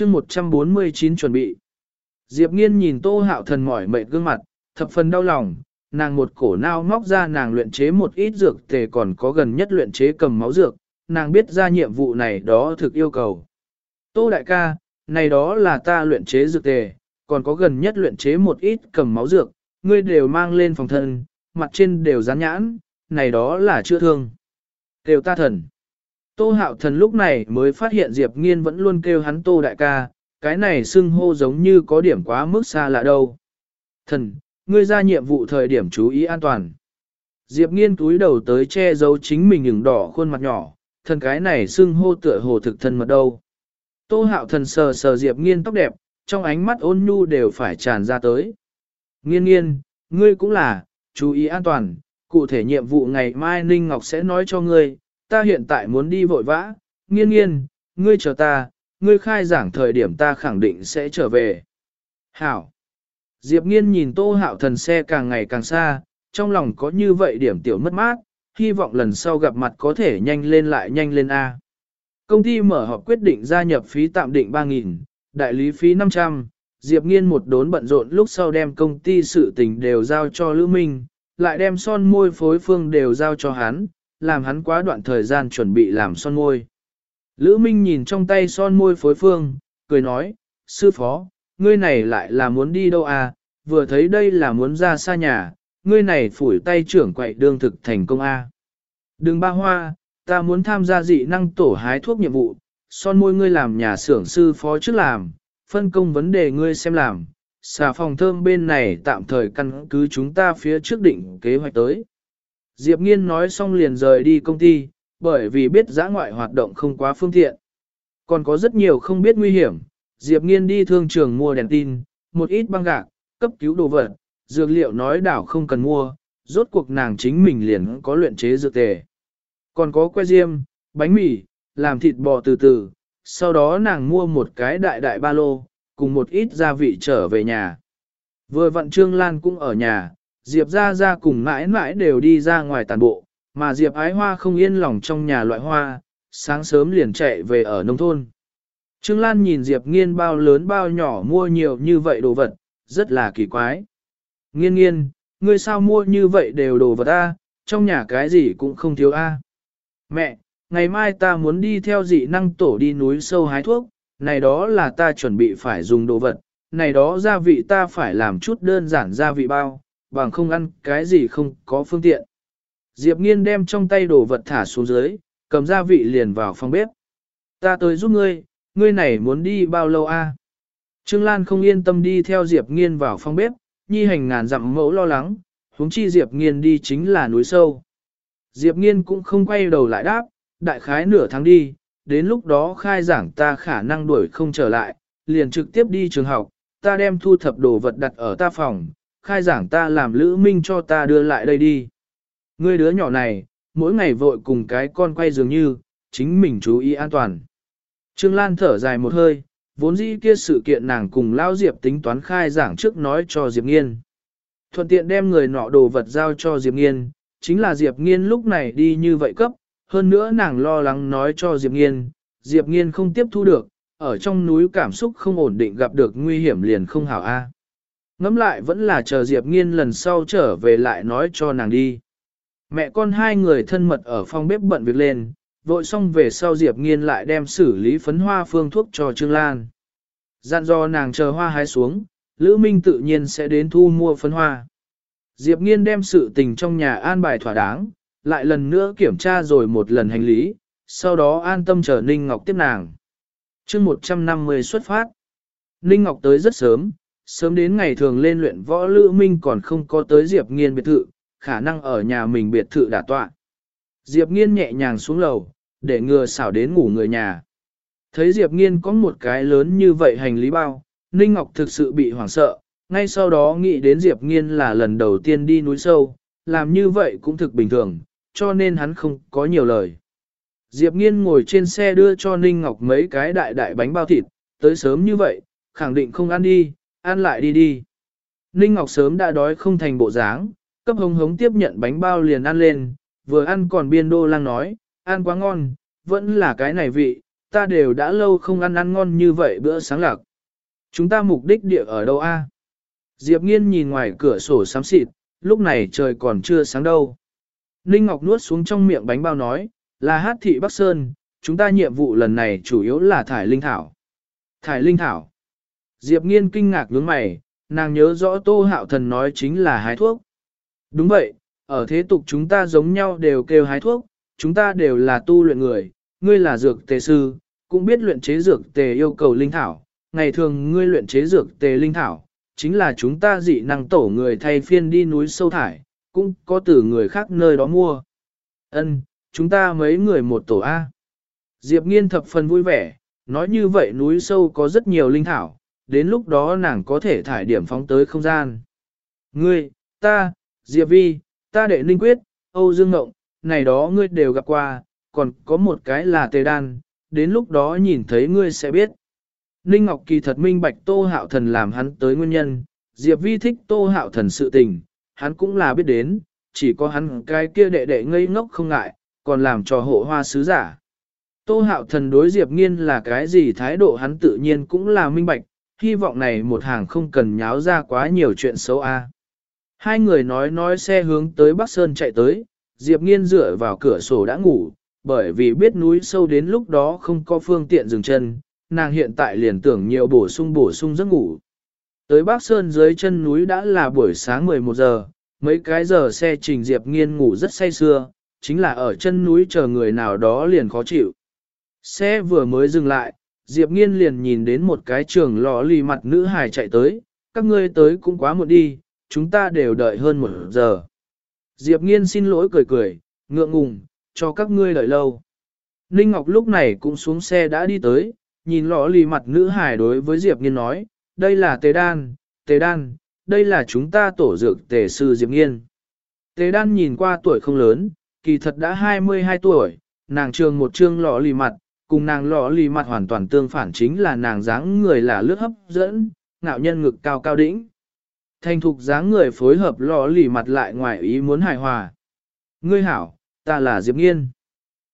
chương 149 chuẩn bị. Diệp nghiên nhìn tô hạo thần mỏi mệt gương mặt, thập phần đau lòng, nàng một cổ nao móc ra nàng luyện chế một ít dược tề còn có gần nhất luyện chế cầm máu dược, nàng biết ra nhiệm vụ này đó thực yêu cầu. Tô đại ca, này đó là ta luyện chế dược tề, còn có gần nhất luyện chế một ít cầm máu dược, ngươi đều mang lên phòng thân, mặt trên đều dán nhãn, này đó là chữa thương. đều ta thần. Tô hạo thần lúc này mới phát hiện Diệp Nghiên vẫn luôn kêu hắn tô đại ca, cái này xưng hô giống như có điểm quá mức xa lạ đâu. Thần, ngươi ra nhiệm vụ thời điểm chú ý an toàn. Diệp Nghiên túi đầu tới che giấu chính mình ửng đỏ khuôn mặt nhỏ, thần cái này xưng hô tựa hồ thực thân mật đâu. Tô hạo thần sờ sờ Diệp Nghiên tóc đẹp, trong ánh mắt ôn nhu đều phải tràn ra tới. Nghiên nghiên, ngươi cũng là, chú ý an toàn, cụ thể nhiệm vụ ngày mai Ninh Ngọc sẽ nói cho ngươi, ta hiện tại muốn đi vội vã, nghiên nghiên, ngươi chờ ta, ngươi khai giảng thời điểm ta khẳng định sẽ trở về. Hảo! Diệp nghiên nhìn tô hạo thần xe càng ngày càng xa, trong lòng có như vậy điểm tiểu mất mát, hy vọng lần sau gặp mặt có thể nhanh lên lại nhanh lên A. Công ty mở họp quyết định gia nhập phí tạm định 3.000, đại lý phí 500, Diệp Nghiên một đốn bận rộn lúc sau đem công ty sự tình đều giao cho Lữ Minh, lại đem son môi phối phương đều giao cho hắn, làm hắn quá đoạn thời gian chuẩn bị làm son môi. Lữ Minh nhìn trong tay son môi phối phương, cười nói, sư phó, ngươi này lại là muốn đi đâu à, vừa thấy đây là muốn ra xa nhà, ngươi này phủi tay trưởng quậy đương thực thành công a. À. Đừng ba hoa, ta muốn tham gia dị năng tổ hái thuốc nhiệm vụ, son môi ngươi làm nhà xưởng sư phó trước làm, phân công vấn đề ngươi xem làm, xà phòng thơm bên này tạm thời căn cứ chúng ta phía trước định kế hoạch tới. Diệp Nghiên nói xong liền rời đi công ty, bởi vì biết giã ngoại hoạt động không quá phương tiện. Còn có rất nhiều không biết nguy hiểm, Diệp Nghiên đi thương trường mua đèn tin, một ít băng gạc, cấp cứu đồ vật, dược liệu nói đảo không cần mua, rốt cuộc nàng chính mình liền có luyện chế dược tề. Còn có que diêm, bánh mì, làm thịt bò từ từ, sau đó nàng mua một cái đại đại ba lô, cùng một ít gia vị trở về nhà. Vừa vặn Trương Lan cũng ở nhà, Diệp ra ra cùng mãi mãi đều đi ra ngoài tàn bộ, mà Diệp ái hoa không yên lòng trong nhà loại hoa, sáng sớm liền chạy về ở nông thôn. Trương Lan nhìn Diệp nghiên bao lớn bao nhỏ mua nhiều như vậy đồ vật, rất là kỳ quái. Nghiên nghiên, ngươi sao mua như vậy đều đồ vật a? trong nhà cái gì cũng không thiếu a. Mẹ, ngày mai ta muốn đi theo dị năng tổ đi núi sâu hái thuốc, này đó là ta chuẩn bị phải dùng đồ vật, này đó gia vị ta phải làm chút đơn giản gia vị bao, bằng không ăn cái gì không có phương tiện. Diệp nghiên đem trong tay đồ vật thả xuống dưới, cầm gia vị liền vào phòng bếp. Ta tới giúp ngươi, ngươi này muốn đi bao lâu a? Trương Lan không yên tâm đi theo Diệp nghiên vào phòng bếp, nhi hành ngàn dặm mẫu lo lắng, huống chi Diệp nghiên đi chính là núi sâu. Diệp nghiên cũng không quay đầu lại đáp, đại khái nửa tháng đi, đến lúc đó khai giảng ta khả năng đuổi không trở lại, liền trực tiếp đi trường học, ta đem thu thập đồ vật đặt ở ta phòng, khai giảng ta làm lữ minh cho ta đưa lại đây đi. Ngươi đứa nhỏ này, mỗi ngày vội cùng cái con quay dường như, chính mình chú ý an toàn. Trương Lan thở dài một hơi, vốn dĩ kia sự kiện nàng cùng Lao Diệp tính toán khai giảng trước nói cho Diệp Nghiên. Thuận tiện đem người nọ đồ vật giao cho Diệp Nghiên, chính là Diệp Nghiên lúc này đi như vậy cấp, hơn nữa nàng lo lắng nói cho Diệp Nghiên, Diệp Nghiên không tiếp thu được, ở trong núi cảm xúc không ổn định gặp được nguy hiểm liền không hảo a. Ngắm lại vẫn là chờ Diệp Nghiên lần sau trở về lại nói cho nàng đi. Mẹ con hai người thân mật ở phòng bếp bận việc lên, vội xong về sau Diệp Nghiên lại đem xử lý phấn hoa phương thuốc cho Trương Lan. Dặn do nàng chờ hoa hái xuống, Lữ Minh tự nhiên sẽ đến thu mua phấn hoa. Diệp Nghiên đem sự tình trong nhà an bài thỏa đáng, lại lần nữa kiểm tra rồi một lần hành lý, sau đó an tâm chờ Ninh Ngọc tiếp nàng. chương 150 xuất phát. Ninh Ngọc tới rất sớm, sớm đến ngày thường lên luyện võ Lữ Minh còn không có tới Diệp Nghiên biệt thự, khả năng ở nhà mình biệt thự đã tọa. Diệp Nghiên nhẹ nhàng xuống lầu, để ngừa xảo đến ngủ người nhà. Thấy Diệp Nghiên có một cái lớn như vậy hành lý bao, Ninh Ngọc thực sự bị hoảng sợ, ngay sau đó nghĩ đến Diệp Nghiên là lần đầu tiên đi núi sâu, làm như vậy cũng thực bình thường, cho nên hắn không có nhiều lời. Diệp Nghiên ngồi trên xe đưa cho Ninh Ngọc mấy cái đại đại bánh bao thịt, tới sớm như vậy, khẳng định không ăn đi, ăn lại đi đi. Ninh Ngọc sớm đã đói không thành bộ dáng, cấp hống hống tiếp nhận bánh bao liền ăn lên, vừa ăn còn biên đô lang nói, ăn quá ngon, vẫn là cái này vị, ta đều đã lâu không ăn ăn ngon như vậy bữa sáng lạc. Chúng ta mục đích địa ở đâu a? Diệp nghiên nhìn ngoài cửa sổ xám xịt, lúc này trời còn chưa sáng đâu. Ninh Ngọc nuốt xuống trong miệng bánh bao nói, là hát thị Bắc Sơn, chúng ta nhiệm vụ lần này chủ yếu là thải linh thảo. Thải linh thảo. Diệp nghiên kinh ngạc nhướng mày, nàng nhớ rõ Tô Hạo Thần nói chính là hái thuốc. Đúng vậy, ở thế tục chúng ta giống nhau đều kêu hái thuốc, chúng ta đều là tu luyện người, ngươi là dược tề sư, cũng biết luyện chế dược tề yêu cầu linh thảo, ngày thường ngươi luyện chế dược tề linh thảo, chính là chúng ta dị năng tổ người thay phiên đi núi sâu thải, cũng có từ người khác nơi đó mua. Ân, chúng ta mấy người một tổ A. Diệp nghiên thập phần vui vẻ, nói như vậy núi sâu có rất nhiều linh thảo, đến lúc đó nàng có thể thải điểm phóng tới không gian. Ngươi, ta, Diệp Vi, ta đệ ninh quyết, Âu Dương Ngộng, này đó ngươi đều gặp qua, còn có một cái là tề đan, đến lúc đó nhìn thấy ngươi sẽ biết. Ninh Ngọc Kỳ thật minh bạch Tô Hạo Thần làm hắn tới nguyên nhân, Diệp Vi thích Tô Hạo Thần sự tình, hắn cũng là biết đến, chỉ có hắn cái kia đệ đệ ngây ngốc không ngại, còn làm cho hộ hoa sứ giả. Tô Hạo Thần đối Diệp Nghiên là cái gì thái độ hắn tự nhiên cũng là minh bạch, hy vọng này một hàng không cần nháo ra quá nhiều chuyện xấu a. Hai người nói nói xe hướng tới Bắc Sơn chạy tới, Diệp Nghiên dựa vào cửa sổ đã ngủ, bởi vì biết núi sâu đến lúc đó không có phương tiện dừng chân, nàng hiện tại liền tưởng nhiều bổ sung bổ sung giấc ngủ. Tới Bắc Sơn dưới chân núi đã là buổi sáng 11 giờ, mấy cái giờ xe trình Diệp Nghiên ngủ rất say sưa, chính là ở chân núi chờ người nào đó liền khó chịu. Xe vừa mới dừng lại, Diệp Nghiên liền nhìn đến một cái trường lò lì mặt nữ hài chạy tới, các ngươi tới cũng quá muộn đi, chúng ta đều đợi hơn một giờ. Diệp Nghiên xin lỗi cười cười, ngượng ngùng, cho các ngươi đợi lâu. Ninh Ngọc lúc này cũng xuống xe đã đi tới, nhìn lọ lì mặt nữ hài đối với Diệp Nghiên nói, đây là Tề Đan, Tề Đan, đây là chúng ta tổ dược Tề Sư Diệp Nghiên. Tề Đan nhìn qua tuổi không lớn, kỳ thật đã 22 tuổi, nàng trường một trương lọ lì mặt, cùng nàng lọ lì mặt hoàn toàn tương phản chính là nàng dáng người là lướt hấp dẫn, ngạo nhân ngực cao cao đỉnh. Thành thục dáng người phối hợp lọ lì mặt lại ngoài ý muốn hài hòa. Ngươi hảo, ta là Diệp Nghiên.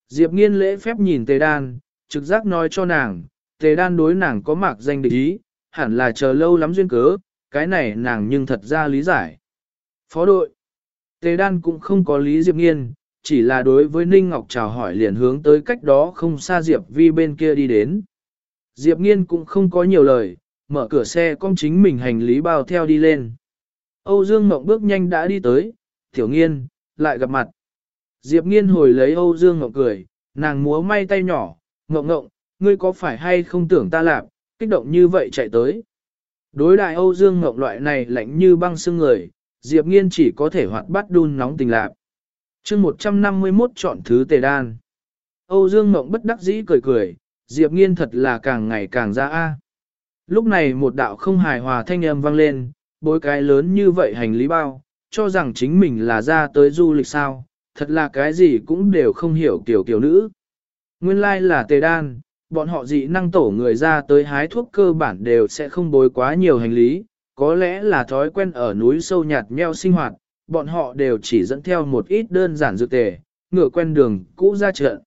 Diệp Nghiên lễ phép nhìn Tề Đan, trực giác nói cho nàng, Tề Đan đối nàng có mạc danh địch ý, hẳn là chờ lâu lắm duyên cớ, cái này nàng nhưng thật ra lý giải. Phó đội. Tề Đan cũng không có lý Diệp Nghiên, chỉ là đối với Ninh Ngọc chào hỏi liền hướng tới cách đó không xa Diệp Vi bên kia đi đến. Diệp Nghiên cũng không có nhiều lời, mở cửa xe con chính mình hành lý bao theo đi lên. Âu Dương Mộng bước nhanh đã đi tới, Tiểu Nghiên, lại gặp mặt. Diệp Nghiên hồi lấy Âu Dương Mộng cười, nàng múa may tay nhỏ, Mộng Mộng, ngươi có phải hay không tưởng ta làm, kích động như vậy chạy tới. Đối đại Âu Dương Mộng loại này lạnh như băng xương người, Diệp Nghiên chỉ có thể hoạt bắt đun nóng tình lạc chương 151 chọn thứ tề đan. Âu Dương Mộng bất đắc dĩ cười cười, Diệp Nghiên thật là càng ngày càng ra a. Lúc này một đạo không hài hòa thanh âm vang lên, bối cái lớn như vậy hành lý bao, cho rằng chính mình là ra tới du lịch sao, thật là cái gì cũng đều không hiểu kiểu kiểu nữ. Nguyên lai like là tề đan, bọn họ dị năng tổ người ra tới hái thuốc cơ bản đều sẽ không bối quá nhiều hành lý, có lẽ là thói quen ở núi sâu nhạt nheo sinh hoạt, bọn họ đều chỉ dẫn theo một ít đơn giản dược tề, ngựa quen đường cũ ra trận.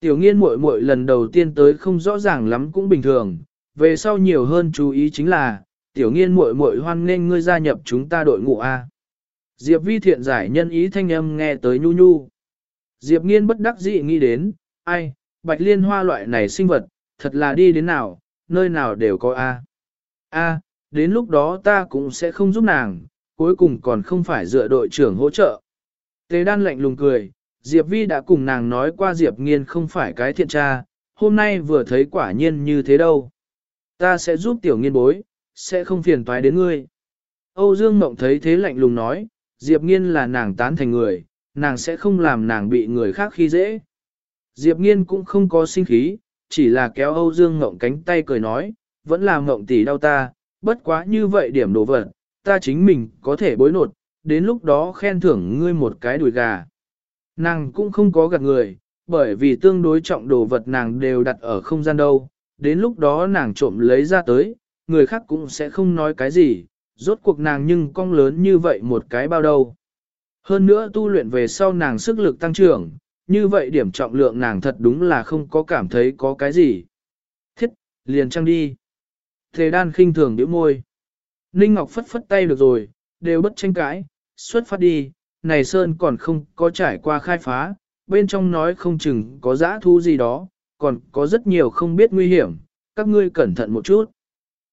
Tiểu nghiên muội muội lần đầu tiên tới không rõ ràng lắm cũng bình thường, về sau nhiều hơn chú ý chính là, tiểu nghiên muội muội hoan nghênh ngươi gia nhập chúng ta đội ngũ A. Diệp vi thiện giải nhân ý thanh âm nghe tới nhu nhu. Diệp nghiên bất đắc dĩ nghĩ đến, ai, bạch liên hoa loại này sinh vật, thật là đi đến nào, nơi nào đều có A. A, đến lúc đó ta cũng sẽ không giúp nàng, cuối cùng còn không phải dựa đội trưởng hỗ trợ. Tề đan lạnh lùng cười, Diệp Vi đã cùng nàng nói qua Diệp Nghiên không phải cái thiện tra, hôm nay vừa thấy quả nhiên như thế đâu. Ta sẽ giúp tiểu nghiên bối, sẽ không phiền toái đến ngươi. Âu Dương Mộng thấy thế lạnh lùng nói, Diệp Nghiên là nàng tán thành người, nàng sẽ không làm nàng bị người khác khi dễ. Diệp Nghiên cũng không có sinh khí, chỉ là kéo Âu Dương Mộng cánh tay cười nói, vẫn là Mộng tỷ đau ta, bất quá như vậy điểm đồ vật, ta chính mình có thể bối nột, đến lúc đó khen thưởng ngươi một cái đùi gà. Nàng cũng không có gạt người, bởi vì tương đối trọng đồ vật nàng đều đặt ở không gian đâu, đến lúc đó nàng trộm lấy ra tới, người khác cũng sẽ không nói cái gì, rốt cuộc nàng nhưng cong lớn như vậy một cái bao đâu. Hơn nữa tu luyện về sau nàng sức lực tăng trưởng, như vậy điểm trọng lượng nàng thật đúng là không có cảm thấy có cái gì. Thiết, liền trăng đi. Thề đan khinh thường điểm môi. Ninh Ngọc phất phất tay được rồi, đều bất tranh cãi, xuất phát đi, này Sơn còn không có trải qua khai phá, bên trong nói không chừng có dã thu gì đó, còn có rất nhiều không biết nguy hiểm, các ngươi cẩn thận một chút.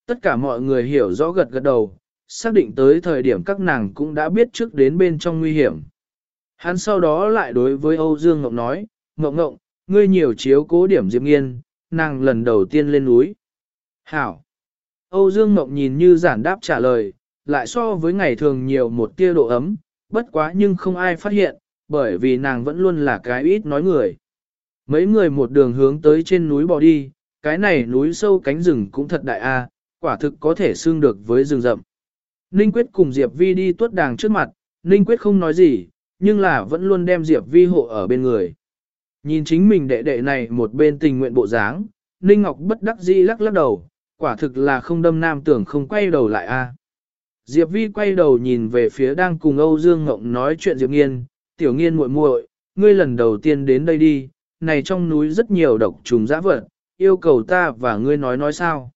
Tất cả mọi người hiểu rõ gật gật đầu, xác định tới thời điểm các nàng cũng đã biết trước đến bên trong nguy hiểm. Hắn sau đó lại đối với Âu Dương Ngọc nói, Ngọc Ngọc, ngươi nhiều chiếu cố điểm Diệp Nghiên, nàng lần đầu tiên lên núi. Hảo! Âu Dương Ngọc nhìn như giản đáp trả lời, lại so với ngày thường nhiều một tia độ ấm, bất quá nhưng không ai phát hiện, bởi vì nàng vẫn luôn là cái ít nói người. Mấy người một đường hướng tới trên núi bò đi, cái này núi sâu cánh rừng cũng thật đại a, quả thực có thể xương được với rừng rậm. Ninh Quyết cùng Diệp Vi đi tuốt đàng trước mặt, Ninh Quyết không nói gì, nhưng là vẫn luôn đem Diệp Vi hộ ở bên người. Nhìn chính mình đệ đệ này một bên tình nguyện bộ dáng, Ninh Ngọc bất đắc dĩ lắc lắc đầu, quả thực là không đâm nam tưởng không quay đầu lại a. Diệp Vi quay đầu nhìn về phía đang cùng Âu Dương Ngộng nói chuyện Diệp Nghiên, tiểu nghiên muội muội, ngươi lần đầu tiên đến đây đi, này trong núi rất nhiều độc trùng dã vật, yêu cầu ta và ngươi nói nói sao.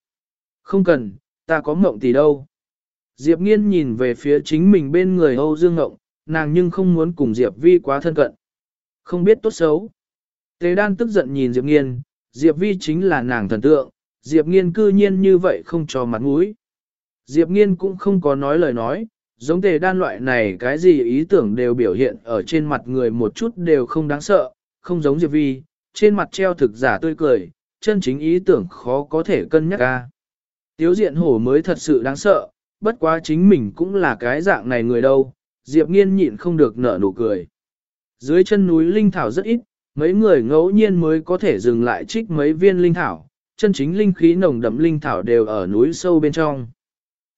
Không cần, ta có Ngộng tỷ đâu. Diệp Nghiên nhìn về phía chính mình bên người Âu Dương Ngộng, nàng nhưng không muốn cùng Diệp Vi quá thân cận. Không biết tốt xấu. Tế đan tức giận nhìn Diệp Nghiên, Diệp Vi chính là nàng thần tượng, Diệp Nghiên cư nhiên như vậy không cho mặt mũi. Diệp Nghiên cũng không có nói lời nói, giống tề đan loại này cái gì ý tưởng đều biểu hiện ở trên mặt người một chút đều không đáng sợ, không giống Diệp Vi, trên mặt treo thực giả tươi cười, chân chính ý tưởng khó có thể cân nhắc ca. Tiếu diện hổ mới thật sự đáng sợ, bất quá chính mình cũng là cái dạng này người đâu, Diệp nghiên nhịn không được nở nụ cười. Dưới chân núi linh thảo rất ít, mấy người ngẫu nhiên mới có thể dừng lại trích mấy viên linh thảo, chân chính linh khí nồng đậm linh thảo đều ở núi sâu bên trong.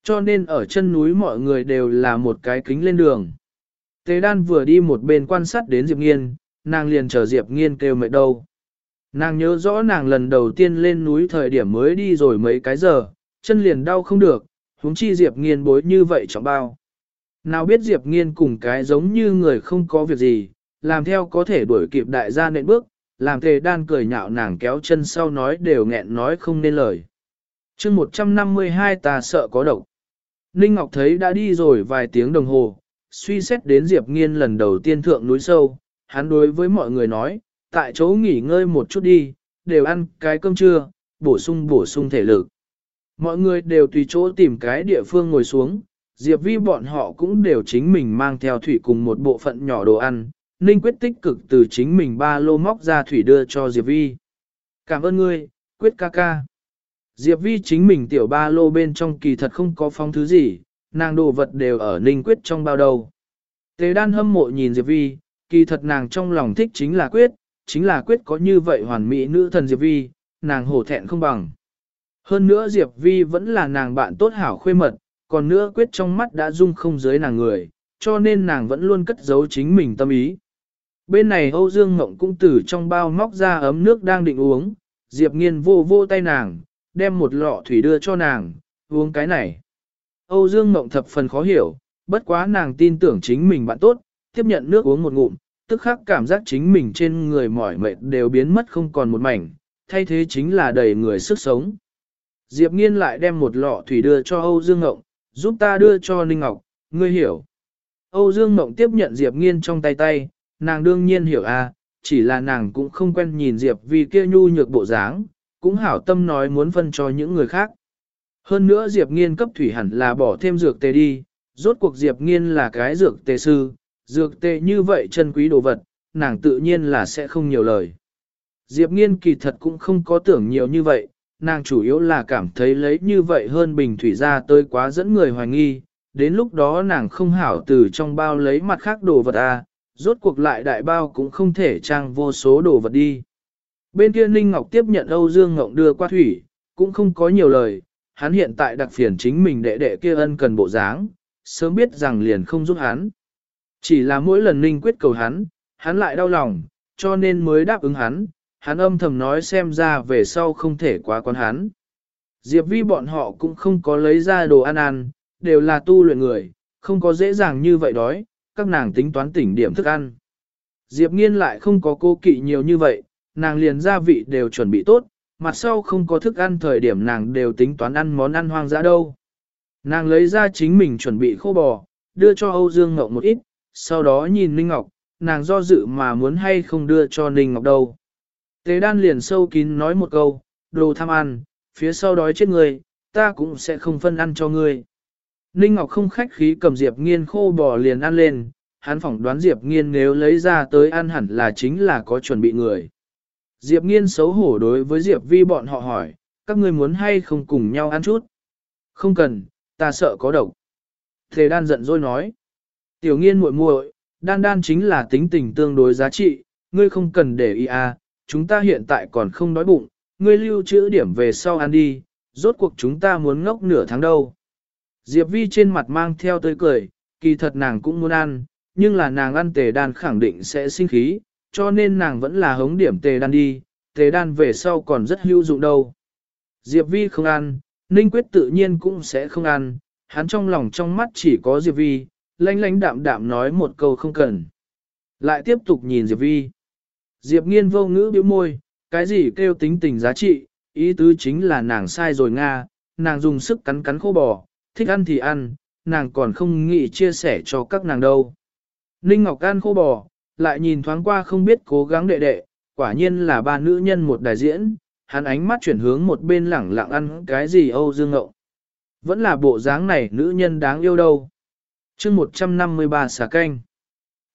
Cho nên ở chân núi mọi người đều là một cái kính lên đường. Tế đan vừa đi một bên quan sát đến Diệp Nghiên, nàng liền chờ Diệp Nghiên kêu mệt đâu. Nàng nhớ rõ nàng lần đầu tiên lên núi thời điểm mới đi rồi mấy cái giờ, chân liền đau không được, huống chi Diệp Nghiên bối như vậy chẳng bao. Nào biết Diệp Nghiên cùng cái giống như người không có việc gì, làm theo có thể đuổi kịp đại gia nện bước, làm tề đan cười nhạo nàng kéo chân sau nói đều nghẹn nói không nên lời. chương 152 ta sợ có độc. Ninh Ngọc thấy đã đi rồi vài tiếng đồng hồ, suy xét đến Diệp Nghiên lần đầu tiên thượng núi sâu, hắn đối với mọi người nói, tại chỗ nghỉ ngơi một chút đi, đều ăn cái cơm trưa, bổ sung bổ sung thể lực. Mọi người đều tùy chỗ tìm cái địa phương ngồi xuống, Diệp Vi bọn họ cũng đều chính mình mang theo thủy cùng một bộ phận nhỏ đồ ăn, Ninh Quyết tích cực từ chính mình ba lô móc ra thủy đưa cho Diệp Vi. Cảm ơn ngươi, Quyết ca ca. Diệp Vi chính mình tiểu ba lô bên trong kỳ thật không có phong thứ gì, nàng đồ vật đều ở Ninh Quyết trong bao đầu. Tề đan hâm mộ nhìn Diệp Vi, kỳ thật nàng trong lòng thích chính là Quyết, chính là Quyết có như vậy hoàn mỹ nữ thần Diệp Vi, nàng hổ thẹn không bằng. Hơn nữa Diệp Vi vẫn là nàng bạn tốt hảo khuê mật, còn nữa Quyết trong mắt đã dung không dưới nàng người, cho nên nàng vẫn luôn cất giấu chính mình tâm ý. Bên này Âu Dương Ngộng cũng từ trong bao móc ra ấm nước đang định uống, Diệp Nghiên vô vô tay nàng, đem một lọ thủy đưa cho nàng, uống cái này. Âu Dương Ngộng thập phần khó hiểu, bất quá nàng tin tưởng chính mình bạn tốt, tiếp nhận nước uống một ngụm, tức khắc cảm giác chính mình trên người mỏi mệt đều biến mất không còn một mảnh, thay thế chính là đầy người sức sống. Diệp Nghiên lại đem một lọ thủy đưa cho Âu Dương Ngộng, giúp ta đưa cho Ninh Ngọc, ngươi hiểu. Âu Dương Ngộng tiếp nhận Diệp Nghiên trong tay tay, nàng đương nhiên hiểu a, chỉ là nàng cũng không quen nhìn Diệp vì kia nhu nhược bộ dáng, cũng hảo tâm nói muốn phân cho những người khác. Hơn nữa Diệp Nghiên cấp thủy hẳn là bỏ thêm dược tề đi, rốt cuộc Diệp Nghiên là cái dược tề sư, dược tề như vậy chân quý đồ vật, nàng tự nhiên là sẽ không nhiều lời. Diệp Nghiên kỳ thật cũng không có tưởng nhiều như vậy, nàng chủ yếu là cảm thấy lấy như vậy hơn bình thủy ra tới quá dẫn người hoài nghi, đến lúc đó nàng không hảo từ trong bao lấy mặt khác đồ vật a, à, rốt cuộc lại đại bao cũng không thể trang vô số đồ vật đi. Bên kia Ninh Ngọc tiếp nhận Âu Dương Ngọc đưa qua thủy, cũng không có nhiều lời, hắn hiện tại đặc phiền chính mình đệ đệ kia ân cần bộ dáng, sớm biết rằng liền không giúp hắn. Chỉ là mỗi lần Ninh quyết cầu hắn, hắn lại đau lòng, cho nên mới đáp ứng hắn, hắn âm thầm nói xem ra về sau không thể quá quan hắn. Diệp vi bọn họ cũng không có lấy ra đồ ăn ăn, đều là tu luyện người, không có dễ dàng như vậy đói, các nàng tính toán tỉnh điểm thức ăn. Diệp nghiên lại không có cô kỵ nhiều như vậy, nàng liền gia vị đều chuẩn bị tốt, mặt sau không có thức ăn thời điểm nàng đều tính toán ăn món ăn hoang dã đâu. Nàng lấy ra chính mình chuẩn bị khô bò, đưa cho Âu Dương Ngọc một ít, sau đó nhìn Ninh Ngọc, nàng do dự mà muốn hay không đưa cho Ninh Ngọc đâu. Tế đan liền sâu kín nói một câu, đồ tham ăn, phía sau đói chết người, ta cũng sẽ không phân ăn cho ngươi. Ninh Ngọc không khách khí cầm Diệp Nghiên khô bò liền ăn lên, hắn phỏng đoán Diệp Nghiên nếu lấy ra tới ăn hẳn là chính là có chuẩn bị người. Diệp Nghiên xấu hổ đối với Diệp Vi bọn họ hỏi, các ngươi muốn hay không cùng nhau ăn chút? Không cần, ta sợ có độc. Thế đan giận dỗi nói. Tiểu nghiên muội muội, đan đan chính là tính tình tương đối giá trị, ngươi không cần để ý à, chúng ta hiện tại còn không đói bụng, ngươi lưu trữ điểm về sau ăn đi, rốt cuộc chúng ta muốn ngốc nửa tháng đâu. Diệp Vi trên mặt mang theo tươi cười, kỳ thật nàng cũng muốn ăn, nhưng là nàng ăn tề đan khẳng định sẽ sinh khí, cho nên nàng vẫn là hống điểm tề đan đi, tề đan về sau còn rất hữu dụng đâu. Diệp Vi không ăn, Ninh Quyết tự nhiên cũng sẽ không ăn, hắn trong lòng trong mắt chỉ có Diệp Vi, lanh lánh đạm đạm nói một câu không cần. Lại tiếp tục nhìn Diệp Vi. Diệp nghiên vô ngữ biểu môi, cái gì kêu tính tình giá trị, ý tứ chính là nàng sai rồi Nga, nàng dùng sức cắn cắn khô bò, thích ăn thì ăn, nàng còn không nghĩ chia sẻ cho các nàng đâu. Ninh Ngọc ăn khô bò, lại nhìn thoáng qua không biết cố gắng đệ đệ, quả nhiên là ba nữ nhân một đại diễn, hắn ánh mắt chuyển hướng một bên lẳng lặng ăn cái gì Âu Dương Ngậu. Vẫn là bộ dáng này nữ nhân đáng yêu đâu. chương 153 xà canh.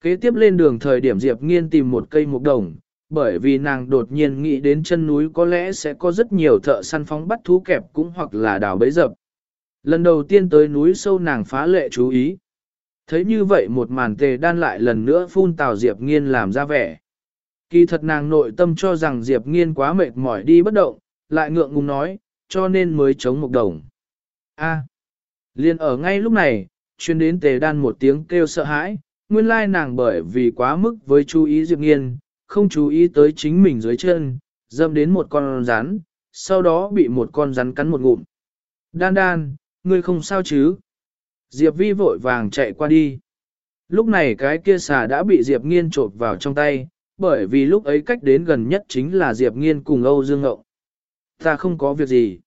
Kế tiếp lên đường thời điểm Diệp Nghiên tìm một cây mục đồng, bởi vì nàng đột nhiên nghĩ đến chân núi có lẽ sẽ có rất nhiều thợ săn phóng bắt thú kẹp cũng hoặc là đào bấy dập. Lần đầu tiên tới núi sâu nàng phá lệ chú ý. Thấy như vậy một màn tề đan lại lần nữa phun tào Diệp Nghiên làm ra vẻ. Kỳ thật nàng nội tâm cho rằng Diệp Nghiên quá mệt mỏi đi bất động, lại ngượng ngùng nói, cho nên mới chống một đồng. A. Liên ở ngay lúc này, chuyên đến tề đan một tiếng kêu sợ hãi, nguyên lai nàng bởi vì quá mức với chú ý Diệp Nghiên, không chú ý tới chính mình dưới chân, dâm đến một con rắn, sau đó bị một con rắn cắn một ngụm. Đan đan, ngươi không sao chứ? Diệp Vi vội vàng chạy qua đi. Lúc này cái kia xà đã bị Diệp Nghiên trộn vào trong tay, bởi vì lúc ấy cách đến gần nhất chính là Diệp Nghiên cùng Âu Dương Ngộng. Ta không có việc gì.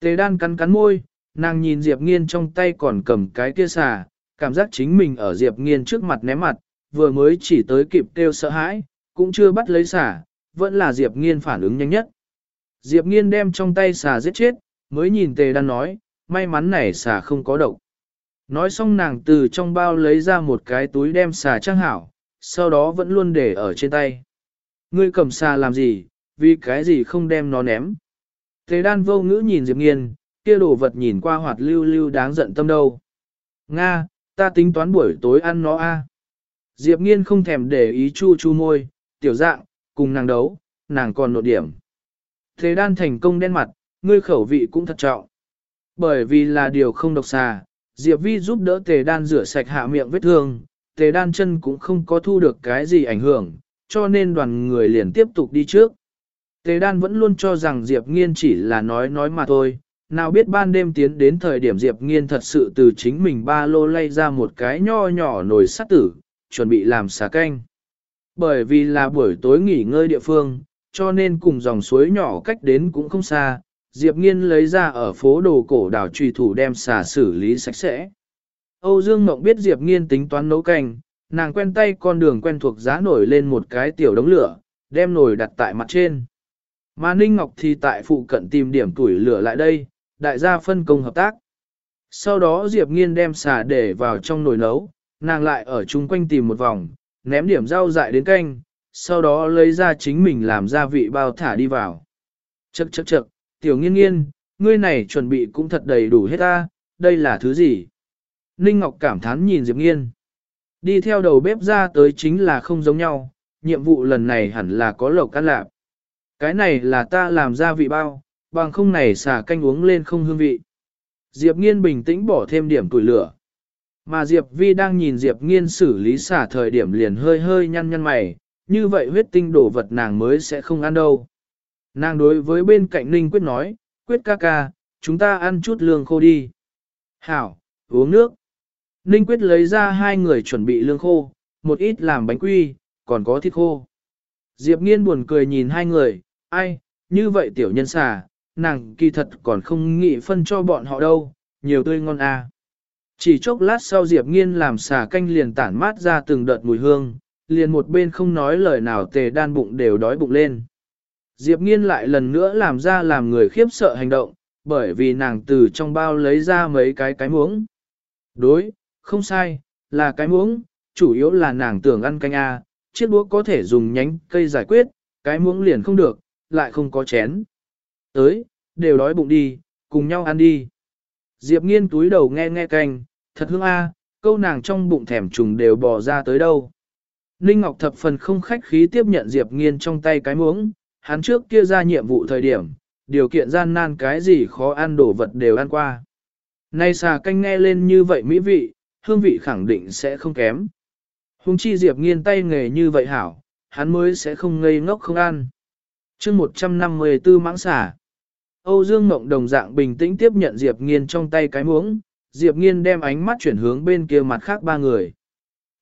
Tề đan cắn cắn môi, nàng nhìn Diệp Nghiên trong tay còn cầm cái kia xà, cảm giác chính mình ở Diệp Nghiên trước mặt ném mặt, vừa mới chỉ tới kịp kêu sợ hãi, cũng chưa bắt lấy xà, vẫn là Diệp Nghiên phản ứng nhanh nhất. Diệp Nghiên đem trong tay xà giết chết, mới nhìn Tề đan nói, may mắn này xà không có độc. Nói xong nàng từ trong bao lấy ra một cái túi đem xà trang hảo, sau đó vẫn luôn để ở trên tay. Ngươi cầm xà làm gì, vì cái gì không đem nó ném. Thế đan vô ngữ nhìn Diệp Nghiên, kia đồ vật nhìn qua hoạt lưu lưu đáng giận tâm đâu. Nga, ta tính toán buổi tối ăn nó a. Diệp Nghiên không thèm để ý chu chu môi, tiểu dạng, cùng nàng đấu, nàng còn nộ điểm. Thế đan thành công đen mặt, ngươi khẩu vị cũng thật trọng. Bởi vì là điều không độc xà, Diệp Vi giúp đỡ tề đan rửa sạch hạ miệng vết thương, tề đan chân cũng không có thu được cái gì ảnh hưởng, cho nên đoàn người liền tiếp tục đi trước. Tề đan vẫn luôn cho rằng Diệp Nghiên chỉ là nói nói mà thôi, nào biết ban đêm tiến đến thời điểm Diệp Nghiên thật sự từ chính mình ba lô lay ra một cái nho nhỏ nồi sắt tử, chuẩn bị làm xà canh. Bởi vì là buổi tối nghỉ ngơi địa phương, cho nên cùng dòng suối nhỏ cách đến cũng không xa, Diệp Nghiên lấy ra ở phố đồ cổ đảo trùy thủ đem xà xử lý sạch sẽ. Âu Dương Ngọc biết Diệp Nghiên tính toán nấu canh, nàng quen tay con đường quen thuộc giá nổi lên một cái tiểu đống lửa, đem nồi đặt tại mặt trên. Mà Ninh Ngọc thì tại phụ cận tìm điểm tuổi lửa lại đây, đại gia phân công hợp tác. Sau đó Diệp Nghiên đem xà để vào trong nồi nấu, nàng lại ở chung quanh tìm một vòng, ném điểm rau dại đến canh, sau đó lấy ra chính mình làm gia vị bao thả đi vào. Chậc chậc chậc, tiểu nghiên nghiên, ngươi này chuẩn bị cũng thật đầy đủ hết ta, đây là thứ gì? Ninh Ngọc cảm thán nhìn Diệp Nghiên. Đi theo đầu bếp ra tới chính là không giống nhau, nhiệm vụ lần này hẳn là có lộc ăn lạp. Cái này là ta làm ra vị bao, bằng không này xả canh uống lên không hương vị. Diệp Nghiên bình tĩnh bỏ thêm điểm tuổi lửa. Mà Diệp Vi đang nhìn Diệp Nghiên xử lý xả thời điểm liền hơi hơi nhăn nhăn mày, như vậy huyết tinh đổ vật nàng mới sẽ không ăn đâu. Nàng đối với bên cạnh Ninh Quyết nói, Quyết ca ca, chúng ta ăn chút lương khô đi. Hảo, uống nước. Ninh Quyết lấy ra hai người chuẩn bị lương khô, một ít làm bánh quy, còn có thịt khô. Diệp nghiên buồn cười nhìn hai người, ai, như vậy tiểu nhân xà, nàng kỳ thật còn không nghĩ phân cho bọn họ đâu, nhiều tươi ngon à. Chỉ chốc lát sau Diệp nghiên làm xà canh liền tản mát ra từng đợt mùi hương, liền một bên không nói lời nào tề đan bụng đều đói bụng lên. Diệp nghiên lại lần nữa làm ra làm người khiếp sợ hành động, bởi vì nàng từ trong bao lấy ra mấy cái cái muỗng. Đối, không sai, là cái muỗng, chủ yếu là nàng tưởng ăn canh A, chiếc đũa có thể dùng nhánh cây giải quyết, cái muỗng liền không được, lại không có chén. Tới, đều đói bụng đi, cùng nhau ăn đi. Diệp nghiên túi đầu nghe nghe canh, thật hương A, câu nàng trong bụng thèm trùng đều bò ra tới đâu. Ninh Ngọc thập phần không khách khí tiếp nhận Diệp nghiên trong tay cái muỗng, hắn trước kia ra nhiệm vụ thời điểm, điều kiện gian nan cái gì khó ăn đổ vật đều ăn qua. Nay xà canh nghe lên như vậy mỹ vị, hương vị khẳng định sẽ không kém. Hùng chi Diệp nghiên tay nghề như vậy hảo, hắn mới sẽ không ngây ngốc không ăn. chương 154 mãng xà. Âu Dương Mộng đồng dạng bình tĩnh tiếp nhận Diệp nghiên trong tay cái muỗng, Diệp nghiên đem ánh mắt chuyển hướng bên kia mặt khác ba người.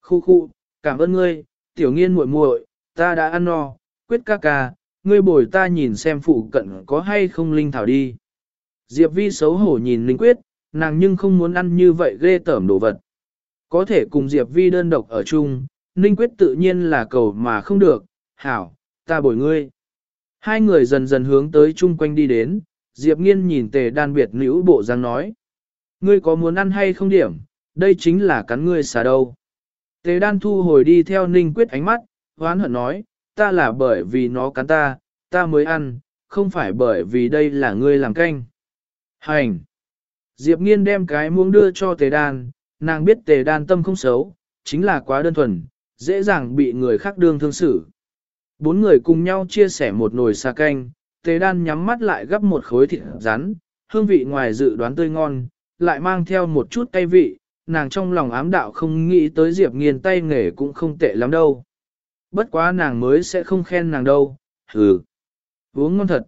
Khu khu, cảm ơn ngươi, tiểu nghiên muội muội, ta đã ăn no, quyết ca ca, ngươi bồi ta nhìn xem phụ cận có hay không linh thảo đi. Diệp vi xấu hổ nhìn linh quyết, nàng nhưng không muốn ăn như vậy ghê tởm đồ vật. Có thể cùng Diệp vi đơn độc ở chung, Ninh Quyết tự nhiên là cầu mà không được, hảo, ta bồi ngươi. Hai người dần dần hướng tới chung quanh đi đến, Diệp nghiên nhìn tề đan biệt nữ bộ giang nói. Ngươi có muốn ăn hay không điểm, đây chính là cắn ngươi xà đâu. Tề đan thu hồi đi theo Ninh Quyết ánh mắt, hoán hận nói, ta là bởi vì nó cắn ta, ta mới ăn, không phải bởi vì đây là ngươi làm canh. Hành! Diệp nghiên đem cái muỗng đưa cho tề đan, nàng biết tề đan tâm không xấu, chính là quá đơn thuần, dễ dàng bị người khác đương thương xử. Bốn người cùng nhau chia sẻ một nồi xà canh, tề đan nhắm mắt lại gấp một khối thịt rắn, hương vị ngoài dự đoán tươi ngon, lại mang theo một chút cay vị, nàng trong lòng ám đạo không nghĩ tới Diệp nghiên tay nghề cũng không tệ lắm đâu. Bất quá nàng mới sẽ không khen nàng đâu, hừ. Uống ngon thật.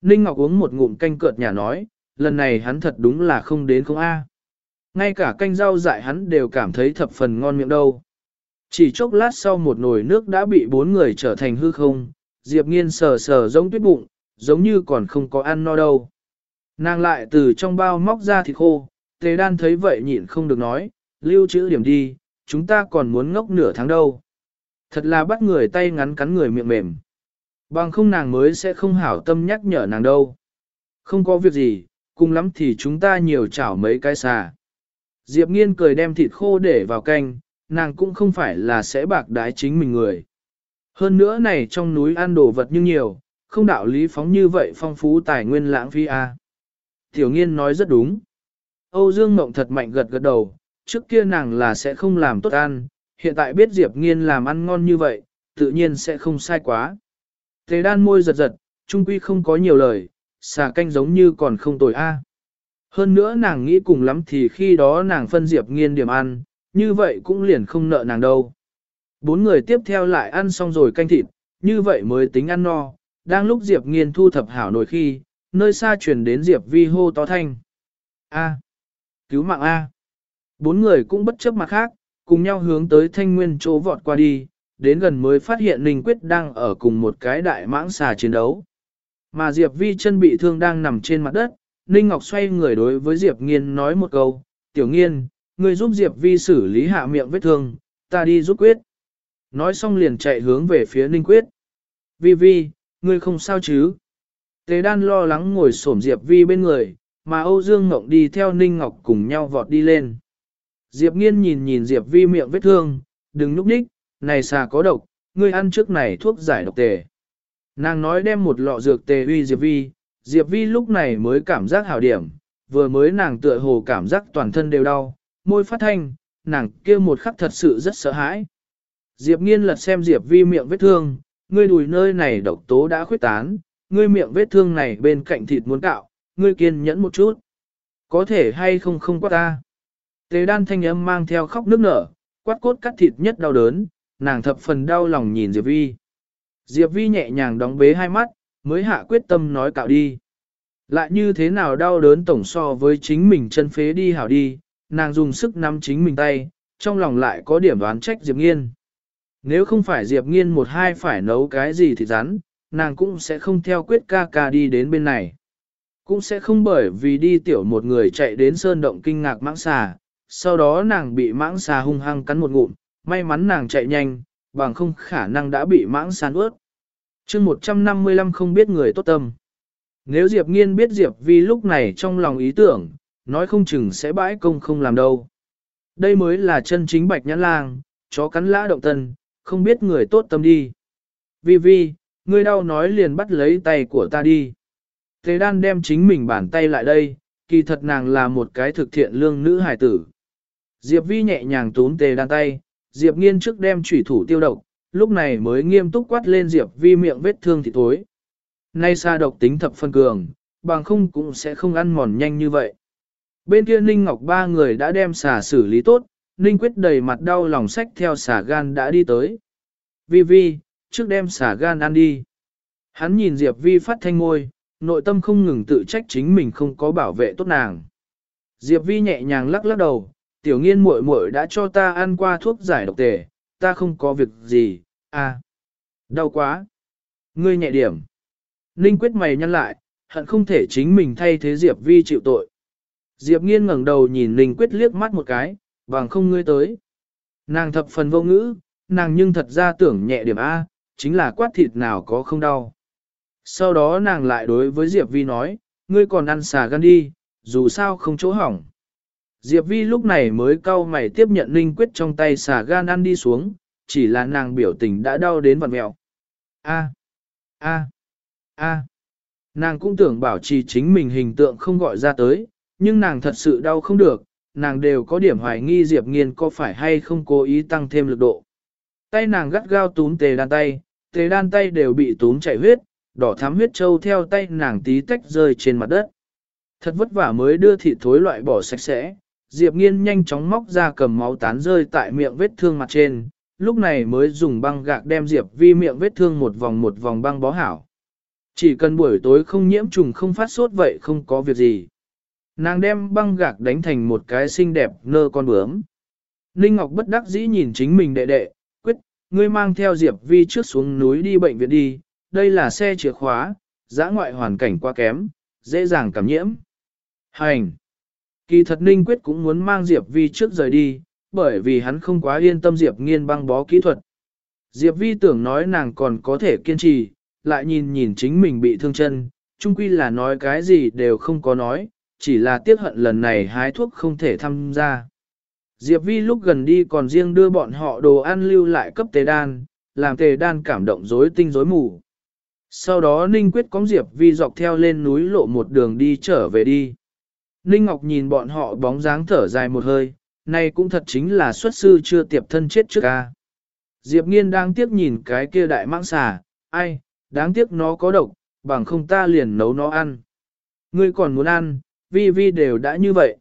Ninh Ngọc uống một ngụm canh cợt nhà nói, lần này hắn thật đúng là không đến không a. Ngay cả canh rau dại hắn đều cảm thấy thập phần ngon miệng đâu. Chỉ chốc lát sau một nồi nước đã bị bốn người trở thành hư không, Diệp Nghiên sờ sờ giống tuyết bụng, giống như còn không có ăn no đâu. Nàng lại từ trong bao móc ra thịt khô, Tề Đan thấy vậy nhịn không được nói, lưu trữ điểm đi, chúng ta còn muốn ngốc nửa tháng đâu. Thật là bắt người tay ngắn cắn người miệng mềm. Bằng không nàng mới sẽ không hảo tâm nhắc nhở nàng đâu. Không có việc gì, cùng lắm thì chúng ta nhiều chảo mấy cái xà. Diệp nghiên cười đem thịt khô để vào canh, nàng cũng không phải là sẽ bạc đái chính mình người. Hơn nữa này trong núi ăn đồ vật như nhiều, không đạo lý phóng như vậy phong phú tài nguyên lãng phí a. À. Tiểu nghiên nói rất đúng. Âu Dương Mộng thật mạnh gật gật đầu, trước kia nàng là sẽ không làm tốt ăn, hiện tại biết Diệp nghiên làm ăn ngon như vậy, tự nhiên sẽ không sai quá. Tề đan môi giật giật, trung quy không có nhiều lời, xà canh giống như còn không tồi a. Hơn nữa nàng nghĩ cùng lắm thì khi đó nàng phân Diệp nghiên điểm ăn, như vậy cũng liền không nợ nàng đâu. Bốn người tiếp theo lại ăn xong rồi canh thịt, như vậy mới tính ăn no, đang lúc Diệp nghiên thu thập hảo nổi khi, nơi xa truyền đến Diệp vi hô to thanh. A. Cứu mạng A. Bốn người cũng bất chấp mặt khác, cùng nhau hướng tới thanh nguyên chỗ vọt qua đi, đến gần mới phát hiện Ninh Quyết đang ở cùng một cái đại mãng xà chiến đấu. Mà Diệp Vi chân bị thương đang nằm trên mặt đất, Ninh Ngọc xoay người đối với Diệp Nghiên nói một câu, Tiểu Nghiên, người giúp Diệp Vi xử lý hạ miệng vết thương, ta đi giúp Quyết. Nói xong liền chạy hướng về phía Ninh Quyết. Vi Vi, ngươi không sao chứ? Tế đan lo lắng ngồi xổm Diệp Vi bên người, mà Âu Dương Ngọc đi theo Ninh Ngọc cùng nhau vọt đi lên. Diệp Nghiên nhìn nhìn Diệp Vi miệng vết thương, đừng núp đích, này xà có độc, ngươi ăn trước này thuốc giải độc tề. Nàng nói đem một lọ dược tề uy Diệp Vi, Diệp Vi lúc này mới cảm giác hảo điểm, vừa mới nàng tựa hồ cảm giác toàn thân đều đau, môi phát thanh, nàng kia một khắc thật sự rất sợ hãi. Diệp nghiên lật xem Diệp Vi miệng vết thương, ngươi đùi nơi này độc tố đã khuyết tán, ngươi miệng vết thương này bên cạnh thịt muốn cạo, ngươi kiên nhẫn một chút. Có thể hay không không quát ta. Tề đan thanh âm mang theo khóc nước nở, quát cốt cắt thịt nhất đau đớn, nàng thập phần đau lòng nhìn Diệp Vi. Diệp Vi nhẹ nhàng đóng bế hai mắt, mới hạ quyết tâm nói cạo đi. Lại như thế nào đau đớn tổng so với chính mình chân phế đi hảo đi, nàng dùng sức nắm chính mình tay, trong lòng lại có điểm đoán trách Diệp Nghiên. Nếu không phải Diệp Nghiên một hai phải nấu cái gì thì rắn, nàng cũng sẽ không theo quyết ca ca đi đến bên này. Cũng sẽ không bởi vì đi tiểu một người chạy đến sơn động kinh ngạc mãng xà, sau đó nàng bị mãng xà hung hăng cắn một ngụm, may mắn nàng chạy nhanh, bằng không khả năng đã bị mãng xà ướt. chương 155 không biết người tốt tâm. Nếu Diệp Nghiên biết Diệp Vi lúc này trong lòng ý tưởng, nói không chừng sẽ bãi công không làm đâu. Đây mới là chân chính bạch nhãn lang, chó cắn lã động tân, không biết người tốt tâm đi. Vi Vi, ngươi đau nói liền bắt lấy tay của ta đi. Thế đan đem chính mình bàn tay lại đây, kỳ thật nàng là một cái thực thiện lương nữ hài tử. Diệp Vi nhẹ nhàng túm tề đan tay, Diệp nghiên trước đem chủy thủ tiêu độc, lúc này mới nghiêm túc quát lên Diệp Vi miệng vết thương thì tối. Nay xa độc tính thập phân cường, bằng không cũng sẽ không ăn mòn nhanh như vậy. Bên kia Ninh Ngọc ba người đã đem xà xử lý tốt, Ninh quyết đầy mặt đau lòng sách theo xà gan đã đi tới. Vi Vi, trước đem xà gan ăn đi. Hắn nhìn Diệp Vi phát thanh ngôi, nội tâm không ngừng tự trách chính mình không có bảo vệ tốt nàng. Diệp Vi nhẹ nhàng lắc lắc đầu, tiểu nghiên muội muội đã cho ta ăn qua thuốc giải độc tề, ta không có việc gì, à, đau quá. Ngươi nhẹ điểm. Ninh quyết mày nhăn lại, hận không thể chính mình thay thế Diệp Vi chịu tội. Diệp nghiên ngẩng đầu nhìn Ninh quyết liếc mắt một cái, bằng không ngươi tới. Nàng thập phần vô ngữ, nàng nhưng thật ra tưởng nhẹ điểm A, chính là quát thịt nào có không đau. Sau đó nàng lại đối với Diệp Vi nói, ngươi còn ăn xà gan đi, dù sao không chỗ hỏng. Diệp Vi lúc này mới cau mày tiếp nhận linh Quyết trong tay xà gan ăn đi xuống, chỉ là nàng biểu tình đã đau đến vặn mẹo. A, a, a. Nàng cũng tưởng bảo trì chính mình hình tượng không gọi ra tới, nhưng nàng thật sự đau không được, nàng đều có điểm hoài nghi Diệp Nghiên có phải hay không cố ý tăng thêm lực độ. Tay nàng gắt gao túm tề đan tay, tề đan tay đều bị túm chảy huyết, đỏ thắm huyết trâu theo tay nàng tí tách rơi trên mặt đất. Thật vất vả mới đưa thịt thối loại bỏ sạch sẽ, Diệp Nghiên nhanh chóng móc ra cầm máu tán rơi tại miệng vết thương mặt trên, lúc này mới dùng băng gạc đem Diệp Vi miệng vết thương một vòng một vòng băng bó hảo. Chỉ cần buổi tối không nhiễm trùng không phát sốt vậy không có việc gì. Nàng đem băng gạc đánh thành một cái xinh đẹp nơ con bướm. Ninh Ngọc bất đắc dĩ nhìn chính mình đệ đệ, quyết, ngươi mang theo Diệp Vi trước xuống núi đi bệnh viện đi, đây là xe chìa khóa, giã ngoại hoàn cảnh quá kém, dễ dàng cảm nhiễm. Hành! Kỳ thật Ninh Quyết cũng muốn mang Diệp Vi trước rời đi, bởi vì hắn không quá yên tâm Diệp nghiên băng bó kỹ thuật. Diệp Vi tưởng nói nàng còn có thể kiên trì, lại nhìn nhìn chính mình bị thương chân, chung quy là nói cái gì đều không có nói, chỉ là tiếc hận lần này hái thuốc không thể tham gia. Diệp Vi lúc gần đi còn riêng đưa bọn họ đồ ăn lưu lại cấp tề đan, làm tề đan cảm động rối tinh rối mù. Sau đó Ninh quyết có Diệp Vi dọc theo lên núi lộ một đường đi trở về đi. Ninh Ngọc nhìn bọn họ bóng dáng thở dài một hơi, này cũng thật chính là xuất sư chưa tiệp thân chết trước ca. Diệp Nghiên đang tiếc nhìn cái kia đại mạng xà, ai, đáng tiếc nó có độc, bằng không ta liền nấu nó ăn. Ngươi còn muốn ăn, vi vi đều đã như vậy.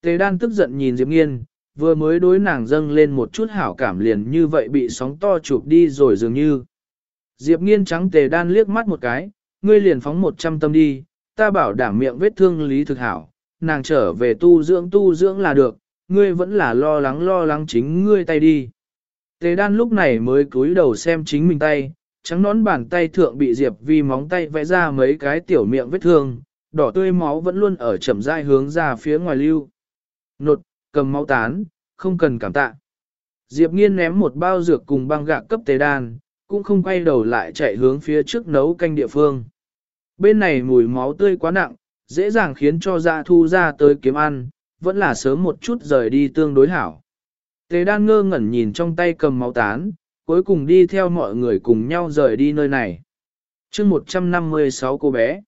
Tề đan tức giận nhìn Diệp Nghiên, vừa mới đối nàng dâng lên một chút hảo cảm liền như vậy bị sóng to chụp đi rồi dường như. Diệp nghiên trắng tề đan liếc mắt một cái, ngươi liền phóng một trăm tâm đi, ta bảo đảm miệng vết thương lý thực hảo, nàng trở về tu dưỡng tu dưỡng là được, ngươi vẫn là lo lắng lo lắng chính ngươi tay đi. Tề đan lúc này mới cúi đầu xem chính mình tay, trắng nón bàn tay thượng bị Diệp vi móng tay vẽ ra mấy cái tiểu miệng vết thương, đỏ tươi máu vẫn luôn ở chậm rãi hướng ra phía ngoài lưu. Nột, cầm máu tán, không cần cảm tạ. Diệp nghiên ném một bao dược cùng băng gạc cấp tề đan, cũng không quay đầu lại chạy hướng phía trước nấu canh địa phương. Bên này mùi máu tươi quá nặng, dễ dàng khiến cho dạ thu ra tới kiếm ăn, vẫn là sớm một chút rời đi tương đối hảo. Tề đan ngơ ngẩn nhìn trong tay cầm máu tán, cuối cùng đi theo mọi người cùng nhau rời đi nơi này. chương 156 cô bé.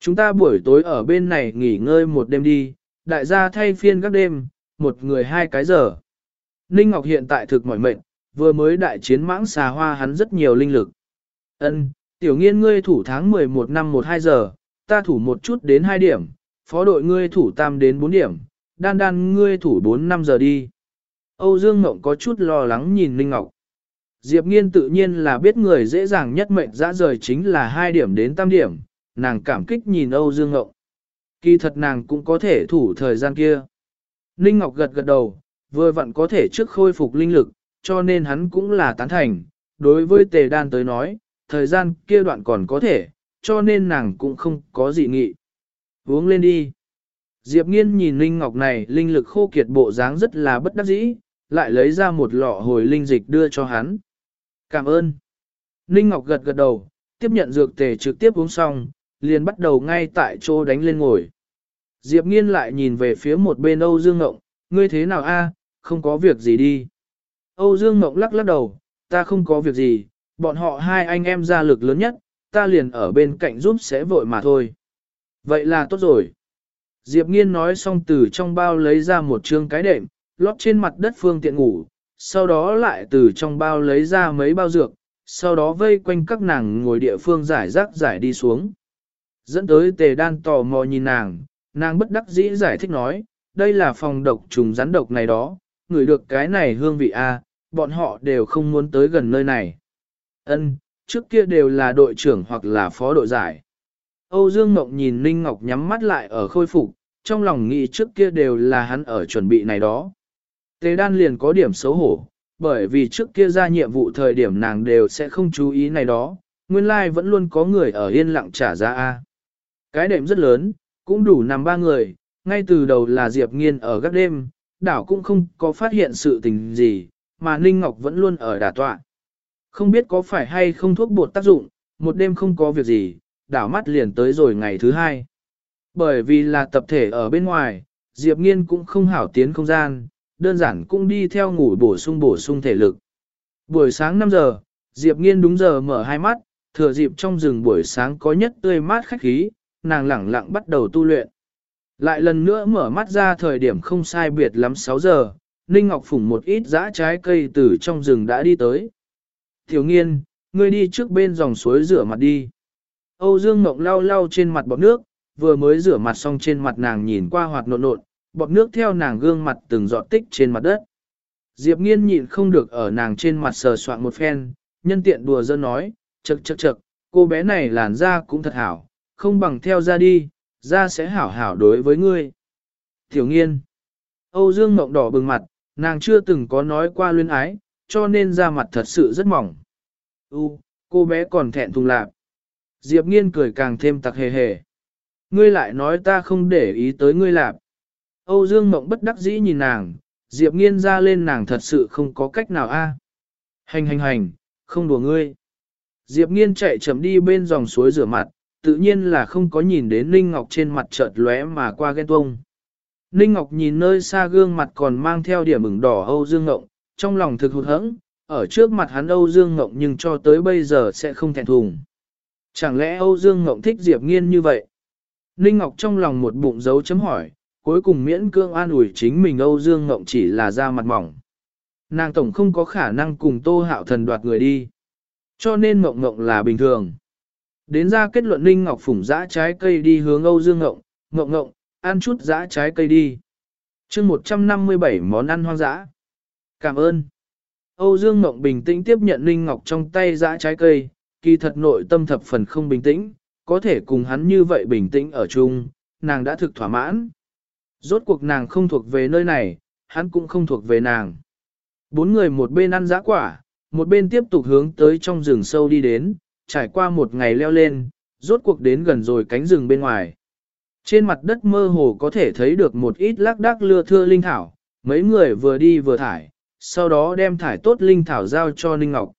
Chúng ta buổi tối ở bên này nghỉ ngơi một đêm đi, đại gia thay phiên các đêm, một người hai cái giờ. Ninh Ngọc hiện tại thực mỏi mệnh, vừa mới đại chiến mãng xà hoa hắn rất nhiều linh lực. Ân, tiểu nghiên ngươi thủ tháng 11 năm 12 giờ, ta thủ một chút đến 2 điểm, phó đội ngươi thủ tam đến 4 điểm, đan đan ngươi thủ 4-5 giờ đi. Âu Dương Ngộng có chút lo lắng nhìn Linh Ngọc. Diệp nghiên tự nhiên là biết người dễ dàng nhất mệnh dã rời chính là 2 điểm đến tam điểm, nàng cảm kích nhìn Âu Dương Ngộng. Kỳ thật nàng cũng có thể thủ thời gian kia. Linh Ngọc gật gật đầu, vừa vặn có thể trước khôi phục linh lực, cho nên hắn cũng là tán thành, đối với tề đan tới nói, thời gian kia đoạn còn có thể, cho nên nàng cũng không có gì nghị. Uống lên đi. Diệp nghiên nhìn Linh Ngọc này linh lực khô kiệt bộ dáng rất là bất đắc dĩ, lại lấy ra một lọ hồi linh dịch đưa cho hắn. Cảm ơn. Linh Ngọc gật gật đầu, tiếp nhận dược tề trực tiếp uống xong, liền bắt đầu ngay tại chỗ đánh lên ngồi. Diệp nghiên lại nhìn về phía một bên Âu Dương Ngộng, ngươi thế nào a? không có việc gì đi. Âu Dương Ngộng lắc lắc đầu, ta không có việc gì, bọn họ hai anh em ra lực lớn nhất, ta liền ở bên cạnh giúp sẽ vội mà thôi. Vậy là tốt rồi. Diệp Nghiên nói xong từ trong bao lấy ra một trương cái đệm, lót trên mặt đất phương tiện ngủ, sau đó lại từ trong bao lấy ra mấy bao dược, sau đó vây quanh các nàng ngồi địa phương giải rác giải đi xuống. Dẫn tới tề đan tò mò nhìn nàng, nàng bất đắc dĩ giải thích nói, đây là phòng độc trùng rắn độc này đó, người được cái này hương vị a, bọn họ đều không muốn tới gần nơi này. Ân, trước kia đều là đội trưởng hoặc là phó đội giải. Âu Dương Mộng nhìn Ninh Ngọc nhắm mắt lại ở khôi phục, trong lòng nghĩ trước kia đều là hắn ở chuẩn bị này đó. Tề đan liền có điểm xấu hổ, bởi vì trước kia ra nhiệm vụ thời điểm nàng đều sẽ không chú ý này đó, nguyên lai like vẫn luôn có người ở yên lặng trả ra A. Cái đệm rất lớn, cũng đủ nằm ba người, ngay từ đầu là Diệp Nghiên ở gác đêm, đảo cũng không có phát hiện sự tình gì, mà Ninh Ngọc vẫn luôn ở đà tọa. Không biết có phải hay không thuốc bột tác dụng, một đêm không có việc gì, đảo mắt liền tới rồi ngày thứ hai. Bởi vì là tập thể ở bên ngoài, Diệp Nghiên cũng không hảo tiến không gian, đơn giản cũng đi theo ngủ bổ sung bổ sung thể lực. Buổi sáng 5 giờ, Diệp Nghiên đúng giờ mở hai mắt, thừa dịp trong rừng buổi sáng có nhất tươi mát khách khí, nàng lẳng lặng bắt đầu tu luyện. Lại lần nữa mở mắt ra thời điểm không sai biệt lắm 6 giờ, Ninh Ngọc phủng một ít dã trái cây từ trong rừng đã đi tới. Tiểu nghiên, ngươi đi trước bên dòng suối rửa mặt đi. Âu Dương Ngọc lau lau trên mặt bọt nước, vừa mới rửa mặt xong trên mặt nàng nhìn qua hoạt nộn nộn, bọt nước theo nàng gương mặt từng giọt tích trên mặt đất. Diệp nghiên nhịn không được ở nàng trên mặt sờ soạn một phen, nhân tiện đùa dân nói, chật chật chật, cô bé này làn da cũng thật hảo, không bằng theo ra đi, ra sẽ hảo hảo đối với ngươi. Tiểu nghiên, Âu Dương Ngọc đỏ bừng mặt, nàng chưa từng có nói qua luyên ái, cho nên da mặt thật sự rất mỏng. U, cô bé còn thẹn thùng lạc. Diệp nghiên cười càng thêm tặc hề hề. Ngươi lại nói ta không để ý tới ngươi lạp. Âu Dương Mộng bất đắc dĩ nhìn nàng, Diệp nghiên ra lên nàng thật sự không có cách nào a. Hành hành hành, không đùa ngươi. Diệp nghiên chạy chậm đi bên dòng suối rửa mặt, tự nhiên là không có nhìn đến Ninh Ngọc trên mặt chợt lóe mà qua ghen tuông. Ninh Ngọc nhìn nơi xa gương mặt còn mang theo điểm ửng đỏ Âu Dương Ngộng, trong lòng thực hụt hẫng, ở trước mặt hắn Âu Dương Ngộng nhưng cho tới bây giờ sẽ không thẹn thùng. Chẳng lẽ Âu Dương Ngộng thích Diệp Nghiên như vậy? Ninh Ngọc trong lòng một bụng dấu chấm hỏi, cuối cùng miễn cương an ủi chính mình Âu Dương Ngộng chỉ là da mặt mỏng. Nàng tổng không có khả năng cùng Tô Hạo Thần đoạt người đi. Cho nên Ngộng Ngộng là bình thường. Đến ra kết luận Ninh Ngọc phủng dã trái cây đi hướng Âu Dương Ngộng, Ngộng Ngộng, ăn chút dã trái cây đi. chương 157 món ăn hoang dã. Cảm ơn. Âu Dương Ngộng bình tĩnh tiếp nhận Linh Ngọc trong tay dã trái cây, kỳ thật nội tâm thập phần không bình tĩnh, có thể cùng hắn như vậy bình tĩnh ở chung, nàng đã thực thỏa mãn. Rốt cuộc nàng không thuộc về nơi này, hắn cũng không thuộc về nàng. Bốn người một bên ăn dã quả, một bên tiếp tục hướng tới trong rừng sâu đi đến, trải qua một ngày leo lên, rốt cuộc đến gần rồi cánh rừng bên ngoài. Trên mặt đất mơ hồ có thể thấy được một ít lác đác lưa thưa linh thảo, mấy người vừa đi vừa thải, sau đó đem thải tốt linh thảo giao cho Ninh Ngọc.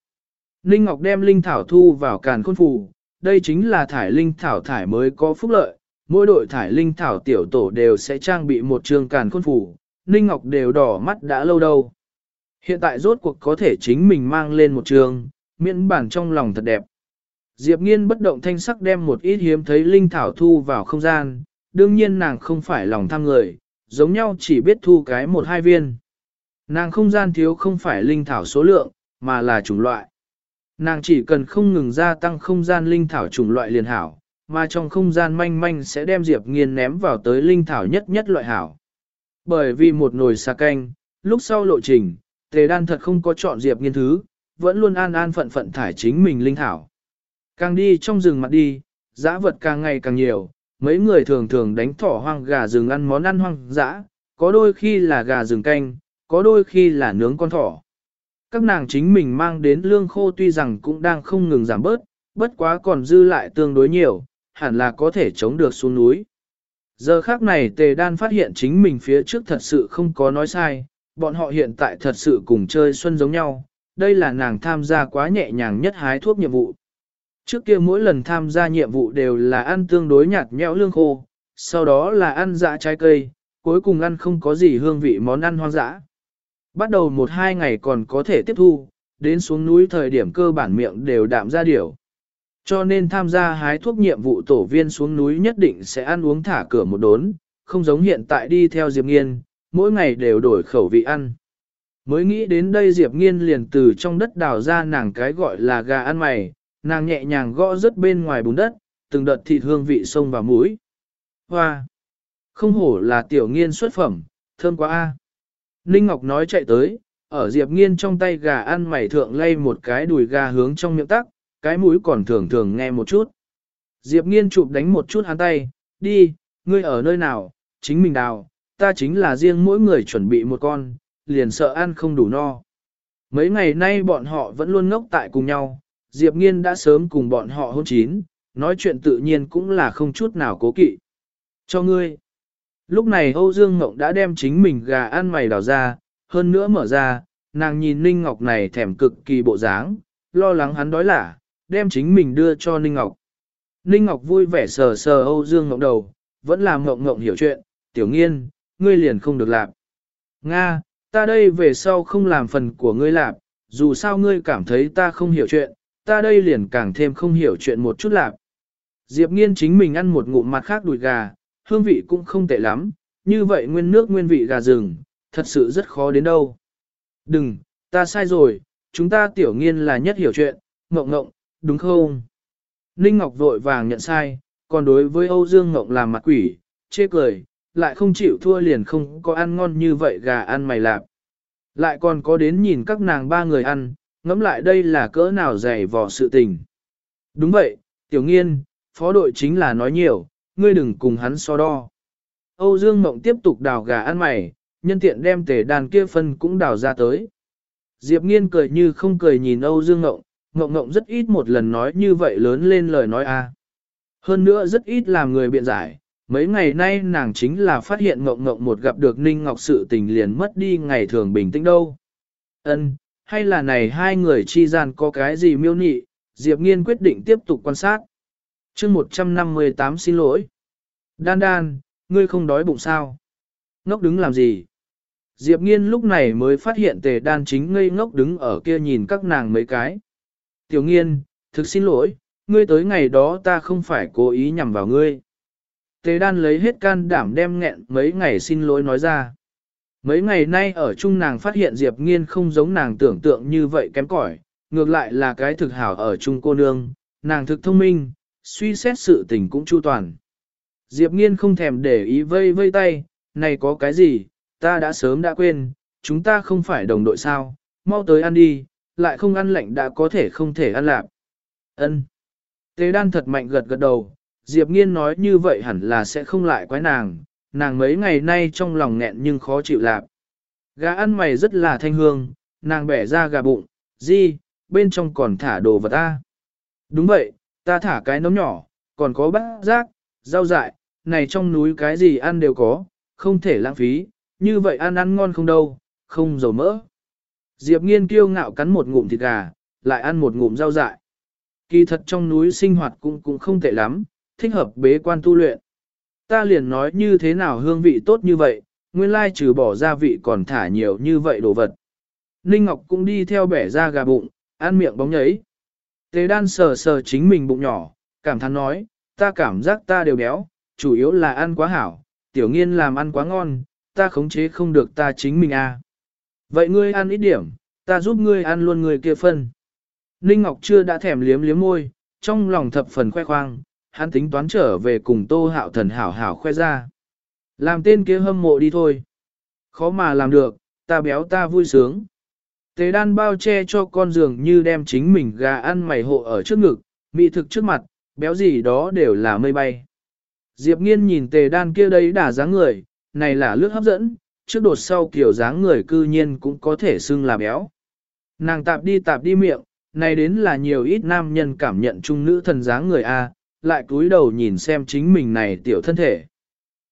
Ninh Ngọc đem linh thảo thu vào càn khôn phù, đây chính là thải linh thảo thải mới có phúc lợi, mỗi đội thải linh thảo tiểu tổ đều sẽ trang bị một trường càn khôn phù, Ninh Ngọc đều đỏ mắt đã lâu đâu. Hiện tại rốt cuộc có thể chính mình mang lên một trường, miễn bản trong lòng thật đẹp. Diệp Nghiên bất động thanh sắc đem một ít hiếm thấy linh thảo thu vào không gian, đương nhiên nàng không phải lòng tham người, giống nhau chỉ biết thu cái một hai viên. Nàng không gian thiếu không phải linh thảo số lượng, mà là chủng loại. Nàng chỉ cần không ngừng gia tăng không gian linh thảo chủng loại liền hảo, mà trong không gian manh manh sẽ đem Diệp Nghiên ném vào tới linh thảo nhất nhất loại hảo. Bởi vì một nồi xà canh, lúc sau lộ trình, Tề Đan thật không có chọn Diệp Nghiên thứ, vẫn luôn an an phận phận thải chính mình linh thảo. Càng đi trong rừng mặt đi, dã vật càng ngày càng nhiều, mấy người thường thường đánh thỏ hoang gà rừng ăn món ăn hoang dã, có đôi khi là gà rừng canh, có đôi khi là nướng con thỏ. các nàng chính mình mang đến lương khô tuy rằng cũng đang không ngừng giảm bớt, bất quá còn dư lại tương đối nhiều, hẳn là có thể chống được xuống núi. Giờ khác này tề đan phát hiện chính mình phía trước thật sự không có nói sai, bọn họ hiện tại thật sự cùng chơi xuân giống nhau, đây là nàng tham gia quá nhẹ nhàng nhất hái thuốc nhiệm vụ. Trước kia mỗi lần tham gia nhiệm vụ đều là ăn tương đối nhạt nhẽo lương khô, sau đó là ăn dã trái cây, cuối cùng ăn không có gì hương vị món ăn hoang dã. Bắt đầu một hai ngày còn có thể tiếp thu, đến xuống núi thời điểm cơ bản miệng đều đạm ra điểu. Cho nên tham gia hái thuốc nhiệm vụ tổ viên xuống núi nhất định sẽ ăn uống thả cửa một đốn, không giống hiện tại đi theo Diệp Nghiên, mỗi ngày đều đổi khẩu vị ăn. Mới nghĩ đến đây Diệp Nghiên liền từ trong đất đào ra nàng cái gọi là gà ăn mày, nàng nhẹ nhàng gõ rất bên ngoài bùn đất, từng đợt thịt hương vị sông vào mũi. Hoa! Không hổ là tiểu nghiên xuất phẩm, thơm quá a. Ninh Ngọc nói chạy tới, ở Diệp Nghiên trong tay gà ăn mày thượng lay một cái đùi gà hướng trong miệng tắc, cái mũi còn thường thường nghe một chút. Diệp Nghiên chụp đánh một chút hắn tay, đi, ngươi ở nơi nào, chính mình đào, ta chính là riêng mỗi người chuẩn bị một con, liền sợ ăn không đủ no. Mấy ngày nay bọn họ vẫn luôn ngốc tại cùng nhau, Diệp Nghiên đã sớm cùng bọn họ hôn chín, nói chuyện tự nhiên cũng là không chút nào cố kỵ. Cho ngươi. Lúc này Âu Dương Ngộng đã đem chính mình gà ăn mày đào ra, hơn nữa mở ra, nàng nhìn Ninh Ngọc này thèm cực kỳ bộ dáng, lo lắng hắn đói lả, đem chính mình đưa cho Ninh Ngọc. Ninh Ngọc vui vẻ sờ sờ Âu Dương Ngộng đầu, vẫn làm Ngộng Ngộng hiểu chuyện, tiểu nghiên, ngươi liền không được làm. Nga, ta đây về sau không làm phần của ngươi làm, dù sao ngươi cảm thấy ta không hiểu chuyện, ta đây liền càng thêm không hiểu chuyện một chút làm. Diệp nghiên chính mình ăn một ngụm mặt khác đùi gà, hương vị cũng không tệ lắm, như vậy nguyên nước nguyên vị gà rừng, thật sự rất khó đến đâu. Đừng, ta sai rồi, chúng ta tiểu nghiên là nhất hiểu chuyện, ngộng ngộng, đúng không? Ninh Ngọc vội vàng nhận sai, còn đối với Âu Dương Ngộng làm mặt quỷ, chê cười, lại không chịu thua liền không có ăn ngon như vậy gà ăn mày lạp. Lại còn có đến nhìn các nàng ba người ăn, ngẫm lại đây là cỡ nào dày vò sự tình. Đúng vậy, tiểu nghiên, phó đội chính là nói nhiều, ngươi đừng cùng hắn so đo. Âu Dương Mộng tiếp tục đào gà ăn mày, nhân tiện đem tể đàn kia phân cũng đào ra tới. Diệp Nghiên cười như không cười nhìn Âu Dương Ngộng, Ngộng Ngộng rất ít một lần nói như vậy lớn lên lời nói a. Hơn nữa rất ít làm người biện giải, mấy ngày nay nàng chính là phát hiện Ngộng Ngộng một gặp được Ninh Ngọc sự tình liền mất đi ngày thường bình tĩnh đâu. Ân, hay là này hai người chi gian có cái gì miêu nị, Diệp Nghiên quyết định tiếp tục quan sát chương 158 xin lỗi. Đan đan, ngươi không đói bụng sao? Ngốc đứng làm gì? Diệp nghiên lúc này mới phát hiện tề đan chính ngây ngốc đứng ở kia nhìn các nàng mấy cái. Tiểu nghiên, thực xin lỗi, ngươi tới ngày đó ta không phải cố ý nhằm vào ngươi. Tề đan lấy hết can đảm đem nghẹn mấy ngày xin lỗi nói ra. Mấy ngày nay ở chung nàng phát hiện Diệp nghiên không giống nàng tưởng tượng như vậy kém cỏi, ngược lại là cái thực hảo ở chung cô nương, nàng thực thông minh, suy xét sự tình cũng chu toàn. Diệp nghiên không thèm để ý vây vây tay, này có cái gì, ta đã sớm đã quên, chúng ta không phải đồng đội sao, mau tới ăn đi, lại không ăn lạnh đã có thể không thể ăn lạp. Ân. Tế đan thật mạnh gật gật đầu, Diệp nghiên nói như vậy hẳn là sẽ không lại quái nàng, nàng mấy ngày nay trong lòng nghẹn nhưng khó chịu lạp. Gà ăn mày rất là thanh hương, nàng bẻ ra gà bụng, gì, bên trong còn thả đồ vật ta. Đúng vậy, ta thả cái nấm nhỏ, còn có bát rác, rau dại, này trong núi cái gì ăn đều có, không thể lãng phí, như vậy ăn ăn ngon không đâu, không dầu mỡ. Diệp nghiên kiêu ngạo cắn một ngụm thịt gà, lại ăn một ngụm rau dại. Kỳ thật trong núi sinh hoạt cũng cũng không tệ lắm, thích hợp bế quan tu luyện. Ta liền nói như thế nào hương vị tốt như vậy, nguyên lai trừ bỏ gia vị còn thả nhiều như vậy đồ vật. Ninh Ngọc cũng đi theo bẻ ra gà bụng, ăn miệng bóng nhấy. Tề đan sờ sờ chính mình bụng nhỏ, cảm thán nói, ta cảm giác ta đều béo, chủ yếu là ăn quá hảo, tiểu nghiên làm ăn quá ngon, ta khống chế không được ta chính mình à. Vậy ngươi ăn ít điểm, ta giúp ngươi ăn luôn người kia phân. Ninh Ngọc chưa đã thèm liếm liếm môi, trong lòng thập phần khoe khoang, hắn tính toán trở về cùng tô hạo thần hảo hảo khoe ra. Làm tên kia hâm mộ đi thôi. Khó mà làm được, ta béo ta vui sướng. Tề đan bao che cho con giường như đem chính mình gà ăn mày hộ ở trước ngực, mị thực trước mặt, béo gì đó đều là mây bay. Diệp nghiên nhìn tề đan kia đấy đả dáng người, này là lướt hấp dẫn, trước đột sau kiểu dáng người cư nhiên cũng có thể xưng là béo. Nàng tạp đi tạp đi miệng, này đến là nhiều ít nam nhân cảm nhận trung nữ thần dáng người A, lại cúi đầu nhìn xem chính mình này tiểu thân thể.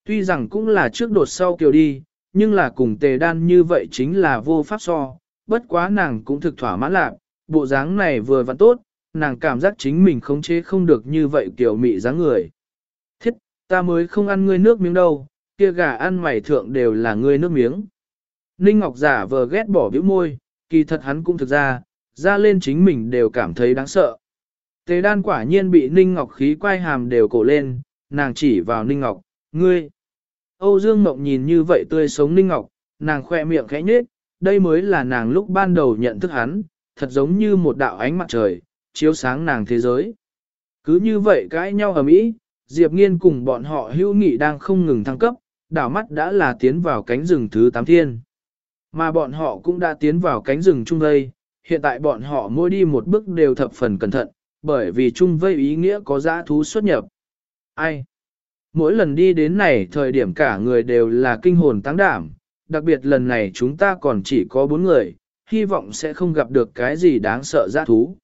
Tuy rằng cũng là trước đột sau kiểu đi, nhưng là cùng tề đan như vậy chính là vô pháp so, bất quá nàng cũng thực thỏa mãn lạc, bộ dáng này vừa vặn tốt, nàng cảm giác chính mình khống chế không được như vậy kiểu mị dáng người. Thiết, ta mới không ăn ngươi nước miếng đâu, kia gà ăn mày thượng đều là ngươi nước miếng. Ninh Ngọc giả vờ ghét bỏ biểu môi, kỳ thật hắn cũng thực ra, ra lên chính mình đều cảm thấy đáng sợ. Tề đan quả nhiên bị Ninh Ngọc khí quay hàm đều cổ lên, nàng chỉ vào Ninh Ngọc, ngươi. Âu Dương Mộng nhìn như vậy tươi sống Ninh Ngọc, nàng khoe miệng khẽ nhếch, đây mới là nàng lúc ban đầu nhận thức hắn, thật giống như một đạo ánh mặt trời, chiếu sáng nàng thế giới. Cứ như vậy cãi nhau ở Mỹ, Diệp Nghiên cùng bọn họ hữu nghị đang không ngừng thăng cấp, đảo mắt đã là tiến vào cánh rừng thứ 8 thiên. Mà bọn họ cũng đã tiến vào cánh rừng trung vây, hiện tại bọn họ mỗi đi một bước đều thập phần cẩn thận, bởi vì trung vây ý nghĩa có giã thú xuất nhập. Ai? Mỗi lần đi đến này thời điểm cả người đều là kinh hồn tăng đảm, đặc biệt lần này chúng ta còn chỉ có bốn người, hy vọng sẽ không gặp được cái gì đáng sợ giã thú.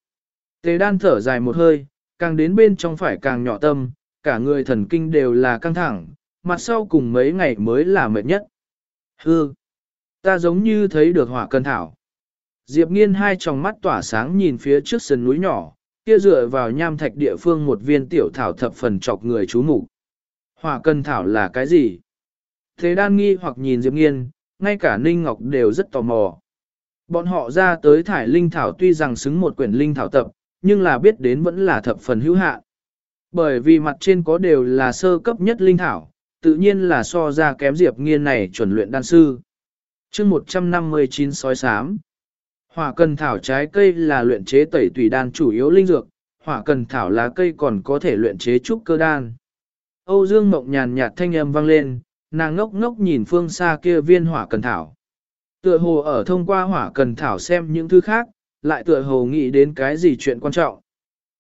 Tề đan thở dài một hơi, càng đến bên trong phải càng nhỏ tâm, cả người thần kinh đều là căng thẳng, mặt sau cùng mấy ngày mới là mệt nhất. Hư! Ta giống như thấy được hỏa cân thảo. Diệp nghiên hai tròng mắt tỏa sáng nhìn phía trước sườn núi nhỏ, kia dựa vào nham thạch địa phương một viên tiểu thảo thập phần chọc người chú mục Hỏa cân thảo là cái gì? Thế đan nghi hoặc nhìn Diệp nghiên, ngay cả Ninh Ngọc đều rất tò mò. Bọn họ ra tới thải linh thảo tuy rằng xứng một quyển linh thảo tập, nhưng là biết đến vẫn là thập phần hữu hạn. Bởi vì mặt trên có đều là sơ cấp nhất linh thảo, tự nhiên là so ra kém Diệp Nghiên này chuẩn luyện đan sư. chương 159 sói sám. Hỏa cần thảo trái cây là luyện chế tẩy tùy đan chủ yếu linh dược, hỏa cần thảo lá cây còn có thể luyện chế trúc cơ đan. Âu Dương Mộng nhàn nhạt thanh âm vang lên, nàng ngốc ngốc nhìn phương xa kia viên hỏa cần thảo. Tựa hồ ở thông qua hỏa cần thảo xem những thứ khác, lại tựa hồ nghĩ đến cái gì chuyện quan trọng.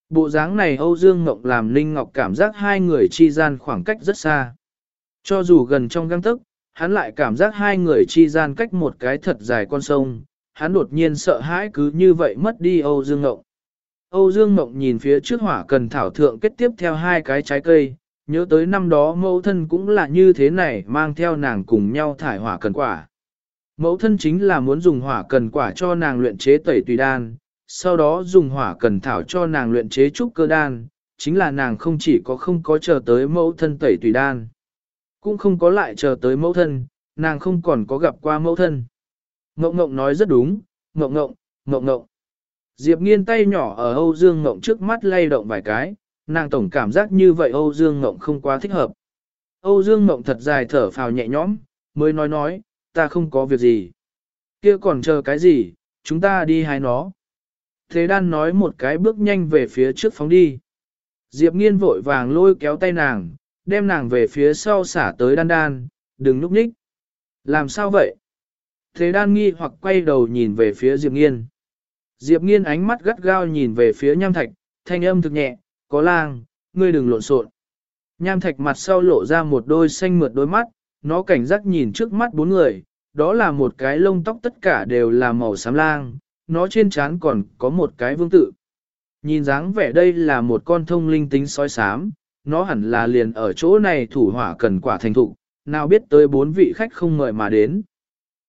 Bộ dáng này Âu Dương Ngọc làm Ninh Ngọc cảm giác hai người chi gian khoảng cách rất xa. Cho dù gần trong găng tức, hắn lại cảm giác hai người chi gian cách một cái thật dài con sông, hắn đột nhiên sợ hãi cứ như vậy mất đi Âu Dương Ngọc. Âu Dương Ngọc nhìn phía trước hỏa cần thảo thượng kết tiếp theo hai cái trái cây, nhớ tới năm đó mẫu thân cũng là như thế này mang theo nàng cùng nhau thải hỏa cần quả. Mẫu thân chính là muốn dùng hỏa cần quả cho nàng luyện chế tẩy tùy đan, sau đó dùng hỏa cần thảo cho nàng luyện chế trúc cơ đan, chính là nàng không chỉ có không có chờ tới mẫu thân tẩy tùy đan, cũng không có lại chờ tới mẫu thân, nàng không còn có gặp qua mẫu thân. Ngộng ngộng nói rất đúng, ngộng ngộng, ngộng ngộng. Diệp nghiên tay nhỏ ở Âu Dương Ngộng trước mắt lay động vài cái, nàng tổng cảm giác như vậy Âu Dương Ngộng không quá thích hợp. Âu Dương Ngộng thật dài thở phào nhẹ nhõm, mới nói nói, ta không có việc gì. Kia còn chờ cái gì, chúng ta đi hái nó. Thế đan nói một cái bước nhanh về phía trước phóng đi. Diệp nghiên vội vàng lôi kéo tay nàng, đem nàng về phía sau xả tới đan đan, đừng núp nhích. Làm sao vậy? Thế đan nghi hoặc quay đầu nhìn về phía Diệp nghiên. Diệp nghiên ánh mắt gắt gao nhìn về phía nham thạch, thanh âm thực nhẹ, có lang, ngươi đừng lộn xộn. Nham thạch mặt sau lộ ra một đôi xanh mượt đôi mắt, nó cảnh giác nhìn trước mắt bốn người, đó là một cái lông tóc tất cả đều là màu xám lang, nó trên trán còn có một cái vương tự. Nhìn dáng vẻ đây là một con thông linh tính sói xám, nó hẳn là liền ở chỗ này thủ hỏa cần quả thành thụ, nào biết tới bốn vị khách không mời mà đến.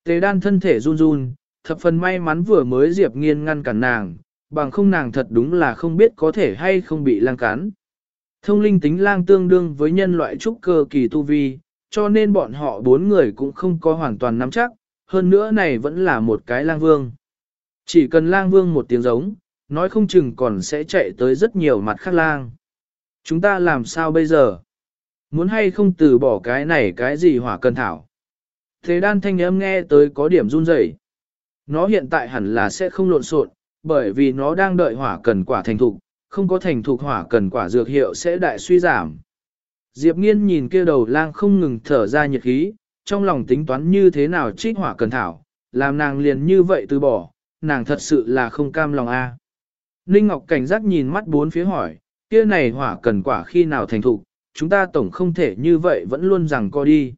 Tề đan thân thể run run, thập phần may mắn vừa mới Diệp Nghiên ngăn cản nàng, bằng không nàng thật đúng là không biết có thể hay không bị lang cắn. Thông linh tính lang tương đương với nhân loại trúc cơ kỳ tu vi, cho nên bọn họ bốn người cũng không có hoàn toàn nắm chắc, hơn nữa này vẫn là một cái lang vương. Chỉ cần lang vương một tiếng giống, nói không chừng còn sẽ chạy tới rất nhiều mặt khác lang. Chúng ta làm sao bây giờ? Muốn hay không từ bỏ cái này cái gì hỏa cần thảo? Thế đan thanh âm nghe tới có điểm run rẩy. Nó hiện tại hẳn là sẽ không lộn xộn, bởi vì nó đang đợi hỏa cần quả thành thục, không có thành thục hỏa cần quả dược hiệu sẽ đại suy giảm. Diệp nghiên nhìn kia đầu lang không ngừng thở ra nhiệt khí, trong lòng tính toán như thế nào trích hỏa cần thảo, làm nàng liền như vậy từ bỏ, nàng thật sự là không cam lòng a. À. Ninh Ngọc cảnh giác nhìn mắt bốn phía hỏi, kia này hỏa cần quả khi nào thành thục, chúng ta tổng không thể như vậy vẫn luôn rằng co đi.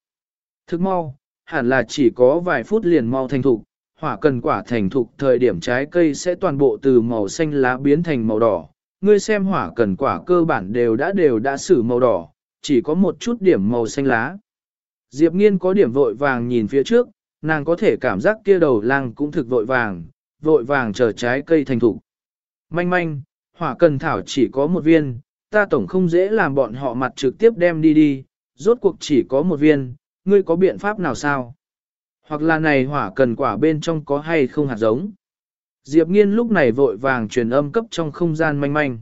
Thức mau, hẳn là chỉ có vài phút liền mau thành thục, hỏa cần quả thành thục thời điểm trái cây sẽ toàn bộ từ màu xanh lá biến thành màu đỏ. Ngươi xem hỏa cần quả cơ bản đều đã đều đã xử màu đỏ, chỉ có một chút điểm màu xanh lá. Diệp nghiên có điểm vội vàng nhìn phía trước, nàng có thể cảm giác kia đầu lang cũng thực vội vàng, vội vàng chờ trái cây thành thục. Manh manh, hỏa cần thảo chỉ có một viên, ta tổng không dễ làm bọn họ mặt trực tiếp đem đi đi, rốt cuộc chỉ có một viên, ngươi có biện pháp nào sao? Hoặc là này hỏa cần quả bên trong có hay không hạt giống? Diệp nghiên lúc này vội vàng truyền âm cấp trong không gian manh manh.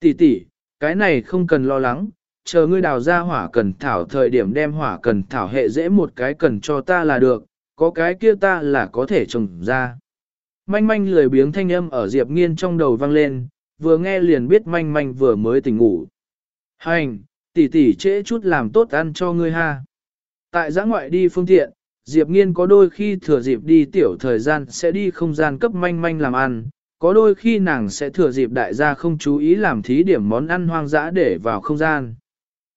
Tỷ tỷ, cái này không cần lo lắng, chờ ngươi đào ra hỏa cần thảo thời điểm đem hỏa cần thảo hệ dễ một cái cần cho ta là được, có cái kia ta là có thể trồng ra. Manh manh lười biếng thanh âm ở Diệp nghiên trong đầu vang lên, vừa nghe liền biết manh manh vừa mới tỉnh ngủ. Hành, tỷ tỷ trễ chút làm tốt ăn cho ngươi ha. Tại giã ngoại đi phương tiện, Diệp Nghiên có đôi khi thừa dịp đi tiểu thời gian sẽ đi không gian cấp manh manh làm ăn, có đôi khi nàng sẽ thừa dịp đại gia không chú ý làm thí điểm món ăn hoang dã để vào không gian.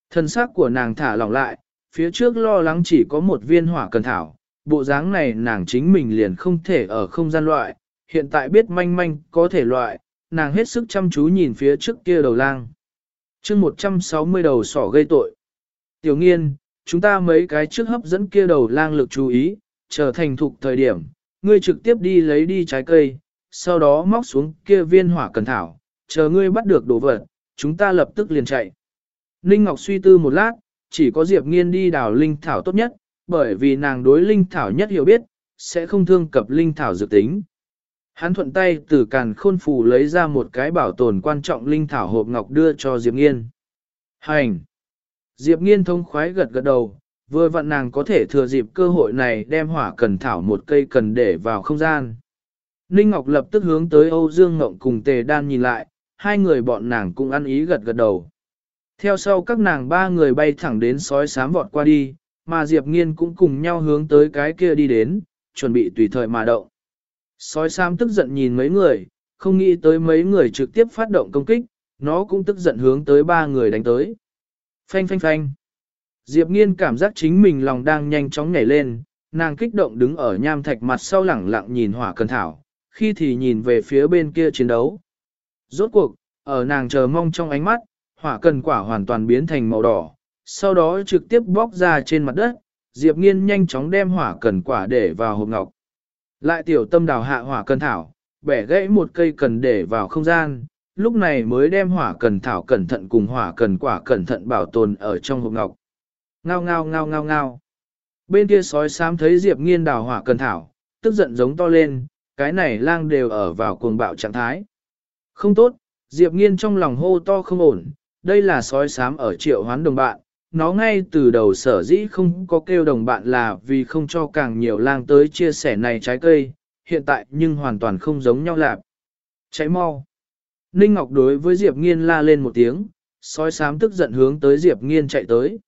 Thân xác của nàng thả lỏng lại, phía trước lo lắng chỉ có một viên hỏa cần thảo, bộ dáng này nàng chính mình liền không thể ở không gian loại, hiện tại biết manh manh có thể loại, nàng hết sức chăm chú nhìn phía trước kia đầu lang. chương 160 đầu sỏ gây tội. Tiểu nghiên, chúng ta mấy cái trước hấp dẫn kia đầu lang lực chú ý, trở thành thục thời điểm, ngươi trực tiếp đi lấy đi trái cây, sau đó móc xuống kia viên hỏa cần thảo, chờ ngươi bắt được đồ vật, chúng ta lập tức liền chạy. Ninh Ngọc suy tư một lát, chỉ có Diệp Nghiên đi đào linh thảo tốt nhất, bởi vì nàng đối linh thảo nhất hiểu biết, sẽ không thương cập linh thảo dược tính. Hắn thuận tay từ càn khôn phù lấy ra một cái bảo tồn quan trọng linh thảo hộp ngọc đưa cho Diệp Nghiên. Hành! Diệp Nghiên thông khoái gật gật đầu, vừa vặn nàng có thể thừa dịp cơ hội này đem hỏa cần thảo một cây cần để vào không gian. Ninh Ngọc lập tức hướng tới Âu Dương Ngộng cùng Tề Đan nhìn lại, hai người bọn nàng cũng ăn ý gật gật đầu. Theo sau các nàng ba người bay thẳng đến sói sám vọt qua đi, mà Diệp Nghiên cũng cùng nhau hướng tới cái kia đi đến, chuẩn bị tùy thời mà động. Sói sám tức giận nhìn mấy người, không nghĩ tới mấy người trực tiếp phát động công kích, nó cũng tức giận hướng tới ba người đánh tới. Phanh phanh phanh. Diệp nghiên cảm giác chính mình lòng đang nhanh chóng nhảy lên, nàng kích động đứng ở nham thạch mặt sau lẳng lặng nhìn hỏa cần thảo, khi thì nhìn về phía bên kia chiến đấu. Rốt cuộc, ở nàng chờ mong trong ánh mắt, hỏa cần quả hoàn toàn biến thành màu đỏ, sau đó trực tiếp bóc ra trên mặt đất, Diệp nghiên nhanh chóng đem hỏa cần quả để vào hộp ngọc. Lại tiểu tâm đào hạ hỏa cần thảo, bẻ gãy một cây cần để vào không gian, lúc này mới đem hỏa cần thảo cẩn thận cùng hỏa cần quả cẩn thận bảo tồn ở trong hộp ngọc. Ngao ngao ngao ngao ngao. Bên kia sói xám thấy Diệp nghiên đào hỏa cần thảo, tức giận giống to lên, cái này lang đều ở vào cuồng bạo trạng thái. Không tốt, Diệp nghiên trong lòng hô to không ổn, đây là sói xám ở triệu hoán đồng bạn, nó ngay từ đầu sở dĩ không có kêu đồng bạn là vì không cho càng nhiều lang tới chia sẻ này trái cây, hiện tại nhưng hoàn toàn không giống nhau lạp. Cháy mau. Ninh Ngọc đối với Diệp Nghiên la lên một tiếng, sói sám tức giận hướng tới Diệp Nghiên chạy tới.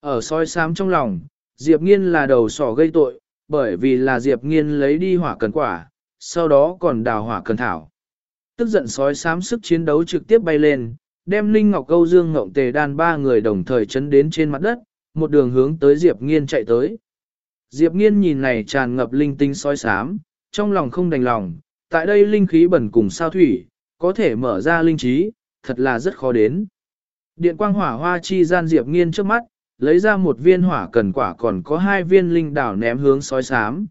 Ở sói sám trong lòng, Diệp Nghiên là đầu sỏ gây tội, bởi vì là Diệp Nghiên lấy đi hỏa cần quả, sau đó còn đào hỏa cần thảo. Tức giận sói sám sức chiến đấu trực tiếp bay lên, đem Linh Ngọc Câu Dương Ngộng Tề đan ba người đồng thời chấn đến trên mặt đất, một đường hướng tới Diệp Nghiên chạy tới. Diệp Nghiên nhìn này tràn ngập linh tinh soi sám, trong lòng không đành lòng, tại đây linh khí bẩn cùng sao thủy, có thể mở ra linh trí, thật là rất khó đến. Điện quang hỏa hoa chi gian Diệp Nghiên trước mắt, lấy ra một viên hỏa cần quả còn có hai viên linh đảo ném hướng sói sám.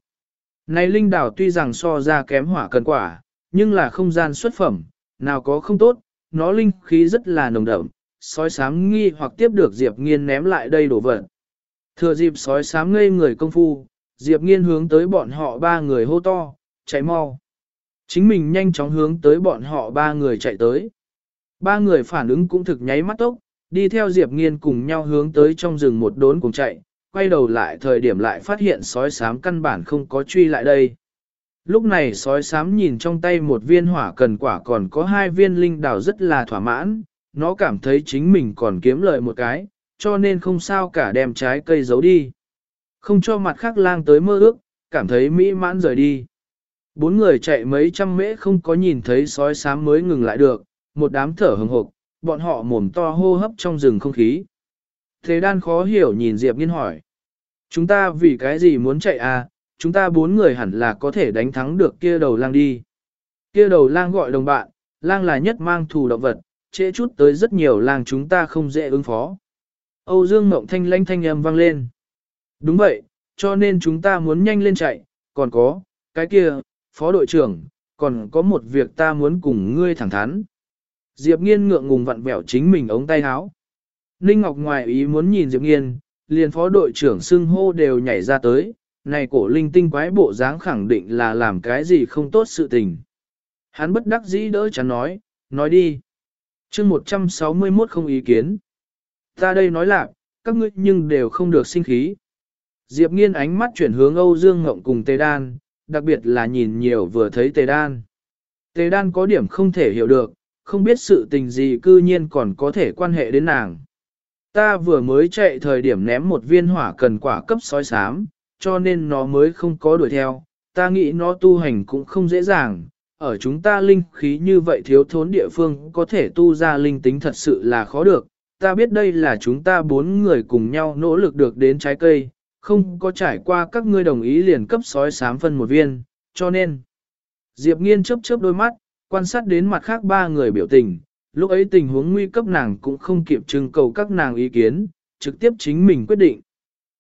Này linh đảo tuy rằng so ra kém hỏa cần quả, nhưng là không gian xuất phẩm, nào có không tốt, nó linh khí rất là nồng đậm, sói sám nghi hoặc tiếp được Diệp Nghiên ném lại đây đổ vật. Thừa dịp sói sám ngây người công phu, Diệp Nghiên hướng tới bọn họ ba người hô to, chạy mau. Chính mình nhanh chóng hướng tới bọn họ ba người chạy tới. Ba người phản ứng cũng thực nháy mắt tốc, đi theo Diệp Nghiên cùng nhau hướng tới trong rừng một đốn cùng chạy, quay đầu lại thời điểm lại phát hiện sói sám căn bản không có truy lại đây. Lúc này sói sám nhìn trong tay một viên hỏa cần quả còn có hai viên linh đào rất là thỏa mãn, nó cảm thấy chính mình còn kiếm lợi một cái, cho nên không sao cả đem trái cây giấu đi. Không cho mặt khác lang tới mơ ước, cảm thấy mỹ mãn rời đi. Bốn người chạy mấy trăm mễ không có nhìn thấy sói sám mới ngừng lại được, một đám thở hừng hộp, bọn họ mồm to hô hấp trong rừng không khí. Thế đan khó hiểu nhìn Diệp Nghiên hỏi. Chúng ta vì cái gì muốn chạy à, chúng ta bốn người hẳn là có thể đánh thắng được kia đầu lang đi. Kia đầu lang gọi đồng bạn, lang là nhất mang thù động vật, trễ chút tới rất nhiều lang chúng ta không dễ ứng phó. Âu Dương Mộng Thanh lanh thanh âm vang lên. Đúng vậy, cho nên chúng ta muốn nhanh lên chạy, còn có, cái kia, phó đội trưởng, còn có một việc ta muốn cùng ngươi thẳng thắn. Diệp Nghiên ngượng ngùng vặn vẹo chính mình ống tay áo. Ninh Ngọc ngoài ý muốn nhìn Diệp Nghiên, liền phó đội trưởng xưng hô đều nhảy ra tới, này cổ linh tinh quái bộ dáng khẳng định là làm cái gì không tốt sự tình. Hắn bất đắc dĩ đỡ chắn nói, nói đi. chương 161 không ý kiến. Ta đây nói là, các ngươi nhưng đều không được sinh khí. Diệp nghiên ánh mắt chuyển hướng Âu Dương Ngộng cùng Tề Đan, đặc biệt là nhìn nhiều vừa thấy Tề Đan. Tề Đan có điểm không thể hiểu được, không biết sự tình gì cư nhiên còn có thể quan hệ đến nàng. Ta vừa mới chạy thời điểm ném một viên hỏa cần quả cấp sói sám, cho nên nó mới không có đuổi theo. Ta nghĩ nó tu hành cũng không dễ dàng, ở chúng ta linh khí như vậy thiếu thốn địa phương có thể tu ra linh tính thật sự là khó được. Ta biết đây là chúng ta bốn người cùng nhau nỗ lực được đến trái cây, không có trải qua các ngươi đồng ý liền cấp sói sám phân một viên, cho nên. Diệp nghiên chớp chớp đôi mắt, quan sát đến mặt khác ba người biểu tình, lúc ấy tình huống nguy cấp nàng cũng không kịp trưng cầu các nàng ý kiến, trực tiếp chính mình quyết định.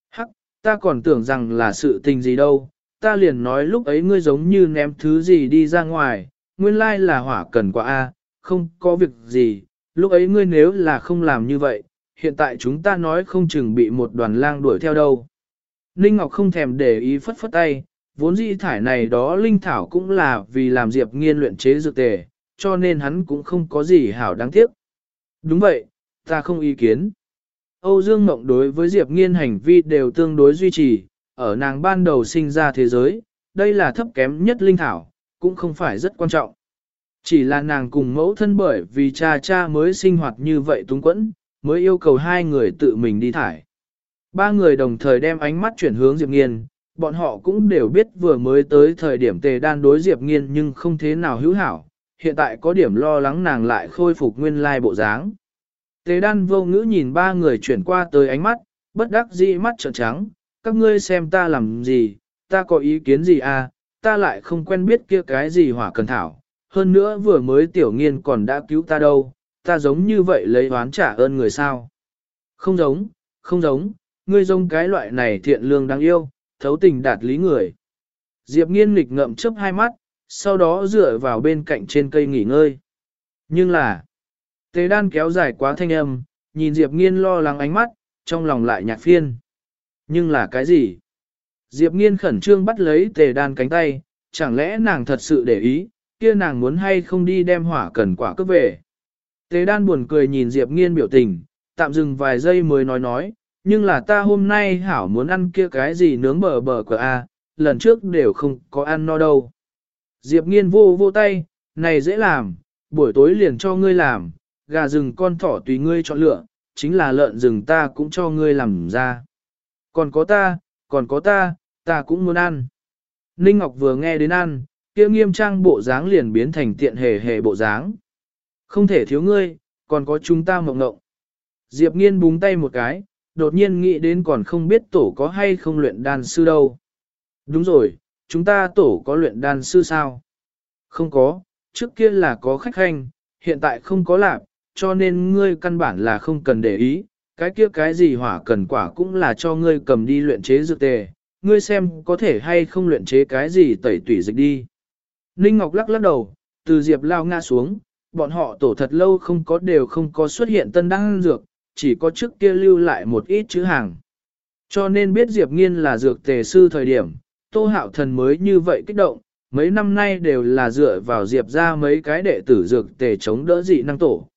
Hắc, ta còn tưởng rằng là sự tình gì đâu, ta liền nói lúc ấy ngươi giống như ném thứ gì đi ra ngoài, nguyên lai là hỏa cần quả A, không có việc gì, lúc ấy ngươi nếu là không làm như vậy, hiện tại chúng ta nói không chừng bị một đoàn lang đuổi theo đâu. Ninh Ngọc không thèm để ý phất phất tay, vốn dĩ thải này đó Linh Thảo cũng là vì làm Diệp nghiên luyện chế dược tề, cho nên hắn cũng không có gì hảo đáng tiếc. Đúng vậy, ta không ý kiến. Âu Dương Mộng đối với Diệp nghiên hành vi đều tương đối duy trì, ở nàng ban đầu sinh ra thế giới, đây là thấp kém nhất Linh Thảo, cũng không phải rất quan trọng. Chỉ là nàng cùng mẫu thân bởi vì cha cha mới sinh hoạt như vậy túng quẫn, mới yêu cầu hai người tự mình đi thải. Ba người đồng thời đem ánh mắt chuyển hướng Diệp Nghiên, bọn họ cũng đều biết vừa mới tới thời điểm tề đan đối Diệp Nghiên nhưng không thế nào hữu hảo, hiện tại có điểm lo lắng nàng lại khôi phục nguyên lai bộ dáng. Tề đan vô ngữ nhìn ba người chuyển qua tới ánh mắt, bất đắc dĩ mắt trợn trắng, các ngươi xem ta làm gì, ta có ý kiến gì à, ta lại không quen biết kia cái gì hỏa cần thảo, hơn nữa vừa mới tiểu nghiên còn đã cứu ta đâu, ta giống như vậy lấy oán trả ơn người sao. Không giống, không giống, ngươi giống cái loại này thiện lương đáng yêu, thấu tình đạt lý người. Diệp nghiên nghịch ngậm chớp hai mắt, sau đó dựa vào bên cạnh trên cây nghỉ ngơi. Nhưng là, tề đan kéo dài quá thanh âm, nhìn Diệp nghiên lo lắng ánh mắt, trong lòng lại nhạc phiên. Nhưng là cái gì? Diệp nghiên khẩn trương bắt lấy tề đan cánh tay, chẳng lẽ nàng thật sự để ý, kia nàng muốn hay không đi đem hỏa cần quả cướp về. Tề đan buồn cười nhìn Diệp nghiên biểu tình, tạm dừng vài giây mới nói nói, nhưng là ta hôm nay hảo muốn ăn kia cái gì nướng bờ bờ của a, lần trước đều không có ăn no đâu. Diệp nghiên vô vô tay, này dễ làm, buổi tối liền cho ngươi làm, gà rừng con thỏ tùy ngươi chọn lựa, chính là lợn rừng ta cũng cho ngươi làm ra. Còn có ta, còn có ta, ta cũng muốn ăn. Ninh Ngọc vừa nghe đến ăn, kia nghiêm trang bộ dáng liền biến thành tiện hề hề bộ dáng. Không thể thiếu ngươi, còn có chúng ta mộng ngộng. Diệp nghiên búng tay một cái, đột nhiên nghĩ đến còn không biết tổ có hay không luyện đan sư đâu. Đúng rồi, chúng ta tổ có luyện đan sư sao? Không có, trước kia là có khách hành, hiện tại không có lạc, cho nên ngươi căn bản là không cần để ý, cái kia cái gì hỏa cần quả cũng là cho ngươi cầm đi luyện chế dược tề, ngươi xem có thể hay không luyện chế cái gì tẩy tủy dịch đi. Ninh Ngọc lắc lắc đầu, từ diệp lao ngã xuống, bọn họ tổ thật lâu không có đều không có xuất hiện tân đăng dược, chỉ có trước kia lưu lại một ít chữ hàng. Cho nên biết Diệp Nghiên là dược tề sư thời điểm, Tô Hạo Thần mới như vậy kích động, mấy năm nay đều là dựa vào Diệp ra mấy cái đệ tử dược tề chống đỡ dị năng tổ.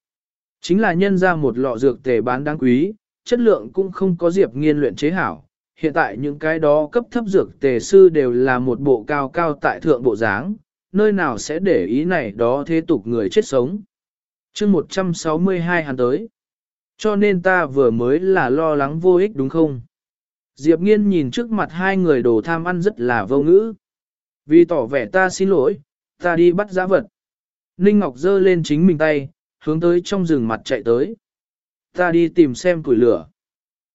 Chính là nhân ra một lọ dược tề bán đáng quý, chất lượng cũng không có Diệp Nghiên luyện chế hảo. Hiện tại những cái đó cấp thấp dược tề sư đều là một bộ cao cao tại thượng bộ dáng, nơi nào sẽ để ý này đó thế tục người chết sống. chương 162 hắn tới. Cho nên ta vừa mới là lo lắng vô ích đúng không? Diệp nghiên nhìn trước mặt hai người đồ tham ăn rất là vô ngữ. Vì tỏ vẻ ta xin lỗi, ta đi bắt giã vật. Ninh Ngọc giơ lên chính mình tay, hướng tới trong rừng mặt chạy tới. Ta đi tìm xem củi lửa.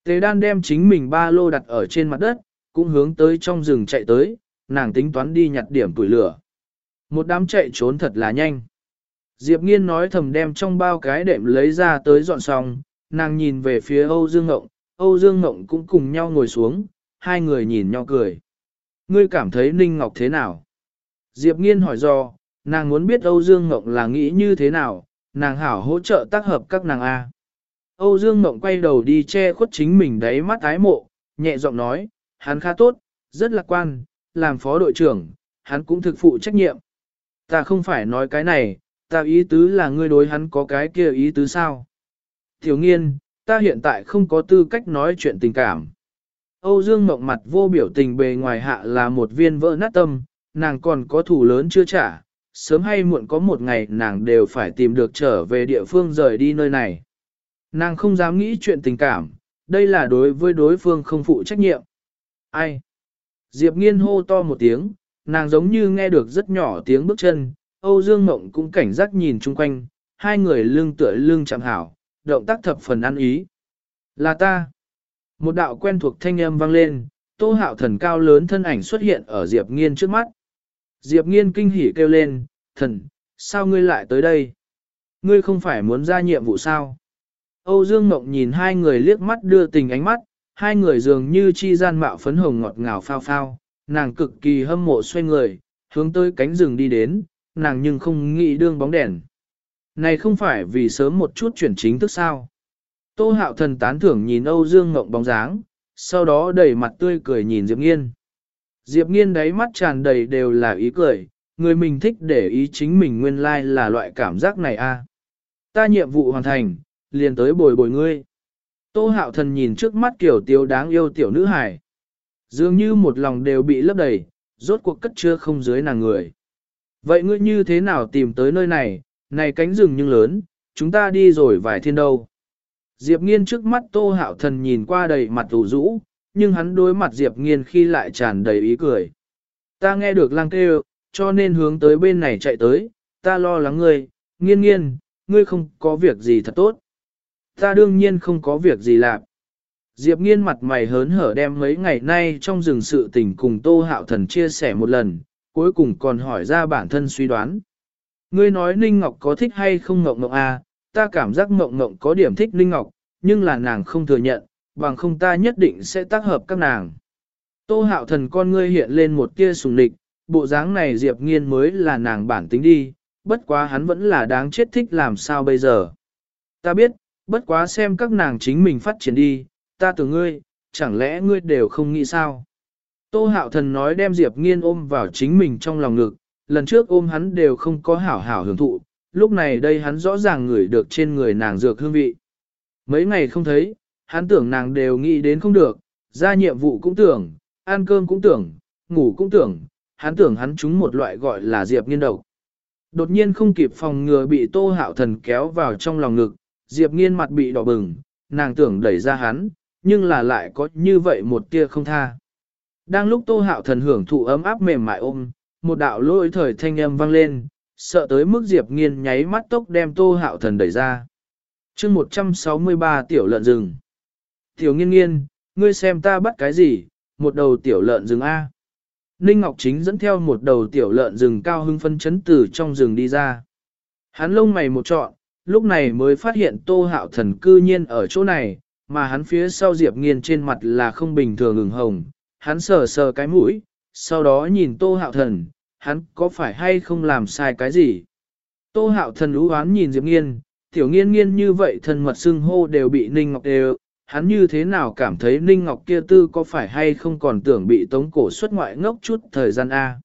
Tề đan đem chính mình ba lô đặt ở trên mặt đất, cũng hướng tới trong rừng chạy tới, nàng tính toán đi nhặt điểm tuổi lửa. Một đám chạy trốn thật là nhanh. Diệp Nghiên nói thầm đem trong bao cái đệm lấy ra tới dọn xong, nàng nhìn về phía Âu Dương Ngộng, Âu Dương Ngộng cũng cùng nhau ngồi xuống, hai người nhìn nhau cười. Ngươi cảm thấy Ninh Ngọc thế nào? Diệp Nghiên hỏi do, nàng muốn biết Âu Dương Ngộng là nghĩ như thế nào, nàng hảo hỗ trợ tác hợp các nàng A. Âu Dương Ngộng quay đầu đi che khuất chính mình đáy mắt ái mộ, nhẹ giọng nói, hắn khá tốt, rất lạc quan, làm phó đội trưởng, hắn cũng thực phụ trách nhiệm. Ta không phải nói cái này, ta ý tứ là ngươi đối hắn có cái kia ý tứ sao. Tiểu nghiên, ta hiện tại không có tư cách nói chuyện tình cảm. Âu Dương Mộng mặt vô biểu tình bề ngoài hạ là một viên vỡ nát tâm, nàng còn có thủ lớn chưa trả, sớm hay muộn có một ngày nàng đều phải tìm được trở về địa phương rời đi nơi này. Nàng không dám nghĩ chuyện tình cảm, đây là đối với đối phương không phụ trách nhiệm. Ai? Diệp nghiên hô to một tiếng, nàng giống như nghe được rất nhỏ tiếng bước chân, Âu Dương Mộng cũng cảnh giác nhìn chung quanh, hai người lưng tựa lưng chạm hảo, động tác thập phần ăn ý. Là ta. Một đạo quen thuộc thanh âm vang lên, tô hạo thần cao lớn thân ảnh xuất hiện ở Diệp nghiên trước mắt. Diệp nghiên kinh hỉ kêu lên, thần, sao ngươi lại tới đây? Ngươi không phải muốn ra nhiệm vụ sao? Âu Dương ngọc nhìn hai người liếc mắt đưa tình ánh mắt, hai người dường như chi gian mạo phấn hồng ngọt ngào phao phao, nàng cực kỳ hâm mộ xoay người, hướng tới cánh rừng đi đến, nàng nhưng không nghĩ đương bóng đèn. Này không phải vì sớm một chút chuyển chính thức sao. Tô hạo thần tán thưởng nhìn Âu Dương Ngộng bóng dáng, sau đó đầy mặt tươi cười nhìn Diệp Nghiên. Diệp Nghiên đáy mắt tràn đầy đều là ý cười, người mình thích để ý chính mình nguyên lai like là loại cảm giác này a. À. Ta nhiệm vụ hoàn thành, liền tới bồi bồi ngươi. Tô hạo thần nhìn trước mắt kiểu tiêu đáng yêu tiểu nữ hài. Dường như một lòng đều bị lấp đầy, rốt cuộc cất chưa không dưới nàng người. Vậy ngươi như thế nào tìm tới nơi này, này cánh rừng nhưng lớn, chúng ta đi rồi vài thiên đâu. Diệp nghiên trước mắt tô hạo thần nhìn qua đầy mặt ủ rũ, nhưng hắn đối mặt Diệp nghiên khi lại tràn đầy ý cười. Ta nghe được lang kêu, cho nên hướng tới bên này chạy tới, ta lo lắng ngươi, nghiên nghiên, ngươi không có việc gì thật tốt. Ta đương nhiên không có việc gì làm. Diệp nghiên mặt mày hớn hở đem mấy ngày nay trong rừng sự tình cùng Tô Hạo Thần chia sẻ một lần, cuối cùng còn hỏi ra bản thân suy đoán. Ngươi nói Ninh Ngọc có thích hay không Ngọc Ngọc à, ta cảm giác Ngọc Ngọc có điểm thích Ninh Ngọc, nhưng là nàng không thừa nhận, bằng không ta nhất định sẽ tác hợp các nàng. Tô Hạo Thần con ngươi hiện lên một tia sùng lịch, bộ dáng này Diệp nghiên mới là nàng bản tính đi, bất quá hắn vẫn là đáng chết thích làm sao bây giờ. Ta biết, bất quá xem các nàng chính mình phát triển đi, ta tưởng ngươi, chẳng lẽ ngươi đều không nghĩ sao? Tô hạo thần nói đem Diệp nghiên ôm vào chính mình trong lòng ngực, lần trước ôm hắn đều không có hảo hảo hưởng thụ, lúc này đây hắn rõ ràng ngửi được trên người nàng dược hương vị. Mấy ngày không thấy, hắn tưởng nàng đều nghĩ đến không được, ra nhiệm vụ cũng tưởng, ăn cơm cũng tưởng, ngủ cũng tưởng, hắn tưởng hắn trúng một loại gọi là Diệp nghiên độc. Đột nhiên không kịp phòng ngừa bị tô hạo thần kéo vào trong lòng ngực, Diệp nghiên mặt bị đỏ bừng, nàng tưởng đẩy ra hắn, nhưng là lại có như vậy một tia không tha. Đang lúc tô hạo thần hưởng thụ ấm áp mềm mại ôm, một đạo lôi thời thanh âm vang lên, sợ tới mức Diệp nghiên nháy mắt tốc đem tô hạo thần đẩy ra. chương 163 tiểu lợn rừng. Tiểu nghiên nghiên, ngươi xem ta bắt cái gì, một đầu tiểu lợn rừng A. Ninh Ngọc Chính dẫn theo một đầu tiểu lợn rừng cao hưng phân chấn từ trong rừng đi ra. Hắn lông mày một trọn, lúc này mới phát hiện tô hạo thần cư nhiên ở chỗ này, mà hắn phía sau Diệp Nghiên trên mặt là không bình thường ửng hồng, hắn sờ sờ cái mũi, sau đó nhìn Tô Hạo Thần, hắn có phải hay không làm sai cái gì? Tô Hạo Thần lũ oán nhìn Diệp Nghiên, tiểu nghiên nghiên như vậy thần mật xưng hô đều bị Ninh Ngọc đều, hắn như thế nào cảm thấy Ninh Ngọc kia tư có phải hay không còn tưởng bị tống cổ xuất ngoại ngốc chút thời gian A.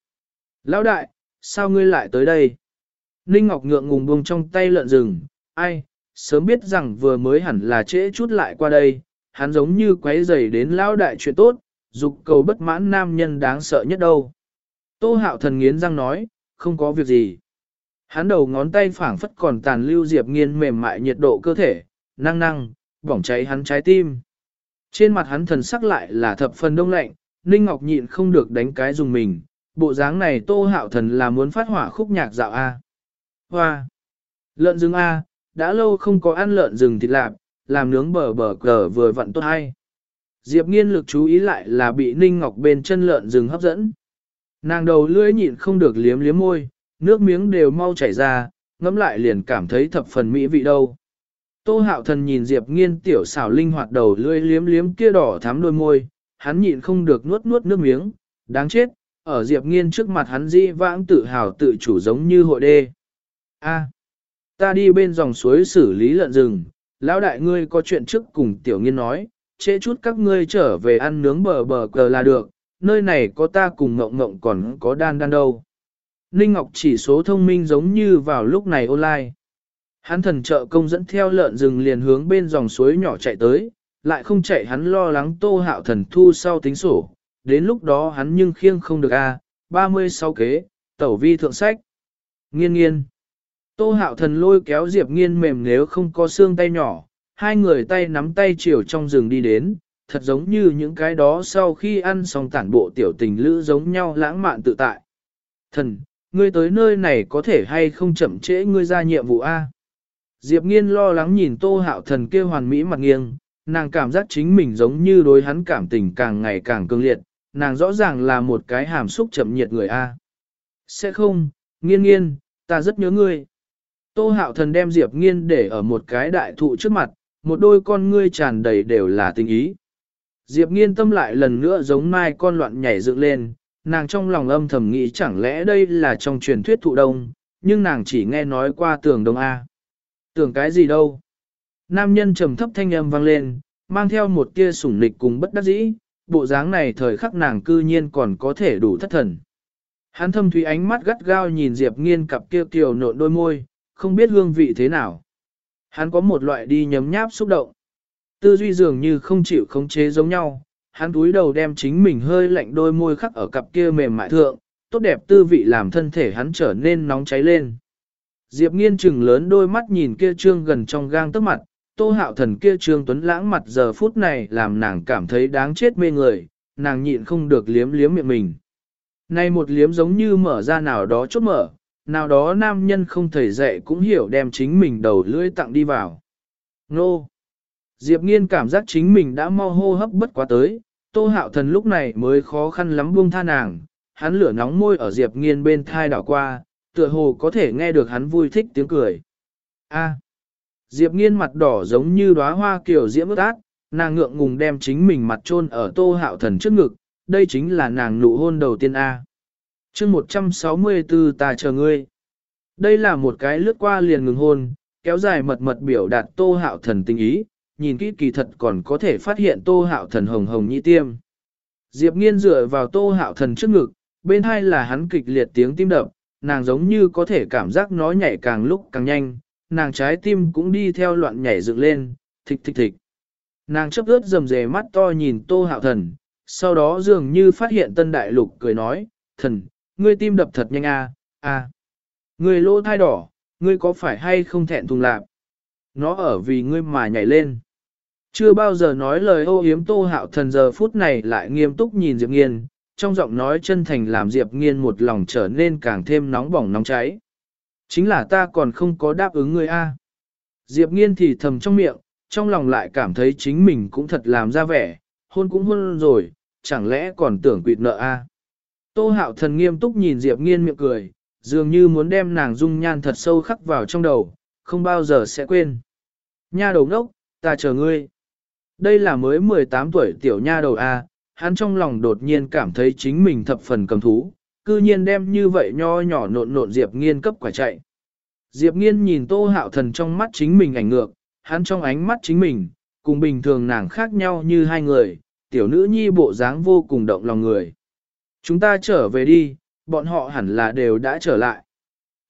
Lão đại, sao ngươi lại tới đây? Ninh Ngọc ngượng ngùng buông trong tay lợn rừng, ai, sớm biết rằng vừa mới hẳn là trễ chút lại qua đây, hắn giống như quấy rầy đến lão đại chuyện tốt, dục cầu bất mãn nam nhân đáng sợ nhất đâu. Tô hạo thần nghiến răng nói, không có việc gì. Hắn đầu ngón tay phảng phất còn tàn lưu diệp nghiên mềm mại nhiệt độ cơ thể, năng năng, bỏng cháy hắn trái tim. Trên mặt hắn thần sắc lại là thập phần đông lạnh, Ninh Ngọc nhịn không được đánh cái dùng mình, bộ dáng này tô hạo thần là muốn phát hỏa khúc nhạc dạo A. Hoa! Lợn rừng A, đã lâu không có ăn lợn rừng thịt lạp, làm nướng bờ bờ cờ vừa vặn tốt hay. Diệp nghiên lực chú ý lại là bị Ninh Ngọc bên chân lợn rừng hấp dẫn. Nàng đầu lưỡi nhịn không được liếm liếm môi, nước miếng đều mau chảy ra, ngắm lại liền cảm thấy thập phần mỹ vị đâu. Tô hạo thần nhìn Diệp nghiên tiểu xảo linh hoạt đầu lưỡi liếm liếm kia đỏ thắm đôi môi, hắn nhịn không được nuốt nuốt nước miếng, đáng chết, ở Diệp nghiên trước mặt hắn di vãng tự hào tự chủ giống như hội đê. A, ta đi bên dòng suối xử lý lợn rừng, lão đại ngươi có chuyện trước cùng tiểu nghiên nói, trễ chút các ngươi trở về ăn nướng bờ bờ cờ là được, nơi này có ta cùng ngộng ngộng còn có đan đan đâu. Ninh Ngọc chỉ số thông minh giống như vào lúc này online. Hắn thần trợ công dẫn theo lợn rừng liền hướng bên dòng suối nhỏ chạy tới, lại không chạy hắn lo lắng tô hạo thần thu sau tính sổ, đến lúc đó hắn nhưng khiêng không được a 36 kế, tẩu vi thượng sách. Nghiên nghiên. Tô hạo thần lôi kéo Diệp nghiên mềm nếu không có xương tay nhỏ, hai người tay nắm tay chiều trong rừng đi đến, thật giống như những cái đó sau khi ăn xong tản bộ tiểu tình lữ giống nhau lãng mạn tự tại. Thần, ngươi tới nơi này có thể hay không chậm trễ ngươi ra nhiệm vụ A. Diệp nghiên lo lắng nhìn tô hạo thần kia hoàn mỹ mặt nghiêng, nàng cảm giác chính mình giống như đối hắn cảm tình càng ngày càng cương liệt, nàng rõ ràng là một cái hàm xúc chậm nhiệt người A. Sẽ không, nghiên nghiên, ta rất nhớ ngươi. Tô hạo thần đem Diệp nghiên để ở một cái đại thụ trước mặt, một đôi con ngươi tràn đầy đều là tình ý. Diệp nghiên tâm lại lần nữa giống mai con loạn nhảy dựng lên, nàng trong lòng âm thầm nghĩ chẳng lẽ đây là trong truyền thuyết thụ đông, nhưng nàng chỉ nghe nói qua tường đông A. Tưởng cái gì đâu? Nam nhân trầm thấp thanh âm vang lên, mang theo một tia sủng nịch cùng bất đắc dĩ, bộ dáng này thời khắc nàng cư nhiên còn có thể đủ thất thần. Hắn thâm thủy ánh mắt gắt gao nhìn Diệp nghiên cặp kia kiều nộn đôi môi, không biết hương vị thế nào. Hắn có một loại đi nhấm nháp xúc động. Tư duy dường như không chịu khống chế giống nhau, hắn túi đầu đem chính mình hơi lạnh đôi môi khắc ở cặp kia mềm mại thượng, tốt đẹp tư vị làm thân thể hắn trở nên nóng cháy lên. Diệp nghiên trừng lớn đôi mắt nhìn kia trương gần trong gang tức mặt, tô hạo thần kia trương tuấn lãng mặt giờ phút này làm nàng cảm thấy đáng chết mê người, nàng nhịn không được liếm liếm miệng mình. nay một liếm giống như mở ra nào đó chốt mở, nào đó nam nhân không thể dạy cũng hiểu đem chính mình đầu lưỡi tặng đi vào. Nô! Diệp nghiên cảm giác chính mình đã mau hô hấp bất quá tới, tô hạo thần lúc này mới khó khăn lắm buông tha nàng, hắn lửa nóng môi ở Diệp nghiên bên thai đảo qua, tựa hồ có thể nghe được hắn vui thích tiếng cười. A. Diệp nghiên mặt đỏ giống như đóa hoa kiểu diễm ướt át, nàng ngượng ngùng đem chính mình mặt chôn ở tô hạo thần trước ngực, đây chính là nàng nụ hôn đầu tiên A chương 164 ta chờ ngươi. Đây là một cái lướt qua liền ngừng hôn, kéo dài mật mật biểu đạt tô hạo thần tình ý, nhìn kỹ kỳ thật còn có thể phát hiện tô hạo thần hồng hồng nhi tiêm. Diệp nghiên dựa vào tô hạo thần trước ngực, bên hai là hắn kịch liệt tiếng tim đập, nàng giống như có thể cảm giác nó nhảy càng lúc càng nhanh, nàng trái tim cũng đi theo loạn nhảy dựng lên, thịch thịch thịch. Nàng chấp ướt rầm rề mắt to nhìn tô hạo thần, sau đó dường như phát hiện tân đại lục cười nói, thần, ngươi tim đập thật nhanh a, a, ngươi lỗ thai đỏ, ngươi có phải hay không thẹn thùng lạc? Nó ở vì ngươi mà nhảy lên. Chưa bao giờ nói lời ô hiếm tô hạo thần giờ phút này lại nghiêm túc nhìn Diệp Nghiên, trong giọng nói chân thành làm Diệp Nghiên một lòng trở nên càng thêm nóng bỏng nóng cháy. Chính là ta còn không có đáp ứng ngươi a. Diệp Nghiên thì thầm trong miệng, trong lòng lại cảm thấy chính mình cũng thật làm ra vẻ, hôn cũng hôn rồi, chẳng lẽ còn tưởng quỵt nợ a? Tô hạo thần nghiêm túc nhìn Diệp Nghiên miệng cười, dường như muốn đem nàng dung nhan thật sâu khắc vào trong đầu, không bao giờ sẽ quên. Nha đầu ngốc, ta chờ ngươi. Đây là mới 18 tuổi tiểu nha đầu A, hắn trong lòng đột nhiên cảm thấy chính mình thập phần cầm thú, cư nhiên đem như vậy nho nhỏ nộn nộn Diệp Nghiên cấp quả chạy. Diệp Nghiên nhìn Tô Hạo Thần trong mắt chính mình ảnh ngược, hắn trong ánh mắt chính mình, cùng bình thường nàng khác nhau như hai người, tiểu nữ nhi bộ dáng vô cùng động lòng người. Chúng ta trở về đi, bọn họ hẳn là đều đã trở lại.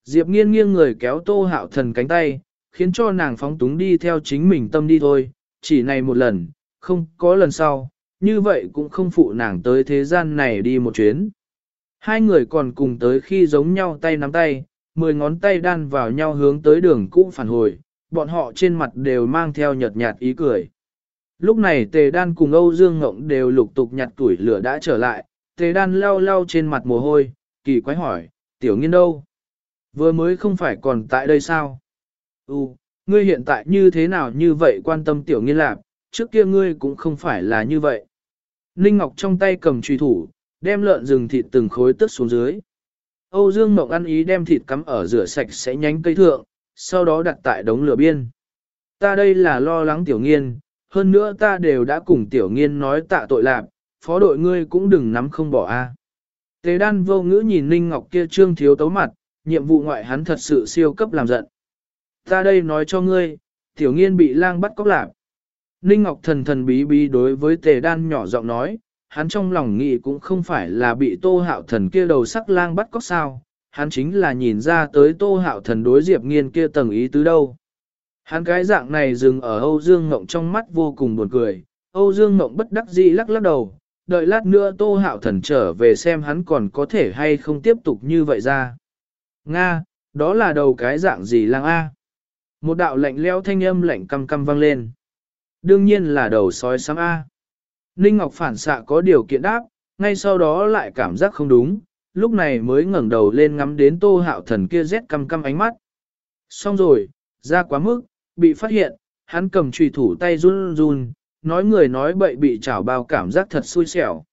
Diệp Nghiên nghiêng người kéo Tô Hạo Thần cánh tay, khiến cho nàng phóng túng đi theo chính mình tâm đi thôi, chỉ này một lần, không có lần sau, như vậy cũng không phụ nàng tới thế gian này đi một chuyến. Hai người còn cùng tới khi giống nhau tay nắm tay, mười ngón tay đan vào nhau hướng tới đường cũ phản hồi, bọn họ trên mặt đều mang theo nhợt nhạt ý cười. Lúc này tề đan cùng Âu Dương Ngộng đều lục tục nhặt tuổi lửa đã trở lại, tề đan lau lau trên mặt mồ hôi, kỳ quái hỏi, tiểu nghiên đâu? Vừa mới không phải còn tại đây sao? Ừ, ngươi hiện tại như thế nào như vậy quan tâm tiểu nghiên lạc, trước kia ngươi cũng không phải là như vậy. Ninh Ngọc trong tay cầm truy thủ, đem lợn rừng thịt từng khối tức xuống dưới. Âu Dương Mộng ăn ý đem thịt cắm ở rửa sạch sẽ nhánh cây thượng, sau đó đặt tại đống lửa biên. Ta đây là lo lắng tiểu nghiên, hơn nữa ta đều đã cùng tiểu nghiên nói tạ tội lạc, phó đội ngươi cũng đừng nắm không bỏ a. Tề đan vô ngữ nhìn Ninh Ngọc kia trương thiếu tấu mặt, nhiệm vụ ngoại hắn thật sự siêu cấp làm giận. Ta đây nói cho ngươi, tiểu nghiên bị lang bắt cóc lạc. Ninh Ngọc thần thần bí bí đối với tề đan nhỏ giọng nói, hắn trong lòng nghĩ cũng không phải là bị tô hạo thần kia đầu sắc lang bắt cóc sao, hắn chính là nhìn ra tới tô hạo thần đối diệp nghiên kia tầng ý tứ đâu. Hắn cái dạng này dừng ở Âu Dương Ngộng trong mắt vô cùng buồn cười, Âu Dương Ngộng bất đắc dĩ lắc lắc đầu, đợi lát nữa tô hạo thần trở về xem hắn còn có thể hay không tiếp tục như vậy ra. Nga, đó là đầu cái dạng gì lang A? Một đạo lạnh leo thanh âm lạnh căm căm vang lên. Đương nhiên là đầu sói xám A. Ninh Ngọc phản xạ có điều kiện đáp, ngay sau đó lại cảm giác không đúng, lúc này mới ngẩng đầu lên ngắm đến tô hạo thần kia rét căm căm ánh mắt. Xong rồi, ra quá mức, bị phát hiện, hắn cầm trùy thủ tay run run, nói người nói bậy bị chảo bao cảm giác thật xui xẻo.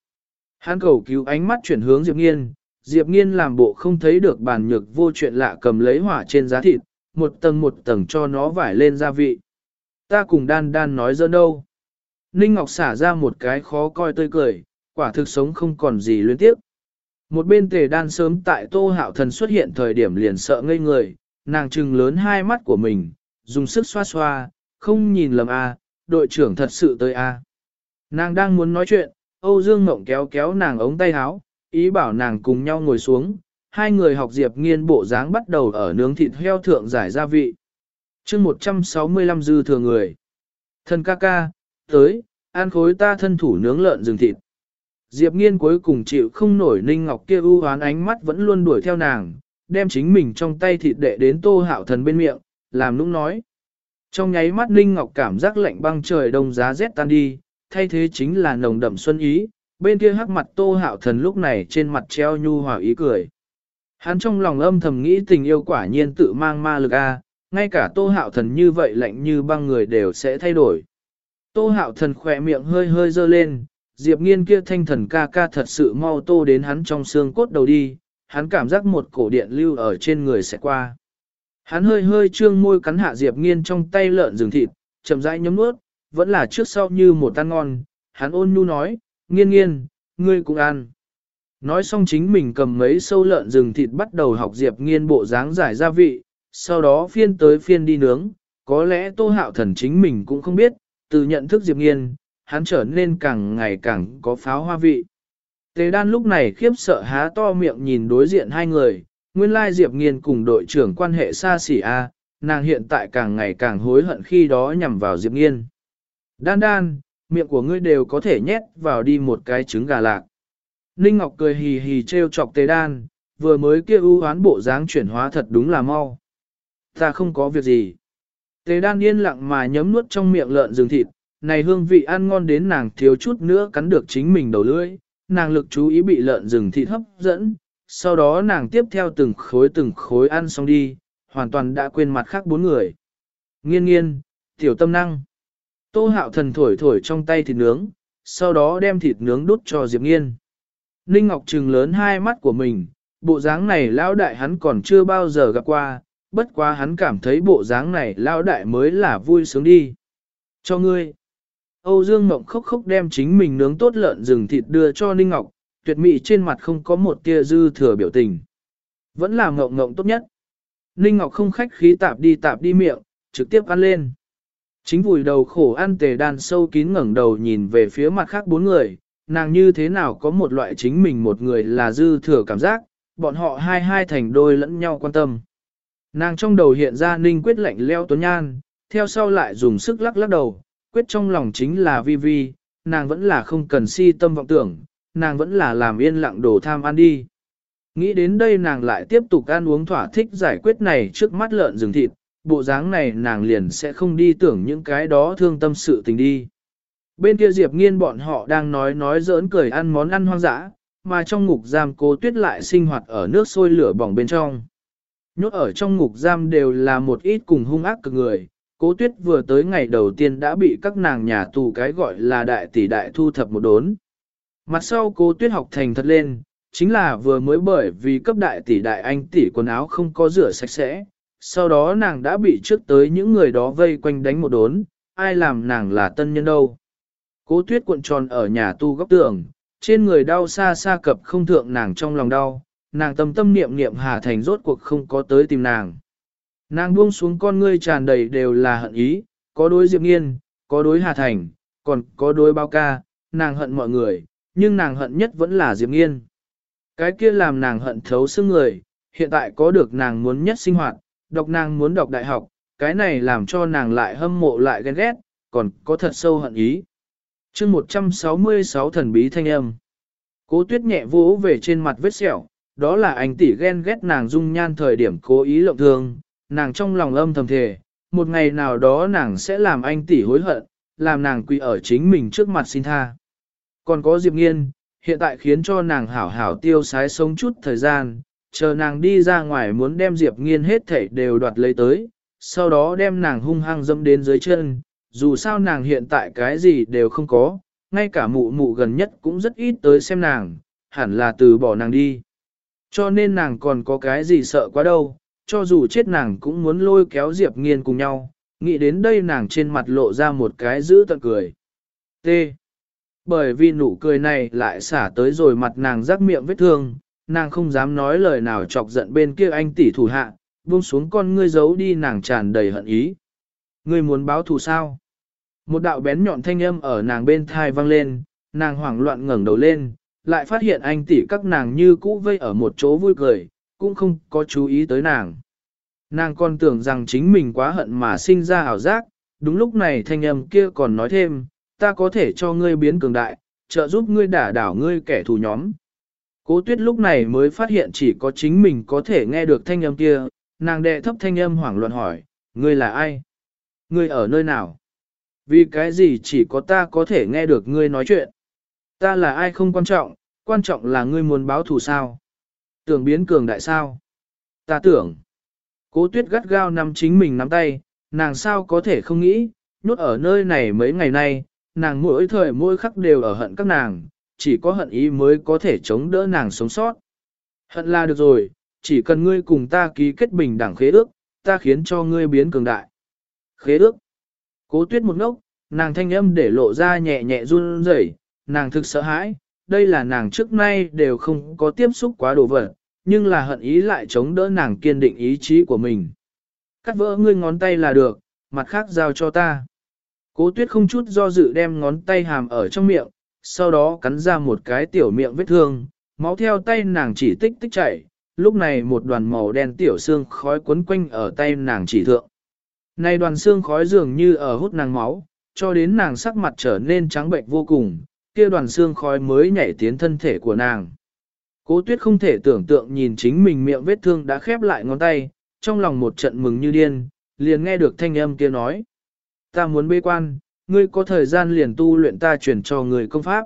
Hắn cầu cứu ánh mắt chuyển hướng Diệp Nghiên, Diệp Nghiên làm bộ không thấy được bàn nhược vô chuyện lạ cầm lấy hỏa trên giá thịt, một tầng một tầng cho nó vải lên gia vị. Ta cùng đan đan nói dơ đâu. Ninh Ngọc xả ra một cái khó coi tươi cười, quả thực sống không còn gì luyến tiếp. Một bên tề đan sớm tại tô hạo thần xuất hiện thời điểm liền sợ ngây người, nàng trừng lớn hai mắt của mình, dùng sức xoa xoa, không nhìn lầm à đội trưởng thật sự tới a. Nàng đang muốn nói chuyện, Âu Dương Mộng kéo kéo nàng ống tay áo, ý bảo nàng cùng nhau ngồi xuống, hai người học diệp nghiên bộ dáng bắt đầu ở nướng thịt heo thượng giải gia vị. chương 165 dư thừa người. Thần ca ca, tới, An khối ta thân thủ nướng lợn rừng thịt. Diệp nghiên cuối cùng chịu không nổi Ninh Ngọc kia ưu hoán ánh mắt vẫn luôn đuổi theo nàng, đem chính mình trong tay thịt đệ đến tô hạo thần bên miệng, làm nũng nói. Trong nháy mắt Ninh Ngọc cảm giác lạnh băng trời đông giá rét tan đi, thay thế chính là nồng đậm xuân ý, bên kia hắc mặt tô hạo thần lúc này trên mặt treo nhu hòa ý cười. Hắn trong lòng âm thầm nghĩ tình yêu quả nhiên tự mang ma lực a, ngay cả tô hạo thần như vậy lạnh như băng người đều sẽ thay đổi. Tô hạo thần khỏe miệng hơi hơi dơ lên, diệp nghiên kia thanh thần ca ca thật sự mau tô đến hắn trong xương cốt đầu đi, hắn cảm giác một cổ điện lưu ở trên người sẽ qua. Hắn hơi hơi trương môi cắn hạ diệp nghiên trong tay lợn rừng thịt, chậm rãi nhấm nuốt, vẫn là trước sau như một tan ngon, hắn ôn nhu nói, nghiên nghiên, ngươi cũng ăn. Nói xong chính mình cầm mấy sâu lợn rừng thịt bắt đầu học diệp nghiên bộ dáng giải gia vị, sau đó phiên tới phiên đi nướng, có lẽ tô hạo thần chính mình cũng không biết, từ nhận thức diệp nghiên, hắn trở nên càng ngày càng có pháo hoa vị. Tề đan lúc này khiếp sợ há to miệng nhìn đối diện hai người, nguyên lai diệp nghiên cùng đội trưởng quan hệ xa xỉ a, nàng hiện tại càng ngày càng hối hận khi đó nhằm vào diệp nghiên. Đan đan, miệng của ngươi đều có thể nhét vào đi một cái trứng gà lạc. Ninh Ngọc cười hì hì treo chọc tề đan, vừa mới kia ưu hoán bộ dáng chuyển hóa thật đúng là mau. Ta không có việc gì. Tề đan yên lặng mà nhấm nuốt trong miệng lợn rừng thịt, này hương vị ăn ngon đến nàng thiếu chút nữa cắn được chính mình đầu lưỡi, nàng lực chú ý bị lợn rừng thịt hấp dẫn, sau đó nàng tiếp theo từng khối từng khối ăn xong đi, hoàn toàn đã quên mặt khác bốn người. Nghiên nghiên, tiểu tâm năng. Tô hạo thần thổi thổi trong tay thịt nướng, sau đó đem thịt nướng đút cho Diệp nghiên. Ninh Ngọc trừng lớn hai mắt của mình, bộ dáng này lão đại hắn còn chưa bao giờ gặp qua, bất quá hắn cảm thấy bộ dáng này lão đại mới là vui sướng đi. Cho ngươi. Âu Dương Mộng khóc khóc đem chính mình nướng tốt lợn rừng thịt đưa cho Ninh Ngọc, tuyệt mỹ trên mặt không có một tia dư thừa biểu tình. Vẫn là ngộng ngộng tốt nhất. Ninh Ngọc không khách khí tạp đi tạp đi miệng, trực tiếp ăn lên. Chính vùi đầu khổ ăn tề đan sâu kín ngẩng đầu nhìn về phía mặt khác bốn người, nàng như thế nào có một loại chính mình một người là dư thừa cảm giác, bọn họ hai hai thành đôi lẫn nhau quan tâm. Nàng trong đầu hiện ra ninh quyết lạnh leo tuấn nhan, theo sau lại dùng sức lắc lắc đầu, quyết trong lòng chính là vi vi, nàng vẫn là không cần si tâm vọng tưởng, nàng vẫn là làm yên lặng đồ tham ăn đi. Nghĩ đến đây nàng lại tiếp tục ăn uống thỏa thích giải quyết này trước mắt lợn rừng thịt, bộ dáng này nàng liền sẽ không đi tưởng những cái đó thương tâm sự tình đi. Bên kia Diệp Nghiên bọn họ đang nói nói giỡn cười ăn món ăn hoang dã, mà trong ngục giam cố tuyết lại sinh hoạt ở nước sôi lửa bỏng bên trong. Nhốt ở trong ngục giam đều là một ít cùng hung ác cực người, Cố tuyết vừa tới ngày đầu tiên đã bị các nàng nhà tù cái gọi là đại tỷ đại thu thập một đốn. Mặt sau cố tuyết học thành thật lên, chính là vừa mới bởi vì cấp đại tỷ đại anh tỷ quần áo không có rửa sạch sẽ, sau đó nàng đã bị trước tới những người đó vây quanh đánh một đốn, ai làm nàng là tân nhân đâu. Cố tuyết cuộn tròn ở nhà tu góc tường, trên người đau xa xa cập không thượng nàng trong lòng đau, nàng tâm tâm niệm niệm Hà Thành rốt cuộc không có tới tìm nàng. Nàng buông xuống con ngươi tràn đầy đều là hận ý, có đối Diệp Nghiên, có đối Hà Thành, còn có đối bao ca, nàng hận mọi người, nhưng nàng hận nhất vẫn là Diệp Nghiên. Cái kia làm nàng hận thấu xương người, hiện tại có được nàng muốn nhất sinh hoạt, đọc nàng muốn đọc đại học, cái này làm cho nàng lại hâm mộ lại ghen ghét, còn có thật sâu hận ý. chương 166 thần bí thanh âm. Cố tuyết nhẹ vỗ về trên mặt vết sẹo, đó là anh tỷ ghen ghét nàng dung nhan thời điểm cố ý lộng thương, nàng trong lòng âm thầm thề, một ngày nào đó nàng sẽ làm anh tỷ hối hận, làm nàng quỳ ở chính mình trước mặt xin tha. Còn có Diệp Nghiên, hiện tại khiến cho nàng hảo hảo tiêu sái sống chút thời gian, chờ nàng đi ra ngoài muốn đem Diệp Nghiên hết thảy đều đoạt lấy tới, sau đó đem nàng hung hăng dâm đến dưới chân, dù sao nàng hiện tại cái gì đều không có, ngay cả mụ mụ gần nhất cũng rất ít tới xem nàng, hẳn là từ bỏ nàng đi. Cho nên nàng còn có cái gì sợ quá đâu, cho dù chết nàng cũng muốn lôi kéo Diệp Nghiên cùng nhau, nghĩ đến đây nàng trên mặt lộ ra một cái giữ tận cười. T. Bởi vì nụ cười này lại xả tới rồi mặt nàng rắc miệng vết thương, nàng không dám nói lời nào chọc giận bên kia anh tỷ thủ hạ, buông xuống con ngươi giấu đi nàng tràn đầy hận ý. Ngươi muốn báo thù sao? Một đạo bén nhọn thanh âm ở nàng bên thai vang lên, nàng hoảng loạn ngẩng đầu lên, lại phát hiện anh tỷ các nàng như cũ vây ở một chỗ vui cười, cũng không có chú ý tới nàng. Nàng còn tưởng rằng chính mình quá hận mà sinh ra ảo giác, đúng lúc này thanh âm kia còn nói thêm, ta có thể cho ngươi biến cường đại, trợ giúp ngươi đả đảo ngươi kẻ thù nhóm. Cố tuyết lúc này mới phát hiện chỉ có chính mình có thể nghe được thanh âm kia, nàng đệ thấp thanh âm hoảng loạn hỏi, ngươi là ai? Ngươi ở nơi nào? Vì cái gì chỉ có ta có thể nghe được ngươi nói chuyện? Ta là ai không quan trọng, quan trọng là ngươi muốn báo thù sao? Tưởng biến cường đại sao? Ta tưởng. Cố tuyết gắt gao nắm chính mình nắm tay, nàng sao có thể không nghĩ, nhốt ở nơi này mấy ngày nay, nàng mỗi thời mỗi khắc đều ở hận các nàng, chỉ có hận ý mới có thể chống đỡ nàng sống sót. Hận là được rồi, chỉ cần ngươi cùng ta ký kết bình đẳng khế ước, ta khiến cho ngươi biến cường đại. Khế ước. Cố tuyết một ngốc, nàng thanh âm để lộ ra nhẹ nhẹ run rẩy, nàng thực sợ hãi, đây là nàng trước nay đều không có tiếp xúc quá đồ vật, nhưng là hận ý lại chống đỡ nàng kiên định ý chí của mình. Cắt vỡ ngươi ngón tay là được, mặt khác giao cho ta. Cố tuyết không chút do dự đem ngón tay hàm ở trong miệng, sau đó cắn ra một cái tiểu miệng vết thương, máu theo tay nàng chỉ tích tích chảy, lúc này một đoàn màu đen tiểu xương khói quấn quanh ở tay nàng chỉ thượng. Này đoàn xương khói dường như ở hút nàng máu, cho đến nàng sắc mặt trở nên trắng bệnh vô cùng, kia đoàn xương khói mới nhảy tiến thân thể của nàng. Cố tuyết không thể tưởng tượng nhìn chính mình miệng vết thương đã khép lại ngón tay, trong lòng một trận mừng như điên, liền nghe được thanh âm kia nói. Ta muốn bê quan, ngươi có thời gian liền tu luyện ta chuyển cho người công pháp.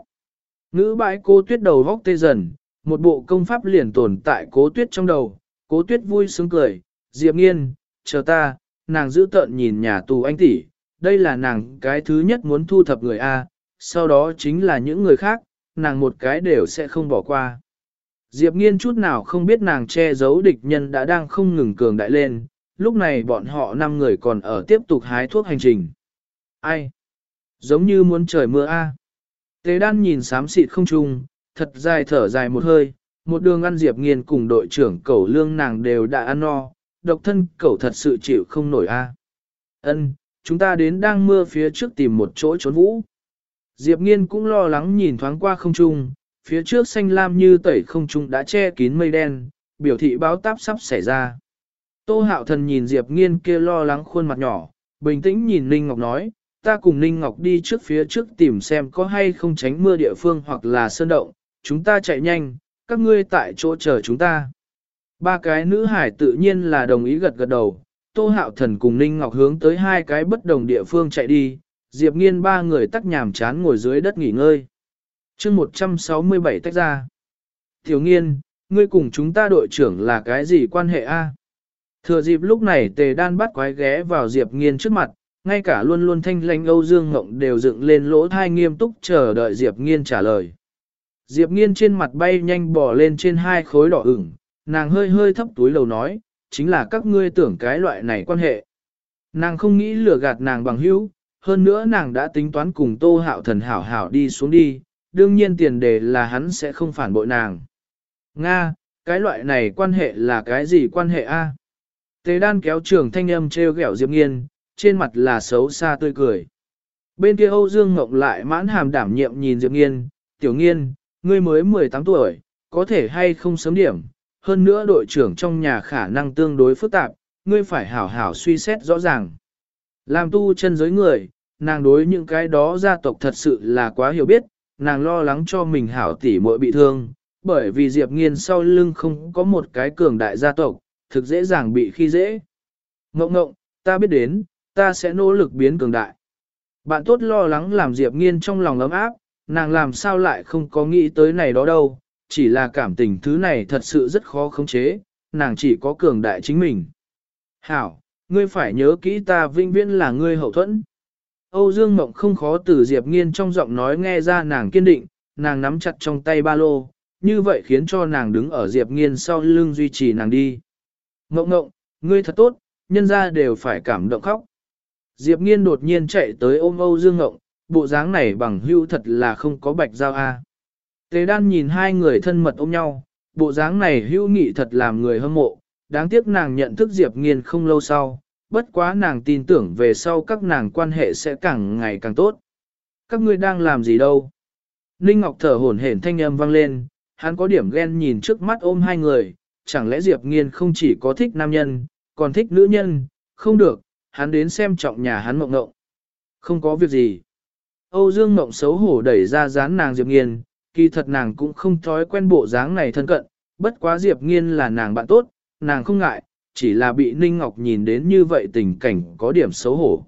Ngữ bãi cố tuyết đầu vóc tê dần, một bộ công pháp liền tồn tại cố tuyết trong đầu, cố tuyết vui sướng cười, diệp nghiên, chờ ta, nàng giữ tợn nhìn nhà tù anh tỷ, đây là nàng cái thứ nhất muốn thu thập người A, sau đó chính là những người khác, nàng một cái đều sẽ không bỏ qua. Diệp nghiên chút nào không biết nàng che giấu địch nhân đã đang không ngừng cường đại lên, lúc này bọn họ năm người còn ở tiếp tục hái thuốc hành trình. Ai? Giống như muốn trời mưa a. Tế đan nhìn xám xịt không trung, thật dài thở dài một hơi, một đường ăn Diệp nghiên cùng đội trưởng cẩu lương nàng đều đã ăn no, độc thân cẩu thật sự chịu không nổi a. Ân, chúng ta đến đang mưa phía trước tìm một chỗ trốn vũ. Diệp nghiên cũng lo lắng nhìn thoáng qua không trung, phía trước xanh lam như tẩy không trung đã che kín mây đen, biểu thị báo táp sắp xảy ra. Tô hạo thần nhìn Diệp nghiên kia lo lắng khuôn mặt nhỏ, bình tĩnh nhìn Ninh Ngọc nói, ta cùng Ninh Ngọc đi trước phía trước tìm xem có hay không tránh mưa địa phương hoặc là sơn động, chúng ta chạy nhanh, các ngươi tại chỗ chờ chúng ta. Ba cái nữ hải tự nhiên là đồng ý gật gật đầu, Tô Hạo Thần cùng Ninh Ngọc hướng tới hai cái bất đồng địa phương chạy đi, Diệp Nghiên ba người tắc nhàm chán ngồi dưới đất nghỉ ngơi. chương 167 tách ra. Tiểu Nghiên, ngươi cùng chúng ta đội trưởng là cái gì quan hệ a? Thừa dịp lúc này tề đan bắt quái ghé vào Diệp Nghiên trước mặt, ngay cả luôn luôn thanh lãnh Âu Dương Ngộng đều dựng lên lỗ thai nghiêm túc chờ đợi Diệp Nghiên trả lời. Diệp Nghiên trên mặt bay nhanh bỏ lên trên hai khối đỏ ửng, nàng hơi hơi thấp túi lầu nói, chính là các ngươi tưởng cái loại này quan hệ. Nàng không nghĩ lừa gạt nàng bằng hữu, hơn nữa nàng đã tính toán cùng Tô Hạo Thần hảo hảo đi xuống đi, đương nhiên tiền đề là hắn sẽ không phản bội nàng. Nga, cái loại này quan hệ là cái gì quan hệ a? Tế đan kéo trường thanh âm treo gẹo Diệp Nghiên, trên mặt là xấu xa tươi cười. Bên kia Âu Dương Ngọc lại mãn hàm đảm nhiệm nhìn Diệp Nghiên, tiểu nghiên, ngươi mới 18 tuổi, có thể hay không sớm điểm, hơn nữa đội trưởng trong nhà khả năng tương đối phức tạp, ngươi phải hảo hảo suy xét rõ ràng. Làm tu chân giới người, nàng đối những cái đó gia tộc thật sự là quá hiểu biết, nàng lo lắng cho mình hảo tỷ muội bị thương, bởi vì Diệp Nghiên sau lưng không có một cái cường đại gia tộc, thực dễ dàng bị khi dễ. Ngộng ngộng, ta biết đến, ta sẽ nỗ lực biến cường đại. Bạn tốt lo lắng làm Diệp Nghiên trong lòng ấm áp, nàng làm sao lại không có nghĩ tới này đó đâu, chỉ là cảm tình thứ này thật sự rất khó khống chế, nàng chỉ có cường đại chính mình. Hảo, ngươi phải nhớ kỹ ta vinh viễn là ngươi hậu thuẫn. Âu Dương Mộng không khó từ Diệp Nghiên trong giọng nói nghe ra nàng kiên định, nàng nắm chặt trong tay ba lô, như vậy khiến cho nàng đứng ở Diệp Nghiên sau lưng duy trì nàng đi. Mộng Mộng, ngươi thật tốt, nhân ra đều phải cảm động khóc. Diệp Nghiên đột nhiên chạy tới ôm Âu Dương Ngộng, bộ dáng này bằng hưu thật là không có bạch giao a. Tề đan nhìn hai người thân mật ôm nhau, bộ dáng này hưu nghị thật làm người hâm mộ, đáng tiếc nàng nhận thức Diệp Nghiên không lâu sau, bất quá nàng tin tưởng về sau các nàng quan hệ sẽ càng ngày càng tốt. Các ngươi đang làm gì đâu? Ninh Ngọc thở hổn hển thanh âm vang lên, hắn có điểm ghen nhìn trước mắt ôm hai người, chẳng lẽ Diệp Nghiên không chỉ có thích nam nhân, còn thích nữ nhân, không được, hắn đến xem trọng nhà hắn mộng ngộng. Không có việc gì. Âu Dương Ngộng xấu hổ đẩy ra dán nàng Diệp Nghiên, kỳ thật nàng cũng không thói quen bộ dáng này thân cận, bất quá Diệp Nghiên là nàng bạn tốt, nàng không ngại, chỉ là bị Ninh Ngọc nhìn đến như vậy tình cảnh có điểm xấu hổ.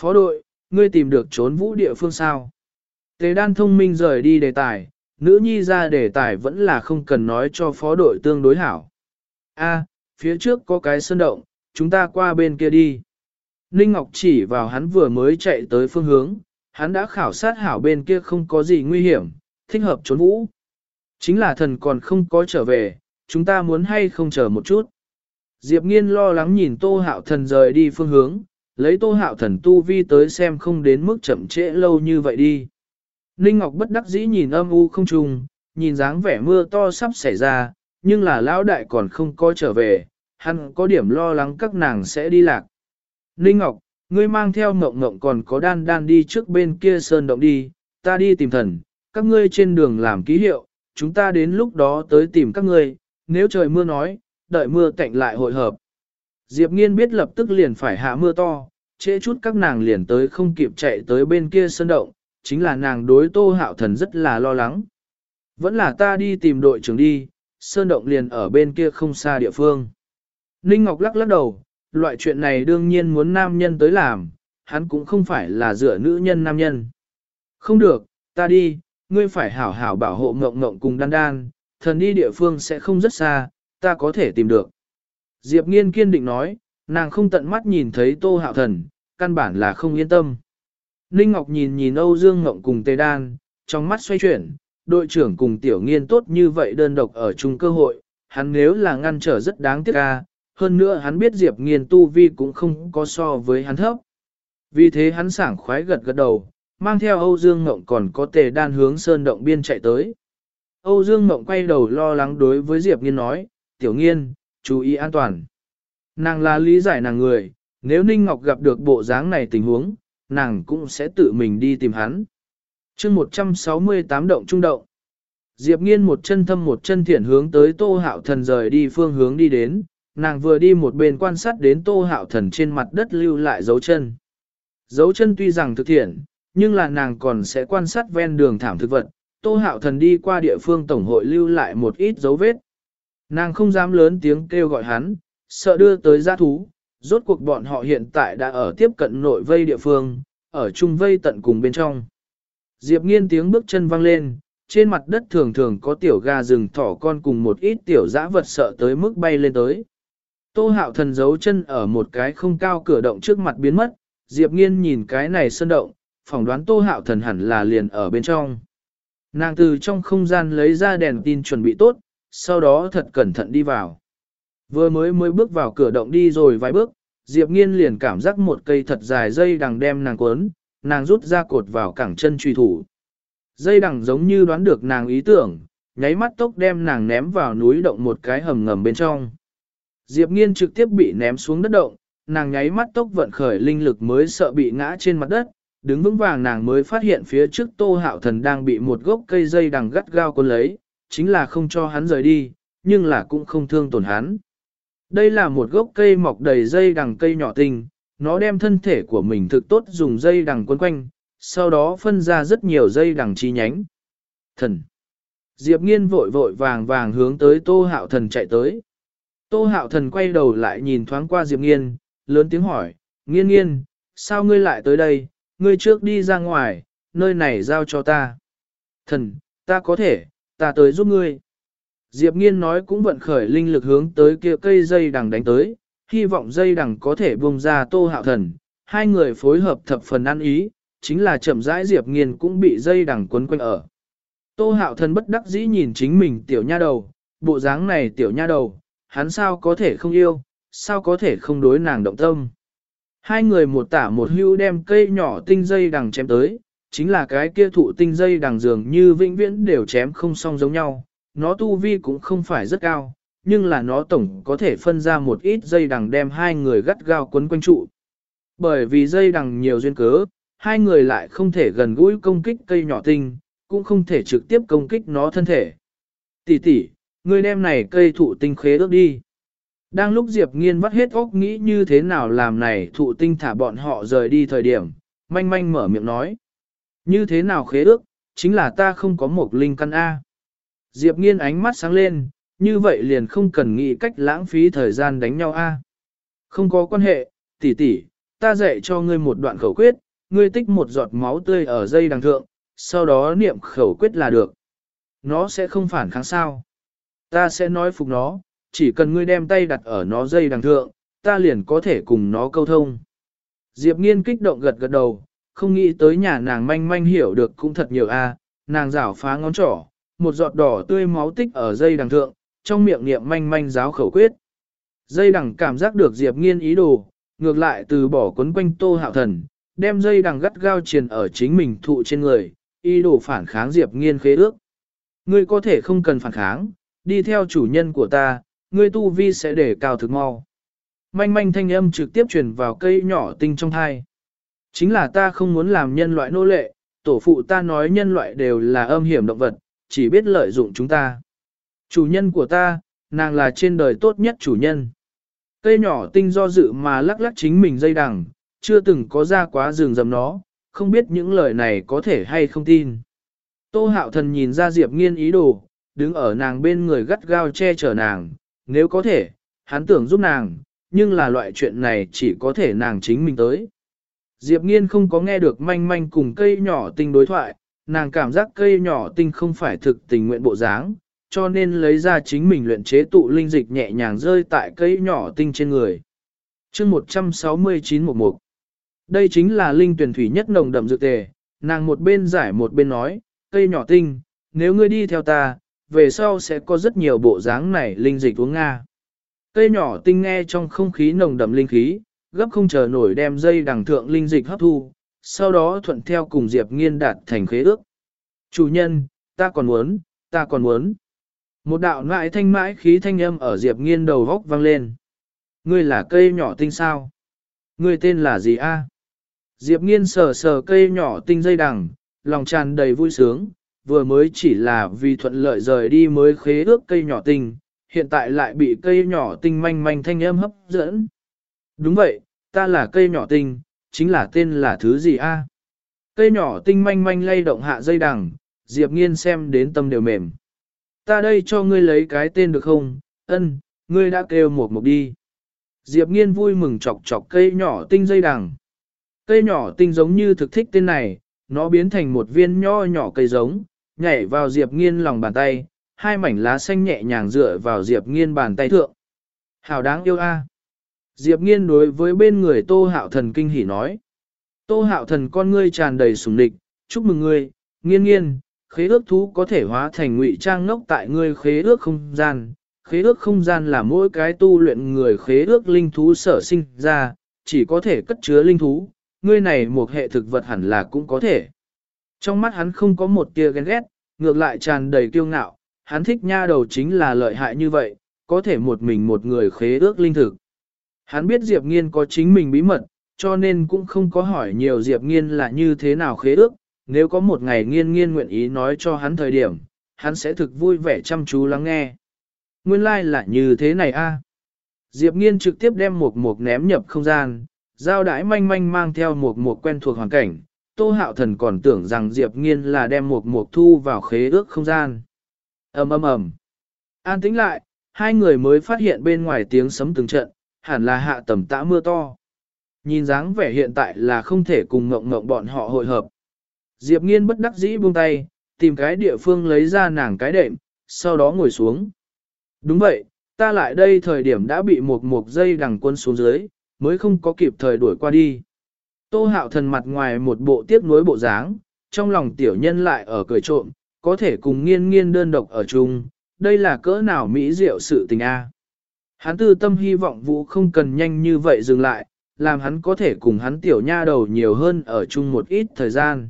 Phó đội, ngươi tìm được trốn vũ địa phương sao? Tề đan thông minh rời đi đề tài, nữ nhi ra đề tài vẫn là không cần nói cho phó đội tương đối hảo. A, phía trước có cái sơn động, chúng ta qua bên kia đi. Ninh Ngọc chỉ vào hắn vừa mới chạy tới phương hướng, hắn đã khảo sát hảo bên kia không có gì nguy hiểm, thích hợp trốn vũ. Chính là thần còn không có trở về, chúng ta muốn hay không chờ một chút. Diệp nghiên lo lắng nhìn tô hạo thần rời đi phương hướng, lấy tô hạo thần tu vi tới xem không đến mức chậm trễ lâu như vậy đi. Ninh Ngọc bất đắc dĩ nhìn âm u không trùng, nhìn dáng vẻ mưa to sắp xảy ra, nhưng là lão đại còn không có trở về, hắn có điểm lo lắng các nàng sẽ đi lạc. Ninh Ngọc, ngươi mang theo ngộng ngộng còn có đan đan đi trước bên kia sơn động đi, ta đi tìm thần, các ngươi trên đường làm ký hiệu, chúng ta đến lúc đó tới tìm các ngươi, nếu trời mưa nói, đợi mưa cạnh lại hội hợp. Diệp Nghiên biết lập tức liền phải hạ mưa to, trễ chút các nàng liền tới không kịp chạy tới bên kia sơn động, chính là nàng đối tô hạo thần rất là lo lắng. Vẫn là ta đi tìm đội trưởng đi, sơn động liền ở bên kia không xa địa phương. Ninh Ngọc lắc lắc đầu, loại chuyện này đương nhiên muốn nam nhân tới làm, hắn cũng không phải là dựa nữ nhân nam nhân. Không được, ta đi, ngươi phải hảo hảo bảo hộ ngộng ngộng cùng đan đan, thần đi địa phương sẽ không rất xa, ta có thể tìm được. Diệp nghiên kiên định nói, nàng không tận mắt nhìn thấy tô hạo thần, căn bản là không yên tâm. Ninh Ngọc nhìn nhìn Âu Dương Ngộng cùng Tề Đan, trong mắt xoay chuyển, đội trưởng cùng tiểu nghiên tốt như vậy đơn độc ở chung cơ hội, hắn nếu là ngăn trở rất đáng tiếc ca, hơn nữa hắn biết Diệp Nghiên tu vi cũng không có so với hắn thấp. Vì thế hắn sảng khoái gật gật đầu, mang theo Âu Dương Ngộng còn có tề đan hướng sơn động biên chạy tới. Âu Dương Ngộng quay đầu lo lắng đối với Diệp Nghiên nói, tiểu nghiên, chú ý an toàn. Nàng là lý giải nàng người, nếu Ninh Ngọc gặp được bộ dáng này tình huống, nàng cũng sẽ tự mình đi tìm hắn. chương 168 động trung động. Diệp Nghiên một chân thâm một chân thiện hướng tới Tô Hạo Thần rời đi phương hướng đi đến, nàng vừa đi một bên quan sát đến tô hạo thần trên mặt đất lưu lại dấu chân. Dấu chân tuy rằng thực thiện, nhưng là nàng còn sẽ quan sát ven đường thảm thực vật, tô hạo thần đi qua địa phương tổng hội lưu lại một ít dấu vết. Nàng không dám lớn tiếng kêu gọi hắn, sợ đưa tới gia thú, rốt cuộc bọn họ hiện tại đã ở tiếp cận nội vây địa phương, ở trung vây tận cùng bên trong. Diệp nghiên tiếng bước chân vang lên, trên mặt đất thường thường có tiểu gà rừng thỏ con cùng một ít tiểu dã vật sợ tới mức bay lên tới. Tô hạo thần giấu chân ở một cái không cao cửa động trước mặt biến mất, Diệp Nghiên nhìn cái này sơn động, phỏng đoán Tô Hạo Thần hẳn là liền ở bên trong. Nàng từ trong không gian lấy ra đèn tin chuẩn bị tốt, sau đó thật cẩn thận đi vào. Vừa mới mới bước vào cửa động đi rồi vài bước, Diệp Nghiên liền cảm giác một cây thật dài dây đằng đem nàng cuốn, nàng rút ra cột vào cẳng chân truy thủ. Dây đằng giống như đoán được nàng ý tưởng, nháy mắt tốc đem nàng ném vào núi động một cái hầm ngầm bên trong. Diệp Nghiên trực tiếp bị ném xuống đất động, nàng nháy mắt tốc vận khởi linh lực mới sợ bị ngã trên mặt đất, đứng vững vàng nàng mới phát hiện phía trước Tô Hạo Thần đang bị một gốc cây dây đằng gắt gao cuốn lấy, chính là không cho hắn rời đi, nhưng là cũng không thương tổn hắn. Đây là một gốc cây mọc đầy dây đằng cây nhỏ tinh, nó đem thân thể của mình thực tốt dùng dây đằng quấn quanh, sau đó phân ra rất nhiều dây đằng chi nhánh. Thần! Diệp nghiên vội vội vàng vàng hướng tới Tô Hạo Thần chạy tới. Tô Hạo Thần quay đầu lại nhìn thoáng qua Diệp nghiên, lớn tiếng hỏi, nghiên nghiên, sao ngươi lại tới đây, ngươi trước đi ra ngoài, nơi này giao cho ta. Thần, ta có thể, ta tới giúp ngươi. Diệp nghiên nói cũng vận khởi linh lực hướng tới kia cây dây đằng đánh tới, hy vọng dây đằng có thể bung ra tô hạo thần. Hai người phối hợp thập phần ăn ý, chính là chậm rãi Diệp nghiên cũng bị dây đằng quấn quanh ở. Tô hạo thần bất đắc dĩ nhìn chính mình tiểu nha đầu, bộ dáng này tiểu nha đầu, hắn sao có thể không yêu, sao có thể không đối nàng động tâm. Hai người một tả một hưu đem cây nhỏ tinh dây đằng chém tới, chính là cái kia thụ tinh dây đằng dường như vĩnh viễn đều chém không xong giống nhau, nó tu vi cũng không phải rất cao, nhưng là nó tổng có thể phân ra một ít dây đằng đem hai người gắt gao quấn quanh trụ. Bởi vì dây đằng nhiều duyên cớ, hai người lại không thể gần gũi công kích cây nhỏ tinh, cũng không thể trực tiếp công kích nó thân thể. Tỷ tỷ, ngươi đem này cây thụ tinh khế ước đi. Đang lúc Diệp Nghiên vắt hết óc nghĩ như thế nào làm này thụ tinh thả bọn họ rời đi thời điểm, manh manh mở miệng nói. Như thế nào khế ước, chính là ta không có một linh căn A. Diệp Nghiên ánh mắt sáng lên, như vậy liền không cần nghĩ cách lãng phí thời gian đánh nhau A. Không có quan hệ, tỷ tỷ, ta dạy cho ngươi một đoạn khẩu quyết, ngươi tích một giọt máu tươi ở dây đằng thượng, sau đó niệm khẩu quyết là được. Nó sẽ không phản kháng sao. Ta sẽ nói phục nó, chỉ cần ngươi đem tay đặt ở nó dây đằng thượng, ta liền có thể cùng nó câu thông. Diệp nghiên kích động gật gật đầu, không nghĩ tới nhà nàng manh manh hiểu được cũng thật nhiều a. nàng rảo phá ngón trỏ, một giọt đỏ tươi máu tích ở dây đằng thượng, trong miệng niệm manh manh giáo khẩu quyết. Dây đằng cảm giác được Diệp nghiên ý đồ, ngược lại từ bỏ quấn quanh tô hạo thần, đem dây đằng gắt gao triền ở chính mình thụ trên người, ý đồ phản kháng Diệp nghiên khế ước. Ngươi có thể không cần phản kháng, đi theo chủ nhân của ta, ngươi tu vi sẽ để cao thực mau. Manh manh thanh âm trực tiếp truyền vào cây nhỏ tinh trong thai. Chính là ta không muốn làm nhân loại nô lệ, tổ phụ ta nói nhân loại đều là âm hiểm động vật, chỉ biết lợi dụng chúng ta. Chủ nhân của ta, nàng là trên đời tốt nhất chủ nhân. Cây nhỏ tinh do dự mà lắc lắc chính mình dây đằng, chưa từng có ra quá rừng rầm nó, không biết những lời này có thể hay không tin. Tô hạo thần nhìn ra Diệp nghiên ý đồ, đứng ở nàng bên người gắt gao che chở nàng, nếu có thể, hắn tưởng giúp nàng, nhưng là loại chuyện này chỉ có thể nàng chính mình tới. Diệp Nghiên không có nghe được manh manh cùng cây nhỏ tinh đối thoại, nàng cảm giác cây nhỏ tinh không phải thực tình nguyện bộ dáng, cho nên lấy ra chính mình luyện chế tụ linh dịch nhẹ nhàng rơi tại cây nhỏ tinh trên người. chương 169 một mục. Đây chính là linh tuyển thủy nhất nồng đậm dược tề, nàng một bên giải một bên nói, cây nhỏ tinh, nếu ngươi đi theo ta, về sau sẽ có rất nhiều bộ dáng này linh dịch uống Nga. Cây nhỏ tinh nghe trong không khí nồng đậm linh khí, gấp không chờ nổi đem dây đằng thượng linh dịch hấp thu, sau đó thuận theo cùng Diệp Nghiên đạt thành khế ước. Chủ nhân, ta còn muốn, ta còn muốn. Một đạo nại thanh mãi khí thanh âm ở Diệp Nghiên đầu góc vang lên. Ngươi là cây nhỏ tinh sao? Ngươi tên là gì a? Diệp Nghiên sờ sờ cây nhỏ tinh dây đằng, lòng tràn đầy vui sướng, vừa mới chỉ là vì thuận lợi rời đi mới khế ước cây nhỏ tinh, hiện tại lại bị cây nhỏ tinh manh manh thanh âm hấp dẫn. Đúng vậy, ta là cây nhỏ tinh, chính là tên là thứ gì a? Cây nhỏ tinh manh manh lay động hạ dây đằng, Diệp Nghiên xem đến tâm đều mềm. Ta đây cho ngươi lấy cái tên được không? Ân, ngươi đã kêu một một đi. Diệp Nghiên vui mừng chọc chọc cây nhỏ tinh dây đằng. Cây nhỏ tinh giống như thực thích tên này, nó biến thành một viên nho nhỏ cây giống, nhảy vào Diệp Nghiên lòng bàn tay, hai mảnh lá xanh nhẹ nhàng dựa vào Diệp Nghiên bàn tay thượng. Hảo đáng yêu a. Diệp Nghiên đối với bên người Tô Hạo Thần kinh hỉ nói, Tô hạo thần con ngươi tràn đầy sùng địch, chúc mừng ngươi, nghiên nghiên, khế ước thú có thể hóa thành ngụy trang ngốc tại ngươi khế ước không gian. Khế ước không gian là mỗi cái tu luyện người khế ước linh thú sở sinh ra, chỉ có thể cất chứa linh thú, ngươi này một hệ thực vật hẳn là cũng có thể. Trong mắt hắn không có một tia ghen ghét, ngược lại tràn đầy kiêu ngạo, hắn thích nha đầu chính là lợi hại như vậy, có thể một mình một người khế ước linh thực. Hắn biết Diệp Nghiên có chính mình bí mật, cho nên cũng không có hỏi nhiều Diệp Nghiên là như thế nào khế ước, nếu có một ngày Nghiên Nghiên nguyện ý nói cho hắn thời điểm, hắn sẽ thực vui vẻ chăm chú lắng nghe. Nguyên lai like là như thế này a. Diệp Nghiên trực tiếp đem một mục ném nhập không gian, giao đãi manh manh mang theo một mục quen thuộc hoàn cảnh, Tô Hạo Thần còn tưởng rằng Diệp Nghiên là đem một mục thu vào khế ước không gian. ầm ầm ầm. An tĩnh lại, hai người mới phát hiện bên ngoài tiếng sấm từng trận, hẳn là hạ tầm tã mưa to. Nhìn dáng vẻ hiện tại là không thể cùng ngộng ngộng bọn họ hội hợp. Diệp Nghiên bất đắc dĩ buông tay, tìm cái địa phương lấy ra nàng cái đệm, sau đó ngồi xuống. Đúng vậy, ta lại đây thời điểm đã bị một một dây đằng quân xuống dưới, mới không có kịp thời đuổi qua đi. Tô hạo thần mặt ngoài một bộ tiếc nuối bộ dáng, trong lòng tiểu nhân lại ở cười trộm, có thể cùng nghiên nghiên đơn độc ở chung, đây là cỡ nào mỹ diệu sự tình a. Hắn tư tâm hy vọng vũ không cần nhanh như vậy dừng lại, làm hắn có thể cùng hắn tiểu nha đầu nhiều hơn ở chung một ít thời gian.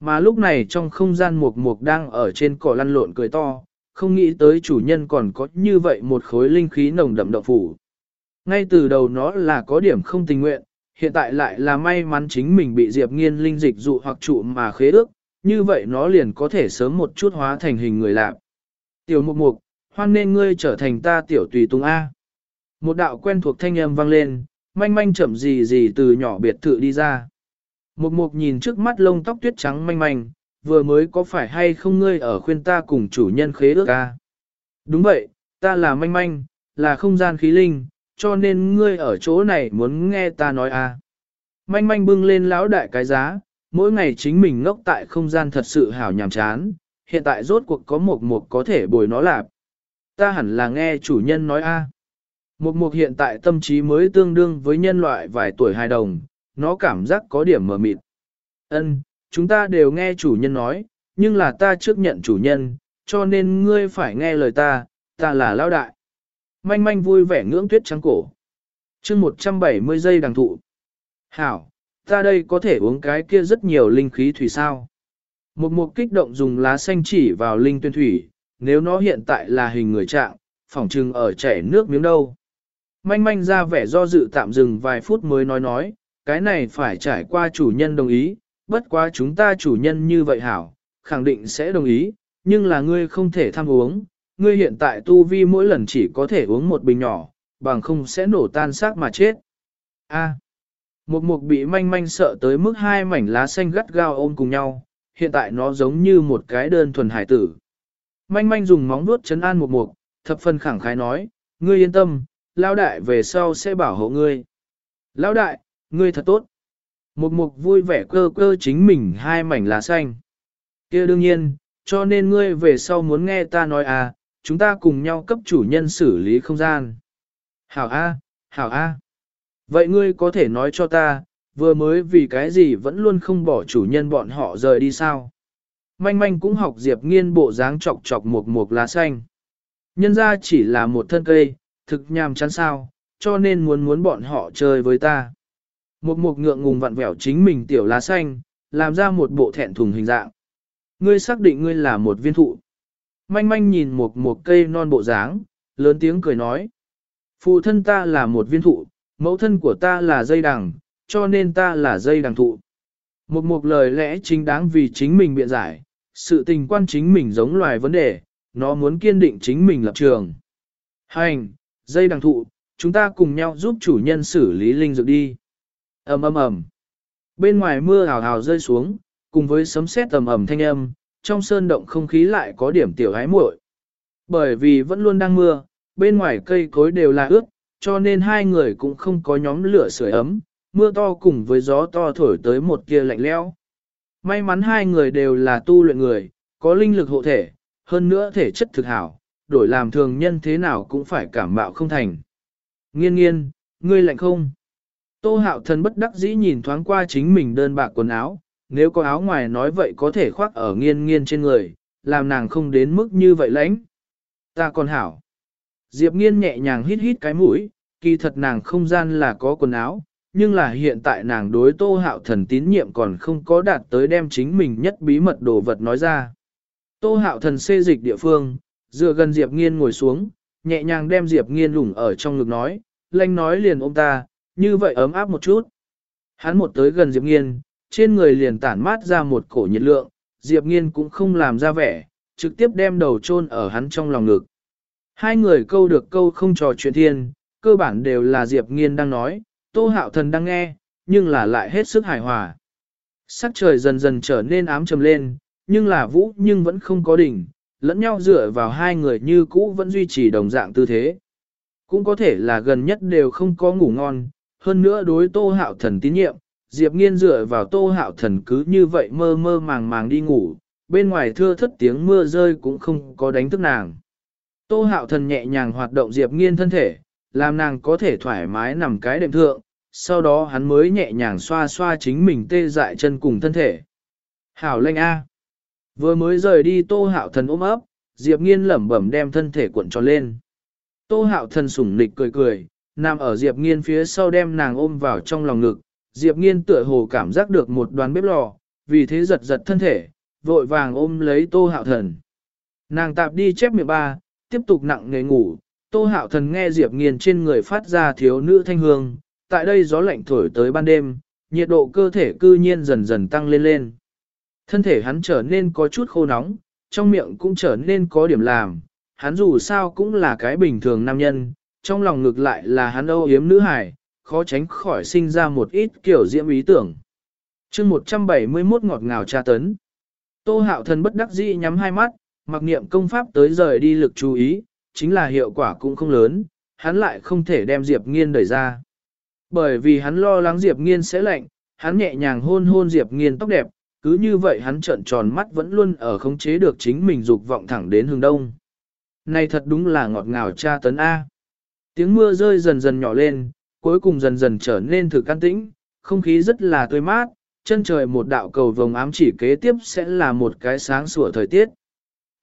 Mà lúc này trong không gian mục mục đang ở trên cỏ lăn lộn cười to, không nghĩ tới chủ nhân còn có như vậy một khối linh khí nồng đậm động phủ. Ngay từ đầu nó là có điểm không tình nguyện, hiện tại lại là may mắn chính mình bị Diệp Nghiên linh dịch dụ hoặc trụ mà khế ước, như vậy nó liền có thể sớm một chút hóa thành hình người lạc. Tiểu mục mục, hoan nên ngươi trở thành ta tiểu tùy tung A. Một đạo quen thuộc thanh âm vang lên, manh manh chậm gì gì từ nhỏ biệt thự đi ra. Mục mục nhìn trước mắt lông tóc tuyết trắng manh manh, vừa mới có phải hay không ngươi ở khuyên ta cùng chủ nhân khế ước A. Đúng vậy, ta là manh manh, là không gian khí linh, cho nên ngươi ở chỗ này muốn nghe ta nói A. Manh manh bưng lên lão đại cái giá, mỗi ngày chính mình ngốc tại không gian thật sự hảo nhàm chán, hiện tại rốt cuộc có một một có thể bồi nó lạp. Ta hẳn là nghe chủ nhân nói a. Một một hiện tại tâm trí mới tương đương với nhân loại vài tuổi hài đồng, nó cảm giác có điểm mờ mịt. Ân, chúng ta đều nghe chủ nhân nói, nhưng là ta trước nhận chủ nhân, cho nên ngươi phải nghe lời ta, ta là lão đại. Manh manh vui vẻ ngưỡng tuyết trắng cổ. chương 170 giây đằng thụ. Hảo, ta đây có thể uống cái kia rất nhiều linh khí thủy sao. Một mục kích động dùng lá xanh chỉ vào linh tuyên thủy, nếu nó hiện tại là hình người trạng, phỏng trừng ở chảy nước miếng đâu. Manh manh ra vẻ do dự tạm dừng vài phút mới nói nói, cái này phải trải qua chủ nhân đồng ý, bất quá chúng ta chủ nhân như vậy hảo, khẳng định sẽ đồng ý, nhưng là ngươi không thể tham uống, ngươi hiện tại tu vi mỗi lần chỉ có thể uống một bình nhỏ, bằng không sẽ nổ tan xác mà chết. A. một mục bị manh manh sợ tới mức hai mảnh lá xanh gắt gao ôm cùng nhau, hiện tại nó giống như một cái đơn thuần hải tử. Manh manh dùng móng vuốt chấn an một mục, thập phân khẳng khái nói, ngươi yên tâm, lao đại về sau sẽ bảo hộ ngươi. Lao đại, ngươi thật tốt. Một mục vui vẻ cơ cơ chính mình hai mảnh lá xanh. kia đương nhiên, cho nên ngươi về sau muốn nghe ta nói à, chúng ta cùng nhau cấp chủ nhân xử lý không gian. Hảo A, Hảo A. Vậy ngươi có thể nói cho ta, vừa mới vì cái gì vẫn luôn không bỏ chủ nhân bọn họ rời đi sao? Manh manh cũng học Diệp nghiên bộ dáng chọc chọc một một lá xanh. Nhân ra chỉ là một thân cây, thực nhàm chán sao, cho nên muốn muốn bọn họ chơi với ta. Một mục ngượng ngùng vặn vẹo chính mình tiểu lá xanh, làm ra một bộ thẹn thùng hình dạng. Ngươi xác định ngươi là một viên thụ. Manh manh nhìn một một cây non bộ dáng, lớn tiếng cười nói. Phụ thân ta là một viên thụ, mẫu thân của ta là dây đằng, cho nên ta là dây đằng thụ. Một một lời lẽ chính đáng vì chính mình biện giải, sự tình quan chính mình giống loài vấn đề, nó muốn kiên định chính mình lập trường. Hành, dây đằng thụ, chúng ta cùng nhau giúp chủ nhân xử lý linh dược đi. ầm ầm ầm. Bên ngoài mưa hào hào rơi xuống, cùng với sấm sét tầm ầm thanh âm, trong sơn động không khí lại có điểm tiểu hái muội. Bởi vì vẫn luôn đang mưa, bên ngoài cây cối đều là ướt, cho nên hai người cũng không có nhóm lửa sưởi ấm, mưa to cùng với gió to thổi tới một kia lạnh lẽo. May mắn hai người đều là tu luyện người, có linh lực hộ thể, hơn nữa thể chất thực hảo, đổi làm thường nhân thế nào cũng phải cảm bạo không thành. Nghiên nghiên, ngươi lạnh không? Tô hạo thần bất đắc dĩ nhìn thoáng qua chính mình đơn bạc quần áo, nếu có áo ngoài nói vậy có thể khoác ở nghiên nghiên trên người, làm nàng không đến mức như vậy lãnh. Ta còn hảo. Diệp nghiên nhẹ nhàng hít hít cái mũi, kỳ thật nàng không gian là có quần áo, nhưng là hiện tại nàng đối tô hạo thần tín nhiệm còn không có đạt tới đem chính mình nhất bí mật đồ vật nói ra. Tô hạo thần xê dịch địa phương, dựa gần Diệp nghiên ngồi xuống, nhẹ nhàng đem Diệp nghiên lủng ở trong ngực nói, lanh nói liền ôm ta, như vậy ấm áp một chút. Hắn một tới gần Diệp nghiên, trên người liền tản mát ra một cổ nhiệt lượng, Diệp nghiên cũng không làm ra vẻ, trực tiếp đem đầu chôn ở hắn trong lòng ngực. Hai người câu được câu không trò chuyện thiên, cơ bản đều là Diệp nghiên đang nói, Tô Hạo Thần đang nghe, nhưng là lại hết sức hài hòa. Sắc trời dần dần trở nên ám trầm lên, nhưng là vũ nhưng vẫn không có đỉnh, lẫn nhau dựa vào hai người như cũ vẫn duy trì đồng dạng tư thế. Cũng có thể là gần nhất đều không có ngủ ngon, hơn nữa đối Tô Hạo Thần tín nhiệm, Diệp Nghiên dựa vào Tô Hạo Thần cứ như vậy mơ mơ màng màng đi ngủ, bên ngoài thưa thất tiếng mưa rơi cũng không có đánh thức nàng. Tô Hạo Thần nhẹ nhàng hoạt động Diệp Nghiên thân thể, làm nàng có thể thoải mái nằm cái đệm thượng, sau đó hắn mới nhẹ nhàng xoa xoa chính mình tê dại chân cùng thân thể. Hảo lệnh A. Vừa mới rời đi tô hạo thần ôm ấp, Diệp nghiên lẩm bẩm đem thân thể cuộn tròn lên. Tô hạo thần sủng nịch cười cười, nằm ở Diệp nghiên phía sau đem nàng ôm vào trong lòng ngực. Diệp nghiên tựa hồ cảm giác được một đoàn bếp lò, vì thế giật giật thân thể, vội vàng ôm lấy tô hạo thần. Nàng tạp đi chép miệng ba, tiếp tục nặng nề ngủ, Tô hạo thần nghe Diệp nghiên trên người phát ra thiếu nữ thanh hương, tại đây gió lạnh thổi tới ban đêm, nhiệt độ cơ thể cư nhiên dần dần tăng lên lên. Thân thể hắn trở nên có chút khô nóng, trong miệng cũng trở nên có điểm làm, hắn dù sao cũng là cái bình thường nam nhân, trong lòng ngược lại là hắn âu yếm nữ hải, khó tránh khỏi sinh ra một ít kiểu diễm ý tưởng. chương 171 ngọt ngào tra tấn. Tô hạo thần bất đắc dĩ nhắm hai mắt, mặc niệm công pháp tới rời đi lực chú ý, chính là hiệu quả cũng không lớn, hắn lại không thể đem Diệp Nghiên đẩy ra. Bởi vì hắn lo lắng Diệp Nghiên sẽ lạnh, hắn nhẹ nhàng hôn hôn Diệp Nghiên tóc đẹp, cứ như vậy hắn trợn tròn mắt vẫn luôn ở khống chế được chính mình dục vọng thẳng đến hướng đông. Này thật đúng là ngọt ngào cha tấn A. Tiếng mưa rơi dần dần nhỏ lên, cuối cùng dần dần trở nên thử can tĩnh, không khí rất là tươi mát, chân trời một đạo cầu vồng ám chỉ kế tiếp sẽ là một cái sáng sủa thời tiết.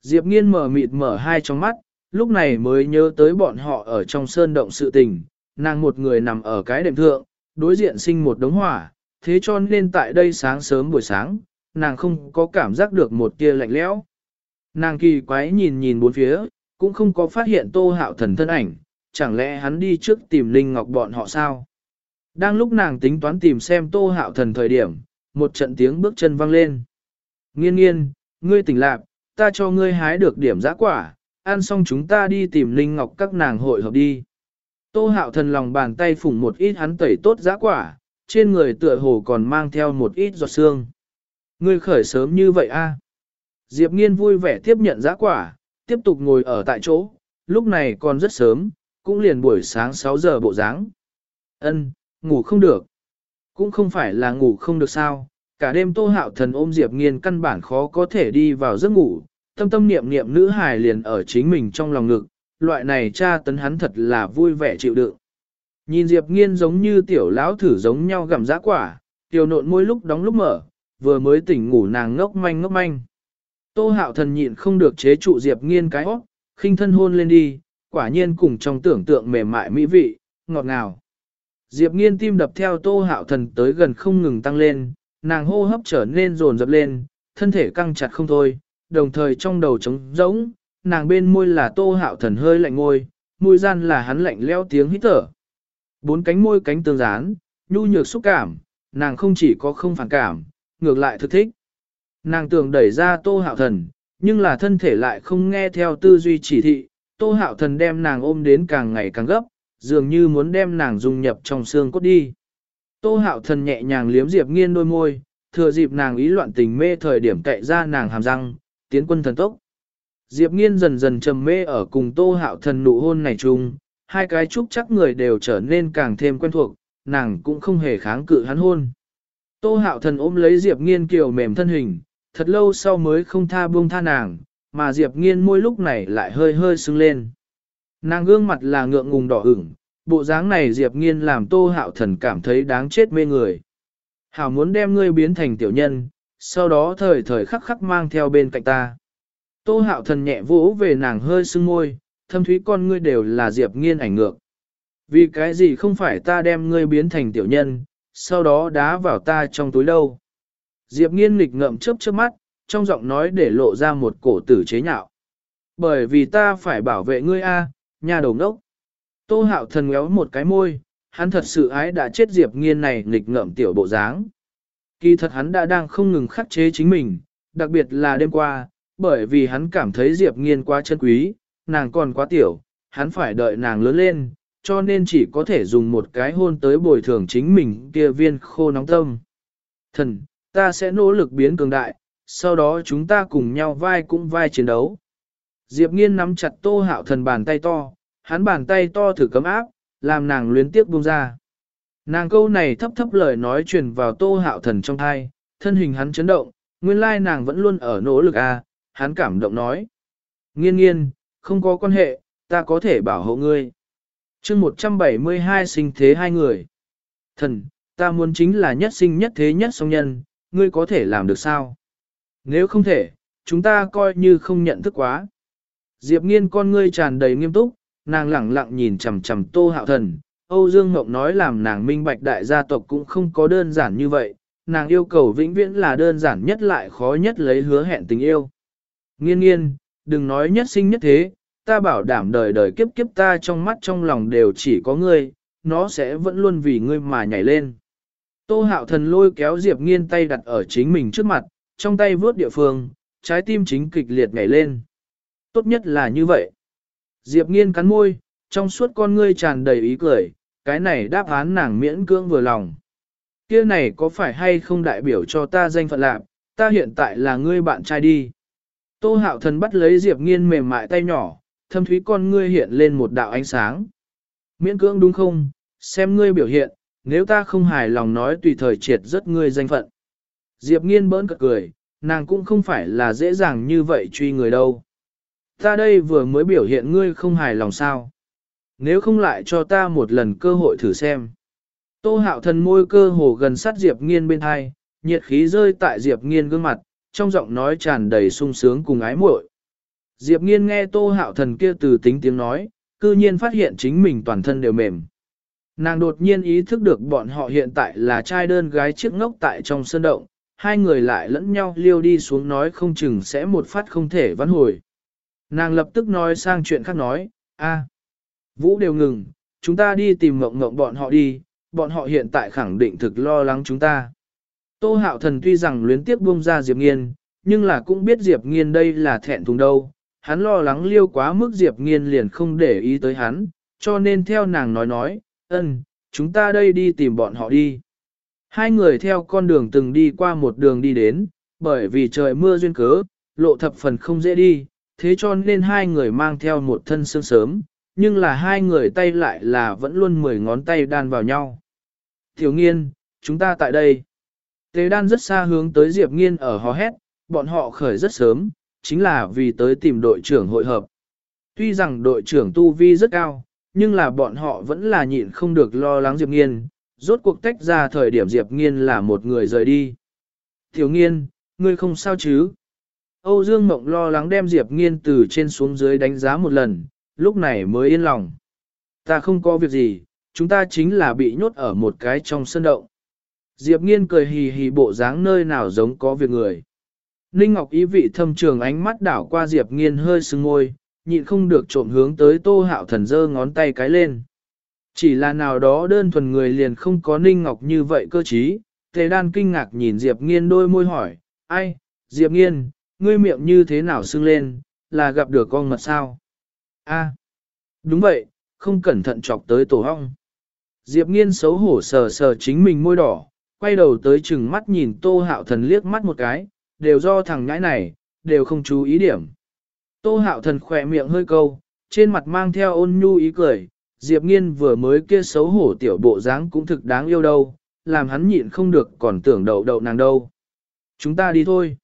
Diệp nghiên mở mịt mở hai trong mắt, lúc này mới nhớ tới bọn họ ở trong sơn động sự tình, nàng một người nằm ở cái đệm thượng, đối diện sinh một đống hỏa, thế cho nên tại đây sáng sớm buổi sáng, nàng không có cảm giác được một tia lạnh lẽo. Nàng kỳ quái nhìn nhìn bốn phía, cũng không có phát hiện tô hạo thần thân ảnh, chẳng lẽ hắn đi trước tìm Linh Ngọc bọn họ sao? Đang lúc nàng tính toán tìm xem tô hạo thần thời điểm, một trận tiếng bước chân vang lên. Nghiên nghiên, ngươi tỉnh lạc, ta cho ngươi hái được điểm giã quả, ăn xong chúng ta đi tìm Linh Ngọc các nàng hội hợp đi. Tô hạo thần lòng bàn tay phủng một ít hắn tẩy tốt giã quả, trên người tựa hồ còn mang theo một ít giọt xương. Ngươi khởi sớm như vậy a? Diệp nghiên vui vẻ tiếp nhận giã quả, tiếp tục ngồi ở tại chỗ, lúc này còn rất sớm, cũng liền buổi sáng 6 giờ bộ dáng. Ân, ngủ không được. Cũng không phải là ngủ không được sao, cả đêm tô hạo thần ôm Diệp nghiên căn bản khó có thể đi vào giấc ngủ, tâm tâm niệm niệm nữ hài liền ở chính mình trong lòng ngực, loại này cha tấn hắn thật là vui vẻ chịu đựng. Nhìn Diệp Nghiên giống như tiểu lão thử giống nhau gặm giá quả, tiểu nộn môi lúc đóng lúc mở, vừa mới tỉnh ngủ nàng ngốc manh ngốc manh. Tô hạo thần nhịn không được chế trụ Diệp Nghiên cái óc, khinh thân hôn lên đi, quả nhiên cùng trong tưởng tượng mềm mại mỹ vị, ngọt ngào. Diệp Nghiên tim đập theo Tô hạo thần tới gần không ngừng tăng lên, nàng hô hấp trở nên rồn rập lên, thân thể căng chặt không thôi, đồng thời trong đầu trống rỗng, nàng bên môi là tô hạo thần hơi lạnh ngôi, môi gian là hắn lạnh leo tiếng hít thở. Bốn cánh môi cánh tương dán, nhu nhược xúc cảm, nàng không chỉ có không phản cảm, ngược lại thực thích. Nàng tưởng đẩy ra tô hạo thần, nhưng là thân thể lại không nghe theo tư duy chỉ thị, tô hạo thần đem nàng ôm đến càng ngày càng gấp, dường như muốn đem nàng dung nhập trong xương cốt đi. Tô hạo thần nhẹ nhàng liếm Diệp nghiên đôi môi, thừa dịp nàng ý loạn tình mê thời điểm cậy ra nàng hàm răng, tiến quân thần tốc. Diệp nghiên dần dần trầm mê ở cùng tô hạo thần nụ hôn này chung, hai cái trúc chắc người đều trở nên càng thêm quen thuộc, nàng cũng không hề kháng cự hắn hôn. Tô hạo thần ôm lấy Diệp nghiên kiều mềm thân hình, thật lâu sau mới không tha buông tha nàng, mà Diệp nghiên môi lúc này lại hơi hơi sưng lên. Nàng gương mặt là ngượng ngùng đỏ ửng, bộ dáng này Diệp Nghiên làm Tô Hạo Thần cảm thấy đáng chết mê người. Hảo muốn đem ngươi biến thành tiểu nhân, sau đó thời thời khắc khắc mang theo bên cạnh ta. Tô Hạo Thần nhẹ vỗ về nàng hơi sưng môi, thâm thúy con ngươi đều là Diệp Nghiên ảnh ngược. Vì cái gì không phải ta đem ngươi biến thành tiểu nhân, sau đó đá vào ta trong túi đâu. Diệp Nghiên nghịch ngậm chớp chớp mắt, trong giọng nói để lộ ra một cổ tử chế nhạo. Bởi vì ta phải bảo vệ ngươi a, nhà đầu ngốc. Tô hạo thần ngéo một cái môi, hắn thật sự ái đã chết Diệp nghiên này nghịch ngợm tiểu bộ dáng. Kỳ thật hắn đã đang không ngừng khắc chế chính mình, đặc biệt là đêm qua, bởi vì hắn cảm thấy Diệp nghiên quá chân quý, nàng còn quá tiểu, hắn phải đợi nàng lớn lên, cho nên chỉ có thể dùng một cái hôn tới bồi thường chính mình kia viên khô nóng tâm. Thần, ta sẽ nỗ lực biến cường đại, sau đó chúng ta cùng nhau vai cũng vai chiến đấu. Diệp nghiên nắm chặt tô hạo thần bàn tay to, hắn bàn tay to thử cấm áp, làm nàng luyến tiếc buông ra. Nàng câu này thấp thấp lời nói truyền vào tô hạo thần trong thai, thân hình hắn chấn động, nguyên lai nàng vẫn luôn ở nỗ lực a, à, hắn cảm động nói. Nghiên nghiên, không có quan hệ, ta có thể bảo hộ ngươi. chương 172 sinh thế hai người. Thần, ta muốn chính là nhất sinh nhất thế nhất song nhân, ngươi có thể làm được sao? Nếu không thể, chúng ta coi như không nhận thức quá. Diệp nghiên con ngươi tràn đầy nghiêm túc, nàng lẳng lặng nhìn chằm chằm tô hạo thần. Âu Dương Ngọc nói làm nàng minh bạch đại gia tộc cũng không có đơn giản như vậy, nàng yêu cầu vĩnh viễn là đơn giản nhất lại khó nhất lấy hứa hẹn tình yêu. Nghiên nghiên, đừng nói nhất sinh nhất thế, ta bảo đảm đời đời kiếp kiếp ta trong mắt trong lòng đều chỉ có ngươi, nó sẽ vẫn luôn vì ngươi mà nhảy lên. Tô hạo thần lôi kéo Diệp nghiên tay đặt ở chính mình trước mặt, trong tay vướt địa phương, trái tim chính kịch liệt nhảy lên. Tốt nhất là như vậy. Diệp nghiên cắn môi, trong suốt con ngươi tràn đầy ý cười, cái này đáp án nàng miễn cưỡng vừa lòng. Kia này có phải hay không đại biểu cho ta danh phận lạc, ta hiện tại là ngươi bạn trai đi. Tô hạo thần bắt lấy Diệp nghiên mềm mại tay nhỏ, thâm thúy con ngươi hiện lên một đạo ánh sáng. Miễn cưỡng đúng không, xem ngươi biểu hiện, nếu ta không hài lòng nói tùy thời triệt rất ngươi danh phận. Diệp nghiên bỡn cật cười, nàng cũng không phải là dễ dàng như vậy truy người đâu. Ta đây vừa mới biểu hiện ngươi không hài lòng sao. Nếu không lại cho ta một lần cơ hội thử xem. Tô hạo thần môi cơ hồ gần sát Diệp nghiên bên hai, nhiệt khí rơi tại Diệp nghiên gương mặt, trong giọng nói tràn đầy sung sướng cùng ái muội. Diệp nghiên nghe tô hạo thần kia từ tính tiếng nói, cư nhiên phát hiện chính mình toàn thân đều mềm. Nàng đột nhiên ý thức được bọn họ hiện tại là trai đơn gái chiếc ngốc tại trong sơn động, hai người lại lẫn nhau liêu đi xuống nói không chừng sẽ một phát không thể vãn hồi. Nàng lập tức nói sang chuyện khác nói, a, Vũ đều ngừng, chúng ta đi tìm mộng mộng bọn họ đi, bọn họ hiện tại khẳng định thực lo lắng chúng ta. Tô hạo thần tuy rằng luyến tiếp buông ra Diệp Nghiên, nhưng là cũng biết Diệp Nghiên đây là thẹn thùng đâu, hắn lo lắng liêu quá mức Diệp Nghiên liền không để ý tới hắn, cho nên theo nàng nói nói, ơn, chúng ta đây đi tìm bọn họ đi. Hai người theo con đường từng đi qua một đường đi đến, bởi vì trời mưa duyên cớ, lộ thập phần không dễ đi, thế cho nên hai người mang theo một thân sương sớm, nhưng là hai người tay lại là vẫn luôn mười ngón tay đan vào nhau. Thiếu nghiên, chúng ta tại đây. Tế đan rất xa hướng tới Diệp Nghiên ở hò hét, bọn họ khởi rất sớm, chính là vì tới tìm đội trưởng hội hợp. Tuy rằng đội trưởng tu vi rất cao, nhưng là bọn họ vẫn là nhịn không được lo lắng Diệp Nghiên, rốt cuộc tách ra thời điểm Diệp Nghiên là một người rời đi. Thiếu nghiên, ngươi không sao chứ? Âu Dương Mộng lo lắng đem Diệp Nghiên từ trên xuống dưới đánh giá một lần, lúc này mới yên lòng. Ta không có việc gì, chúng ta chính là bị nhốt ở một cái trong sân động. Diệp Nghiên cười hì hì bộ dáng nơi nào giống có việc người. Ninh Ngọc ý vị thâm trường ánh mắt đảo qua Diệp Nghiên hơi sưng môi, nhịn không được trộm hướng tới Tô Hạo Thần giơ ngón tay cái lên. Chỉ là nào đó đơn thuần người liền không có Ninh Ngọc như vậy cơ trí, Tề Đan kinh ngạc nhìn Diệp Nghiên đôi môi hỏi, ai, Diệp Nghiên, ngươi miệng như thế nào sưng lên, là gặp được con mật sao? A, đúng vậy, không cẩn thận chọc tới tổ hong. Diệp nghiên xấu hổ sờ sờ chính mình môi đỏ, quay đầu tới chừng mắt nhìn tô hạo thần liếc mắt một cái, đều do thằng nhãi này, đều không chú ý điểm. Tô hạo thần khỏe miệng hơi câu, trên mặt mang theo ôn nhu ý cười, Diệp nghiên vừa mới kia xấu hổ tiểu bộ dáng cũng thực đáng yêu đâu, làm hắn nhịn không được còn tưởng đậu đậu nàng đâu. Chúng ta đi thôi.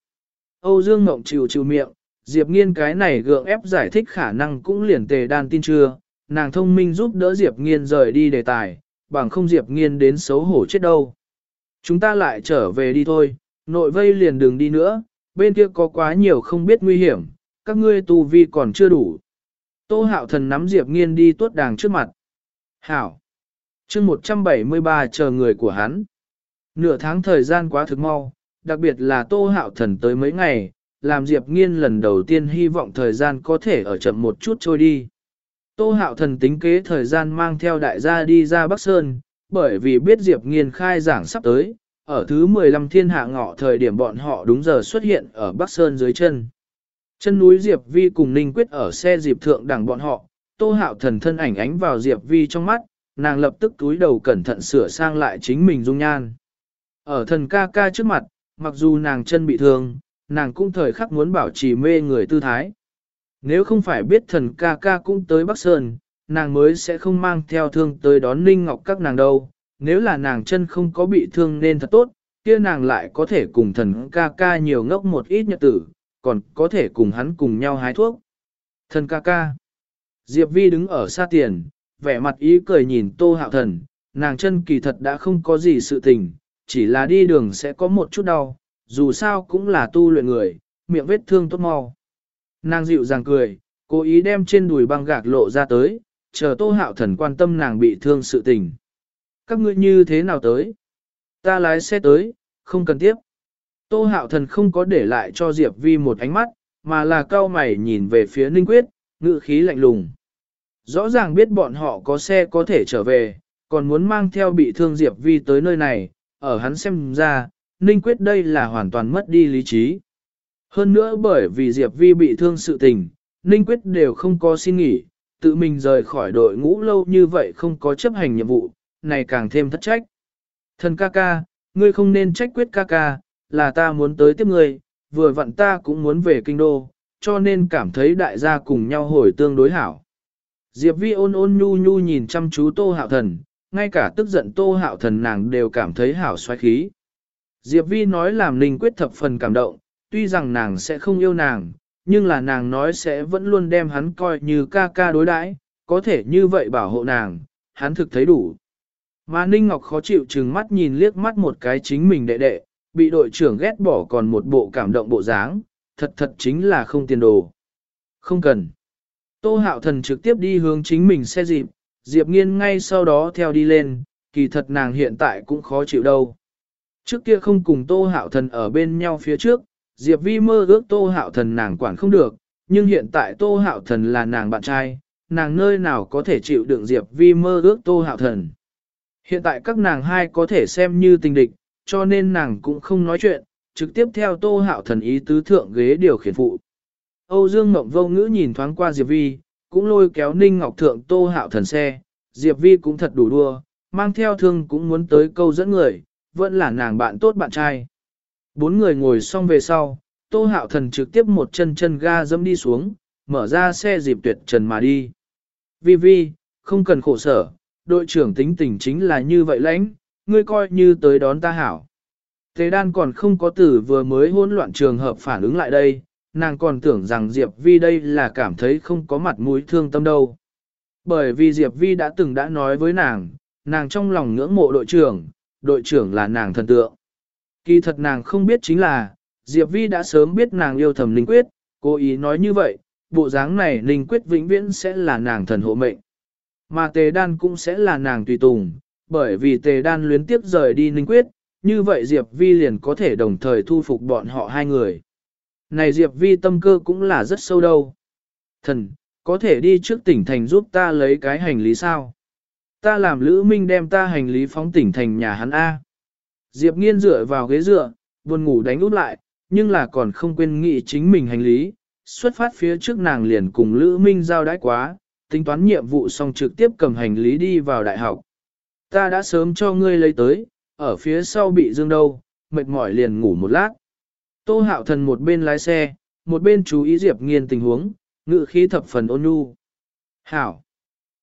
Âu Dương Mộng chịu chịu miệng, Diệp Nghiên cái này gượng ép giải thích khả năng cũng liền tề đan tin chưa, nàng thông minh giúp đỡ Diệp Nghiên rời đi đề tài, bằng không Diệp Nghiên đến xấu hổ chết đâu. Chúng ta lại trở về đi thôi, nội vây liền đừng đi nữa, bên kia có quá nhiều không biết nguy hiểm, các ngươi tu vi còn chưa đủ. Tô hạo thần nắm Diệp Nghiên đi tuốt đàng trước mặt. Hảo! chương 173 chờ người của hắn. Nửa tháng thời gian quá thực mau, đặc biệt là Tô hạo thần tới mấy ngày, làm Diệp Nghiên lần đầu tiên hy vọng thời gian có thể ở chậm một chút trôi đi. Tô hạo thần tính kế thời gian mang theo đại gia đi ra Bắc Sơn, bởi vì biết Diệp Nghiên khai giảng sắp tới, ở thứ 15 thiên hạ ngọ thời điểm bọn họ đúng giờ xuất hiện ở Bắc Sơn dưới chân. Chân núi Diệp Vi cùng Ninh Quyết ở xe Diệp Thượng đẳng bọn họ, Tô Hạo thần thân ảnh ánh vào Diệp Vi trong mắt, nàng lập tức túi đầu cẩn thận sửa sang lại chính mình dung nhan. Ở thần ca ca trước mặt, mặc dù nàng chân bị thương, nàng cũng thời khắc muốn bảo trì mê người tư thái. Nếu không phải biết thần ca ca cũng tới Bắc Sơn, nàng mới sẽ không mang theo thương tới đón Ninh Ngọc các nàng đâu. Nếu là nàng chân không có bị thương nên thật tốt, kia nàng lại có thể cùng thần ca ca nhiều ngốc một ít nhật tử, còn có thể cùng hắn cùng nhau hái thuốc. Thần ca ca. Diệp Vi đứng ở xa tiền, vẻ mặt ý cười nhìn tô hạo thần, nàng chân kỳ thật đã không có gì sự tình, chỉ là đi đường sẽ có một chút đau, dù sao cũng là tu luyện người, miệng vết thương tốt mau. Nàng dịu dàng cười, cố ý đem trên đùi băng gạc lộ ra tới, chờ tô hạo thần quan tâm nàng bị thương sự tình. Các ngươi như thế nào tới? Ta lái xe tới, không cần tiếp. Tô hạo thần không có để lại cho Diệp Vi một ánh mắt, mà là cao mày nhìn về phía Ninh Quyết, ngự khí lạnh lùng. Rõ ràng biết bọn họ có xe có thể trở về, còn muốn mang theo bị thương Diệp Vi tới nơi này, ở hắn xem ra, Ninh Quyết đây là hoàn toàn mất đi lý trí. Hơn nữa bởi vì Diệp Vi bị thương sự tình, Ninh Quyết đều không có xin nghỉ, tự mình rời khỏi đội ngũ lâu như vậy không có chấp hành nhiệm vụ, này càng thêm thất trách. Thần ca ca, ngươi không nên trách quyết ca ca, là ta muốn tới tiếp ngươi, vừa vặn ta cũng muốn về kinh đô, cho nên cảm thấy đại gia cùng nhau hồi tương đối hảo. Diệp vi ôn ôn nhu nhu nhìn chăm chú tô hạo thần, ngay cả tức giận tô hạo thần nàng đều cảm thấy hảo xoáy khí. Diệp vi nói làm Ninh quyết thập phần cảm động, tuy rằng nàng sẽ không yêu nàng, nhưng là nàng nói sẽ vẫn luôn đem hắn coi như ca ca đối đãi, có thể như vậy bảo hộ nàng, hắn thực thấy đủ. Mà Ninh Ngọc khó chịu chừng mắt nhìn liếc mắt một cái chính mình đệ đệ, bị đội trưởng ghét bỏ còn một bộ cảm động bộ dáng, thật thật chính là không tiền đồ. Không cần. Tô hạo thần trực tiếp đi hướng chính mình xe dịp, Diệp nghiên ngay sau đó theo đi lên, kỳ thật nàng hiện tại cũng khó chịu đâu. Trước kia không cùng tô hạo thần ở bên nhau phía trước, Diệp vi mơ ước tô hạo thần nàng quản không được, nhưng hiện tại tô hạo thần là nàng bạn trai, nàng nơi nào có thể chịu đựng Diệp vi mơ ước tô hạo thần. Hiện tại các nàng hai có thể xem như tình địch, cho nên nàng cũng không nói chuyện, trực tiếp theo tô hạo thần ý tứ thượng ghế điều khiển phụ. Âu Dương Ngọc vô ngữ nhìn thoáng qua Diệp Vi, cũng lôi kéo Ninh Ngọc Thượng tô hạo thần xe, Diệp Vi cũng thật đủ đua, mang theo thương cũng muốn tới câu dẫn người, vẫn là nàng bạn tốt bạn trai. Bốn người ngồi xong về sau, tô hạo thần trực tiếp một chân chân ga dẫm đi xuống, mở ra xe dịp tuyệt trần mà đi. Vi Vi, không cần khổ sở, đội trưởng tính tình chính là như vậy lãnh, ngươi coi như tới đón ta hảo. Thế đan còn không có tử vừa mới hỗn loạn trường hợp phản ứng lại đây, nàng còn tưởng rằng Diệp Vi đây là cảm thấy không có mặt mũi thương tâm đâu. Bởi vì Diệp Vi đã từng đã nói với nàng, nàng trong lòng ngưỡng mộ đội trưởng, đội trưởng là nàng thần tượng. Kỳ thật nàng không biết chính là, Diệp Vi đã sớm biết nàng yêu thầm Linh Quyết, cố ý nói như vậy, bộ dáng này Linh Quyết vĩnh viễn sẽ là nàng thần hộ mệnh. Mà Tề Đan cũng sẽ là nàng tùy tùng, bởi vì tề đan luyến tiếp rời đi ninh quyết, như vậy Diệp Vi liền có thể đồng thời thu phục bọn họ hai người. Này Diệp Vi tâm cơ cũng là rất sâu đâu. Thần, có thể đi trước tỉnh thành giúp ta lấy cái hành lý sao? Ta làm Lữ Minh đem ta hành lý phóng tỉnh thành nhà hắn A. Diệp nghiên dựa vào ghế dựa, buồn ngủ đánh út lại, nhưng là còn không quên nghĩ chính mình hành lý. Xuất phát phía trước nàng liền cùng Lữ Minh giao đãi quá, tính toán nhiệm vụ xong trực tiếp cầm hành lý đi vào đại học. Ta đã sớm cho ngươi lấy tới, ở phía sau bị dương đâu, mệt mỏi liền ngủ một lát. Tô hạo thần một bên lái xe, một bên chú ý Diệp nghiên tình huống, ngự khí thập phần ôn nhu. Hảo!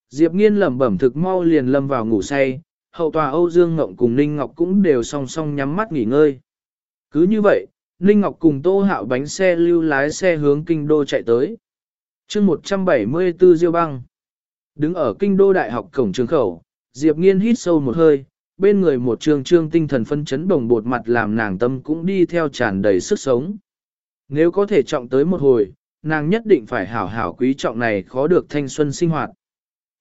Diệp nghiên lẩm bẩm thực mau liền lâm vào ngủ say, hậu tòa Âu Dương Ngọc cùng Ninh Ngọc cũng đều song song nhắm mắt nghỉ ngơi. Cứ như vậy, Ninh Ngọc cùng Tô Hạo bánh xe lưu lái xe hướng kinh đô chạy tới. chương 174 Diêu băng. Đứng ở kinh đô đại học cổng trường khẩu, Diệp Nghiên hít sâu một hơi, bên người một trường trương tinh thần phân chấn đồng bột mặt làm nàng tâm cũng đi theo tràn đầy sức sống. Nếu có thể trọng tới một hồi, nàng nhất định phải hảo hảo quý trọng này khó được thanh xuân sinh hoạt.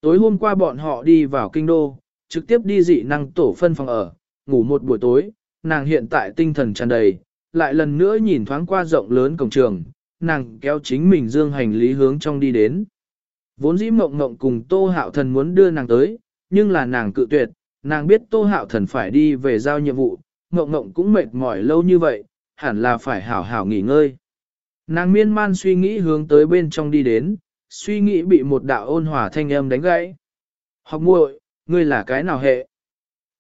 Tối hôm qua bọn họ đi vào kinh đô, trực tiếp đi dị năng tổ phân phòng ở, ngủ một buổi tối, nàng hiện tại tinh thần tràn đầy, lại lần nữa nhìn thoáng qua rộng lớn cổng trường, nàng kéo chính mình dương hành lý hướng trong đi đến. Vốn dĩ mộng mộng cùng Tô Hạo Thần muốn đưa nàng tới, nhưng là nàng cự tuyệt, nàng biết Tô Hạo Thần phải đi về giao nhiệm vụ, Ngộng Ngộng cũng mệt mỏi lâu như vậy, hẳn là phải hảo hảo nghỉ ngơi. Nàng miên man suy nghĩ hướng tới bên trong đi đến, suy nghĩ bị một đạo ôn hòa thanh âm đánh gãy. Học muội, ngươi là cái nào hệ?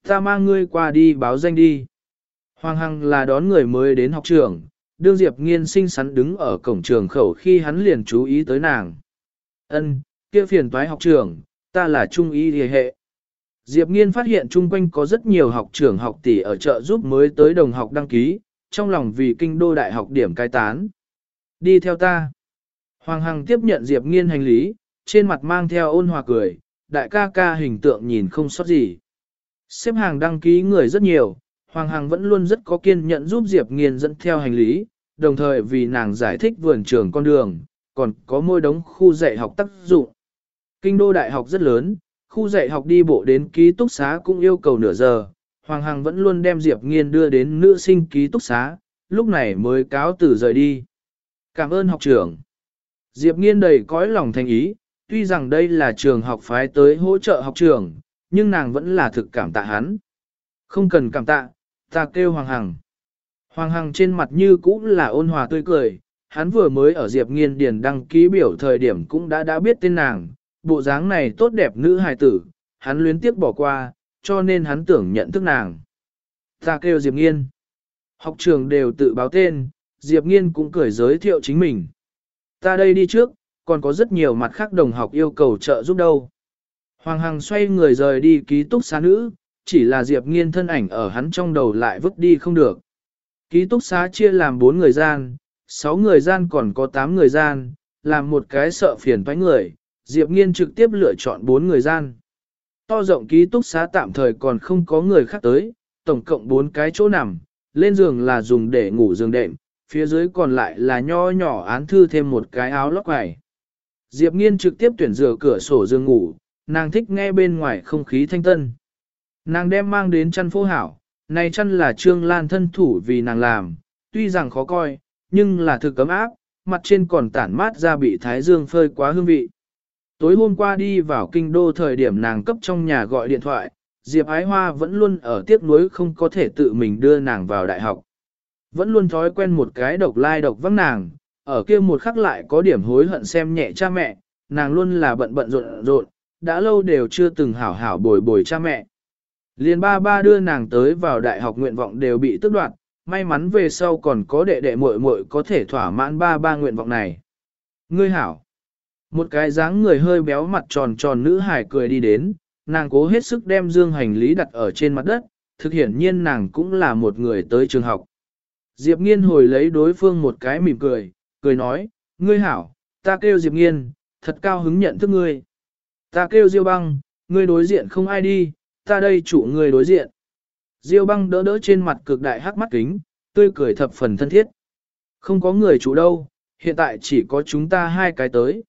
Ta mang ngươi qua đi báo danh đi. Hoàng Hằng là đón người mới đến học trường, đương Diệp Nghiên xinh xắn đứng ở cổng trường khẩu khi hắn liền chú ý tới nàng. Ân, kia phiền toái học trường, ta là trung y địa hệ. Diệp Nghiên phát hiện chung quanh có rất nhiều học trưởng học tỷ ở chợ giúp mới tới đồng học đăng ký, trong lòng vì kinh đô đại học điểm cai tán. Đi theo ta. Hoàng Hằng tiếp nhận Diệp Nghiên hành lý, trên mặt mang theo ôn hòa cười, đại ca ca hình tượng nhìn không sót gì. Xếp hàng đăng ký người rất nhiều, Hoàng Hằng vẫn luôn rất có kiên nhẫn giúp Diệp Nghiên dẫn theo hành lý, đồng thời vì nàng giải thích vườn trường con đường, còn có môi đống khu dạy học tác dụng. Kinh đô đại học rất lớn, khu dạy học đi bộ đến ký túc xá cũng yêu cầu nửa giờ, Hoàng Hằng vẫn luôn đem Diệp Nghiên đưa đến nữ sinh ký túc xá, lúc này mới cáo từ rời đi. Cảm ơn học trưởng. Diệp Nghiên đầy cõi lòng thành ý, tuy rằng đây là trường học phái tới hỗ trợ học trưởng, nhưng nàng vẫn là thực cảm tạ hắn. Không cần cảm tạ, ta kêu Hoàng Hằng. Hoàng Hằng trên mặt như cũ là ôn hòa tươi cười, hắn vừa mới ở Diệp Nghiên Điền đăng ký biểu thời điểm cũng đã đã biết tên nàng, bộ dáng này tốt đẹp nữ hài tử, hắn luyến tiếc bỏ qua, cho nên hắn tưởng nhận thức nàng. Ta kêu Diệp Nghiên. Học trường đều tự báo tên, Diệp Nghiên cũng cười giới thiệu chính mình. Ta đây đi trước, còn có rất nhiều mặt khác đồng học yêu cầu trợ giúp đâu. Hoàng Hằng xoay người rời đi ký túc xá nữ, chỉ là Diệp Nghiên thân ảnh ở hắn trong đầu lại vứt đi không được. Ký túc xá chia làm 4 người gian, 6 người gian còn có 8 người gian, làm một cái sợ phiền toái người, Diệp Nghiên trực tiếp lựa chọn 4 người gian. To rộng ký túc xá tạm thời còn không có người khác tới, tổng cộng 4 cái chỗ nằm, lên giường là dùng để ngủ giường đệm, phía dưới còn lại là nho nhỏ án thư thêm một cái áo lót vải. Diệp Nghiên trực tiếp tuyển rửa cửa sổ giường ngủ, nàng thích nghe bên ngoài không khí thanh tân. Nàng đem mang đến chăn phô hảo, này chăn là Trương Lan thân thủ vì nàng làm, tuy rằng khó coi, nhưng là thực cấm áp, mặt trên còn tản mát ra bị thái dương phơi quá hương vị. Tối hôm qua đi vào kinh đô thời điểm nàng cấp trong nhà gọi điện thoại, Diệp Ái Hoa vẫn luôn ở tiếc nuối không có thể tự mình đưa nàng vào đại học. Vẫn luôn thói quen một cái độc lai độc vắng nàng, ở kia một khắc lại có điểm hối hận xem nhẹ cha mẹ, nàng luôn là bận bận rộn rộn, đã lâu đều chưa từng hảo hảo bồi bồi cha mẹ. Liên ba ba đưa nàng tới vào đại học nguyện vọng đều bị tước đoạt, may mắn về sau còn có đệ đệ muội muội có thể thỏa mãn ba ba nguyện vọng này. Ngươi hảo. Một cái dáng người hơi béo mặt tròn tròn nữ hải cười đi đến, nàng cố hết sức đem dương hành lý đặt ở trên mặt đất, thực hiện nhiên nàng cũng là một người tới trường học. Diệp Nghiên hồi lấy đối phương một cái mỉm cười, cười nói, ngươi hảo, ta kêu Diệp Nghiên, thật cao hứng nhận thức ngươi. Ta kêu Diêu băng, ngươi đối diện không ai đi, ta đây chủ ngươi đối diện. Diêu băng đỡ đỡ trên mặt cực đại hắc mắt kính, tươi cười thập phần thân thiết. Không có người chủ đâu, hiện tại chỉ có chúng ta hai cái tới.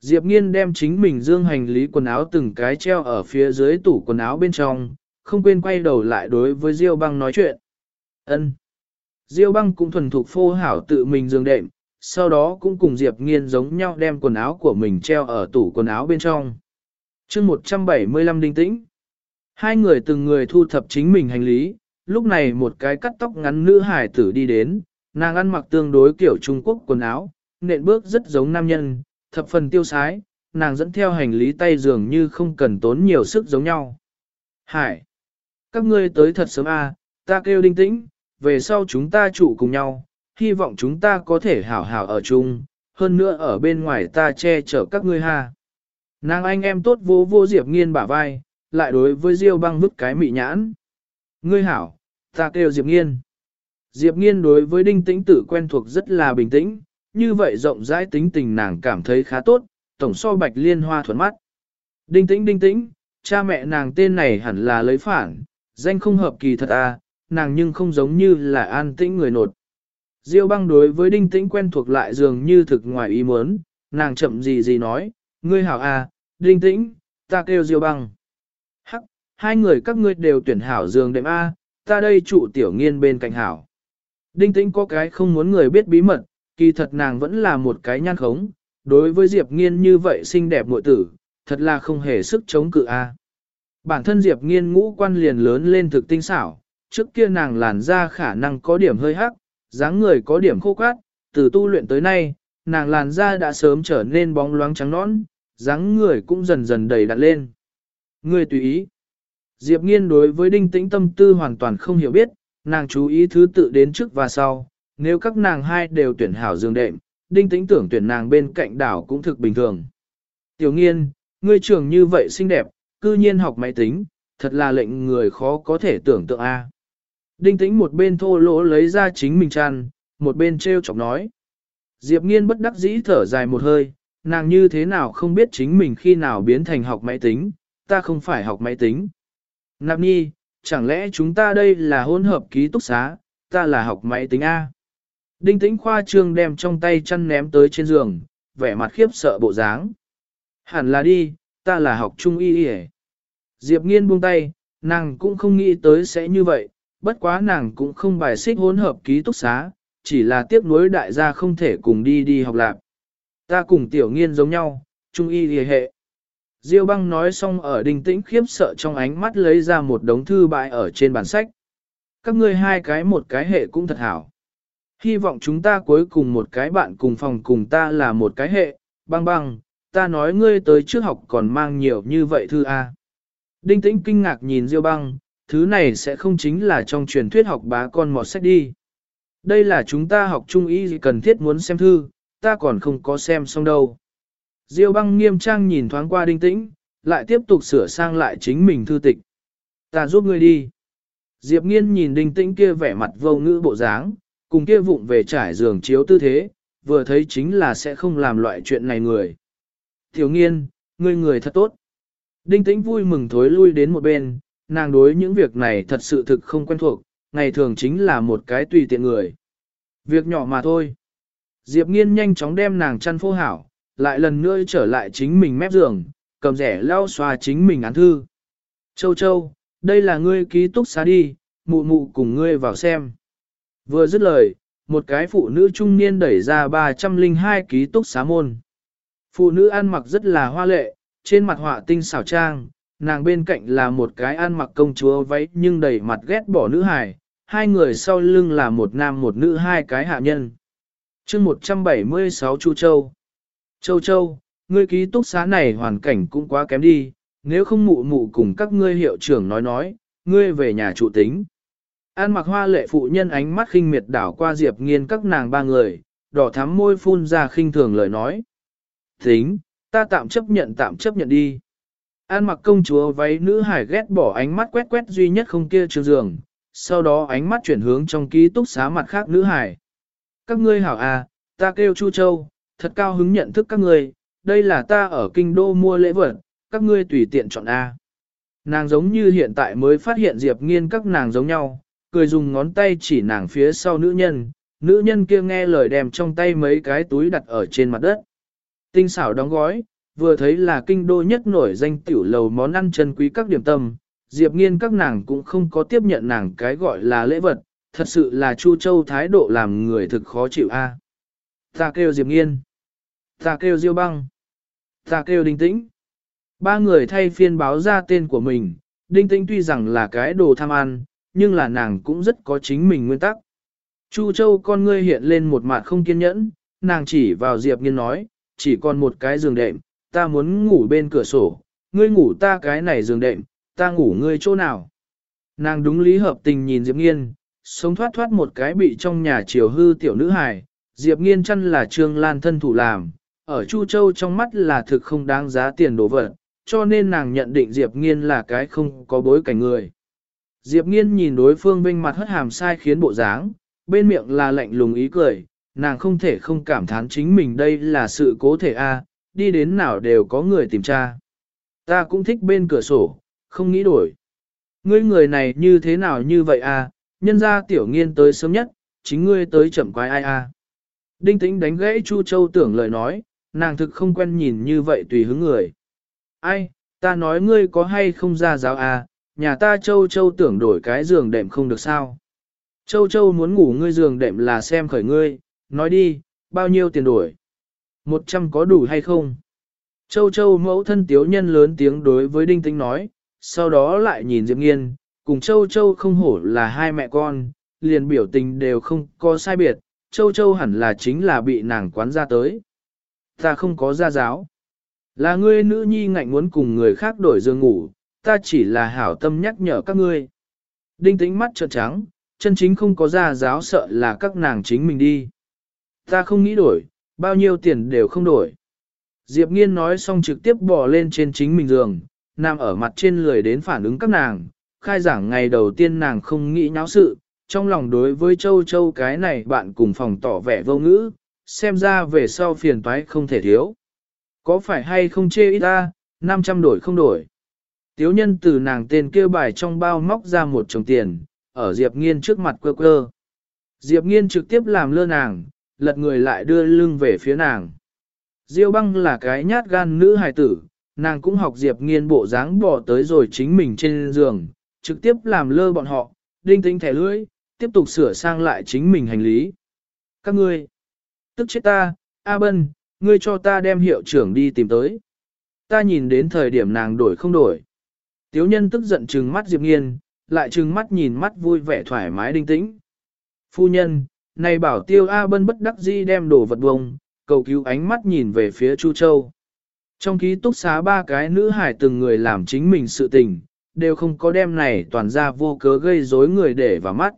Diệp Nghiên đem chính mình dương hành lý quần áo từng cái treo ở phía dưới tủ quần áo bên trong, không quên quay đầu lại đối với Diêu băng nói chuyện. Ân. Diêu băng cũng thuần thục phô hảo tự mình dương đệm, sau đó cũng cùng Diệp Nghiên giống nhau đem quần áo của mình treo ở tủ quần áo bên trong. chương 175 đinh tĩnh. Hai người từng người thu thập chính mình hành lý, lúc này một cái cắt tóc ngắn nữ hải tử đi đến, nàng ăn mặc tương đối kiểu Trung Quốc quần áo, nện bước rất giống nam nhân, thập phần tiêu sái, nàng dẫn theo hành lý tay dường như không cần tốn nhiều sức giống nhau. Hải! Các ngươi tới thật sớm à, ta kêu đinh tĩnh, về sau chúng ta trụ cùng nhau, hy vọng chúng ta có thể hảo hảo ở chung, hơn nữa ở bên ngoài ta che chở các ngươi ha. Nàng anh em tốt vô vô Diệp Nghiên bả vai, lại đối với Diêu băng vứt cái mị nhãn. Ngươi hảo, ta kêu Diệp Nghiên. Diệp Nghiên đối với đinh tĩnh tử quen thuộc rất là bình tĩnh, như vậy rộng rãi tính tình nàng cảm thấy khá tốt, tổng so bạch liên hoa thuận mắt. Đinh tĩnh đinh tĩnh, cha mẹ nàng tên này hẳn là lấy phản, danh không hợp kỳ thật à, nàng nhưng không giống như là an tĩnh người nột. Diêu băng đối với đinh tĩnh quen thuộc lại dường như thực ngoài ý muốn, nàng chậm gì gì nói, ngươi hảo à, đinh tĩnh, ta kêu diêu băng. Hắc, hai người các ngươi đều tuyển hảo giường đệm A, ta đây trụ tiểu nghiên bên cạnh hảo. Đinh tĩnh có cái không muốn người biết bí mật, kỳ thật nàng vẫn là một cái nhan khống, đối với Diệp nghiên như vậy xinh đẹp muội tử, thật là không hề sức chống cự A. Bản thân Diệp nghiên ngũ quan liền lớn lên thực tinh xảo, trước kia nàng làn da khả năng có điểm hơi hắc, dáng người có điểm khô cát, từ tu luyện tới nay, nàng làn da đã sớm trở nên bóng loáng trắng nõn, dáng người cũng dần dần đầy đặn lên. Người tùy ý. Diệp nghiên đối với đinh tĩnh tâm tư hoàn toàn không hiểu biết, nàng chú ý thứ tự đến trước và sau, nếu các nàng hai đều tuyển hảo dương đệm, đinh tĩnh tưởng tuyển nàng bên cạnh đảo cũng thực bình thường. Tiểu nghiên, ngươi trưởng như vậy xinh đẹp, cư nhiên học máy tính, thật là lệnh người khó có thể tưởng tượng a. Đinh tĩnh một bên thô lỗ lấy ra chính mình chăn, một bên treo chọc nói. Diệp nghiên bất đắc dĩ thở dài một hơi, nàng như thế nào không biết chính mình khi nào biến thành học máy tính, ta không phải học máy tính. Nạp nhi, chẳng lẽ chúng ta đây là hôn hợp ký túc xá, ta là học máy tính A. Đinh tĩnh khoa trương đem trong tay chăn ném tới trên giường, vẻ mặt khiếp sợ bộ dáng. Hẳn là đi, ta là học trung y y Diệp nghiên buông tay, nàng cũng không nghĩ tới sẽ như vậy, bất quá nàng cũng không bài xích hỗn hợp ký túc xá, chỉ là tiếc nuối đại gia không thể cùng đi đi học lạc. Ta cùng tiểu nghiên giống nhau, trung y y hệ. Diêu băng nói xong ở đình tĩnh khiếp sợ trong ánh mắt lấy ra một đống thư bại ở trên bản sách. Các ngươi hai cái một cái hệ cũng thật hảo. Hy vọng chúng ta cuối cùng một cái bạn cùng phòng cùng ta là một cái hệ, băng băng, ta nói ngươi tới trước học còn mang nhiều như vậy thư A. Đinh tĩnh kinh ngạc nhìn Diêu băng, thứ này sẽ không chính là trong truyền thuyết học bá con mọt sách đi. Đây là chúng ta học trung ý cần thiết muốn xem thư, ta còn không có xem xong đâu. Diêu băng nghiêm trang nhìn thoáng qua đinh tĩnh, lại tiếp tục sửa sang lại chính mình thư tịch. Ta giúp ngươi đi. Diệp nghiên nhìn đinh tĩnh kia vẻ mặt vô ngữ bộ dáng, cùng kia vụng về trải giường chiếu tư thế, vừa thấy chính là sẽ không làm loại chuyện này người. Tiểu nghiên, ngươi người thật tốt. Đinh tĩnh vui mừng thối lui đến một bên, nàng đối những việc này thật sự thực không quen thuộc, ngày thường chính là một cái tùy tiện người. Việc nhỏ mà thôi. Diệp nghiên nhanh chóng đem nàng chăn phô hảo, lại lần nữa trở lại chính mình mép giường, cầm rẻ lau xoa chính mình án thư. Châu Châu, đây là ngươi ký túc xá đi, mụ mụ cùng ngươi vào xem. Vừa dứt lời, một cái phụ nữ trung niên đẩy ra 302 ký túc xá môn. Phụ nữ ăn mặc rất là hoa lệ, trên mặt họa tinh xảo trang, nàng bên cạnh là một cái ăn mặc công chúa váy nhưng đầy mặt ghét bỏ nữ hài, hai người sau lưng là một nam một nữ hai cái hạ nhân. chương 176 Chu Châu Châu Châu, ngươi ký túc xá này hoàn cảnh cũng quá kém đi, nếu không mụ mụ cùng các ngươi hiệu trưởng nói nói, ngươi về nhà trụ tính. An mặc hoa lệ phụ nhân ánh mắt khinh miệt đảo qua Diệp nghiên các nàng ba người, đỏ thắm môi phun ra khinh thường lời nói. Tính, ta tạm chấp nhận tạm chấp nhận đi. An mặc công chúa váy nữ hải ghét bỏ ánh mắt quét quét duy nhất không kia trường giường, sau đó ánh mắt chuyển hướng trong ký túc xá mặt khác nữ hải. Các ngươi hảo à, ta kêu Chu Châu, thật cao hứng nhận thức các ngươi, đây là ta ở kinh đô mua lễ vật, các ngươi tùy tiện chọn A. Nàng giống như hiện tại mới phát hiện Diệp Nghiên các nàng giống nhau, cười dùng ngón tay chỉ nàng phía sau nữ nhân, nữ nhân kia nghe lời đem trong tay mấy cái túi đặt ở trên mặt đất. Tinh xảo đóng gói, vừa thấy là kinh đô nhất nổi danh tiểu lầu món ăn chân quý các điểm tâm, Diệp Nghiên các nàng cũng không có tiếp nhận nàng cái gọi là lễ vật, thật sự là Chu Châu thái độ làm người thực khó chịu a. Ta kêu Diệp Nghiên. Ta kêu Diêu Băng. Ta kêu Đinh Tĩnh. Ba người thay phiên báo ra tên của mình, Đinh Tĩnh tuy rằng là cái đồ tham ăn, nhưng là nàng cũng rất có chính mình nguyên tắc. Chu Châu con ngươi hiện lên một mặt không kiên nhẫn, nàng chỉ vào Diệp Nghiên nói, chỉ còn một cái giường đệm, ta muốn ngủ bên cửa sổ, ngươi ngủ ta cái này giường đệm, ta ngủ ngươi chỗ nào. Nàng đúng lý hợp tình nhìn Diệp Nghiên, sống thoát thoát một cái bị trong nhà chiều hư tiểu nữ hài, Diệp Nghiên chăn là Trương Lan thân thủ làm, ở Chu Châu trong mắt là thực không đáng giá tiền đồ vật, cho nên nàng nhận định Diệp Nghiên là cái không có bối cảnh người. Diệp Nghiên nhìn đối phương bên mặt hất hàm sai khiến bộ dáng, bên miệng là lạnh lùng ý cười, nàng không thể không cảm thán chính mình đây là sự cố thể A, đi đến nào đều có người tìm tra. Ta cũng thích bên cửa sổ, không nghĩ đổi. Ngươi người này như thế nào như vậy à, nhân ra tiểu nghiên tới sớm nhất, chính ngươi tới chậm quái ai à. Đinh tĩnh đánh gãy Chu Châu tưởng lời nói, nàng thực không quen nhìn như vậy tùy hứng người. Ai, ta nói ngươi có hay không ra giáo a nhà ta Châu Châu tưởng đổi cái giường đệm không được sao. Châu Châu muốn ngủ ngươi giường đệm là xem khởi ngươi, nói đi, bao nhiêu tiền đổi. Một trăm có đủ hay không? Châu Châu mẫu thân tiếu nhân lớn tiếng đối với Đinh tính nói, sau đó lại nhìn Diệp Nghiên, cùng Châu Châu không hổ là hai mẹ con, liền biểu tình đều không có sai biệt, Châu Châu hẳn là chính là bị nàng quán ra tới. Ta không có gia giáo. Là ngươi nữ nhi ngạnh muốn cùng người khác đổi giường ngủ, ta chỉ là hảo tâm nhắc nhở các ngươi. Đinh tĩnh mắt trợn trắng, chân chính không có ra giáo sợ là các nàng chính mình đi. Ta không nghĩ đổi, bao nhiêu tiền đều không đổi. Diệp nghiên nói xong trực tiếp bỏ lên trên chính mình giường, nằm ở mặt trên lười đến phản ứng các nàng, khai giảng ngày đầu tiên nàng không nghĩ nháo sự, trong lòng đối với châu châu cái này bạn cùng phòng tỏ vẻ vô ngữ, xem ra về sau phiền toái không thể thiếu. Có phải hay không chê ít ta, 500 đổi không đổi. Tiếu nhân từ nàng tên kêu bài trong bao móc ra một chồng tiền, ở Diệp Nghiên trước mặt quơ quơ. Diệp Nghiên trực tiếp làm lơ nàng, lật người lại đưa lưng về phía nàng. Diêu băng là cái nhát gan nữ hài tử, nàng cũng học Diệp Nghiên bộ dáng bỏ tới rồi chính mình trên giường, trực tiếp làm lơ bọn họ, đinh tinh thẻ lưỡi, tiếp tục sửa sang lại chính mình hành lý. Các ngươi, tức chết ta, A Bân, ngươi cho ta đem hiệu trưởng đi tìm tới. Ta nhìn đến thời điểm nàng đổi không đổi. Tiếu nhân tức giận trừng mắt Diệp Nghiên, lại trừng mắt nhìn mắt vui vẻ thoải mái đinh tĩnh. Phu nhân, này bảo tiêu A Bân bất đắc di đem đồ vật bông, cầu cứu ánh mắt nhìn về phía Chu Châu. Trong ký túc xá ba cái nữ hải từng người làm chính mình sự tình, đều không có đem này toàn ra vô cớ gây rối người để vào mắt.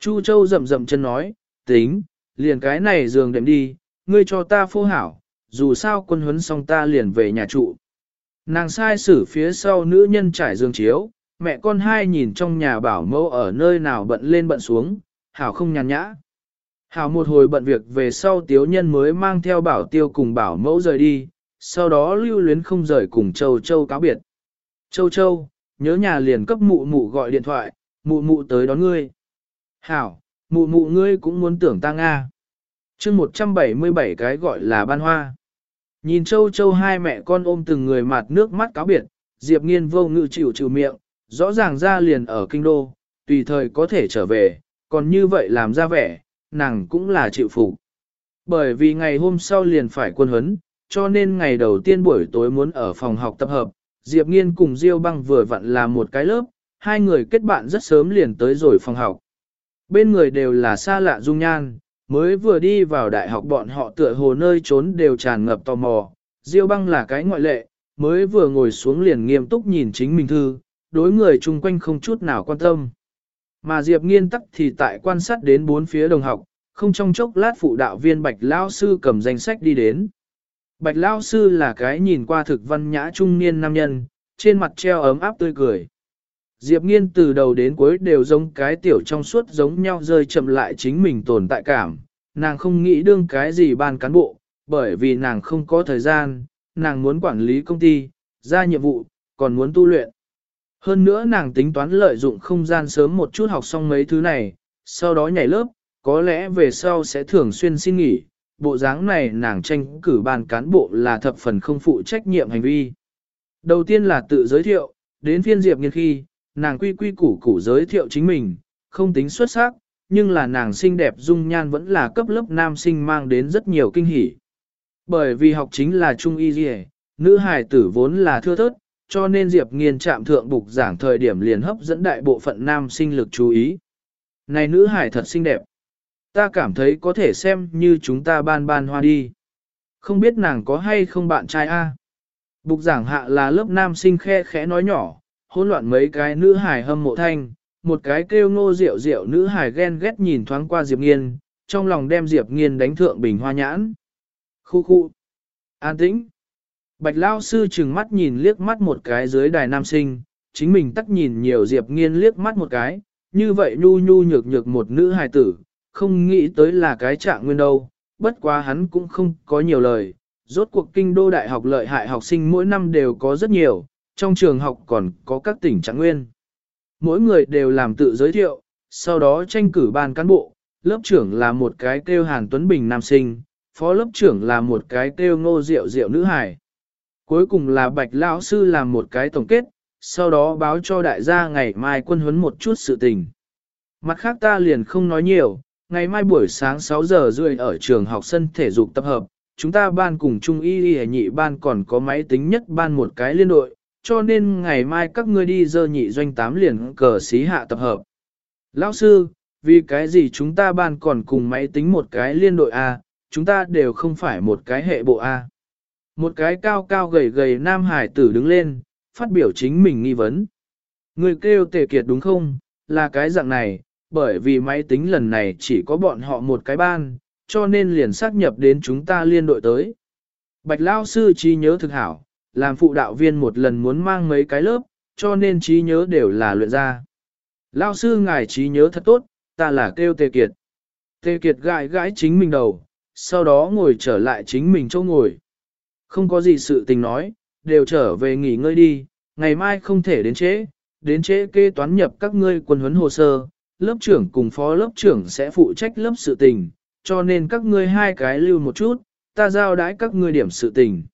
Chu Châu rậm rậm chân nói, tính, liền cái này giường đệm đi, ngươi cho ta phô hảo, dù sao quân huấn xong ta liền về nhà trụ. Nàng sai xử phía sau nữ nhân trải giường chiếu, mẹ con hai nhìn trong nhà bảo mẫu ở nơi nào bận lên bận xuống, hảo không nhàn nhã. Hảo một hồi bận việc về sau tiếu nhân mới mang theo bảo tiêu cùng bảo mẫu rời đi, sau đó lưu luyến không rời cùng Châu Châu cáo biệt. Châu Châu, nhớ nhà liền cấp mụ mụ gọi điện thoại, mụ mụ tới đón ngươi. Hảo, mụ mụ ngươi cũng muốn tưởng ta Nga. chương 177 cái gọi là ban hoa. Nhìn châu châu hai mẹ con ôm từng người mặt nước mắt cáo biệt, Diệp nghiên vô ngự chịu chịu miệng, rõ ràng ra liền ở kinh đô, tùy thời có thể trở về, còn như vậy làm ra vẻ, nàng cũng là chịu phục. Bởi vì ngày hôm sau liền phải quân huấn, cho nên ngày đầu tiên buổi tối muốn ở phòng học tập hợp, Diệp Nghiên cùng Diêu Băng vừa vặn là một cái lớp, hai người kết bạn rất sớm liền tới rồi phòng học. Bên người đều là xa lạ dung nhan, mới vừa đi vào đại học bọn họ tựa hồ nơi trốn đều tràn ngập tò mò. Diêu băng là cái ngoại lệ, mới vừa ngồi xuống liền nghiêm túc nhìn chính mình thư, đối người chung quanh không chút nào quan tâm. Mà Diệp nghiên tắc thì tại quan sát đến bốn phía đồng học, không trong chốc lát phụ đạo viên Bạch Lao Sư cầm danh sách đi đến. Bạch Lao Sư là cái nhìn qua thực văn nhã trung niên nam nhân, trên mặt treo ấm áp tươi cười. Diệp nghiên từ đầu đến cuối đều giống cái tiểu trong suốt giống nhau rơi chậm lại chính mình tồn tại cảm, nàng không nghĩ đương cái gì ban cán bộ, bởi vì nàng không có thời gian, nàng muốn quản lý công ty, ra nhiệm vụ, còn muốn tu luyện. Hơn nữa nàng tính toán lợi dụng không gian sớm một chút học xong mấy thứ này, sau đó nhảy lớp, có lẽ về sau sẽ thường xuyên xin nghỉ, bộ dáng này nàng tranh cử ban cán bộ là thập phần không phụ trách nhiệm hành vi. Đầu tiên là tự giới thiệu, đến phiên Diệp nghiên khi, nàng quy quy củ củ giới thiệu chính mình, không tính xuất sắc, nhưng là nàng xinh đẹp dung nhan vẫn là cấp lớp nam sinh mang đến rất nhiều kinh hỉ. Bởi vì học chính là trung y dì nữ hài tử vốn là thưa thớt, cho nên Diệp Nghiên chạm thượng bục giảng thời điểm liền hấp dẫn đại bộ phận nam sinh lực chú ý. Này nữ hài thật xinh đẹp. Ta cảm thấy có thể xem như chúng ta ban ban hoa đi. Không biết nàng có hay không bạn trai a? Bục giảng hạ là lớp nam sinh khe khẽ nói nhỏ, hỗn loạn mấy cái nữ hài hâm mộ thanh, một cái kêu ngô rượu rượu nữ hài ghen ghét nhìn thoáng qua Diệp Nghiên, trong lòng đem Diệp Nghiên đánh thượng bình hoa nhãn. Khu khu. An tĩnh. Bạch Lao sư chừng mắt nhìn liếc mắt một cái dưới đài nam sinh, chính mình tắt nhìn nhiều Diệp Nghiên liếc mắt một cái, như vậy nhu nhu nhược nhược một nữ hài tử, không nghĩ tới là cái trạng nguyên đâu, bất quá hắn cũng không có nhiều lời, Rốt cuộc kinh đô đại học lợi hại học sinh mỗi năm đều có rất nhiều, trong trường học còn có các tỉnh trạng nguyên. Mỗi người đều làm tự giới thiệu, sau đó tranh cử ban cán bộ, lớp trưởng là một cái kêu Hàn Tuấn Bình nam sinh, phó lớp trưởng là một cái kêu ngô diệu diệu nữ hải. Cuối cùng là bạch lão sư làm một cái tổng kết, sau đó báo cho đại gia ngày mai quân huấn một chút sự tình. Mặt khác ta liền không nói nhiều, ngày mai buổi sáng 6 giờ rưỡi ở trường học sân thể dục tập hợp, chúng ta ban cùng trung y y nhị ban còn có máy tính nhất ban một cái liên đội, cho nên ngày mai các ngươi đi dơ nhị doanh tám liền cờ xí hạ tập hợp. Lão sư, vì cái gì chúng ta ban còn cùng máy tính một cái liên đội A, chúng ta đều không phải một cái hệ bộ A. Một cái cao cao gầy gầy nam hải tử đứng lên, phát biểu chính mình nghi vấn. Người kêu tề kiệt đúng không, là cái dạng này, bởi vì máy tính lần này chỉ có bọn họ một cái ban, cho nên liền xác nhập đến chúng ta liên đội tới. Bạch Lao sư trí nhớ thực hảo, làm phụ đạo viên một lần muốn mang mấy cái lớp, cho nên trí nhớ đều là luyện ra. Lao sư ngài trí nhớ thật tốt, ta là kêu Tề Kiệt. Tề Kiệt gãi gãi chính mình đầu, sau đó ngồi trở lại chính mình chỗ ngồi. Không có gì sự tình nói, đều trở về nghỉ ngơi đi, ngày mai không thể đến trễ, đến trễ kê toán nhập các ngươi quân huấn hồ sơ, lớp trưởng cùng phó lớp trưởng sẽ phụ trách lớp sự tình, cho nên các ngươi hai cái lưu một chút, ta giao đãi các ngươi điểm sự tình.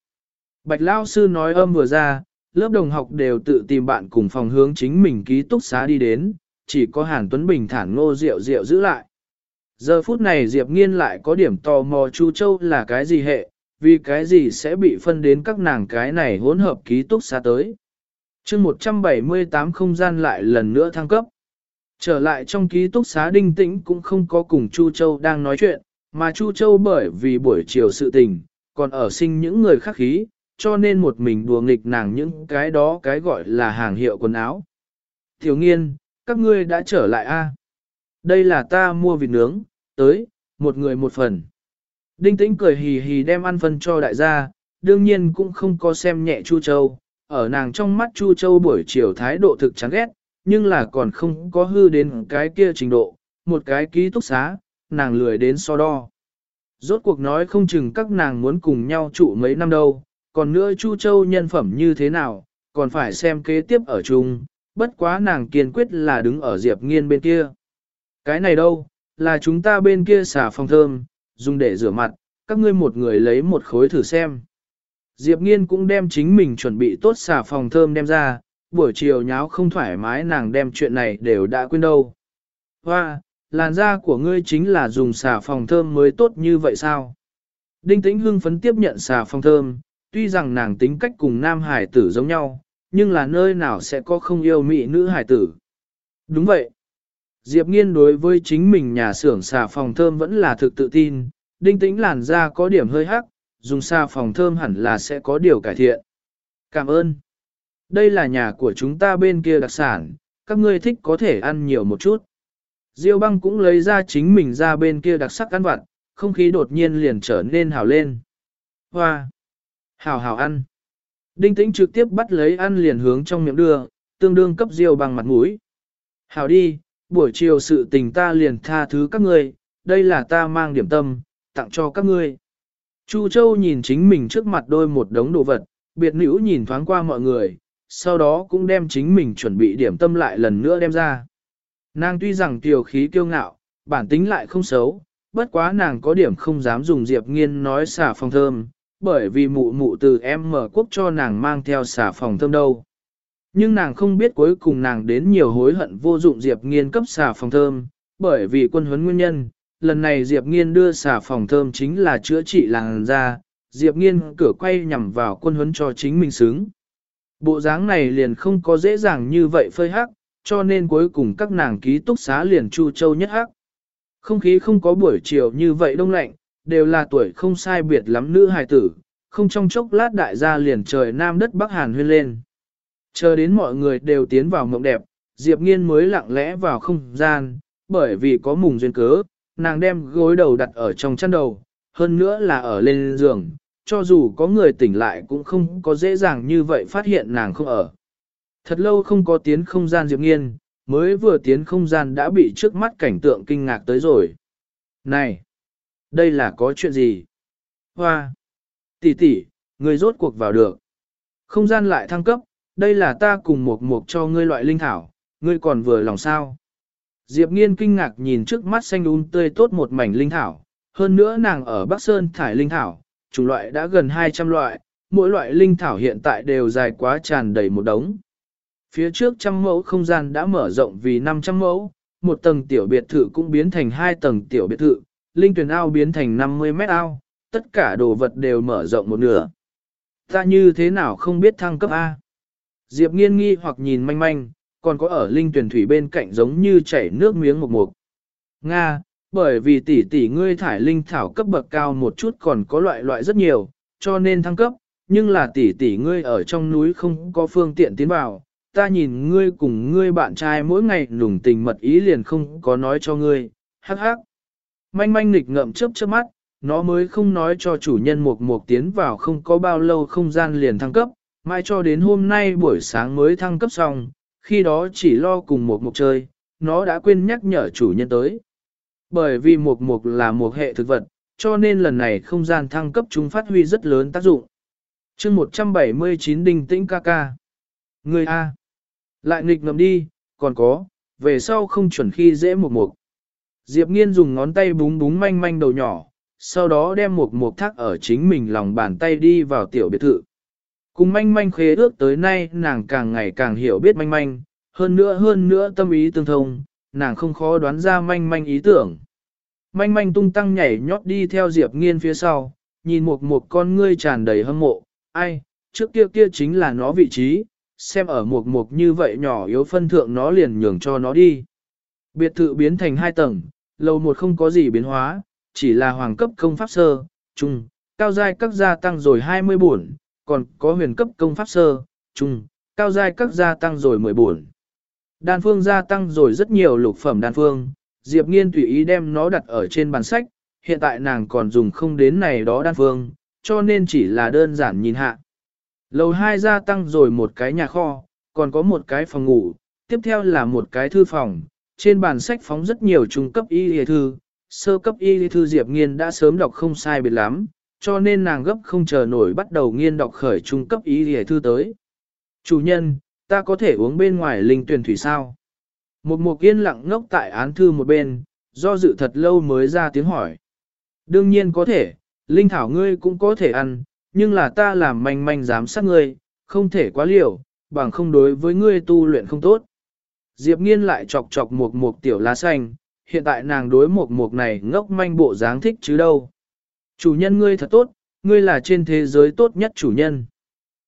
Bạch Lao Sư nói âm vừa ra, lớp đồng học đều tự tìm bạn cùng phòng hướng chính mình ký túc xá đi đến, chỉ có Hàn Tuấn Bình thản ngô rượu rượu giữ lại. Giờ phút này Diệp Nghiên lại có điểm tò mò Chu Châu là cái gì hệ, vì cái gì sẽ bị phân đến các nàng cái này hỗn hợp ký túc xá tới. chương 178 không gian lại lần nữa thăng cấp. Trở lại trong ký túc xá đinh tĩnh cũng không có cùng Chu Châu đang nói chuyện, mà Chu Châu bởi vì buổi chiều sự tình, còn ở sinh những người khác khí, cho nên một mình đùa nghịch nàng những cái đó cái gọi là hàng hiệu quần áo. Thiếu nghiên, các ngươi đã trở lại a? Đây là ta mua vịt nướng, tới, một người một phần. Đinh tĩnh cười hì hì đem ăn phân cho đại gia, đương nhiên cũng không có xem nhẹ Chu Châu. Ở nàng trong mắt Chu Châu buổi chiều thái độ thực chán ghét, nhưng là còn không có hư đến cái kia trình độ, một cái ký túc xá, nàng lười đến so đo. Rốt cuộc nói không chừng các nàng muốn cùng nhau trụ mấy năm đâu, còn nữa Chu Châu nhân phẩm như thế nào, còn phải xem kế tiếp ở chung, bất quá nàng kiên quyết là đứng ở Diệp Nghiên bên kia. Cái này đâu, là chúng ta bên kia xả phòng thơm, dùng để rửa mặt, các ngươi một người lấy một khối thử xem. Diệp Nghiên cũng đem chính mình chuẩn bị tốt xả phòng thơm đem ra, buổi chiều nháo không thoải mái nàng đem chuyện này đều đã quên đâu. Hoa, làn da của ngươi chính là dùng xà phòng thơm mới tốt như vậy sao? Đinh Tĩnh hưng phấn tiếp nhận xà phòng thơm, tuy rằng nàng tính cách cùng nam hải tử giống nhau, nhưng là nơi nào sẽ có không yêu mị nữ hải tử. Đúng vậy. Diệp nghiên đối với chính mình nhà xưởng xà phòng thơm vẫn là thực tự tin, đinh tĩnh làn da có điểm hơi hắc, dùng xà phòng thơm hẳn là sẽ có điều cải thiện. Cảm ơn. Đây là nhà của chúng ta bên kia đặc sản, các ngươi thích có thể ăn nhiều một chút. Diêu băng cũng lấy ra chính mình ra bên kia đặc sắc ăn vặt, không khí đột nhiên liền trở nên hào lên. Hoa! Hào hào ăn! Đinh tĩnh trực tiếp bắt lấy ăn liền hướng trong miệng đưa, tương đương cấp diêu bằng mặt mũi. Hào đi, buổi chiều sự tình ta liền tha thứ các ngươi, đây là ta mang điểm tâm, tặng cho các ngươi. Chu Châu nhìn chính mình trước mặt đôi một đống đồ vật, biệt nữ nhìn thoáng qua mọi người, sau đó cũng đem chính mình chuẩn bị điểm tâm lại lần nữa đem ra. Nàng tuy rằng tiểu khí kiêu ngạo, bản tính lại không xấu, bất quá nàng có điểm không dám dùng Diệp Nghiên nói xả phòng thơm, bởi vì mụ mụ từ em mở quốc cho nàng mang theo xả phòng thơm đâu. Nhưng nàng không biết cuối cùng nàng đến nhiều hối hận vô dụng Diệp Nghiên cấp xả phòng thơm, bởi vì quân huấn nguyên nhân, lần này Diệp Nghiên đưa xả phòng thơm chính là chữa trị làng ra Diệp Nghiên cửa quay nhằm vào quân huấn cho chính mình xứng. Bộ dáng này liền không có dễ dàng như vậy phơi hắc, cho nên cuối cùng các nàng ký túc xá liền chu châu nhất hắc. Không khí không có buổi chiều như vậy đông lạnh, đều là tuổi không sai biệt lắm nữ hài tử, không trong chốc lát đại gia liền trời nam đất bắc hàn huyên lên. Chờ đến mọi người đều tiến vào mộng đẹp, Diệp Nghiên mới lặng lẽ vào không gian, bởi vì có mùng duyên cớ, nàng đem gối đầu đặt ở trong chăn đầu, hơn nữa là ở lên giường, cho dù có người tỉnh lại cũng không có dễ dàng như vậy phát hiện nàng không ở. Thật lâu không có tiến không gian Diệp Nghiên, mới vừa tiến không gian đã bị trước mắt cảnh tượng kinh ngạc tới rồi. Này! Đây là có chuyện gì? Hoa! Tỷ tỷ, người rốt cuộc vào được. Không gian lại thăng cấp, đây là ta cùng một mục cho ngươi loại linh thảo, ngươi còn vừa lòng sao. Diệp nghiên kinh ngạc nhìn trước mắt xanh un tươi tốt một mảnh linh thảo, hơn nữa nàng ở Bắc Sơn thải linh thảo, chủng loại đã gần 200 loại, mỗi loại linh thảo hiện tại đều dài quá tràn đầy một đống. Phía trước trăm mẫu không gian đã mở rộng vì 500 mẫu, một tầng tiểu biệt thự cũng biến thành hai tầng tiểu biệt thự, linh tuyển ao biến thành 50 mét ao, tất cả đồ vật đều mở rộng một nửa. Ta như thế nào không biết thăng cấp A? Diệp nghiên nghi hoặc nhìn manh manh, còn có ở linh tuyển thủy bên cạnh giống như chảy nước miếng một mục. Nga, bởi vì tỷ tỷ ngươi thải linh thảo cấp bậc cao một chút còn có loại loại rất nhiều, cho nên thăng cấp, nhưng là tỷ tỷ ngươi ở trong núi không có phương tiện tiến vào, ta nhìn ngươi cùng ngươi bạn trai mỗi ngày nùng tình mật ý liền không có nói cho ngươi, hắc hắc. Manh manh nghịch ngậm chớp chớp mắt, nó mới không nói cho chủ nhân một một tiến vào không có bao lâu không gian liền thăng cấp, mai cho đến hôm nay buổi sáng mới thăng cấp xong, khi đó chỉ lo cùng một mục chơi, nó đã quên nhắc nhở chủ nhân tới. Bởi vì một mục là một hệ thực vật, cho nên lần này không gian thăng cấp chúng phát huy rất lớn tác dụng. chương 179 đinh tĩnh ca ca. Người A. Lại nghịch ngầm đi, còn có, về sau không chuẩn khi dễ một mục. Diệp nghiên dùng ngón tay búng búng manh manh đầu nhỏ, sau đó đem một mục thác ở chính mình lòng bàn tay đi vào tiểu biệt thự. Cùng manh manh khế ước tới nay nàng càng ngày càng hiểu biết manh manh, hơn nữa hơn nữa tâm ý tương thông, nàng không khó đoán ra manh manh ý tưởng. Manh manh tung tăng nhảy nhót đi theo Diệp Nghiên phía sau, nhìn một một con ngươi tràn đầy hâm mộ, ai, trước kia kia chính là nó vị trí, xem ở một một như vậy nhỏ yếu phân thượng nó liền nhường cho nó đi. Biệt thự biến thành hai tầng, lầu một không có gì biến hóa, chỉ là hoàng cấp công pháp sơ, trung, cao giai các gia tăng rồi 20 buồn, còn có huyền cấp công pháp sơ, trung, cao giai các gia tăng rồi 10 buồn. Đan phương gia tăng rồi rất nhiều lục phẩm đan phương, Diệp Nghiên tùy ý đem nó đặt ở trên bàn sách, hiện tại nàng còn dùng không đến này đó đan phương, cho nên chỉ là đơn giản nhìn hạ. Lầu 2 gia tăng rồi một cái nhà kho, còn có một cái phòng ngủ, tiếp theo là một cái thư phòng, trên bàn sách phóng rất nhiều trung cấp y lý thư, sơ cấp y lý thư Diệp Nghiên đã sớm đọc không sai biệt lắm, cho nên nàng gấp không chờ nổi bắt đầu nghiên đọc khởi trung cấp y lý thư tới. Chủ nhân, ta có thể uống bên ngoài linh tuyển thủy sao? Một mục yên lặng ngốc tại án thư một bên, do dự thật lâu mới ra tiếng hỏi. Đương nhiên có thể, linh thảo ngươi cũng có thể ăn, nhưng là ta làm manh manh giám sát ngươi, không thể quá liều, bằng không đối với ngươi tu luyện không tốt. Diệp nghiên lại chọc chọc một một tiểu lá xanh, hiện tại nàng đối một một này ngốc manh bộ dáng thích chứ đâu. Chủ nhân ngươi thật tốt, ngươi là trên thế giới tốt nhất chủ nhân.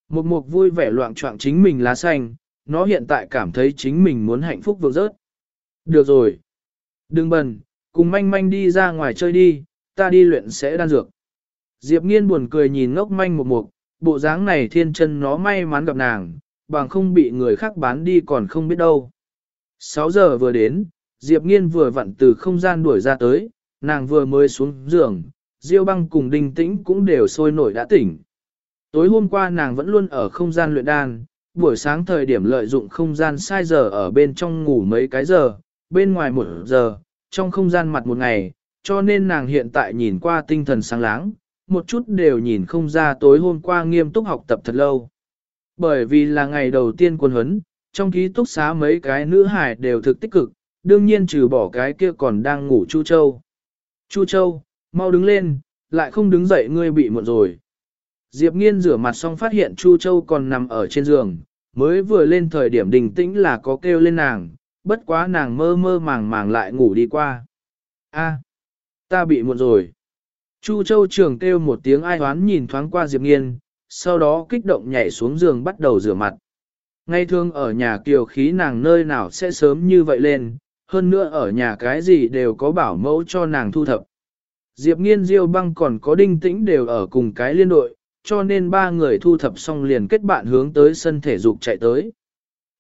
Một mục vui vẻ loạn trọng chính mình lá xanh, nó hiện tại cảm thấy chính mình muốn hạnh phúc vượt rớt. Được rồi. Đừng bần, cùng manh manh đi ra ngoài chơi đi, ta đi luyện sẽ đan dược. Diệp nghiên buồn cười nhìn ngốc manh một mục, bộ dáng này thiên chân nó may mắn gặp nàng, bằng không bị người khác bán đi còn không biết đâu. 6 giờ vừa đến, Diệp nghiên vừa vặn từ không gian đuổi ra tới, nàng vừa mới xuống giường, Diêu băng cùng đinh tĩnh cũng đều sôi nổi đã tỉnh. Tối hôm qua nàng vẫn luôn ở không gian luyện đan, buổi sáng thời điểm lợi dụng không gian sai giờ ở bên trong ngủ mấy cái giờ, bên ngoài một giờ, trong không gian mặt một ngày, cho nên nàng hiện tại nhìn qua tinh thần sáng láng, một chút đều nhìn không ra tối hôm qua nghiêm túc học tập thật lâu. Bởi vì là ngày đầu tiên quân huấn, trong ký túc xá mấy cái nữ hải đều thực tích cực, đương nhiên trừ bỏ cái kia còn đang ngủ Chu Châu. Chu Châu, mau đứng lên, lại không đứng dậy ngươi bị muộn rồi. Diệp Nghiên rửa mặt xong phát hiện Chu Châu còn nằm ở trên giường, mới vừa lên thời điểm đình tĩnh là có kêu lên nàng, bất quá nàng mơ mơ màng màng lại ngủ đi qua. A, ta bị muộn rồi. Chu Châu trưởng kêu một tiếng ai hoán nhìn thoáng qua Diệp Nghiên, sau đó kích động nhảy xuống giường bắt đầu rửa mặt. Ngay thường ở nhà kiều khí nàng nơi nào sẽ sớm như vậy lên, hơn nữa ở nhà cái gì đều có bảo mẫu cho nàng thu thập. Diệp Nghiên Diêu Băng còn có đinh tĩnh đều ở cùng cái liên đội, cho nên ba người thu thập xong liền kết bạn hướng tới sân thể dục chạy tới.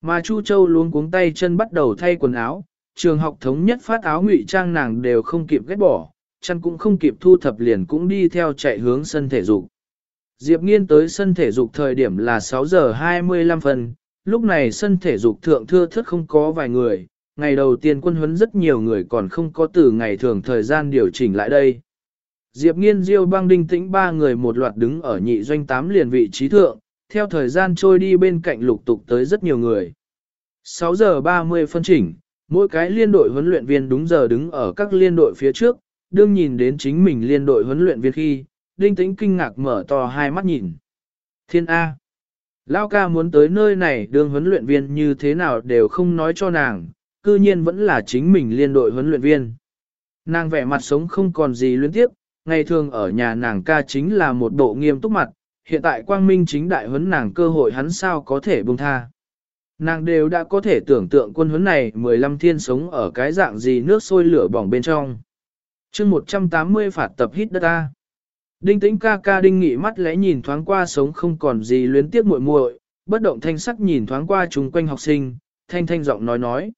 Mà Chu Châu luôn cuống tay chân bắt đầu thay quần áo, trường học thống nhất phát áo ngụy trang nàng đều không kịp ghét bỏ, chân cũng không kịp thu thập liền cũng đi theo chạy hướng sân thể dục. Diệp Nghiên tới sân thể dục thời điểm là 6 giờ 25 phân, lúc này sân thể dục thượng thưa thất không có vài người, ngày đầu tiên quân huấn rất nhiều người còn không có từ ngày thường thời gian điều chỉnh lại đây. Diệp Nghiên Diêu băng đinh tĩnh ba người một loạt đứng ở nhị doanh tám liền vị trí thượng, theo thời gian trôi đi bên cạnh lục tục tới rất nhiều người. 6 giờ 30 phân chỉnh, mỗi cái liên đội huấn luyện viên đúng giờ đứng ở các liên đội phía trước, đương nhìn đến chính mình liên đội huấn luyện viên khi, đinh tĩnh kinh ngạc mở to hai mắt nhìn. Thiên A. Lao ca muốn tới nơi này đương huấn luyện viên như thế nào đều không nói cho nàng, cư nhiên vẫn là chính mình liên đội huấn luyện viên. Nàng vẻ mặt sống không còn gì luyến tiếp, ngày thường ở nhà nàng ca chính là một bộ nghiêm túc mặt, hiện tại quang minh chính đại huấn nàng cơ hội hắn sao có thể buông tha. Nàng đều đã có thể tưởng tượng quân huấn này 15 thiên sống ở cái dạng gì nước sôi lửa bỏng bên trong. chương 180 phạt tập hít đất ta. Đinh tĩnh ca ca đinh nghị mắt lẽ nhìn thoáng qua sống không còn gì luyến tiếc muội muội, bất động thanh sắc nhìn thoáng qua chung quanh học sinh, thanh thanh giọng nói nói.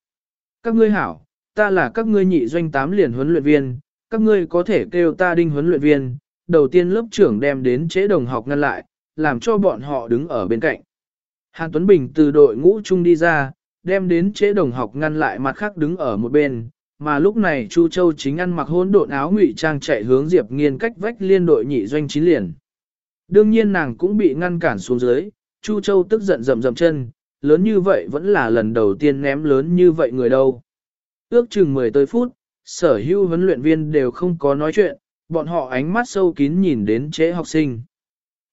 Các ngươi hảo, ta là các ngươi nhị doanh tám liền huấn luyện viên, các ngươi có thể kêu ta đinh huấn luyện viên, đầu tiên lớp trưởng đem đến chế đồng học ngăn lại, làm cho bọn họ đứng ở bên cạnh. Hàn Tuấn Bình từ đội ngũ chung đi ra, đem đến chế đồng học ngăn lại mặt khác đứng ở một bên, mà lúc này Chu Châu chính ăn mặc hỗn độn áo ngụy trang chạy hướng Diệp Nghiên cách vách liên đội nhị doanh chín liền. Đương nhiên nàng cũng bị ngăn cản xuống dưới, Chu Châu tức giận rầm rầm chân, lớn như vậy vẫn là lần đầu tiên ném lớn như vậy người đâu. Ước chừng 10 tới phút, sở hữu huấn luyện viên đều không có nói chuyện, bọn họ ánh mắt sâu kín nhìn đến chế học sinh.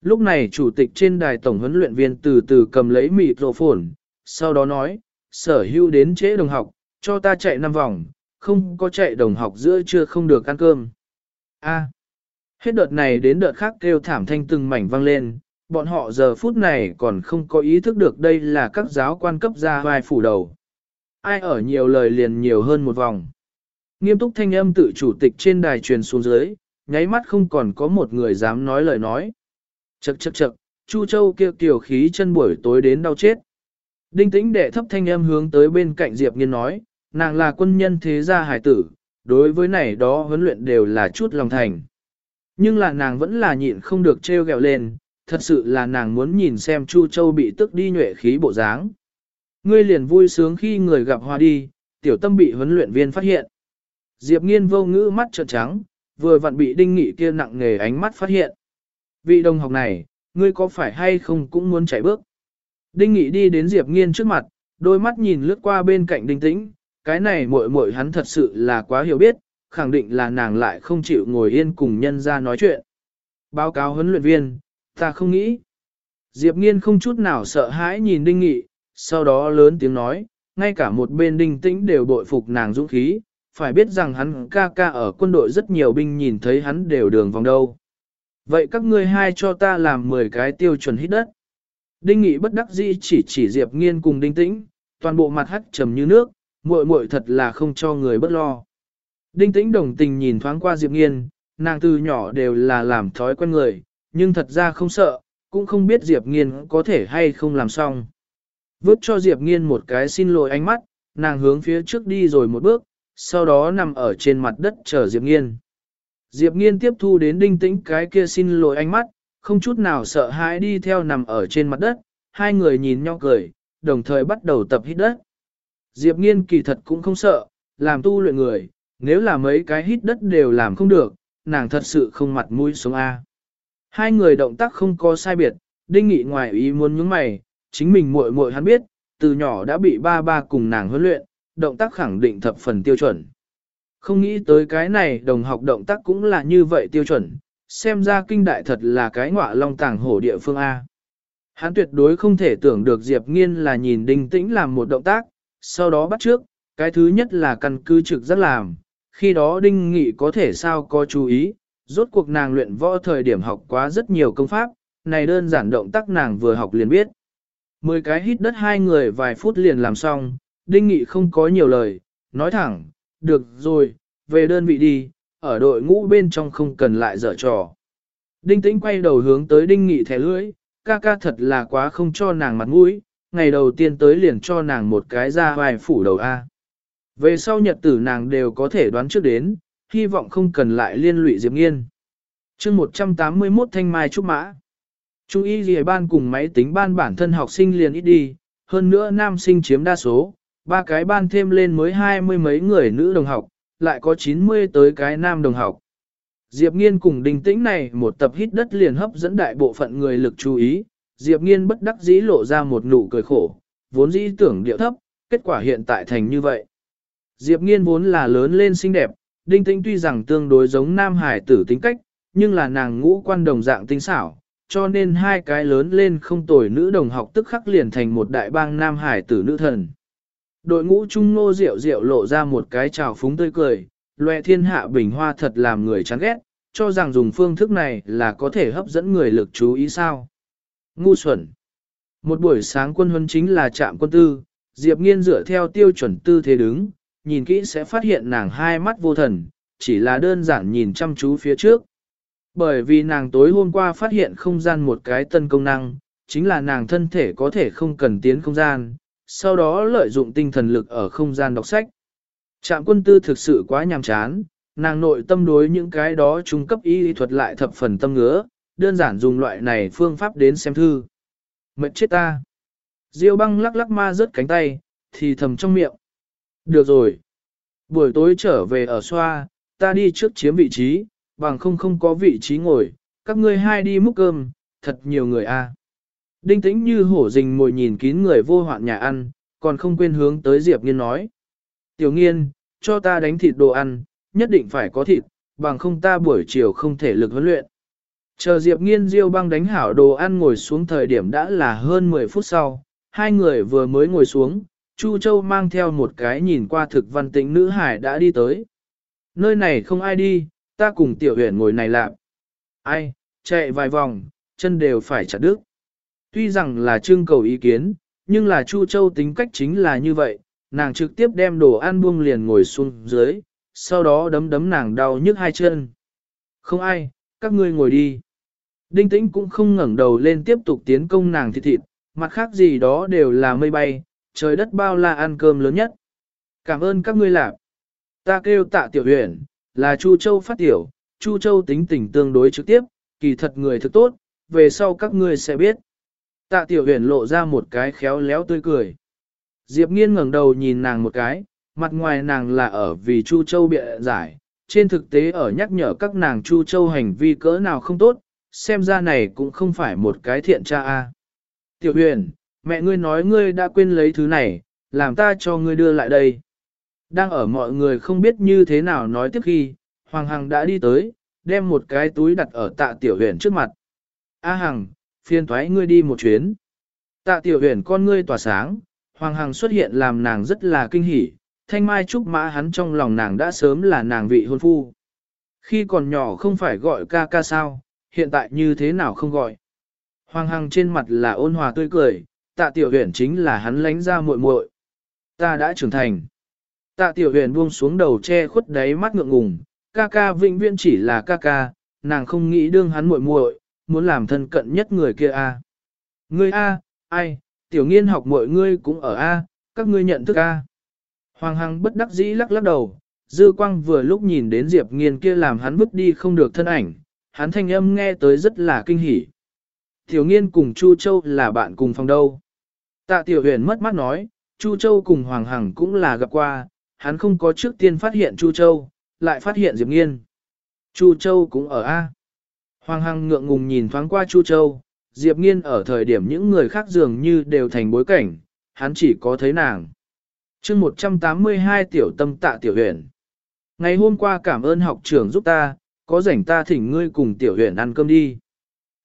Lúc này chủ tịch trên đài tổng huấn luyện viên từ từ cầm lấy mịt rổ phồn, sau đó nói, sở hữu đến chế đồng học, cho ta chạy 5 vòng, không có chạy đồng học giữa chưa không được ăn cơm. A. hết đợt này đến đợt khác kêu thảm thanh từng mảnh vang lên, bọn họ giờ phút này còn không có ý thức được đây là các giáo quan cấp ra vai phủ đầu. Ai ở nhiều lời liền nhiều hơn một vòng. Nghiêm túc thanh âm tự chủ tịch trên đài truyền xuống dưới, nháy mắt không còn có một người dám nói lời nói. Chậc chậc chậc, Chu Châu kia tiểu khí chân buổi tối đến đau chết. Đinh tĩnh đệ thấp thanh âm hướng tới bên cạnh Diệp Nghiên nói, nàng là quân nhân thế gia hải tử, đối với này đó huấn luyện đều là chút lòng thành. Nhưng là nàng vẫn là nhịn không được treo gẹo lên, thật sự là nàng muốn nhìn xem Chu Châu bị tức đi nhuệ khí bộ dáng. Ngươi liền vui sướng khi người gặp hoa đi, tiểu tâm bị huấn luyện viên phát hiện. Diệp nghiên vô ngữ mắt trợn trắng, vừa vặn bị đinh nghị kia nặng nghề ánh mắt phát hiện. Vị đồng học này, ngươi có phải hay không cũng muốn chạy bước. Đinh nghị đi đến Diệp nghiên trước mặt, đôi mắt nhìn lướt qua bên cạnh đinh tĩnh, cái này muội muội hắn thật sự là quá hiểu biết, khẳng định là nàng lại không chịu ngồi yên cùng nhân ra nói chuyện. Báo cáo huấn luyện viên, ta không nghĩ. Diệp nghiên không chút nào sợ hãi nhìn đinh nghị, sau đó lớn tiếng nói, ngay cả một bên đinh tĩnh đều bội phục nàng dũng khí, phải biết rằng hắn ca ca ở quân đội rất nhiều binh nhìn thấy hắn đều đường vòng đâu. Vậy các ngươi hai cho ta làm 10 cái tiêu chuẩn hít đất. Đinh nghị bất đắc dĩ chỉ chỉ Diệp Nghiên cùng đinh tĩnh, toàn bộ mặt hắc trầm như nước, muội muội thật là không cho người bất lo. Đinh tĩnh đồng tình nhìn thoáng qua Diệp Nghiên, nàng từ nhỏ đều là làm thói quen người, nhưng thật ra không sợ, cũng không biết Diệp Nghiên có thể hay không làm xong. Vứt cho Diệp Nghiên một cái xin lỗi ánh mắt, nàng hướng phía trước đi rồi một bước, sau đó nằm ở trên mặt đất chờ Diệp Nghiên. Diệp Nghiên tiếp thu đến đinh tĩnh cái kia xin lỗi ánh mắt, không chút nào sợ hãi đi theo nằm ở trên mặt đất, hai người nhìn nhau cười, đồng thời bắt đầu tập hít đất. Diệp Nghiên kỳ thật cũng không sợ, làm tu luyện người, nếu là mấy cái hít đất đều làm không được, nàng thật sự không mặt mũi sống A. Hai người động tác không có sai biệt, đinh nghị ngoài ý muốn nhướng mày, chính mình muội muội hắn biết, từ nhỏ đã bị ba ba cùng nàng huấn luyện, động tác khẳng định thập phần tiêu chuẩn. Không nghĩ tới cái này đồng học động tác cũng là như vậy tiêu chuẩn, xem ra kinh đại thật là cái ngọa long tàng hổ địa phương A. Hắn tuyệt đối không thể tưởng được Diệp Nghiên là nhìn đinh tĩnh làm một động tác, sau đó bắt trước, cái thứ nhất là căn cứ trực giác làm, khi đó đinh nghị có thể sao có chú ý, rốt cuộc nàng luyện võ thời điểm học quá rất nhiều công pháp, này đơn giản động tác nàng vừa học liền biết. Mười cái hít đất hai người vài phút liền làm xong, Đinh Nghị không có nhiều lời, nói thẳng, được rồi, về đơn vị đi, ở đội ngũ bên trong không cần lại dở trò. Đinh Tĩnh quay đầu hướng tới Đinh Nghị thẻ lưỡi, ca ca thật là quá không cho nàng mặt mũi, ngày đầu tiên tới liền cho nàng một cái ra vài phủ đầu A. Về sau nhật tử nàng đều có thể đoán trước đến, hy vọng không cần lại liên lụy Diệp Nghiên. chương 181 Thanh Mai Trúc Mã Trung y dì ban cùng máy tính ban bản thân học sinh liền ít đi, hơn nữa nam sinh chiếm đa số, ba cái ban thêm lên mới hai mươi mấy người nữ đồng học, lại có 90 tới cái nam đồng học. Diệp Nghiên cùng đình tĩnh này một tập hít đất liền hấp dẫn đại bộ phận người lực chú ý, Diệp Nghiên bất đắc dĩ lộ ra một nụ cười khổ, vốn dĩ tưởng điệu thấp, kết quả hiện tại thành như vậy. Diệp Nghiên vốn là lớn lên xinh đẹp, Đinh Tĩnh tuy rằng tương đối giống Nam Hải tử tính cách, nhưng là nàng ngũ quan đồng dạng tinh xảo, cho nên hai cái lớn lên không tồi nữ đồng học tức khắc liền thành một đại bang Nam Hải tử nữ thần. Đội ngũ trung nô rượu rượu lộ ra một cái trào phúng tươi cười, loe thiên hạ bình hoa thật làm người chán ghét, cho rằng dùng phương thức này là có thể hấp dẫn người lực chú ý sao. Ngu xuẩn. Một buổi sáng quân huấn chính là trạm quân tư, Diệp Nghiên dựa theo tiêu chuẩn tư thế đứng, nhìn kỹ sẽ phát hiện nàng hai mắt vô thần, chỉ là đơn giản nhìn chăm chú phía trước. Bởi vì nàng tối hôm qua phát hiện không gian một cái tân công năng, chính là nàng thân thể có thể không cần tiến không gian, sau đó lợi dụng tinh thần lực ở không gian đọc sách. Trạm quân tư thực sự quá nhàm chán, nàng nội tâm đối những cái đó trung cấp y lý thuật lại thập phần tâm ngứa, đơn giản dùng loại này phương pháp đến xem thư. Mệt chết ta. Diêu băng lắc lắc ma rớt cánh tay, thì thầm trong miệng. Được rồi. Buổi tối trở về ở xoa, ta đi trước chiếm vị trí, bằng không không có vị trí ngồi, các ngươi hai đi múc cơm, thật nhiều người a. Đinh tĩnh như hổ rình mồi nhìn kín người vô hoạn nhà ăn, còn không quên hướng tới Diệp Nghiên nói. Tiểu Nghiên, cho ta đánh thịt đồ ăn, nhất định phải có thịt, bằng không ta buổi chiều không thể lực huấn luyện. Chờ Diệp Nghiên Diêu băng đánh hảo đồ ăn ngồi xuống thời điểm đã là hơn 10 phút sau, hai người vừa mới ngồi xuống, Chu Châu mang theo một cái nhìn qua thực văn tĩnh nữ hải đã đi tới. Nơi này không ai đi, ta cùng tiểu huyền ngồi này lạc. Ai, chạy vài vòng, chân đều phải chặt đứt. Tuy rằng là trưng cầu ý kiến, nhưng là Chu Châu tính cách chính là như vậy, nàng trực tiếp đem đồ ăn buông liền ngồi xuống dưới, sau đó đấm đấm nàng đau nhức hai chân. Không ai, các ngươi ngồi đi. Đinh tĩnh cũng không ngẩng đầu lên tiếp tục tiến công nàng thịt thịt, mặt khác gì đó đều là mây bay, trời đất bao la ăn cơm lớn nhất. Cảm ơn các ngươi làm. Ta kêu tạ tiểu huyền, là Chu Châu phát tiểu, Chu Châu tính tình tương đối trực tiếp, kỳ thật người thực tốt, về sau các ngươi sẽ biết. Tạ tiểu huyền lộ ra một cái khéo léo tươi cười. Diệp nghiên ngẩng đầu nhìn nàng một cái, mặt ngoài nàng là ở vì Chu Châu bịa giải, trên thực tế ở nhắc nhở các nàng Chu Châu hành vi cỡ nào không tốt, xem ra này cũng không phải một cái thiện cha a. Tiểu huyền, mẹ ngươi nói ngươi đã quên lấy thứ này, làm ta cho ngươi đưa lại đây. Đang ở mọi người không biết như thế nào nói tiếp khi, Hoàng Hằng đã đi tới, đem một cái túi đặt ở tạ tiểu huyền trước mặt. A Hằng, phiên thoái ngươi đi một chuyến. Tạ tiểu huyền con ngươi tỏa sáng, Hoàng Hằng xuất hiện làm nàng rất là kinh hỉ, thanh mai trúc mã hắn trong lòng nàng đã sớm là nàng vị hôn phu. Khi còn nhỏ không phải gọi ca ca sao, hiện tại như thế nào không gọi. Hoàng Hằng trên mặt là ôn hòa tươi cười, tạ tiểu huyền chính là hắn lánh ra muội muội. Ta đã trưởng thành. Tạ tiểu huyền buông xuống đầu che khuất đáy mắt ngượng ngùng, ca ca vĩnh viễn chỉ là ca ca, nàng không nghĩ đương hắn muội muội, muốn làm thân cận nhất người kia a. Ngươi a, ai, tiểu nghiên học muội ngươi cũng ở a, các ngươi nhận thức a. Hoàng Hằng bất đắc dĩ lắc lắc đầu, dư quang vừa lúc nhìn đến Diệp nghiên kia làm hắn vứt đi không được thân ảnh, hắn thanh âm nghe tới rất là kinh hỉ. Tiểu nghiên cùng Chu Châu là bạn cùng phòng đâu. Tạ tiểu huyền mất mắt nói, Chu Châu cùng Hoàng Hằng cũng là gặp qua, hắn không có trước tiên phát hiện Chu Châu, lại phát hiện Diệp Nghiên. Chu Châu cũng ở A. Hoàng Hằng ngượng ngùng nhìn thoáng qua Chu Châu, Diệp Nghiên ở thời điểm những người khác dường như đều thành bối cảnh, hắn chỉ có thấy nàng chương 182 tiểu tâm tạ tiểu huyền. Ngày hôm qua cảm ơn học trưởng giúp ta, có rảnh ta thỉnh ngươi cùng tiểu huyền ăn cơm đi.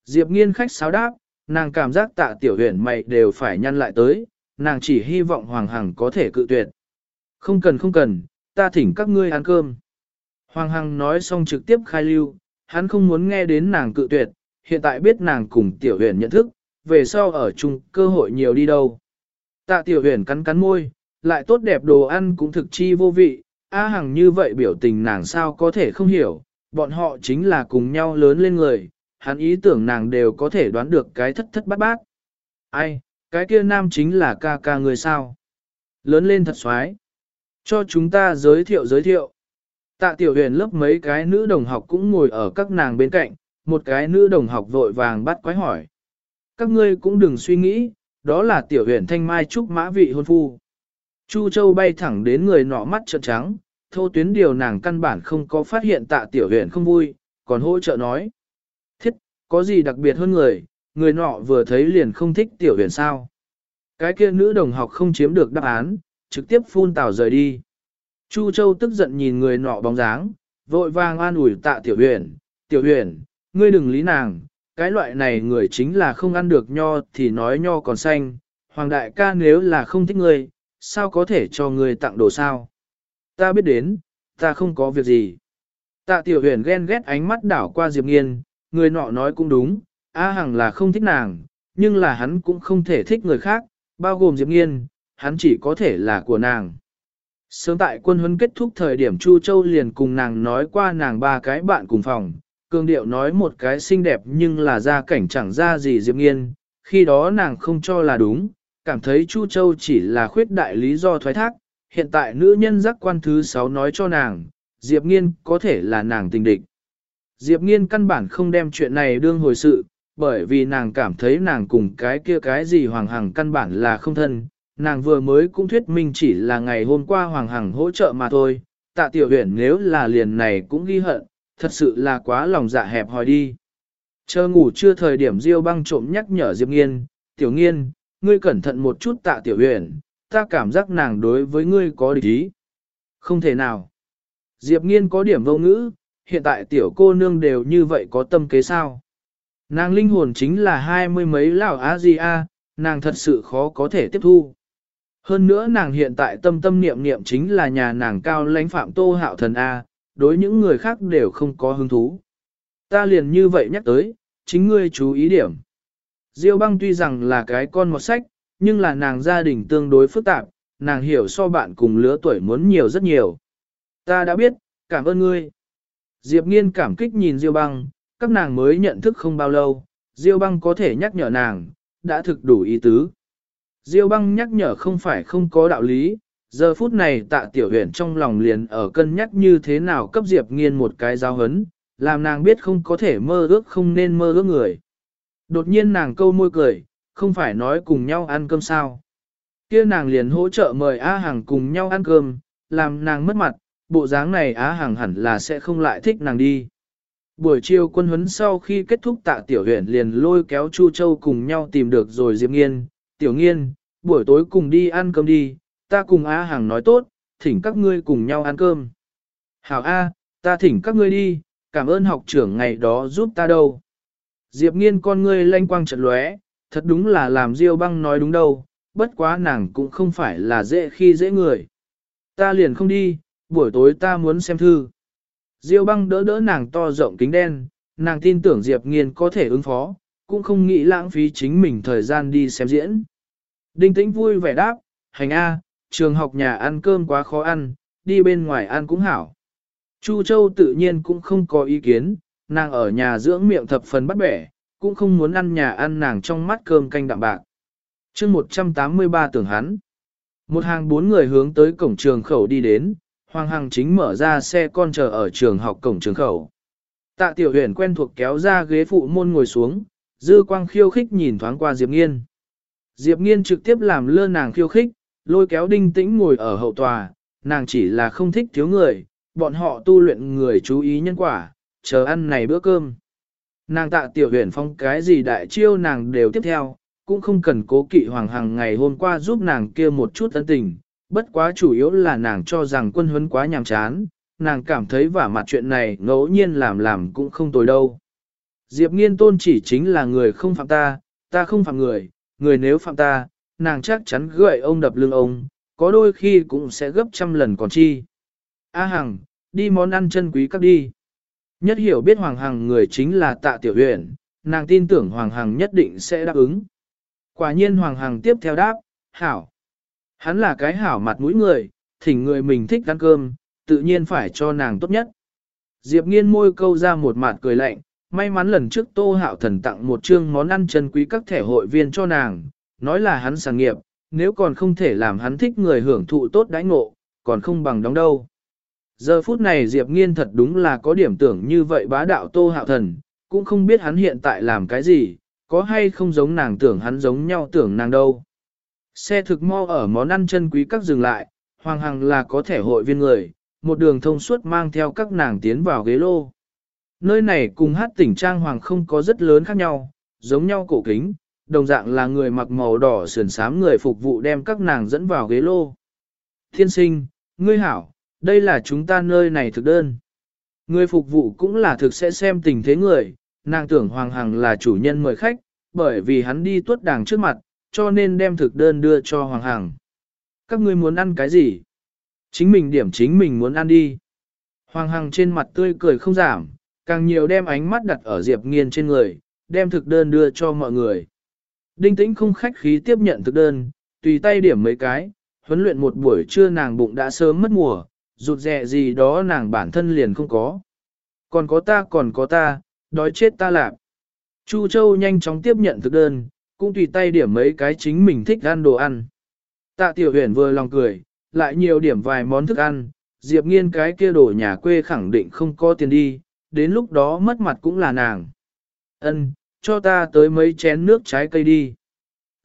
Diệp Nghiên khách sáo đáp, nàng cảm giác tạ tiểu huyền mày đều phải nhăn lại tới, nàng chỉ hy vọng Hoàng Hằng có thể cự tuyệt. Không cần không cần, ta thỉnh các ngươi ăn cơm. Hoàng Hằng nói xong trực tiếp khai lưu, hắn không muốn nghe đến nàng cự tuyệt, hiện tại biết nàng cùng tiểu huyền nhận thức, về sau ở chung cơ hội nhiều đi đâu. Tạ tiểu huyền cắn cắn môi, lại tốt đẹp đồ ăn cũng thực chi vô vị, A Hằng như vậy biểu tình nàng sao có thể không hiểu, bọn họ chính là cùng nhau lớn lên người, hắn ý tưởng nàng đều có thể đoán được cái thất thất bát bát. Ai, cái kia nam chính là ca ca người sao. Lớn lên thật xoái. Cho chúng ta giới thiệu giới thiệu. Tạ tiểu huyền lớp mấy cái nữ đồng học cũng ngồi ở các nàng bên cạnh, một cái nữ đồng học vội vàng bắt quái hỏi. Các ngươi cũng đừng suy nghĩ, đó là tiểu huyền thanh mai trúc mã vị hôn phu. Chu Châu bay thẳng đến người nọ mắt trợn trắng, thô tuyến điều nàng căn bản không có phát hiện tạ tiểu huyền không vui, còn hỗ trợ nói. Thiết, có gì đặc biệt hơn người, người nọ vừa thấy liền không thích tiểu huyền sao. Cái kia nữ đồng học không chiếm được đáp án, trực tiếp phun tào rời đi. Chu Châu tức giận nhìn người nọ bóng dáng, vội vàng an ủi tạ tiểu huyền, tiểu huyền, ngươi đừng lý nàng, cái loại này người chính là không ăn được nho thì nói nho còn xanh, hoàng đại ca nếu là không thích ngươi, sao có thể cho ngươi tặng đồ sao? Ta biết đến, ta không có việc gì. Tạ tiểu huyền ghen ghét ánh mắt đảo qua Diệp Nghiên, người nọ nói cũng đúng, A Hằng là không thích nàng, nhưng là hắn cũng không thể thích người khác, bao gồm Diệp Nghiên, hắn chỉ có thể là của nàng. Sớm tại quân huấn kết thúc thời điểm Chu Châu liền cùng nàng nói qua nàng ba cái bạn cùng phòng, Cương điệu nói một cái xinh đẹp nhưng là ra cảnh chẳng ra gì Diệp Nghiên, khi đó nàng không cho là đúng, cảm thấy Chu Châu chỉ là khuyết đại lý do thoái thác, hiện tại nữ nhân giác quan thứ 6 nói cho nàng, Diệp Nghiên có thể là nàng tình địch. Diệp Nghiên căn bản không đem chuyện này đương hồi sự, bởi vì nàng cảm thấy nàng cùng cái kia cái gì Hoàng Hằng căn bản là không thân, nàng vừa mới cũng thuyết minh chỉ là ngày hôm qua Hoàng Hằng hỗ trợ mà thôi, tạ tiểu huyện nếu là liền này cũng ghi hận, thật sự là quá lòng dạ hẹp hòi đi. Chờ ngủ chưa thời điểm Diêu băng trộm nhắc nhở Diệp Nghiên, tiểu nghiên, ngươi cẩn thận một chút tạ tiểu huyền, ta cảm giác nàng đối với ngươi có địch ý. Không thể nào. Diệp Nghiên có điểm vô ngữ, hiện tại tiểu cô nương đều như vậy có tâm kế sao. Nàng linh hồn chính là hai mươi mấy lão á gì a, nàng thật sự khó có thể tiếp thu. Hơn nữa nàng hiện tại tâm tâm niệm niệm chính là nhà nàng cao lãnh phạm tô hạo thần A, đối những người khác đều không có hứng thú. Ta liền như vậy nhắc tới, chính ngươi chú ý điểm. Diêu băng tuy rằng là cái con một sách, nhưng là nàng gia đình tương đối phức tạp, nàng hiểu so bạn cùng lứa tuổi muốn nhiều rất nhiều. Ta đã biết, cảm ơn ngươi. Diệp nghiên cảm kích nhìn Diêu băng, các nàng mới nhận thức không bao lâu, Diêu băng có thể nhắc nhở nàng, đã thực đủ ý tứ. Diêu băng nhắc nhở không phải không có đạo lý, giờ phút này tạ tiểu huyền trong lòng liền ở cân nhắc như thế nào cấp Diệp nghiên một cái giáo hấn, làm nàng biết không có thể mơ ước không nên mơ ước người. Đột nhiên nàng câu môi cười, không phải nói cùng nhau ăn cơm sao. Kia nàng liền hỗ trợ mời Á Hằng cùng nhau ăn cơm, làm nàng mất mặt, bộ dáng này Á Hằng hẳn là sẽ không lại thích nàng đi. Buổi chiều quân huấn sau khi kết thúc tạ tiểu huyện liền lôi kéo Chu Châu cùng nhau tìm được rồi Diệp Nghiên, tiểu nghiên, buổi tối cùng đi ăn cơm đi, ta cùng Á Hằng nói tốt, thỉnh các ngươi cùng nhau ăn cơm. Hảo A, ta thỉnh các ngươi đi, cảm ơn học trưởng ngày đó giúp ta đâu. Diệp nghiên con ngươi lanh quang trận lóe, thật đúng là làm Diêu băng nói đúng đâu, bất quá nàng cũng không phải là dễ khi dễ người. Ta liền không đi, buổi tối ta muốn xem thư. Diêu băng đỡ đỡ nàng to rộng kính đen, nàng tin tưởng Diệp nghiên có thể ứng phó, cũng không nghĩ lãng phí chính mình thời gian đi xem diễn. Đinh tĩnh vui vẻ đáp, hành A, trường học nhà ăn cơm quá khó ăn, đi bên ngoài ăn cũng hảo. Chu Châu tự nhiên cũng không có ý kiến, nàng ở nhà dưỡng miệng thập phần bắt bẻ, cũng không muốn ăn nhà ăn nàng trong mắt cơm canh đạm bạc. chương 183 tưởng hắn. Một hàng bốn người hướng tới cổng trường khẩu đi đến, Hoàng Hằng chính mở ra xe con chờ ở trường học cổng trường khẩu. Tạ Tiểu Huyền quen thuộc kéo ra ghế phụ môn ngồi xuống, dư quang khiêu khích nhìn thoáng qua Diệp Nghiên. Diệp Nghiên trực tiếp làm lơ nàng khiêu khích, lôi kéo đinh tĩnh ngồi ở hậu tòa, nàng chỉ là không thích thiếu người, bọn họ tu luyện người chú ý nhân quả, chờ ăn này bữa cơm. Nàng tạ tiểu huyền phong cái gì đại chiêu nàng đều tiếp theo, cũng không cần cố kỵ hoàng hằng ngày hôm qua giúp nàng kia một chút ân tình, bất quá chủ yếu là nàng cho rằng quân huấn quá nhàm chán, nàng cảm thấy vả mặt chuyện này ngẫu nhiên làm làm cũng không tồi đâu. Diệp nghiên tôn chỉ chính là người không phạm ta, ta không phạm người, người nếu phạm ta, nàng chắc chắn gợi ông đập lưng ông, có đôi khi cũng sẽ gấp trăm lần còn chi. A Hằng, đi món ăn chân quý các đi. Nhất hiểu biết Hoàng Hằng người chính là tạ tiểu huyện, nàng tin tưởng Hoàng Hằng nhất định sẽ đáp ứng. Quả nhiên Hoàng Hằng tiếp theo đáp, hảo. Hắn là cái hảo mặt mũi người, thỉnh người mình thích ăn cơm, tự nhiên phải cho nàng tốt nhất. Diệp nghiên môi câu ra một mặt cười lạnh, may mắn lần trước Tô Hạo Thần tặng một chương món ăn chân quý các thẻ hội viên cho nàng, nói là hắn sản nghiệp, nếu còn không thể làm hắn thích người hưởng thụ tốt đãi ngộ, còn không bằng đóng đâu. Giờ phút này Diệp Nghiên thật đúng là có điểm tưởng như vậy bá đạo Tô Hạo Thần, cũng không biết hắn hiện tại làm cái gì, có hay không giống nàng tưởng hắn giống nhau tưởng nàng đâu. Xe thực mo ở món ăn chân quý các dừng lại, Hoàng Hằng là có thể hội viên người, một đường thông suốt mang theo các nàng tiến vào ghế lô. Nơi này cùng hát tỉnh trang hoàng không có rất lớn khác nhau, giống nhau cổ kính, đồng dạng là người mặc màu đỏ sườn sám người phục vụ đem các nàng dẫn vào ghế lô. Thiên sinh, ngươi hảo, đây là chúng ta nơi này thực đơn. Người phục vụ cũng là thực sẽ xem tình thế người, nàng tưởng Hoàng Hằng là chủ nhân mời khách, bởi vì hắn đi tuốt đàng trước mặt, cho nên đem thực đơn đưa cho Hoàng Hằng. Các ngươi muốn ăn cái gì? Chính mình điểm chính mình muốn ăn đi. Hoàng Hằng trên mặt tươi cười không giảm, càng nhiều đem ánh mắt đặt ở Diệp Nghiên trên người, đem thực đơn đưa cho mọi người. Đinh tĩnh không khách khí tiếp nhận thực đơn, tùy tay điểm mấy cái, huấn luyện một buổi trưa nàng bụng đã sớm mất mùa, rụt rè gì đó nàng bản thân liền không có. Còn có ta còn có ta, đói chết ta lạp. Chu Châu nhanh chóng tiếp nhận thực đơn, cũng tùy tay điểm mấy cái chính mình thích ăn đồ ăn. Tạ Tiểu Huyền vừa lòng cười, lại nhiều điểm vài món thức ăn, Diệp Nghiên cái kia đổ nhà quê khẳng định không có tiền đi, đến lúc đó mất mặt cũng là nàng. Ân, cho ta tới mấy chén nước trái cây đi.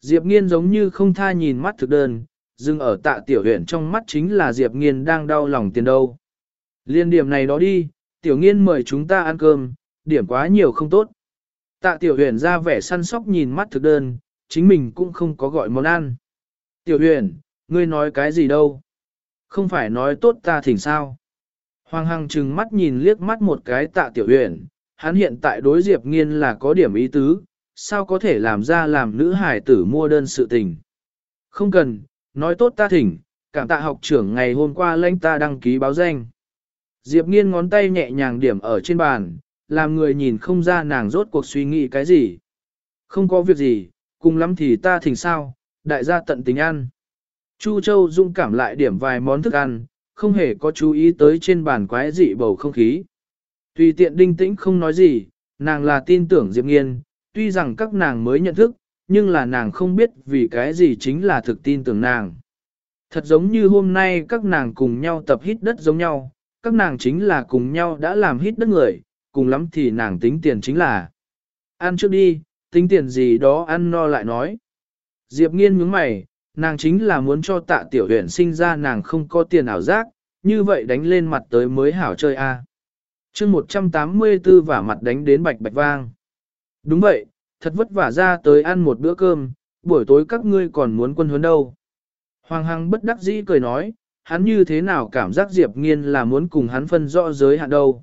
Diệp Nghiên giống như không tha nhìn mắt thực đơn, dừng ở tạ tiểu huyền trong mắt chính là Diệp Nghiên đang đau lòng tiền đâu. Liên điểm này đó đi, tiểu nghiên mời chúng ta ăn cơm, điểm quá nhiều không tốt. Tạ tiểu huyền ra vẻ săn sóc nhìn mắt thực đơn, chính mình cũng không có gọi món ăn. Tiểu huyền, ngươi nói cái gì đâu? Không phải nói tốt ta thỉnh sao? Hoàng Hằng trừng mắt nhìn liếc mắt một cái tạ tiểu huyền, hắn hiện tại đối Diệp Nghiên là có điểm ý tứ, sao có thể làm ra làm nữ hải tử mua đơn sự tình. Không cần, nói tốt ta thỉnh, cảm tạ học trưởng ngày hôm qua lãnh ta đăng ký báo danh. Diệp nghiên ngón tay nhẹ nhàng điểm ở trên bàn, làm người nhìn không ra nàng rốt cuộc suy nghĩ cái gì. Không có việc gì, cùng lắm thì ta thỉnh sao, đại gia tận tình ăn. Chu Châu dung cảm lại điểm vài món thức ăn, không hề có chú ý tới trên bàn quái dị bầu không khí. Tùy tiện đinh tĩnh không nói gì, nàng là tin tưởng Diệp Nghiên, tuy rằng các nàng mới nhận thức, nhưng là nàng không biết vì cái gì chính là thực tin tưởng nàng. Thật giống như hôm nay các nàng cùng nhau tập hít đất giống nhau, các nàng chính là cùng nhau đã làm hít đất người, cùng lắm thì nàng tính tiền chính là ăn trước đi, tính tiền gì đó ăn no lại nói. Diệp nghiên nhướng mày, nàng chính là muốn cho tạ tiểu huyện sinh ra nàng không có tiền ảo giác, như vậy đánh lên mặt tới mới hảo chơi a. À. chương 184 vả mặt đánh đến bạch bạch vang. Đúng vậy, thật vất vả ra tới ăn một bữa cơm, buổi tối các ngươi còn muốn quân huấn đâu. Hoàng Hằng bất đắc dĩ cười nói, hắn như thế nào cảm giác Diệp Nghiên là muốn cùng hắn phân rõ giới hạn đâu.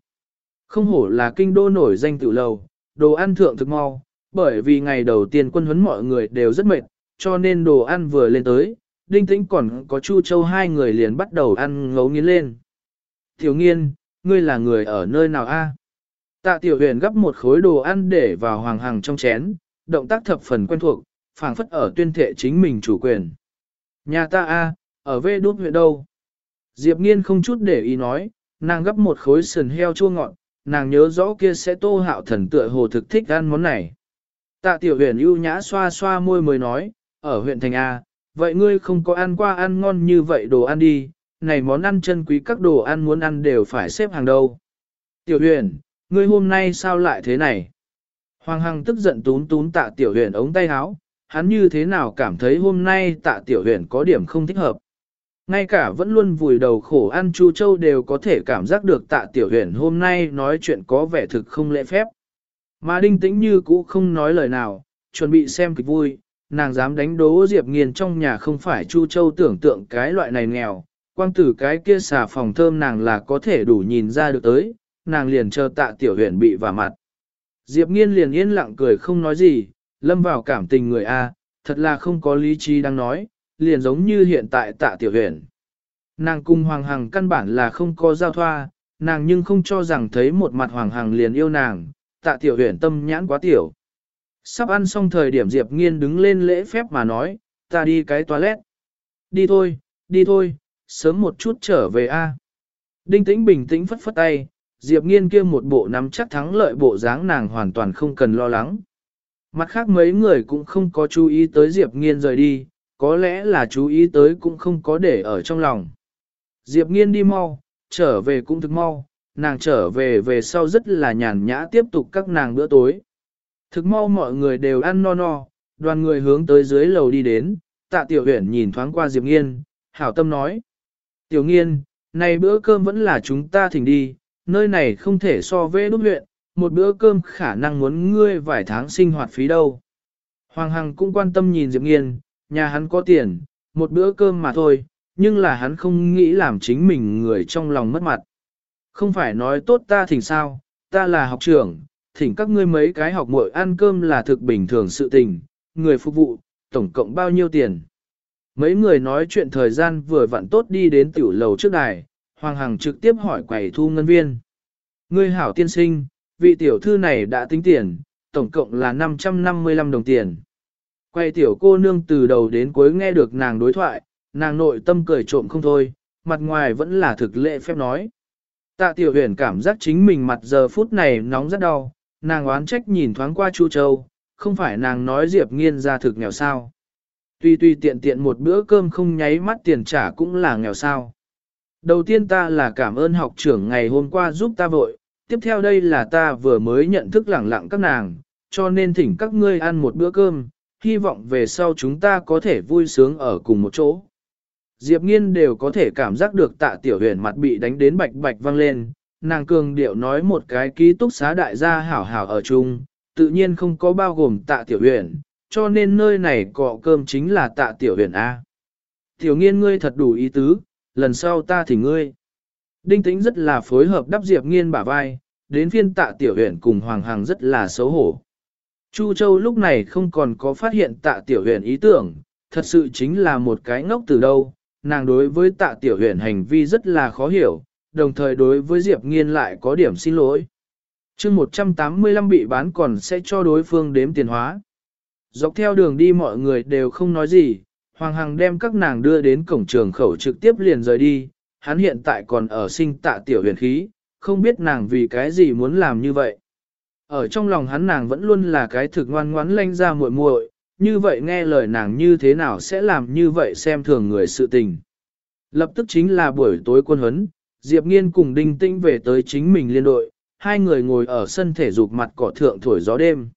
Không hổ là kinh đô nổi danh tự lầu, đồ ăn thượng thực mau, bởi vì ngày đầu tiên quân huấn mọi người đều rất mệt, cho nên đồ ăn vừa lên tới, Đinh Tĩnh còn có Chu Châu hai người liền bắt đầu ăn ngấu nghiến lên. Tiểu nghiên, ngươi là người ở nơi nào a? Tạ Tiểu Huyền gấp một khối đồ ăn để vào hoàng hằng trong chén, động tác thập phần quen thuộc, phảng phất ở tuyên thệ chính mình chủ quyền. Nhà ta a, ở vê đốt huyện đâu? Diệp Nghiên không chút để ý nói, nàng gấp một khối sườn heo chua ngọt, nàng nhớ rõ kia sẽ tô hạo thần tựa hồ thực thích ăn món này. Tạ tiểu huyền ưu nhã xoa xoa môi mới nói, ở huyện thành A, vậy ngươi không có ăn qua ăn ngon như vậy đồ ăn đi, này món ăn chân quý các đồ ăn muốn ăn đều phải xếp hàng đầu. Tiểu huyền, ngươi hôm nay sao lại thế này? Hoàng Hằng tức giận tún tún tạ tiểu huyền ống tay áo, hắn như thế nào cảm thấy hôm nay tạ tiểu huyền có điểm không thích hợp. Ngay cả vẫn luôn vùi đầu khổ ăn Chu Châu đều có thể cảm giác được tạ tiểu huyền hôm nay nói chuyện có vẻ thực không lễ phép. Mà đinh tĩnh như cũ không nói lời nào, chuẩn bị xem kịch vui, nàng dám đánh đố Diệp Nghiên trong nhà không phải Chu Châu tưởng tượng cái loại này nghèo, quang tử cái kia xà phòng thơm nàng là có thể đủ nhìn ra được tới, nàng liền chờ tạ tiểu huyền bị vả mặt. Diệp Nghiên liền yên lặng cười không nói gì, lâm vào cảm tình người A, thật là không có lý trí đang nói, liền giống như hiện tại tạ tiểu huyền. Nàng cung Hoàng Hằng căn bản là không có giao thoa, nàng nhưng không cho rằng thấy một mặt Hoàng Hằng liền yêu nàng, tạ tiểu huyền tâm nhãn quá tiểu. Sắp ăn xong thời điểm Diệp Nghiên đứng lên lễ phép mà nói, ta đi cái toilet. Đi thôi, đi thôi, sớm một chút trở về a. Đinh tĩnh bình tĩnh phất phất tay, Diệp Nghiên kia một bộ nắm chắc thắng lợi bộ dáng nàng hoàn toàn không cần lo lắng. Mặt khác mấy người cũng không có chú ý tới Diệp Nghiên rời đi, có lẽ là chú ý tới cũng không có để ở trong lòng. Diệp nghiên đi mau, trở về cũng thực mau, nàng trở về về sau rất là nhàn nhã tiếp tục các nàng bữa tối. Thực mau mọi người đều ăn no no, đoàn người hướng tới dưới lầu đi đến, tạ tiểu huyển nhìn thoáng qua Diệp nghiên, hảo tâm nói. Tiểu nghiên, này bữa cơm vẫn là chúng ta thỉnh đi, nơi này không thể so với đúc huyện, một bữa cơm khả năng muốn ngươi vài tháng sinh hoạt phí đâu. Hoàng Hằng cũng quan tâm nhìn Diệp Nghiên, nhà hắn có tiền, một bữa cơm mà thôi, nhưng là hắn không nghĩ làm chính mình người trong lòng mất mặt. Không phải nói tốt ta thỉnh sao, ta là học trưởng, thỉnh các ngươi mấy cái học muội ăn cơm là thực bình thường sự tình, người phục vụ, tổng cộng bao nhiêu tiền. Mấy người nói chuyện thời gian vừa vặn tốt đi đến tiểu lầu trước đài, Hoàng Hằng trực tiếp hỏi quầy thu ngân viên. Ngươi hảo tiên sinh, vị tiểu thư này đã tính tiền, tổng cộng là 555 đồng tiền. Quay tiểu cô nương từ đầu đến cuối nghe được nàng đối thoại, nàng nội tâm cười trộm không thôi, mặt ngoài vẫn là thực lệ phép nói. Tạ tiểu huyền cảm giác chính mình mặt giờ phút này nóng rất đau, nàng oán trách nhìn thoáng qua Chu Châu, không phải nàng nói Diệp nghiên ra thực nghèo sao. Tuy tuy tiện tiện một bữa cơm không nháy mắt tiền trả cũng là nghèo sao. Đầu tiên ta là cảm ơn học trưởng ngày hôm qua giúp ta vội, tiếp theo đây là ta vừa mới nhận thức lẳng lặng các nàng, cho nên thỉnh các ngươi ăn một bữa cơm, hy vọng về sau chúng ta có thể vui sướng ở cùng một chỗ. Diệp nghiên đều có thể cảm giác được tạ tiểu huyền mặt bị đánh đến bạch bạch văng lên, nàng cường điệu nói một cái ký túc xá đại gia hảo hảo ở chung, tự nhiên không có bao gồm tạ tiểu huyền, cho nên nơi này cọ cơm chính là tạ tiểu huyền A. Tiểu nghiên ngươi thật đủ ý tứ, lần sau ta thì ngươi. Đinh tĩnh rất là phối hợp đắp Diệp nghiên bả vai, đến phiên tạ tiểu huyện cùng Hoàng Hằng rất là xấu hổ. Chu Châu lúc này không còn có phát hiện tạ tiểu huyện ý tưởng, thật sự chính là một cái ngốc từ đâu, nàng đối với tạ tiểu huyện hành vi rất là khó hiểu, đồng thời đối với Diệp Nghiên lại có điểm xin lỗi. chương 185 bị bán còn sẽ cho đối phương đếm tiền hóa. Dọc theo đường đi mọi người đều không nói gì, Hoàng Hằng đem các nàng đưa đến cổng trường khẩu trực tiếp liền rời đi, hắn hiện tại còn ở sinh tạ tiểu huyền khí, không biết nàng vì cái gì muốn làm như vậy. Ở trong lòng hắn nàng vẫn luôn là cái thực ngoan ngoãn lanh ra muội muội, như vậy nghe lời nàng như thế nào sẽ làm như vậy xem thường người sự tình. Lập tức chính là buổi tối quân huấn, Diệp Nghiên cùng Đinh Tĩnh về tới chính mình liên đội, hai người ngồi ở sân thể dục mặt cỏ thượng thổi gió đêm.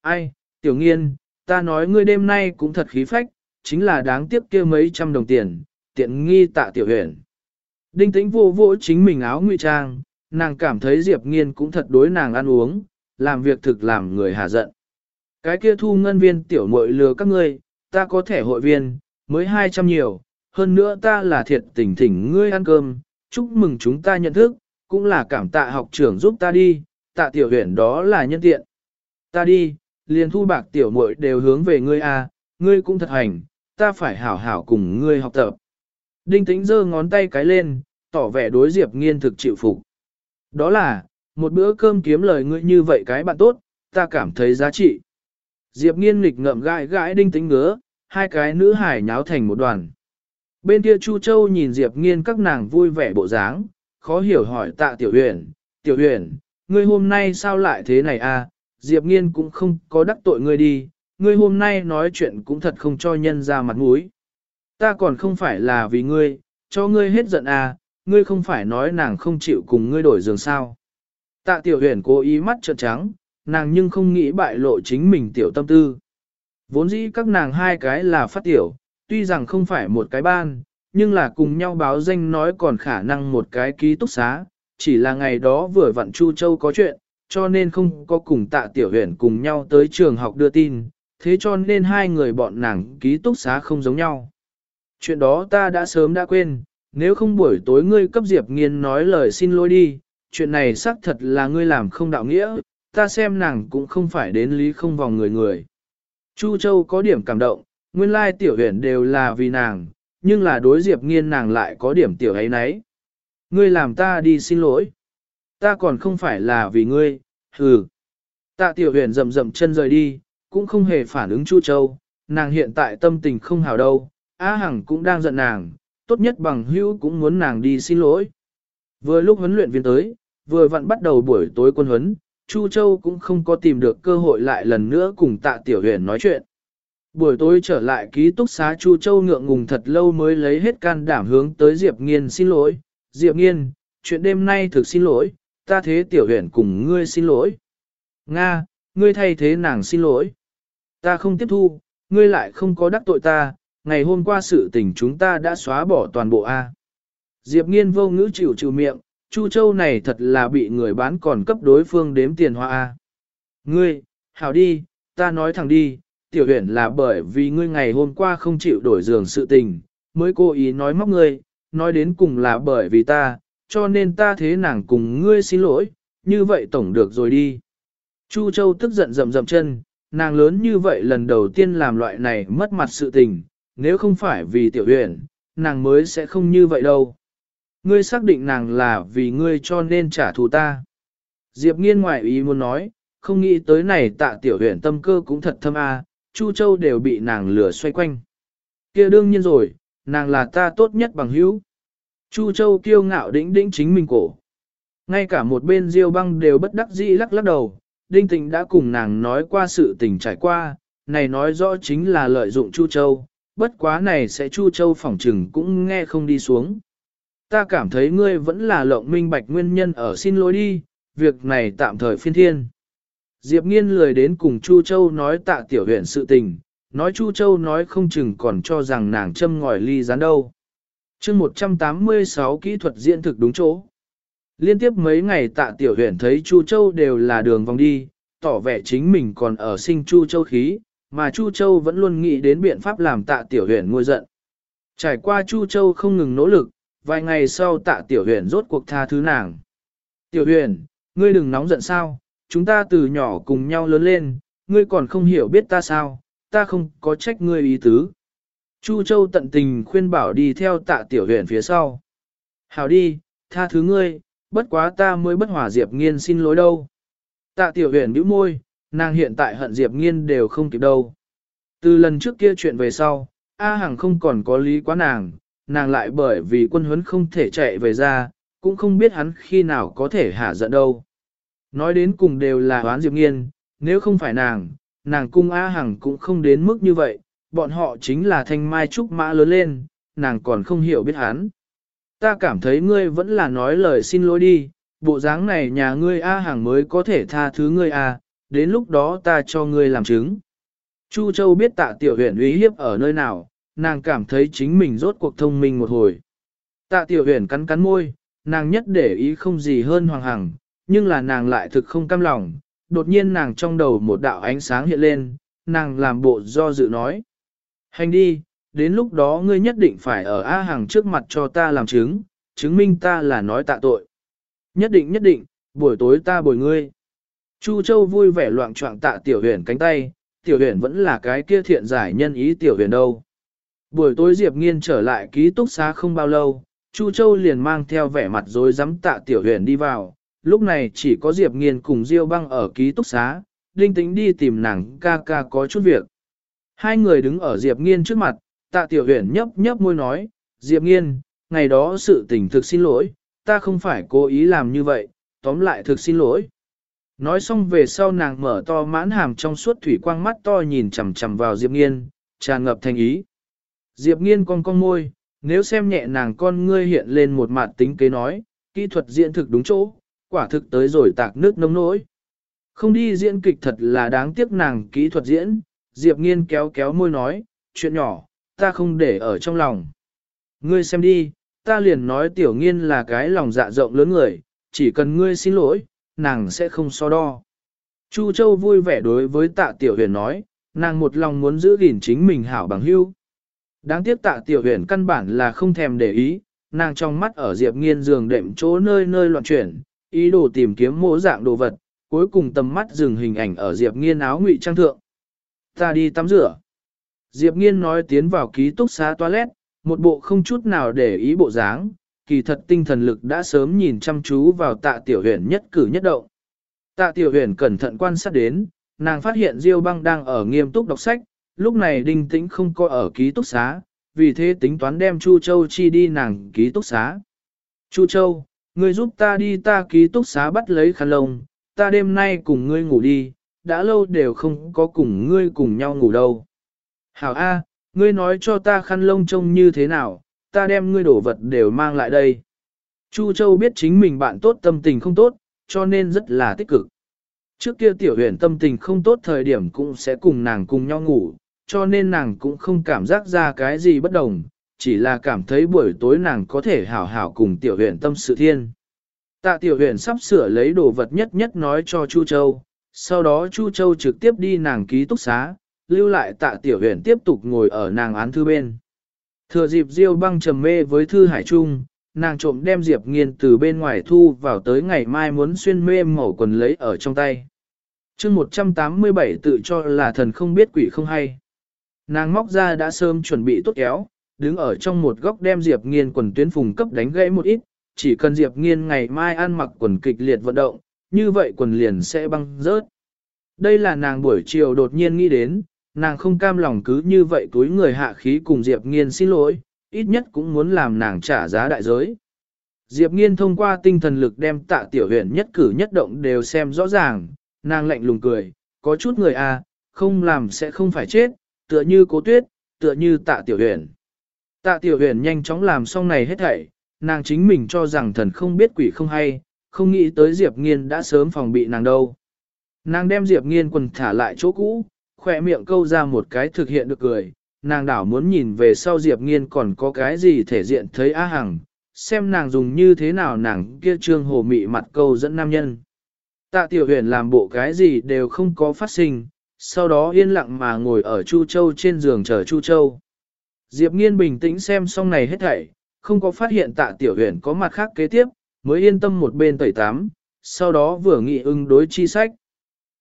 Ai, Tiểu Nghiên, ta nói ngươi đêm nay cũng thật khí phách, chính là đáng tiếc kia mấy trăm đồng tiền, tiện nghi tạ Tiểu Huyền. Đinh Tĩnh vô vỗ chính mình áo ngụy trang, nàng cảm thấy Diệp Nghiên cũng thật đối nàng ăn uống, làm việc thực làm người hà giận. Cái kia thu ngân viên tiểu muội lừa các ngươi, ta có thẻ hội viên, mới 200 nhiều, hơn nữa ta là thiệt tình thỉnh ngươi ăn cơm, chúc mừng chúng ta nhận thức, cũng là cảm tạ học trưởng giúp ta đi, tạ tiểu huyền đó là nhân tiện. Ta đi, liền thu bạc tiểu muội đều hướng về ngươi a, à, ngươi cũng thật hành, ta phải hảo hảo cùng ngươi học tập. Đinh tĩnh giơ ngón tay cái lên, tỏ vẻ đối diệp nghiên thực chịu phục. Đó là, một bữa cơm kiếm lời ngươi như vậy cái bạn tốt, ta cảm thấy giá trị. Diệp nghiên nghịch ngậm gãi gãi đinh tĩnh ngứa, hai cái nữ hải nháo thành một đoàn. Bên kia Chu Châu nhìn Diệp nghiên các nàng vui vẻ bộ dáng, khó hiểu hỏi tạ tiểu huyền, tiểu huyền, ngươi hôm nay sao lại thế này à, Diệp nghiên cũng không có đắc tội ngươi đi, ngươi hôm nay nói chuyện cũng thật không cho nhân ra mặt mũi. Ta còn không phải là vì ngươi, cho ngươi hết giận à, ngươi không phải nói nàng không chịu cùng ngươi đổi giường sao. Tạ tiểu huyền cố ý mắt trợn trắng, nàng nhưng không nghĩ bại lộ chính mình tiểu tâm tư. Vốn dĩ các nàng hai cái là phát tiểu, tuy rằng không phải một cái ban, nhưng là cùng nhau báo danh nói còn khả năng một cái ký túc xá, chỉ là ngày đó vừa vặn Chu Châu có chuyện, cho nên không có cùng tạ tiểu huyền cùng nhau tới trường học đưa tin, thế cho nên hai người bọn nàng ký túc xá không giống nhau. Chuyện đó ta đã sớm đã quên, nếu không buổi tối ngươi cấp Diệp Nghiên nói lời xin lỗi đi, chuyện này xác thật là ngươi làm không đạo nghĩa, ta xem nàng cũng không phải đến lý không vòng người người. Chu Châu có điểm cảm động, nguyên lai tiểu huyền đều là vì nàng, nhưng là đối Diệp Nghiên nàng lại có điểm tiểu ấy nấy. Ngươi làm ta đi xin lỗi. Ta còn không phải là vì ngươi, hừ. Tạ tiểu huyền rầm rầm chân rời đi, cũng không hề phản ứng Chu Châu, nàng hiện tại tâm tình không hào đâu, a Hằng cũng đang giận nàng, tốt nhất bằng hữu cũng muốn nàng đi xin lỗi. Vừa lúc huấn luyện viên tới, vừa vặn bắt đầu buổi tối quân huấn, Chu Châu cũng không có tìm được cơ hội lại lần nữa cùng tạ tiểu huyền nói chuyện. Buổi tối trở lại ký túc xá Chu Châu ngượng ngùng thật lâu mới lấy hết can đảm hướng tới Diệp Nghiên xin lỗi. Diệp Nghiên, chuyện đêm nay thực xin lỗi, ta thế tiểu huyền cùng ngươi xin lỗi. Nga, ngươi thay thế nàng xin lỗi. Ta không tiếp thu, ngươi lại không có đắc tội ta, ngày hôm qua sự tình chúng ta đã xóa bỏ toàn bộ A. Diệp Nghiên vô ngữ chịu chịu miệng, Chu Châu này thật là bị người bán còn cấp đối phương đếm tiền hoa A. Ngươi, hảo đi, ta nói thẳng đi, tiểu huyện là bởi vì ngươi ngày hôm qua không chịu đổi giường sự tình, mới cố ý nói móc ngươi, nói đến cùng là bởi vì ta, cho nên ta thế nàng cùng ngươi xin lỗi, như vậy tổng được rồi đi. Chu Châu tức giận rầm rầm chân, nàng lớn như vậy lần đầu tiên làm loại này mất mặt sự tình, nếu không phải vì tiểu huyền, nàng mới sẽ không như vậy đâu. Ngươi xác định nàng là vì ngươi cho nên trả thù ta. Diệp nghiên ngoại ý muốn nói, không nghĩ tới này tạ tiểu huyền tâm cơ cũng thật thâm a, Chu Châu đều bị nàng lừa xoay quanh. kia đương nhiên rồi, nàng là ta tốt nhất bằng hữu. Chu Châu kiêu ngạo đĩnh đĩnh chính mình cổ. Ngay cả một bên Diêu băng đều bất đắc dĩ lắc lắc đầu, Đinh Tịnh đã cùng nàng nói qua sự tình trải qua, này nói rõ chính là lợi dụng Chu Châu, bất quá này sẽ Chu Châu phỏng trừng cũng nghe không đi xuống. Ta cảm thấy ngươi vẫn là lộng minh bạch nguyên nhân ở xin lỗi đi, việc này tạm thời phiên thiên. Diệp nghiên lười đến cùng Chu Châu nói tạ tiểu huyện sự tình, nói Chu Châu nói không chừng còn cho rằng nàng châm ngòi ly gián đâu. chương 186 kỹ thuật diễn thực đúng chỗ. Liên tiếp mấy ngày tạ tiểu huyện thấy Chu Châu đều là đường vòng đi, tỏ vẻ chính mình còn ở sinh Chu Châu khí, mà Chu Châu vẫn luôn nghĩ đến biện pháp làm tạ tiểu huyện ngôi giận. Trải qua Chu Châu không ngừng nỗ lực, vài ngày sau tạ tiểu huyện rốt cuộc tha thứ nàng. Tiểu huyện, ngươi đừng nóng giận sao, chúng ta từ nhỏ cùng nhau lớn lên, ngươi còn không hiểu biết ta sao, ta không có trách ngươi ý tứ. Chu Châu tận tình khuyên bảo đi theo tạ tiểu huyện phía sau. Hảo đi, tha thứ ngươi, bất quá ta mới bất hòa Diệp Nghiên xin lỗi đâu. Tạ tiểu Huyền bĩu môi, nàng hiện tại hận Diệp Nghiên đều không kịp đâu. Từ lần trước kia chuyện về sau, A Hằng không còn có lý quá nàng, nàng lại bởi vì quân huấn không thể chạy về ra, cũng không biết hắn khi nào có thể hạ giận đâu. Nói đến cùng đều là oán Diệp Nghiên, nếu không phải nàng, nàng cung A Hằng cũng không đến mức như vậy, bọn họ chính là thanh mai trúc mã lớn lên, nàng còn không hiểu biết hắn. Ta cảm thấy ngươi vẫn là nói lời xin lỗi đi, bộ dáng này nhà ngươi A hàng mới có thể tha thứ ngươi A, đến lúc đó ta cho ngươi làm chứng. Chu Châu biết tạ tiểu huyện uy hiếp ở nơi nào, nàng cảm thấy chính mình rốt cuộc thông minh một hồi. Tạ tiểu huyền cắn cắn môi, nàng nhất để ý không gì hơn hoàng hằng, nhưng là nàng lại thực không cam lòng. Đột nhiên nàng trong đầu một đạo ánh sáng hiện lên, nàng làm bộ do dự nói. Hành đi, đến lúc đó ngươi nhất định phải ở A Hằng trước mặt cho ta làm chứng, chứng minh ta là nói tạ tội. Nhất định nhất định, buổi tối ta bồi ngươi. Chu Châu vui vẻ loạn trọng tạ tiểu huyền cánh tay, tiểu huyền vẫn là cái kia thiện giải nhân ý tiểu huyền đâu. Buổi tối Diệp Nghiên trở lại ký túc xá không bao lâu, Chu Châu liền mang theo vẻ mặt rồi dám tạ tiểu huyền đi vào. Lúc này chỉ có Diệp Nghiên cùng Diêu băng ở ký túc xá, đinh tính đi tìm nàng ca ca có chút việc. Hai người đứng ở Diệp Nghiên trước mặt, tạ tiểu huyền nhấp nhấp môi nói, Diệp Nghiên, ngày đó sự tình thực xin lỗi, ta không phải cố ý làm như vậy, tóm lại thực xin lỗi. Nói xong về sau nàng mở to mãn hàm trong suốt thủy quang mắt to nhìn chằm chằm vào Diệp Nghiên, tràn ngập thành ý. Diệp nghiên con con môi, nếu xem nhẹ nàng con ngươi hiện lên một mặt tính kế nói, kỹ thuật diễn thực đúng chỗ, quả thực tới rồi tạc nước nông nỗi. Không đi diễn kịch thật là đáng tiếc nàng kỹ thuật diễn, Diệp nghiên kéo kéo môi nói, chuyện nhỏ, ta không để ở trong lòng. Ngươi xem đi, ta liền nói tiểu nghiên là cái lòng dạ rộng lớn người, chỉ cần ngươi xin lỗi, nàng sẽ không so đo. Chu Châu vui vẻ đối với tạ tiểu huyền nói, nàng một lòng muốn giữ gìn chính mình hảo bằng hữu. Đáng tiếc tạ tiểu huyền căn bản là không thèm để ý, nàng trong mắt ở Diệp Nghiên giường đệm chỗ nơi nơi loạn chuyển, ý đồ tìm kiếm mô dạng đồ vật, cuối cùng tầm mắt dừng hình ảnh ở Diệp Nghiên áo ngụy trang thượng. Ta đi tắm rửa. Diệp Nghiên nói tiến vào ký túc xá toilet, một bộ không chút nào để ý bộ dáng, kỳ thật tinh thần lực đã sớm nhìn chăm chú vào tạ tiểu huyền nhất cử nhất động. Tạ tiểu huyền cẩn thận quan sát đến, nàng phát hiện Diêu băng đang ở nghiêm túc đọc sách, lúc này đinh tĩnh không có ở ký túc xá, vì thế tính toán đem Chu Châu chi đi nàng ký túc xá. Chu Châu, ngươi giúp ta đi ta ký túc xá bắt lấy khăn lông, ta đêm nay cùng ngươi ngủ đi, đã lâu đều không có cùng ngươi cùng nhau ngủ đâu. Hảo A, ngươi nói cho ta khăn lông trông như thế nào, ta đem ngươi đổ vật đều mang lại đây. Chu Châu biết chính mình bạn tốt tâm tình không tốt, cho nên rất là tích cực. Trước kia tiểu huyền tâm tình không tốt thời điểm cũng sẽ cùng nàng cùng nhau ngủ, cho nên nàng cũng không cảm giác ra cái gì bất đồng, chỉ là cảm thấy buổi tối nàng có thể hảo hảo cùng tiểu Huyền tâm sự thiên. Tạ tiểu huyền sắp sửa lấy đồ vật nhất nhất nói cho Chu Châu, sau đó Chu Châu trực tiếp đi nàng ký túc xá, lưu lại tạ tiểu huyền tiếp tục ngồi ở nàng án thư bên. Thừa dịp Diêu băng trầm mê với Thư Hải Trung, nàng trộm đem Diệp Nghiên từ bên ngoài thu vào tới ngày mai muốn xuyên mê mẩu quần lấy ở trong tay. chương 187 tự cho là thần không biết quỷ không hay. Nàng móc ra đã sớm chuẩn bị tốt kéo, đứng ở trong một góc đem Diệp Nghiên quần tuyến phùng cấp đánh gãy một ít, chỉ cần Diệp Nghiên ngày mai ăn mặc quần kịch liệt vận động, như vậy quần liền sẽ băng rớt. Đây là nàng buổi chiều đột nhiên nghĩ đến, nàng không cam lòng cứ như vậy túi người hạ khí cùng Diệp Nghiên xin lỗi, ít nhất cũng muốn làm nàng trả giá đại giới. Diệp Nghiên thông qua tinh thần lực đem tạ tiểu huyền nhất cử nhất động đều xem rõ ràng, nàng lạnh lùng cười, có chút người à, không làm sẽ không phải chết, tựa như cố tuyết, tựa như tạ tiểu huyền. Tạ tiểu huyền nhanh chóng làm xong này hết thảy, nàng chính mình cho rằng thần không biết quỷ không hay, không nghĩ tới Diệp Nghiên đã sớm phòng bị nàng đâu. Nàng đem Diệp Nghiên quần thả lại chỗ cũ, khỏe miệng câu ra một cái thực hiện được cười, nàng đảo muốn nhìn về sau Diệp Nghiên còn có cái gì thể diện thấy A Hằng, xem nàng dùng như thế nào nàng kia trương hồ mị mặt câu dẫn nam nhân. Tạ tiểu huyền làm bộ cái gì đều không có phát sinh, sau đó yên lặng mà ngồi ở Chu Châu trên giường chờ Chu Châu. Diệp Nghiên bình tĩnh xem xong này hết thảy, không có phát hiện tạ tiểu huyền có mặt khác kế tiếp, mới yên tâm một bên tẩy tám, sau đó vừa nghị ưng đối chi sách.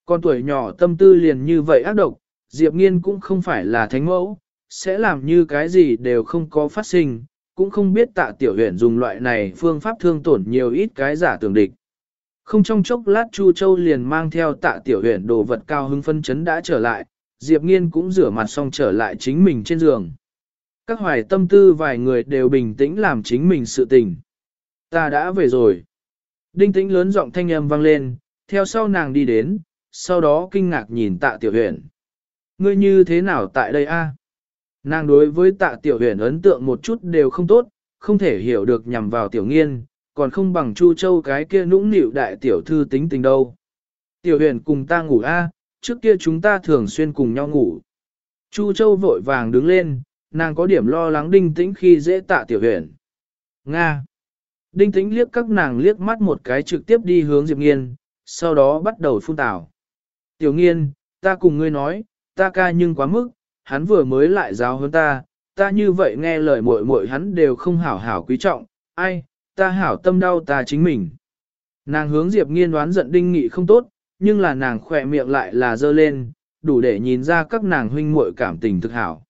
Con tuổi nhỏ tâm tư liền như vậy ác độc, Diệp Nghiên cũng không phải là thánh mẫu, sẽ làm như cái gì đều không có phát sinh, cũng không biết tạ tiểu huyền dùng loại này phương pháp thương tổn nhiều ít cái giả tưởng địch. Không trong chốc lát Chu Châu liền mang theo tạ tiểu huyền đồ vật cao hứng phân chấn đã trở lại, Diệp Nghiên cũng rửa mặt xong trở lại chính mình trên giường. Các hoài tâm tư vài người đều bình tĩnh làm chính mình sự tình. Ta đã về rồi. Đinh tĩnh lớn giọng thanh âm vang lên, theo sau nàng đi đến, sau đó kinh ngạc nhìn tạ tiểu huyền. Ngươi như thế nào tại đây a? Nàng đối với tạ tiểu huyền ấn tượng một chút đều không tốt, không thể hiểu được nhằm vào tiểu nghiên, còn không bằng Chu Châu cái kia nũng nịu đại tiểu thư tính tình đâu. Tiểu huyền cùng ta ngủ a, trước kia chúng ta thường xuyên cùng nhau ngủ. Chu Châu vội vàng đứng lên, nàng có điểm lo lắng đinh tĩnh khi dễ tạ tiểu huyền. Nga. Đinh tĩnh liếc các nàng liếc mắt một cái trực tiếp đi hướng Diệp Nghiên, sau đó bắt đầu phun tảo. Tiểu Nghiên, ta cùng ngươi nói, ta ca nhưng quá mức, hắn vừa mới lại giáo hơn ta, ta như vậy nghe lời muội muội hắn đều không hảo hảo quý trọng, ai, ta hảo tâm đau ta chính mình. Nàng hướng Diệp Nghiên đoán giận đinh nghị không tốt, nhưng là nàng khỏe miệng lại là dơ lên, đủ để nhìn ra các nàng huynh muội cảm tình thực hảo.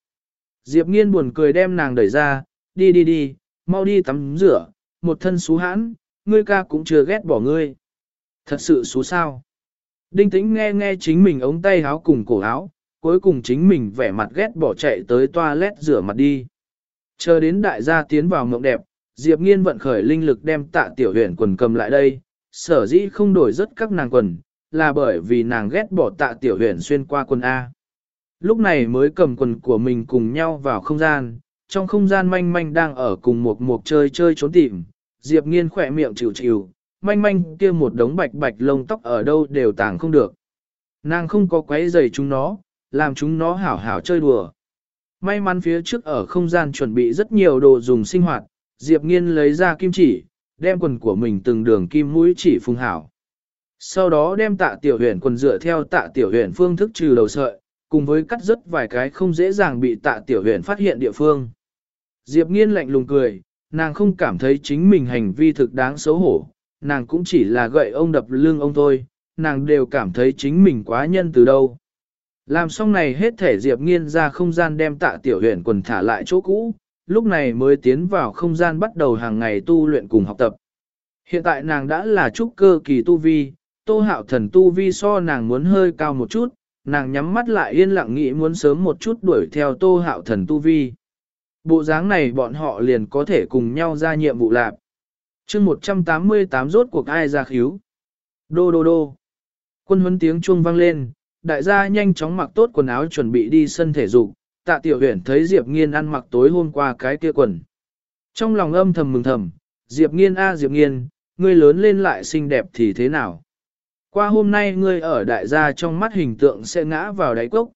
Diệp Nghiên buồn cười đem nàng đẩy ra, đi đi đi, mau đi tắm rửa, một thân xú hãn, ngươi ca cũng chưa ghét bỏ ngươi. Thật sự xú sao. Đinh tĩnh nghe nghe chính mình ống tay áo cùng cổ áo, cuối cùng chính mình vẻ mặt ghét bỏ chạy tới toilet rửa mặt đi. Chờ đến đại gia tiến vào mộng đẹp, Diệp Nghiên vận khởi linh lực đem tạ tiểu huyền quần cầm lại đây, sở dĩ không đổi rất các nàng quần, là bởi vì nàng ghét bỏ tạ tiểu huyền xuyên qua quần A. Lúc này mới cầm quần của mình cùng nhau vào không gian, trong không gian manh manh đang ở cùng một một chơi chơi trốn tìm, Diệp Nghiên khỏe miệng chịu chịu, manh manh kia một đống bạch bạch lông tóc ở đâu đều tàng không được. Nàng không có quấy giày chúng nó, làm chúng nó hảo hảo chơi đùa. May mắn phía trước ở không gian chuẩn bị rất nhiều đồ dùng sinh hoạt, Diệp Nghiên lấy ra kim chỉ, đem quần của mình từng đường kim mũi chỉ phung hảo. Sau đó đem tạ tiểu huyền quần dựa theo tạ tiểu huyền phương thức trừ đầu sợi, cùng với cắt rất vài cái không dễ dàng bị tạ tiểu huyền phát hiện địa phương. Diệp Nghiên lạnh lùng cười, nàng không cảm thấy chính mình hành vi thực đáng xấu hổ, nàng cũng chỉ là gậy ông đập lưng ông thôi, nàng đều cảm thấy chính mình quá nhân từ đâu. Làm xong này hết thể Diệp Nghiên ra không gian đem tạ tiểu huyền quần thả lại chỗ cũ, lúc này mới tiến vào không gian bắt đầu hàng ngày tu luyện cùng học tập. Hiện tại nàng đã là trúc cơ kỳ tu vi, tô hạo thần tu vi so nàng muốn hơi cao một chút, nàng nhắm mắt lại yên lặng nghĩ muốn sớm một chút đuổi theo tô hạo thần tu vi. Bộ dáng này bọn họ liền có thể cùng nhau ra nhiệm vụ lạp chương 188 rốt cuộc ai ra khíu. Đô đô đô. Quân huấn tiếng chuông vang lên, đại gia nhanh chóng mặc tốt quần áo chuẩn bị đi sân thể dục, tạ tiểu huyền thấy Diệp Nghiên ăn mặc tối hôm qua cái kia quần. Trong lòng âm thầm mừng thầm, Diệp Nghiên a Diệp Nghiên, ngươi lớn lên lại xinh đẹp thì thế nào? Qua hôm nay ngươi ở đại gia trong mắt hình tượng sẽ ngã vào đáy cốc.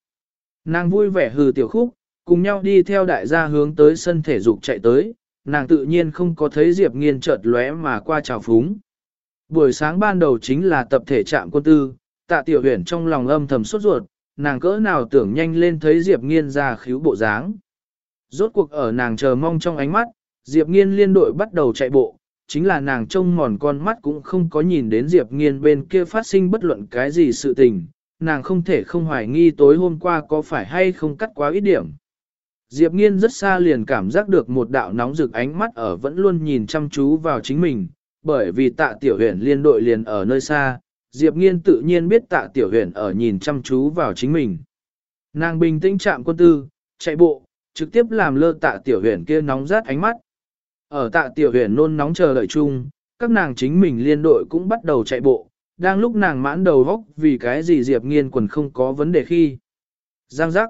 Nàng vui vẻ hừ tiểu khúc, cùng nhau đi theo đại gia hướng tới sân thể dục chạy tới, nàng tự nhiên không có thấy Diệp Nghiên chợt lóe mà qua trào phúng. Buổi sáng ban đầu chính là tập thể trạm quân tư, tạ tiểu huyền trong lòng âm thầm sốt ruột, nàng cỡ nào tưởng nhanh lên thấy Diệp Nghiên ra khíu bộ dáng. Rốt cuộc ở nàng chờ mong trong ánh mắt, Diệp Nghiên liên đội bắt đầu chạy bộ, chính là nàng trông mòn con mắt cũng không có nhìn đến Diệp Nghiên bên kia phát sinh bất luận cái gì sự tình, nàng không thể không hoài nghi tối hôm qua có phải hay không cắt quá ít điểm. Diệp Nghiên rất xa liền cảm giác được một đạo nóng rực ánh mắt ở vẫn luôn nhìn chăm chú vào chính mình, bởi vì tạ tiểu huyền liên đội liền ở nơi xa, Diệp Nghiên tự nhiên biết tạ tiểu huyền ở nhìn chăm chú vào chính mình. Nàng bình tĩnh chạm quân tư, chạy bộ, trực tiếp làm lơ tạ tiểu huyền kia nóng rát ánh mắt. Ở tạ tiểu huyền nôn nóng chờ đợi chung, các nàng chính mình liên đội cũng bắt đầu chạy bộ, đang lúc nàng mãn đầu góc vì cái gì Diệp Nghiên quần không có vấn đề khi. Giang giác.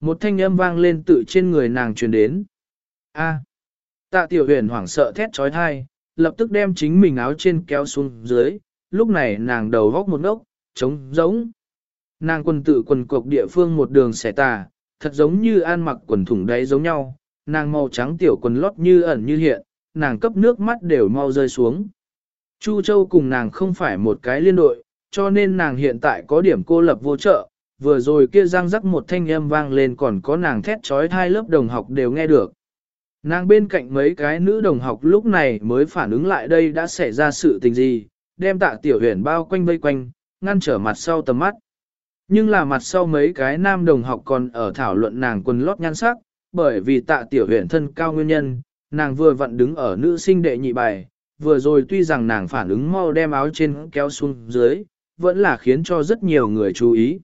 Một thanh âm vang lên tự trên người nàng truyền đến. A. Tạ tiểu huyền hoảng sợ thét trói thai, lập tức đem chính mình áo trên kéo xuống dưới, lúc này nàng đầu góc một ngốc, trống giống. Nàng quần tự quần cục địa phương một đường xẻ tà, thật giống như an mặc quần thủng đáy giống nhau, nàng màu trắng tiểu quần lót như ẩn như hiện, nàng cấp nước mắt đều mau rơi xuống. Chu Châu cùng nàng không phải một cái liên đội, cho nên nàng hiện tại có điểm cô lập vô trợ, vừa rồi kia răng rắc một thanh âm vang lên còn có nàng thét trói hai lớp đồng học đều nghe được. Nàng bên cạnh mấy cái nữ đồng học lúc này mới phản ứng lại đây đã xảy ra sự tình gì, đem tạ tiểu huyền bao quanh vây quanh, ngăn trở mặt sau tầm mắt. Nhưng là mặt sau mấy cái nam đồng học còn ở thảo luận nàng quần lót nhan sắc, bởi vì tạ tiểu huyền thân cao nguyên nhân, nàng vừa vặn đứng ở nữ sinh đệ nhị bài, vừa rồi tuy rằng nàng phản ứng mau đem áo trên kéo xuống dưới, vẫn là khiến cho rất nhiều người chú ý.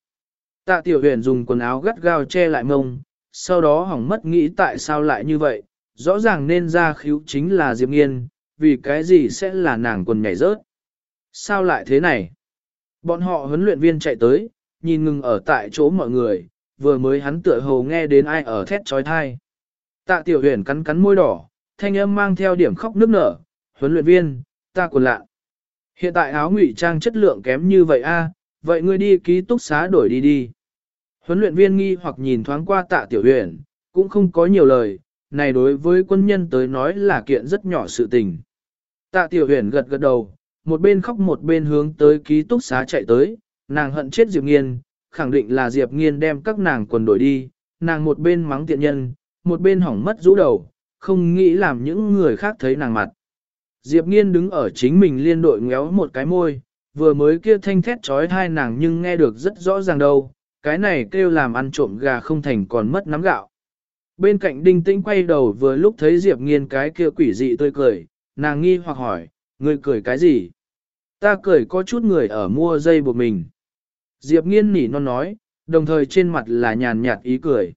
Tạ tiểu huyền dùng quần áo gắt gao che lại mông, sau đó hỏng mất nghĩ tại sao lại như vậy, rõ ràng nên ra khíu chính là Diệp Nghiên, vì cái gì sẽ là nàng quần nhảy rớt. Sao lại thế này? Bọn họ huấn luyện viên chạy tới, nhìn ngừng ở tại chỗ mọi người, vừa mới hắn tựa hồ nghe đến ai ở thét trói thai. Tạ tiểu huyền cắn cắn môi đỏ, thanh âm mang theo điểm khóc nước nở, huấn luyện viên, ta quần lạ. Hiện tại áo ngụy trang chất lượng kém như vậy a, vậy ngươi đi ký túc xá đổi đi đi. Huấn luyện viên nghi hoặc nhìn thoáng qua tạ tiểu huyền, cũng không có nhiều lời, này đối với quân nhân tới nói là kiện rất nhỏ sự tình. Tạ tiểu huyền gật gật đầu, một bên khóc một bên hướng tới ký túc xá chạy tới, nàng hận chết Diệp Nghiên, khẳng định là Diệp Nghiên đem các nàng quần đổi đi, nàng một bên mắng tiện nhân, một bên hỏng mất rũ đầu, không nghĩ làm những người khác thấy nàng mặt. Diệp Nghiên đứng ở chính mình liên đội ngéo một cái môi, vừa mới kia thanh thét trói hai nàng nhưng nghe được rất rõ ràng đâu, cái này kêu làm ăn trộm gà không thành còn mất nắm gạo. Bên cạnh đinh tĩnh quay đầu vừa lúc thấy Diệp Nghiên cái kia quỷ dị tươi cười, nàng nghi hoặc hỏi, người cười cái gì? Ta cười có chút người ở mua dây buộc mình. Diệp Nghiên nỉ non nói, đồng thời trên mặt là nhàn nhạt ý cười.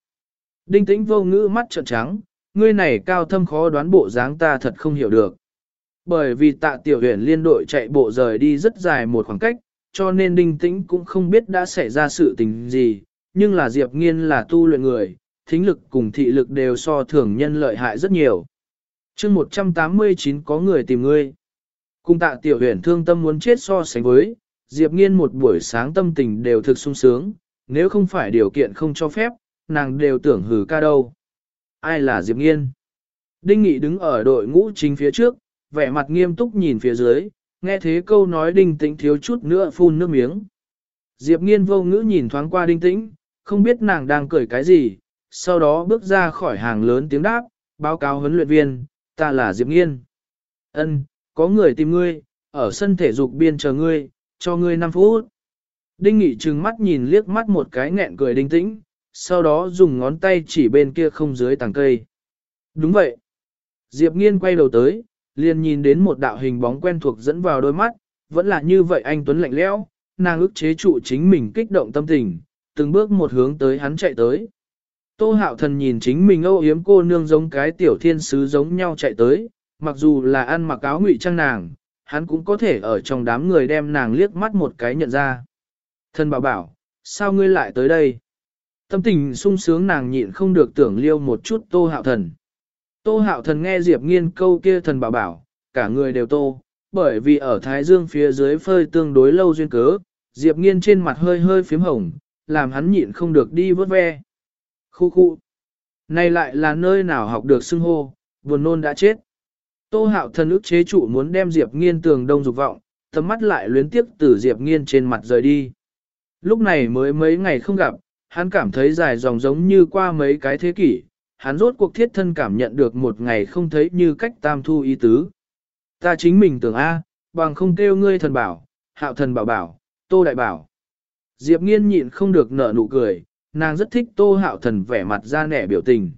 Đinh tĩnh vô ngữ mắt trợn trắng, ngươi này cao thâm khó đoán bộ dáng ta thật không hiểu được. Bởi vì tạ tiểu huyền liên đội chạy bộ rời đi rất dài một khoảng cách, cho nên đinh tĩnh cũng không biết đã xảy ra sự tình gì, nhưng là Diệp Nghiên là tu luyện người, thính lực cùng thị lực đều so thường nhân lợi hại rất nhiều. chương 189 có người tìm ngươi. Cùng tạ tiểu huyền thương tâm muốn chết so sánh với, Diệp Nghiên một buổi sáng tâm tình đều thực sung sướng, nếu không phải điều kiện không cho phép, nàng đều tưởng hử ca đâu. Ai là Diệp Nghiên? Đinh Nghị đứng ở đội ngũ chính phía trước, vẻ mặt nghiêm túc nhìn phía dưới, nghe thế câu nói đinh tĩnh thiếu chút nữa phun nước miếng. Diệp Nghiên vô ngữ nhìn thoáng qua đinh tĩnh, không biết nàng đang cười cái gì, sau đó bước ra khỏi hàng lớn tiếng đáp, báo cáo huấn luyện viên, ta là Diệp Nghiên. Ân, có người tìm ngươi, ở sân thể dục biên chờ ngươi, cho ngươi 5 phút. Đinh Nghị trừng mắt nhìn liếc mắt một cái nghẹn cười đinh tĩnh, sau đó dùng ngón tay chỉ bên kia không dưới tàng cây. Đúng vậy. Diệp Nghiên quay đầu tới, liền nhìn đến một đạo hình bóng quen thuộc dẫn vào đôi mắt, vẫn là như vậy anh Tuấn lạnh lẽo, nàng ức chế trụ chính mình kích động tâm tình, từng bước một hướng tới hắn chạy tới. Tô hạo thần nhìn chính mình âu yếm cô nương giống cái tiểu thiên sứ giống nhau chạy tới, mặc dù là ăn mặc áo ngụy trang nàng, hắn cũng có thể ở trong đám người đem nàng liếc mắt một cái nhận ra. Thần bảo bảo, sao ngươi lại tới đây? Tâm tình sung sướng nàng nhịn không được tưởng liêu một chút tô hạo thần. Tô hạo thần nghe Diệp nghiên câu kia thần bảo bảo, cả người đều tô, bởi vì ở Thái Dương phía dưới phơi tương đối lâu duyên cớ, Diệp nghiên trên mặt hơi hơi phím hồng, làm hắn nhịn không được đi vớt ve. Khu khu. Này lại là nơi nào học được xưng hô, buồn nôn đã chết. Tô hạo thần ức chế trụ muốn đem Diệp nghiên tường đông dục vọng, tầm mắt lại luyến tiếc từ Diệp Nghiên trên mặt rời đi. Lúc này mới mấy ngày không gặp, hắn cảm thấy dài dòng giống như qua mấy cái thế kỷ, hắn rốt cuộc thiết thân cảm nhận được một ngày không thấy như cách tam thu ý tứ. Ta chính mình tưởng A, bằng không kêu ngươi thần bảo, hạo thần bảo bảo, tô đại bảo. Diệp nghiên nhịn không được nở nụ cười, nàng rất thích tô hạo thần vẻ mặt ra nẻ biểu tình.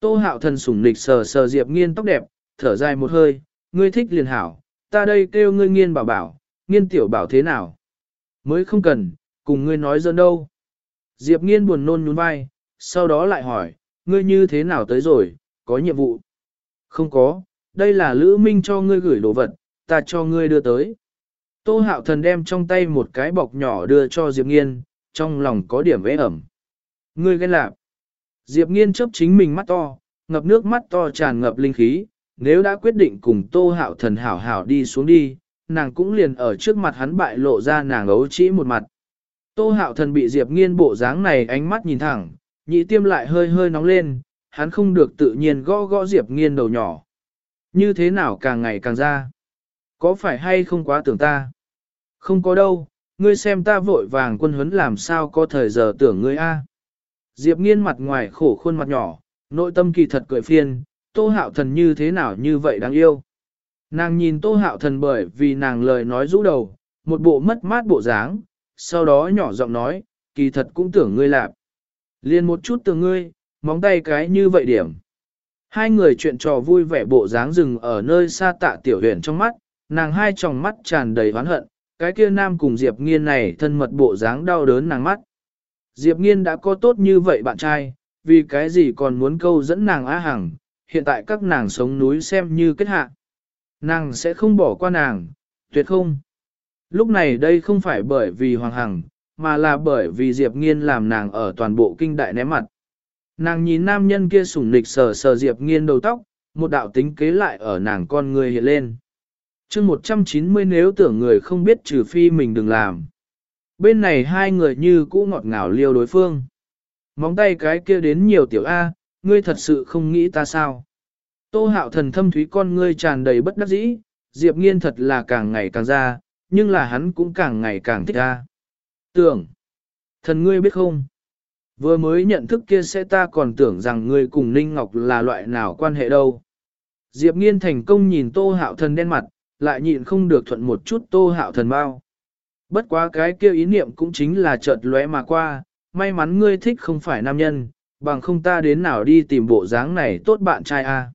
Tô hạo thần sủng nịch sờ sờ Diệp nghiên tóc đẹp, thở dài một hơi, ngươi thích liền hảo, ta đây kêu ngươi nghiên bảo bảo, nghiên tiểu bảo thế nào. Mới không cần, cùng ngươi nói dân đâu. Diệp nghiên buồn nôn nhún vai, sau đó lại hỏi, ngươi như thế nào tới rồi, có nhiệm vụ? Không có, đây là Lữ Minh cho ngươi gửi đồ vật, ta cho ngươi đưa tới. Tô hạo thần đem trong tay một cái bọc nhỏ đưa cho Diệp nghiên, trong lòng có điểm vẽ ẩm. Ngươi ghen lạc. Diệp nghiên chấp chính mình mắt to, ngập nước mắt to tràn ngập linh khí, nếu đã quyết định cùng tô hạo thần hảo hảo đi xuống đi, nàng cũng liền ở trước mặt hắn bại lộ ra nàng ấu trĩ một mặt. Tô hạo thần bị Diệp nghiên bộ dáng này ánh mắt nhìn thẳng, nhị tiêm lại hơi hơi nóng lên, hắn không được tự nhiên gõ gõ Diệp nghiên đầu nhỏ. Như thế nào càng ngày càng ra? Có phải hay không quá tưởng ta? Không có đâu, ngươi xem ta vội vàng quân huấn làm sao có thời giờ tưởng ngươi a. Diệp nghiên mặt ngoài khổ khuôn mặt nhỏ, nội tâm kỳ thật cười phiền, tô hạo thần như thế nào như vậy đáng yêu. Nàng nhìn tô hạo thần bởi vì nàng lời nói rũ đầu, một bộ mất mát bộ dáng, sau đó nhỏ giọng nói, kỳ thật cũng tưởng ngươi lạp. Liên một chút từ ngươi, móng tay cái như vậy điểm. Hai người chuyện trò vui vẻ bộ dáng rừng ở nơi xa tạ tiểu huyền trong mắt, nàng hai tròng mắt tràn đầy oán hận, cái kia nam cùng Diệp Nghiên này thân mật bộ dáng đau đớn nàng mắt. Diệp Nghiên đã có tốt như vậy bạn trai, vì cái gì còn muốn câu dẫn nàng á hằng, hiện tại các nàng sống núi xem như kết hạ. Nàng sẽ không bỏ qua nàng, tuyệt không. Lúc này đây không phải bởi vì Hoàng Hằng, mà là bởi vì Diệp Nghiên làm nàng ở toàn bộ kinh đại ném mặt. Nàng nhìn nam nhân kia sủng nịch sờ sờ Diệp Nghiên đầu tóc, một đạo tính kế lại ở nàng con người hiện lên chương 190 nếu tưởng người không biết trừ phi mình đừng làm. Bên này hai người như cũ ngọt ngào liêu đối phương. Móng tay cái kia đến nhiều tiểu A, ngươi thật sự không nghĩ ta sao. Tô hạo thần thâm thúy con ngươi tràn đầy bất đắc dĩ, Diệp nghiên thật là càng ngày càng ra, nhưng là hắn cũng càng ngày càng thích A. Tưởng, thần ngươi biết không? Vừa mới nhận thức kia sẽ ta còn tưởng rằng ngươi cùng Ninh Ngọc là loại nào quan hệ đâu. Diệp nghiên thành công nhìn tô hạo thần đen mặt, lại nhịn không được thuận một chút tô hạo thần bao. Bất quá cái kêu ý niệm cũng chính là chợt lóe mà qua, may mắn ngươi thích không phải nam nhân, bằng không ta đến nào đi tìm bộ dáng này tốt bạn trai a.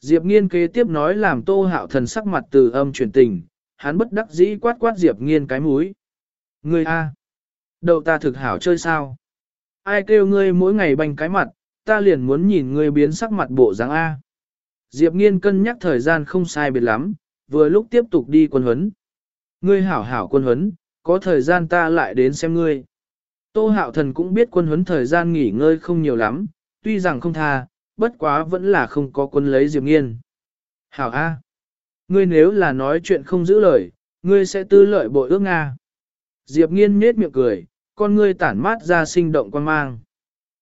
Diệp nghiên kế tiếp nói làm tô hạo thần sắc mặt từ âm chuyển tình, hắn bất đắc dĩ quát quát Diệp nghiên cái mũi. Ngươi a, đậu ta thực hảo chơi sao? Ai kêu ngươi mỗi ngày banh cái mặt, ta liền muốn nhìn ngươi biến sắc mặt bộ dáng A. Diệp nghiên cân nhắc thời gian không sai biệt lắm, vừa lúc tiếp tục đi quân huấn. Ngươi hảo hảo quân huấn, có thời gian ta lại đến xem ngươi. Tô hạo thần cũng biết quân huấn thời gian nghỉ ngơi không nhiều lắm, tuy rằng không tha, bất quá vẫn là không có quân lấy Diệp Nghiên. Hảo A. Ngươi nếu là nói chuyện không giữ lời, ngươi sẽ tư lợi bội ước Nga. Diệp Nghiên nhết miệng cười, con ngươi tản mát ra sinh động quan mang.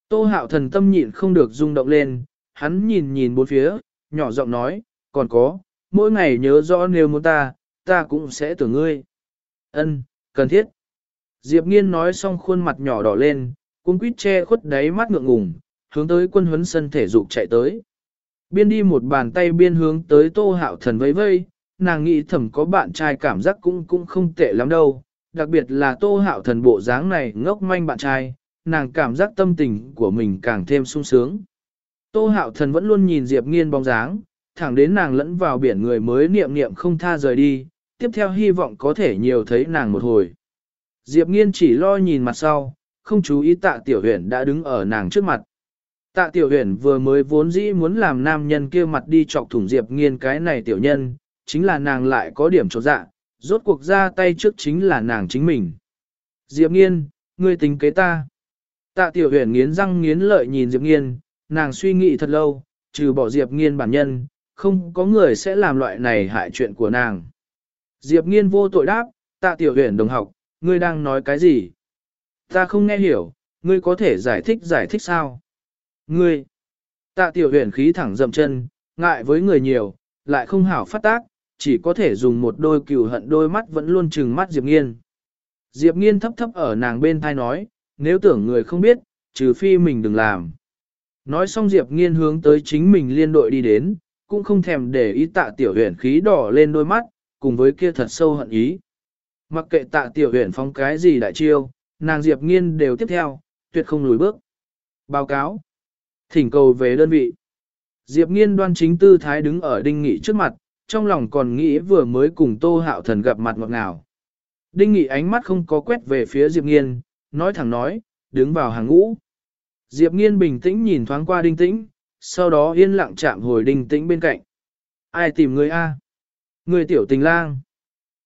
Tô hạo thần tâm nhịn không được rung động lên, hắn nhìn nhìn bốn phía, nhỏ giọng nói, còn có, mỗi ngày nhớ rõ nếu muốn ta, ta cũng sẽ tưởng ngươi. Ân, cần thiết. Diệp Nghiên nói xong khuôn mặt nhỏ đỏ lên, cung quýt che khuất đáy mắt ngượng ngùng, hướng tới quân huấn sân thể dục chạy tới. Biên đi một bàn tay biên hướng tới tô hạo thần vây vây, nàng nghĩ thầm có bạn trai cảm giác cũng cũng không tệ lắm đâu, đặc biệt là tô hạo thần bộ dáng này ngốc manh bạn trai, nàng cảm giác tâm tình của mình càng thêm sung sướng. Tô hạo thần vẫn luôn nhìn Diệp Nghiên bóng dáng, thẳng đến nàng lẫn vào biển người mới niệm niệm không tha rời đi, tiếp theo hy vọng có thể nhiều thấy nàng một hồi. Diệp nghiên chỉ lo nhìn mặt sau, không chú ý tạ tiểu huyền đã đứng ở nàng trước mặt. Tạ tiểu huyền vừa mới vốn dĩ muốn làm nam nhân kia mặt đi chọc thủng Diệp nghiên cái này tiểu nhân, chính là nàng lại có điểm trột dạ, rốt cuộc ra tay trước chính là nàng chính mình. Diệp nghiên, ngươi tính kế ta. Tạ tiểu huyền nghiến răng nghiến lợi nhìn Diệp nghiên, nàng suy nghĩ thật lâu, trừ bỏ Diệp nghiên bản nhân, không có người sẽ làm loại này hại chuyện của nàng. Diệp nghiên vô tội đáp, tạ tiểu huyền đồng học, ngươi đang nói cái gì? Ta không nghe hiểu, ngươi có thể giải thích giải thích sao? Ngươi, tạ tiểu huyền khí thẳng dậm chân, ngại với người nhiều, lại không hảo phát tác, chỉ có thể dùng một đôi cừu hận đôi mắt vẫn luôn trừng mắt Diệp Nghiên. Diệp Nghiên thấp thấp ở nàng bên thai nói, nếu tưởng người không biết, trừ phi mình đừng làm. Nói xong Diệp Nghiên hướng tới chính mình liên đội đi đến, cũng không thèm để ý tạ tiểu huyền khí đỏ lên đôi mắt, cùng với kia thật sâu hận ý. Mặc kệ tạ tiểu huyền phong cái gì đại chiêu, nàng Diệp Nghiên đều tiếp theo, tuyệt không lùi bước. Báo cáo. Thỉnh cầu về đơn vị. Diệp Nghiên đoan chính tư thái đứng ở đinh nghị trước mặt, trong lòng còn nghĩ vừa mới cùng Tô Hạo Thần gặp mặt ngọt ngào. Đinh nghị ánh mắt không có quét về phía Diệp Nghiên, nói thẳng nói, đứng vào hàng ngũ. Diệp Nghiên bình tĩnh nhìn thoáng qua đinh tĩnh, sau đó yên lặng chạm hồi đinh tĩnh bên cạnh. Ai tìm người a? Người tiểu tình lang.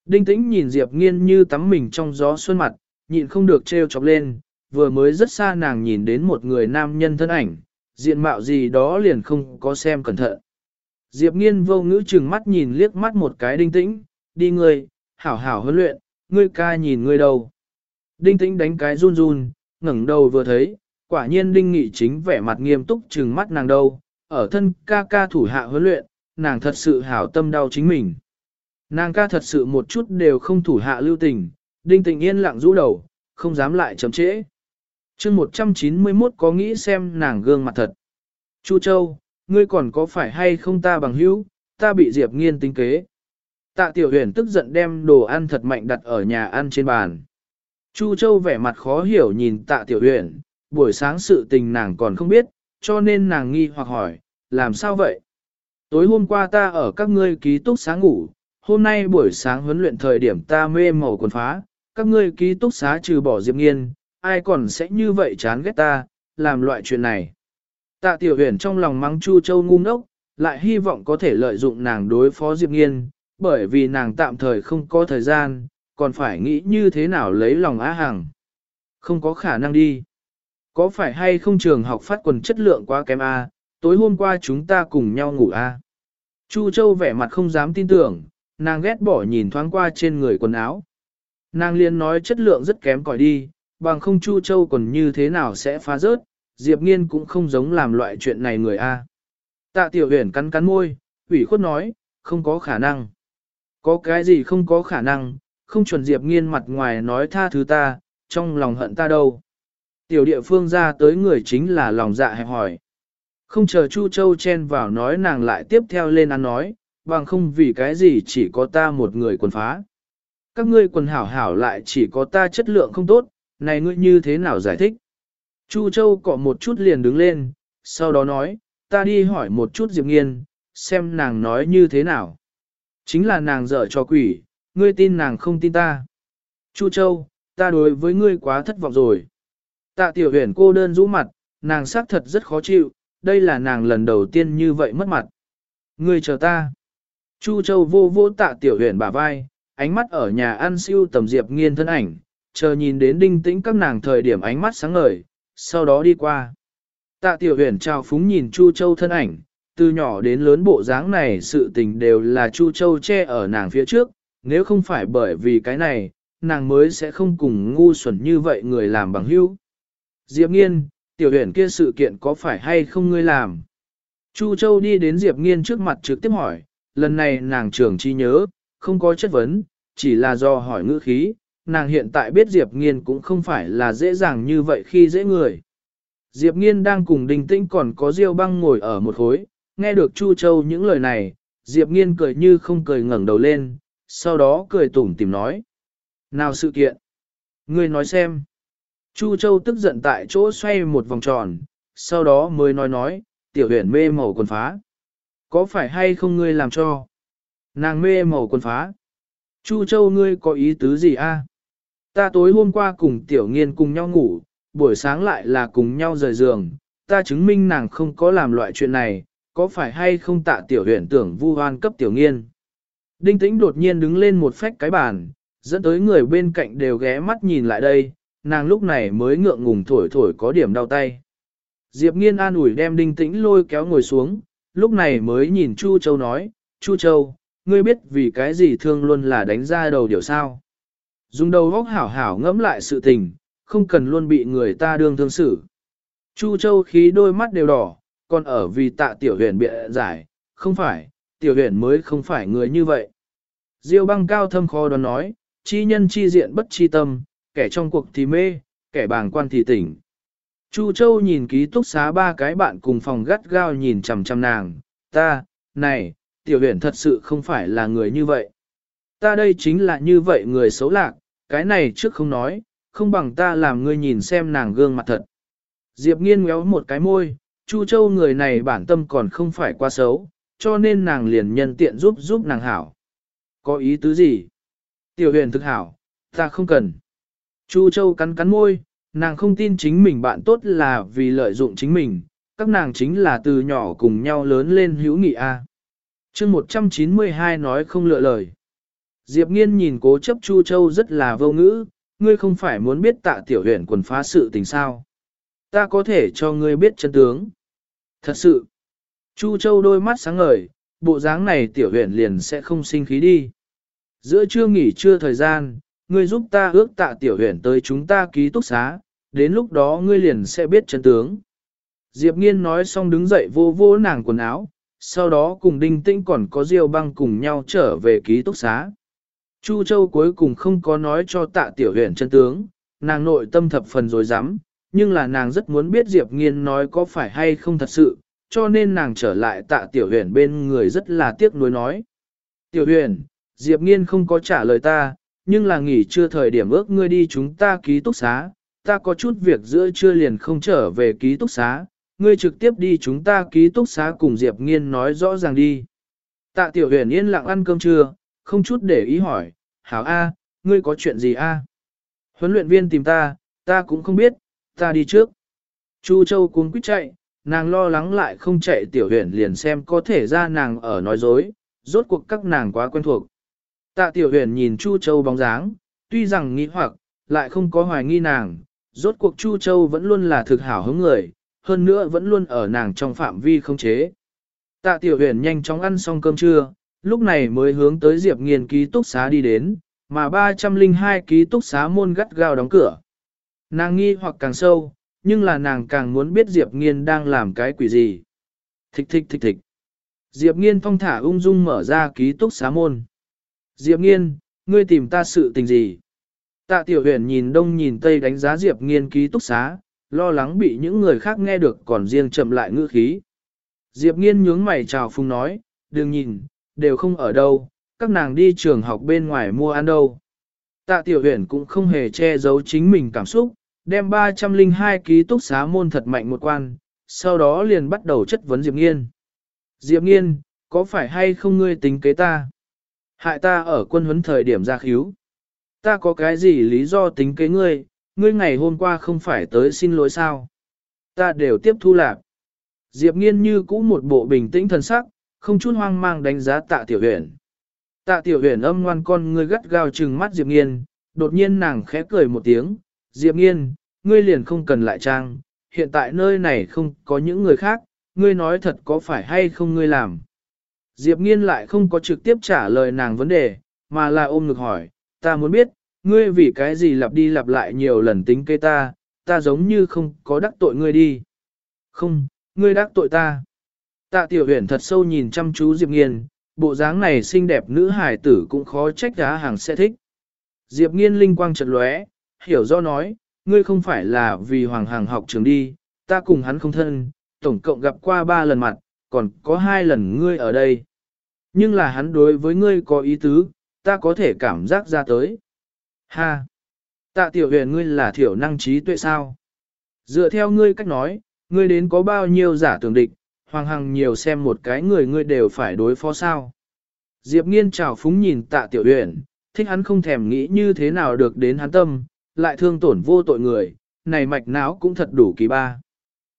Đinh tĩnh nhìn Diệp Nghiên như tắm mình trong gió xuân mặt, nhịn không được trêu chọc lên, vừa mới rất xa nàng nhìn đến một người nam nhân thân ảnh, diện mạo gì đó liền không có xem cẩn thận. Diệp nghiên vô ngữ chừng mắt nhìn liếc mắt một cái đinh tĩnh, đi ngươi, hảo hảo huấn luyện, ngươi ca nhìn ngươi đâu. Đinh tĩnh đánh cái run run, ngẩng đầu vừa thấy, quả nhiên đinh nghị chính vẻ mặt nghiêm túc chừng mắt nàng đâu, ở thân ca ca thủ hạ huấn luyện, nàng thật sự hảo tâm đau chính mình. Nàng ca thật sự một chút đều không thủ hạ lưu tình, đinh tĩnh yên lặng rũ đầu, không dám lại chậm trễ chương 191 có nghĩ xem nàng gương mặt thật. Chu Châu, ngươi còn có phải hay không ta bằng hữu, ta bị Diệp Nghiên tính kế. Tạ Tiểu Huyền tức giận đem đồ ăn thật mạnh đặt ở nhà ăn trên bàn. Chu Châu vẻ mặt khó hiểu nhìn Tạ Tiểu Huyền, buổi sáng sự tình nàng còn không biết, cho nên nàng nghi hoặc hỏi, làm sao vậy? Tối hôm qua ta ở các ngươi ký túc xá ngủ, hôm nay buổi sáng huấn luyện thời điểm ta mê màu quần phá, các ngươi ký túc xá trừ bỏ Diệp Nghiên, ai còn sẽ như vậy chán ghét ta, làm loại chuyện này. Tạ tiểu huyền trong lòng mắng Chu Châu ngu ngốc, lại hy vọng có thể lợi dụng nàng đối phó Diệp Nghiên, bởi vì nàng tạm thời không có thời gian, còn phải nghĩ như thế nào lấy lòng Á Hằng. Không có khả năng đi. Có phải hay không trường học phát quần chất lượng quá kém A, tối hôm qua chúng ta cùng nhau ngủ A. Chu Châu vẻ mặt không dám tin tưởng, nàng ghét bỏ nhìn thoáng qua trên người quần áo. Nàng liền nói chất lượng rất kém cỏi đi, bằng không Chu Châu còn như thế nào sẽ phá rớt, Diệp Nghiên cũng không giống làm loại chuyện này người A. Tạ Tiểu Huyền cắn cắn môi, ủy khuất nói, không có khả năng. Có cái gì không có khả năng, không chuẩn Diệp Nghiên mặt ngoài nói tha thứ ta, trong lòng hận ta đâu. Tiểu địa phương ra tới người chính là lòng dạ hẹp hỏi. Không chờ Chu Châu chen vào nói nàng lại tiếp theo lên ăn nói, bằng không vì cái gì chỉ có ta một người quần phá. Các ngươi quần hảo hảo lại chỉ có ta chất lượng không tốt, này ngươi như thế nào giải thích? Chu Châu cọ một chút liền đứng lên, sau đó nói, ta đi hỏi một chút Diệp Nghiên, xem nàng nói như thế nào. Chính là nàng dở cho quỷ, ngươi tin nàng không tin ta. Chu Châu, ta đối với ngươi quá thất vọng rồi. Tạ tiểu huyền cô đơn rũ mặt, nàng xác thật rất khó chịu, đây là nàng lần đầu tiên như vậy mất mặt. Ngươi chờ ta. Chu Châu vô vô tạ tiểu huyền bả vai, ánh mắt ở nhà ăn siêu tầm Diệp Nghiên thân ảnh, chờ nhìn đến đinh tĩnh các nàng thời điểm ánh mắt sáng ngời, sau đó đi qua. Tạ tiểu huyền trao phúng nhìn Chu Châu thân ảnh, từ nhỏ đến lớn bộ dáng này sự tình đều là Chu Châu che ở nàng phía trước, nếu không phải bởi vì cái này, nàng mới sẽ không cùng ngu xuẩn như vậy người làm bằng hữu. Diệp Nghiên, tiểu huyền kia sự kiện có phải hay không ngươi làm? Chu Châu đi đến Diệp Nghiên trước mặt trực tiếp hỏi, lần này nàng trưởng chi nhớ, không có chất vấn, chỉ là do hỏi ngữ khí, nàng hiện tại biết Diệp Nghiên cũng không phải là dễ dàng như vậy khi dễ người. Diệp Nghiên đang cùng Đình Tĩnh còn có Diêu Băng ngồi ở một khối, nghe được Chu Châu những lời này, Diệp Nghiên cười như không cười ngẩng đầu lên, sau đó cười tủm tìm nói. Nào sự kiện? Ngươi nói xem. Chu Châu tức giận tại chỗ xoay một vòng tròn, sau đó mới nói nói, tiểu huyền mê màu quần phá. Có phải hay không ngươi làm cho? Nàng mê màu quần phá. Chu Châu ngươi có ý tứ gì a? Ta tối hôm qua cùng tiểu nghiên cùng nhau ngủ, buổi sáng lại là cùng nhau rời giường, ta chứng minh nàng không có làm loại chuyện này, có phải hay không tạ tiểu huyền tưởng vu hoan cấp tiểu nghiên. Đinh tĩnh đột nhiên đứng lên một phách cái bàn, dẫn tới người bên cạnh đều ghé mắt nhìn lại đây, nàng lúc này mới ngượng ngùng thổi thổi có điểm đau tay. Diệp nghiên an ủi đem đinh tĩnh lôi kéo ngồi xuống, lúc này mới nhìn Chu Châu nói, Chu Châu, ngươi biết vì cái gì thương luôn là đánh ra đầu điều sao. Dùng đầu góc hảo hảo ngẫm lại sự tình, không cần luôn bị người ta đương thương xử. Chu Châu khí đôi mắt đều đỏ, còn ở vì tạ tiểu huyền bịa giải, không phải, tiểu huyền mới không phải người như vậy. Diêu băng cao thâm khó đoán nói, chi nhân chi diện bất chi tâm, kẻ trong cuộc thì mê, kẻ bàng quan thì tỉnh. Chu Châu nhìn ký túc xá ba cái bạn cùng phòng gắt gao nhìn chằm chằm nàng, ta, này, tiểu huyền thật sự không phải là người như vậy. Ta đây chính là như vậy người xấu lạc, cái này trước không nói, không bằng ta làm ngươi nhìn xem nàng gương mặt thật. Diệp nghiên ngéo một cái môi, Chu Châu người này bản tâm còn không phải quá xấu, cho nên nàng liền nhân tiện giúp giúp nàng hảo. Có ý tứ gì? Tiểu huyền thực hảo, ta không cần. Chu Châu cắn cắn môi, nàng không tin chính mình bạn tốt là vì lợi dụng chính mình, các nàng chính là từ nhỏ cùng nhau lớn lên hữu nghị a. À. Chương 192 nói không lựa lời. Diệp Nghiên nhìn cố chấp Chu Châu rất là vô ngữ, ngươi không phải muốn biết tạ tiểu huyền quần phá sự tình sao. Ta có thể cho ngươi biết chân tướng. Thật sự, Chu Châu đôi mắt sáng ngời, bộ dáng này tiểu huyền liền sẽ không sinh khí đi. Giữa trưa nghỉ trưa thời gian, ngươi giúp ta ước tạ tiểu huyền tới chúng ta ký túc xá, đến lúc đó ngươi liền sẽ biết chân tướng. Diệp Nghiên nói xong đứng dậy vô vô nàng quần áo, sau đó cùng Đinh Tĩnh còn có Diêu băng cùng nhau trở về ký túc xá. Chu Châu cuối cùng không có nói cho tạ tiểu huyền chân tướng, nàng nội tâm thập phần rồi dám, nhưng là nàng rất muốn biết Diệp Nghiên nói có phải hay không thật sự, cho nên nàng trở lại tạ tiểu huyền bên người rất là tiếc nuối nói. Tiểu huyền, Diệp Nghiên không có trả lời ta, nhưng là nghỉ trưa thời điểm ước ngươi đi chúng ta ký túc xá, ta có chút việc giữa trưa liền không trở về ký túc xá, ngươi trực tiếp đi chúng ta ký túc xá cùng Diệp Nghiên nói rõ ràng đi. Tạ tiểu huyền yên lặng ăn cơm trưa, không chút để ý hỏi, hảo A, ngươi có chuyện gì A? Huấn luyện viên tìm ta, ta cũng không biết, ta đi trước. Chu Châu cuống quýt chạy, nàng lo lắng lại không chạy tiểu huyền liền xem có thể ra nàng ở nói dối, rốt cuộc các nàng quá quen thuộc. Tạ tiểu huyền nhìn Chu Châu bóng dáng, tuy rằng nghĩ hoặc, lại không có hoài nghi nàng, rốt cuộc Chu Châu vẫn luôn là thực hảo hứng người, hơn nữa vẫn luôn ở nàng trong phạm vi không chế. Tạ tiểu huyền nhanh chóng ăn xong cơm trưa, lúc này mới hướng tới Diệp Nghiên ký túc xá đi đến, mà 302 ký túc xá môn gắt gao đóng cửa. Nàng nghi hoặc càng sâu, nhưng là nàng càng muốn biết Diệp Nghiên đang làm cái quỷ gì. Thích thích thích thích. Diệp Nghiên thong thả ung dung mở ra ký túc xá môn. Diệp Nghiên, ngươi tìm ta sự tình gì? Tạ Tiểu Huyền nhìn đông nhìn tây đánh giá Diệp Nghiên ký túc xá, lo lắng bị những người khác nghe được còn riêng chậm lại ngữ khí. Diệp Nghiên nhướng mày chào phung nói, đừng nhìn, đều không ở đâu, các nàng đi trường học bên ngoài mua ăn đâu. Tạ Tiểu Huyền cũng không hề che giấu chính mình cảm xúc, đem 302 ký túc xá môn thật mạnh một quan, sau đó liền bắt đầu chất vấn Diệp Nghiên. Diệp Nghiên, có phải hay không ngươi tính kế ta? Hại ta ở quân huấn thời điểm ra khíu. Ta có cái gì lý do tính kế ngươi, ngươi ngày hôm qua không phải tới xin lỗi sao? Ta đều tiếp thu lạc. Diệp Nghiên như cũ một bộ bình tĩnh thần sắc, không chút hoang mang đánh giá tạ tiểu huyền. Tạ tiểu huyền âm ngoan con ngươi gắt gao trừng mắt Diệp Nghiên, đột nhiên nàng khẽ cười một tiếng, Diệp Nghiên, ngươi liền không cần lại trang, hiện tại nơi này không có những người khác, ngươi nói thật có phải hay không ngươi làm. Diệp Nghiên lại không có trực tiếp trả lời nàng vấn đề, mà là ôm ngực hỏi, ta muốn biết, ngươi vì cái gì lặp đi lặp lại nhiều lần tính kế ta, ta giống như không có đắc tội ngươi đi. Không, ngươi đắc tội ta. Tạ tiểu huyền thật sâu nhìn chăm chú Diệp Nghiên, bộ dáng này xinh đẹp nữ hài tử cũng khó trách giá hàng sẽ thích. Diệp Nghiên linh quang chợt lóe, hiểu do nói, ngươi không phải là vì Hoàng Hàng học trường đi, ta cùng hắn không thân, tổng cộng gặp qua ba lần mặt, còn có hai lần ngươi ở đây. Nhưng là hắn đối với ngươi có ý tứ, ta có thể cảm giác ra tới. Ha! Tạ tiểu huyền ngươi là thiểu năng trí tuệ sao? Dựa theo ngươi cách nói, ngươi đến có bao nhiêu giả tưởng địch, Hoàng Hằng nhiều xem một cái người ngươi đều phải đối phó sao. Diệp nghiên trào phúng nhìn tạ tiểu huyền, thích hắn không thèm nghĩ như thế nào được đến hắn tâm, lại thương tổn vô tội người, này mạch não cũng thật đủ kỳ ba.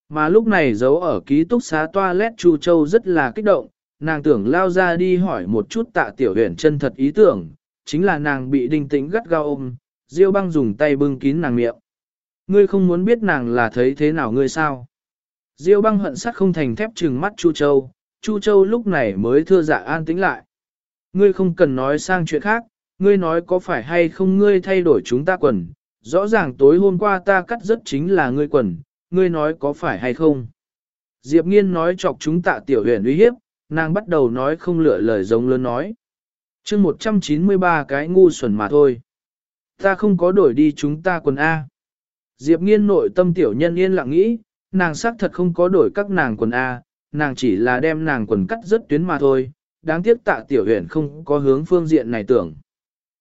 Mà lúc này giấu ở ký túc xá toilet Chu Châu rất là kích động, nàng tưởng lao ra đi hỏi một chút tạ tiểu huyền chân thật ý tưởng, chính là nàng bị đinh tĩnh gắt gao ôm, Diêu băng dùng tay bưng kín nàng miệng. Ngươi không muốn biết nàng là thấy thế nào ngươi sao? Diêu băng hận sắc không thành thép trừng mắt Chu Châu, Chu Châu lúc này mới thưa dạ an tĩnh lại. Ngươi không cần nói sang chuyện khác, ngươi nói có phải hay không ngươi thay đổi chúng ta quần, rõ ràng tối hôm qua ta cắt rất chính là ngươi quần, ngươi nói có phải hay không. Diệp nghiên nói chọc chúng tạ tiểu huyền uy hiếp, nàng bắt đầu nói không lựa lời giống lớn nói. chương 193 cái ngu xuẩn mà thôi. Ta không có đổi đi chúng ta quần A. Diệp nghiên nội tâm tiểu nhân yên lặng nghĩ, nàng xác thật không có đổi các nàng quần A, nàng chỉ là đem nàng quần cắt rất tuyến mà thôi, đáng tiếc tạ tiểu huyền không có hướng phương diện này tưởng.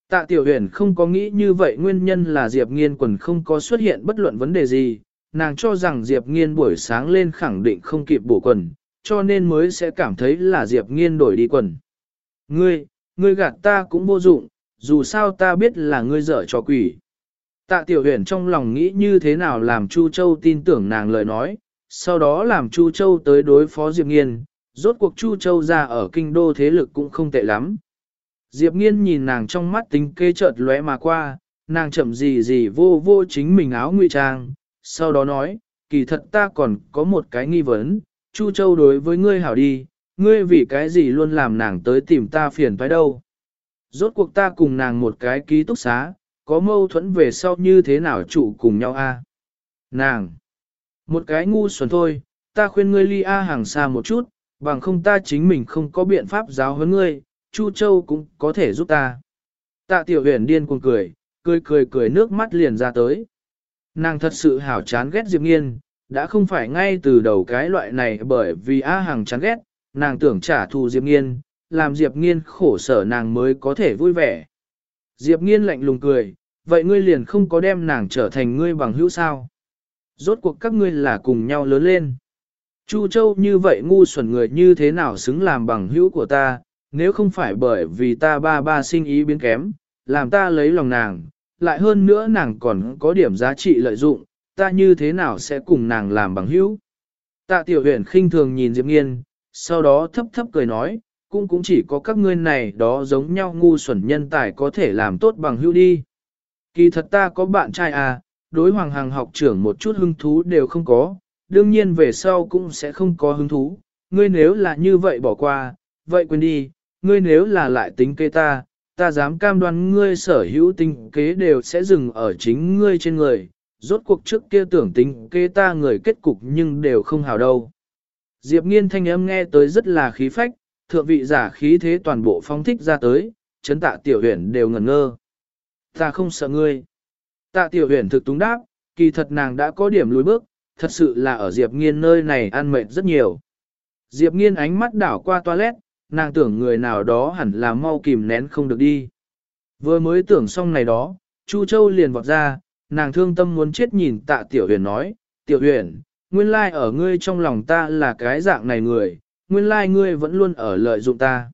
Tạ tiểu huyền không có nghĩ như vậy nguyên nhân là Diệp nghiên quần không có xuất hiện bất luận vấn đề gì, nàng cho rằng Diệp nghiên buổi sáng lên khẳng định không kịp bổ quần, cho nên mới sẽ cảm thấy là Diệp nghiên đổi đi quần. Ngươi, ngươi gạt ta cũng vô dụng, dù sao ta biết là ngươi dở cho quỷ. Tạ tiểu huyền trong lòng nghĩ như thế nào làm Chu Châu tin tưởng nàng lời nói, sau đó làm Chu Châu tới đối phó Diệp Nghiên, rốt cuộc Chu Châu ra ở kinh đô thế lực cũng không tệ lắm. Diệp Nghiên nhìn nàng trong mắt tính kê chợt lóe mà qua, nàng chậm gì gì vô vô chính mình áo ngụy trang, sau đó nói, kỳ thật ta còn có một cái nghi vấn, Chu Châu đối với ngươi hảo đi, ngươi vì cái gì luôn làm nàng tới tìm ta phiền phải đâu. Rốt cuộc ta cùng nàng một cái ký túc xá, có mâu thuẫn về sau như thế nào trụ cùng nhau a? Nàng! Một cái ngu xuẩn thôi, ta khuyên ngươi ly A hàng xa một chút, bằng không ta chính mình không có biện pháp giáo huấn ngươi, Chu Châu cũng có thể giúp ta. Tạ tiểu huyền điên cuồng cười, cười cười cười nước mắt liền ra tới. Nàng thật sự hảo chán ghét Diệp Nghiên, đã không phải ngay từ đầu cái loại này bởi vì A hàng chán ghét, nàng tưởng trả thù Diệp Nghiên, làm Diệp Nghiên khổ sở nàng mới có thể vui vẻ. Diệp Nghiên lạnh lùng cười, vậy ngươi liền không có đem nàng trở thành ngươi bằng hữu sao? Rốt cuộc các ngươi là cùng nhau lớn lên. Chu Châu như vậy ngu xuẩn người như thế nào xứng làm bằng hữu của ta, nếu không phải bởi vì ta ba ba sinh ý biến kém, làm ta lấy lòng nàng, lại hơn nữa nàng còn có điểm giá trị lợi dụng, ta như thế nào sẽ cùng nàng làm bằng hữu. Tạ tiểu huyền khinh thường nhìn Diệp Nghiên, sau đó thấp thấp cười nói, cũng cũng chỉ có các ngươi này đó giống nhau ngu xuẩn nhân tài có thể làm tốt bằng hữu đi. Kỳ thật ta có bạn trai à, đối hoàng hàng học trưởng một chút hứng thú đều không có, đương nhiên về sau cũng sẽ không có hứng thú, ngươi nếu là như vậy bỏ qua, vậy quên đi, ngươi nếu là lại tính kế ta, ta dám cam đoan ngươi sở hữu tính kế đều sẽ dừng ở chính ngươi trên người, rốt cuộc trước kia tưởng tính kế ta người kết cục nhưng đều không hào đâu. Diệp nghiên thanh âm nghe tới rất là khí phách, thượng vị giả khí thế toàn bộ phong thích ra tới, chấn tạ tiểu huyền đều ngẩn ngơ. Ta không sợ ngươi. Tạ tiểu huyền thực túng đáp, kỳ thật nàng đã có điểm lùi bước, thật sự là ở Diệp Nghiên nơi này ăn mệt rất nhiều. Diệp Nghiên ánh mắt đảo qua toilet, nàng tưởng người nào đó hẳn là mau kìm nén không được đi. Vừa mới tưởng xong này đó, Chu Châu liền vọt ra, nàng thương tâm muốn chết nhìn tạ tiểu huyền nói, tiểu huyền, nguyên lai ở ngươi trong lòng ta là cái dạng này người, nguyên lai ngươi vẫn luôn ở lợi dụng ta.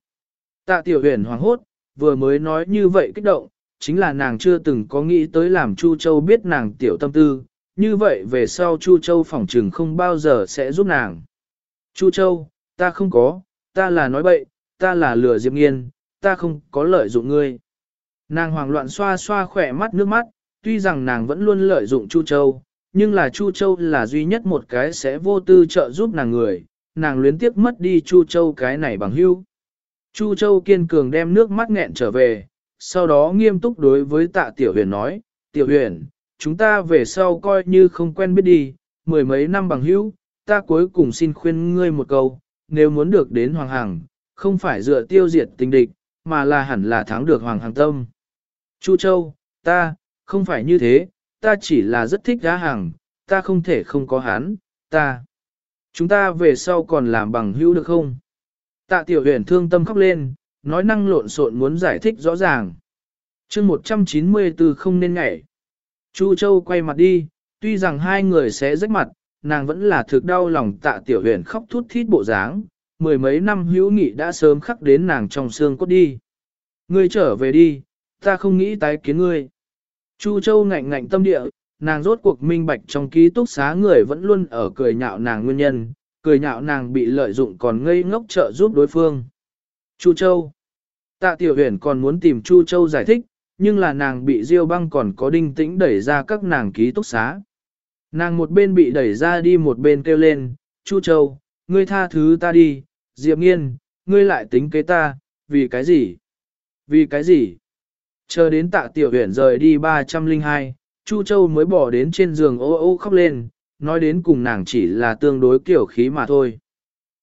Tạ tiểu huyền hoảng hốt, vừa mới nói như vậy kích động, chính là nàng chưa từng có nghĩ tới làm Chu Châu biết nàng tiểu tâm tư, như vậy về sau Chu Châu phỏng trừng không bao giờ sẽ giúp nàng. Chu Châu, ta không có, ta là nói bậy, ta là lừa Diệp Nghiên, ta không có lợi dụng ngươi. Nàng hoảng loạn xoa xoa khỏe mắt nước mắt, tuy rằng nàng vẫn luôn lợi dụng Chu Châu, nhưng là Chu Châu là duy nhất một cái sẽ vô tư trợ giúp nàng người, nàng luyến tiếc mất đi Chu Châu cái này bằng hữu. Chu Châu kiên cường đem nước mắt nghẹn trở về, sau đó nghiêm túc đối với tạ tiểu huyền nói, tiểu huyền, chúng ta về sau coi như không quen biết đi, mười mấy năm bằng hữu, ta cuối cùng xin khuyên ngươi một câu, nếu muốn được đến Hoàng Hằng, không phải dựa tiêu diệt tình địch, mà là hẳn là thắng được Hoàng Hằng tâm. Chu Châu, ta, không phải như thế, ta chỉ là rất thích giá hàng, ta không thể không có hắn, ta. Chúng ta về sau còn làm bằng hữu được không? Tạ tiểu huyền thương tâm khóc lên, nói năng lộn xộn muốn giải thích rõ ràng. chương 194 không nên ngảy. Chu Châu quay mặt đi, tuy rằng hai người sẽ rách mặt, nàng vẫn là thực đau lòng tạ tiểu huyền khóc thút thít bộ dáng, mười mấy năm hữu nghị đã sớm khắc đến nàng trong xương cốt đi. Ngươi trở về đi, ta không nghĩ tái kiến ngươi. Chu Châu ngạnh ngạnh tâm địa, nàng rốt cuộc minh bạch trong ký túc xá người vẫn luôn ở cười nhạo nàng nguyên nhân, cười nhạo nàng bị lợi dụng còn ngây ngốc trợ giúp đối phương. Chu Châu Tạ Tiểu Huyền còn muốn tìm Chu Châu giải thích, nhưng là nàng bị Diêu băng còn có đinh tĩnh đẩy ra các nàng ký túc xá. Nàng một bên bị đẩy ra đi một bên kêu lên, Chu Châu, ngươi tha thứ ta đi, Diệp Nghiên, ngươi lại tính kế ta, vì cái gì? Vì cái gì? Chờ đến tạ tiểu huyền rời đi 302, Chu Châu mới bỏ đến trên giường ô ô khóc lên, nói đến cùng nàng chỉ là tương đối kiểu khí mà thôi.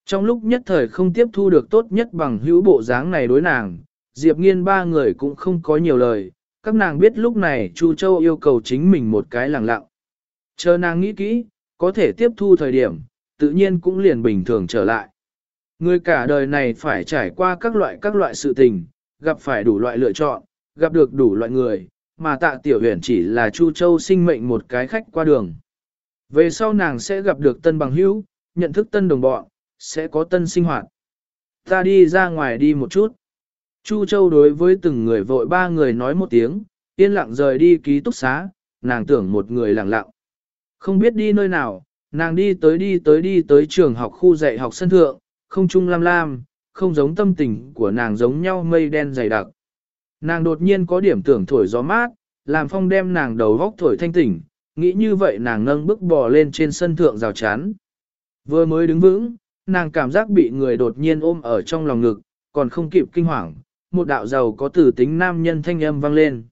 Trong lúc nhất thời không tiếp thu được tốt nhất bằng hữu bộ dáng này đối nàng, Diệp Nghiên ba người cũng không có nhiều lời, các nàng biết lúc này Chu Châu yêu cầu chính mình một cái lặng lặng. Chờ nàng nghĩ kỹ, có thể tiếp thu thời điểm, tự nhiên cũng liền bình thường trở lại. Người cả đời này phải trải qua các loại các loại sự tình, gặp phải đủ loại lựa chọn, gặp được đủ loại người, mà tạ tiểu huyền chỉ là Chu Châu sinh mệnh một cái khách qua đường. Về sau nàng sẽ gặp được tân bằng hữu, nhận thức tân đồng bọn, sẽ có tân sinh hoạt. Ta đi ra ngoài đi một chút. Chu Châu đối với từng người vội ba người nói một tiếng, yên lặng rời đi ký túc xá, nàng tưởng một người lặng lặng. Không biết đi nơi nào, nàng đi tới đi tới đi tới trường học khu dạy học sân thượng, không trung lam lam, không giống tâm tình của nàng giống nhau mây đen dày đặc. Nàng đột nhiên có điểm tưởng thổi gió mát, làm phong đem nàng đầu góc thổi thanh tỉnh, nghĩ như vậy nàng nâng bước bò lên trên sân thượng rào chắn. Vừa mới đứng vững, nàng cảm giác bị người đột nhiên ôm ở trong lòng ngực, còn không kịp kinh hoàng, một đạo giàu có tử tính nam nhân thanh âm vang lên.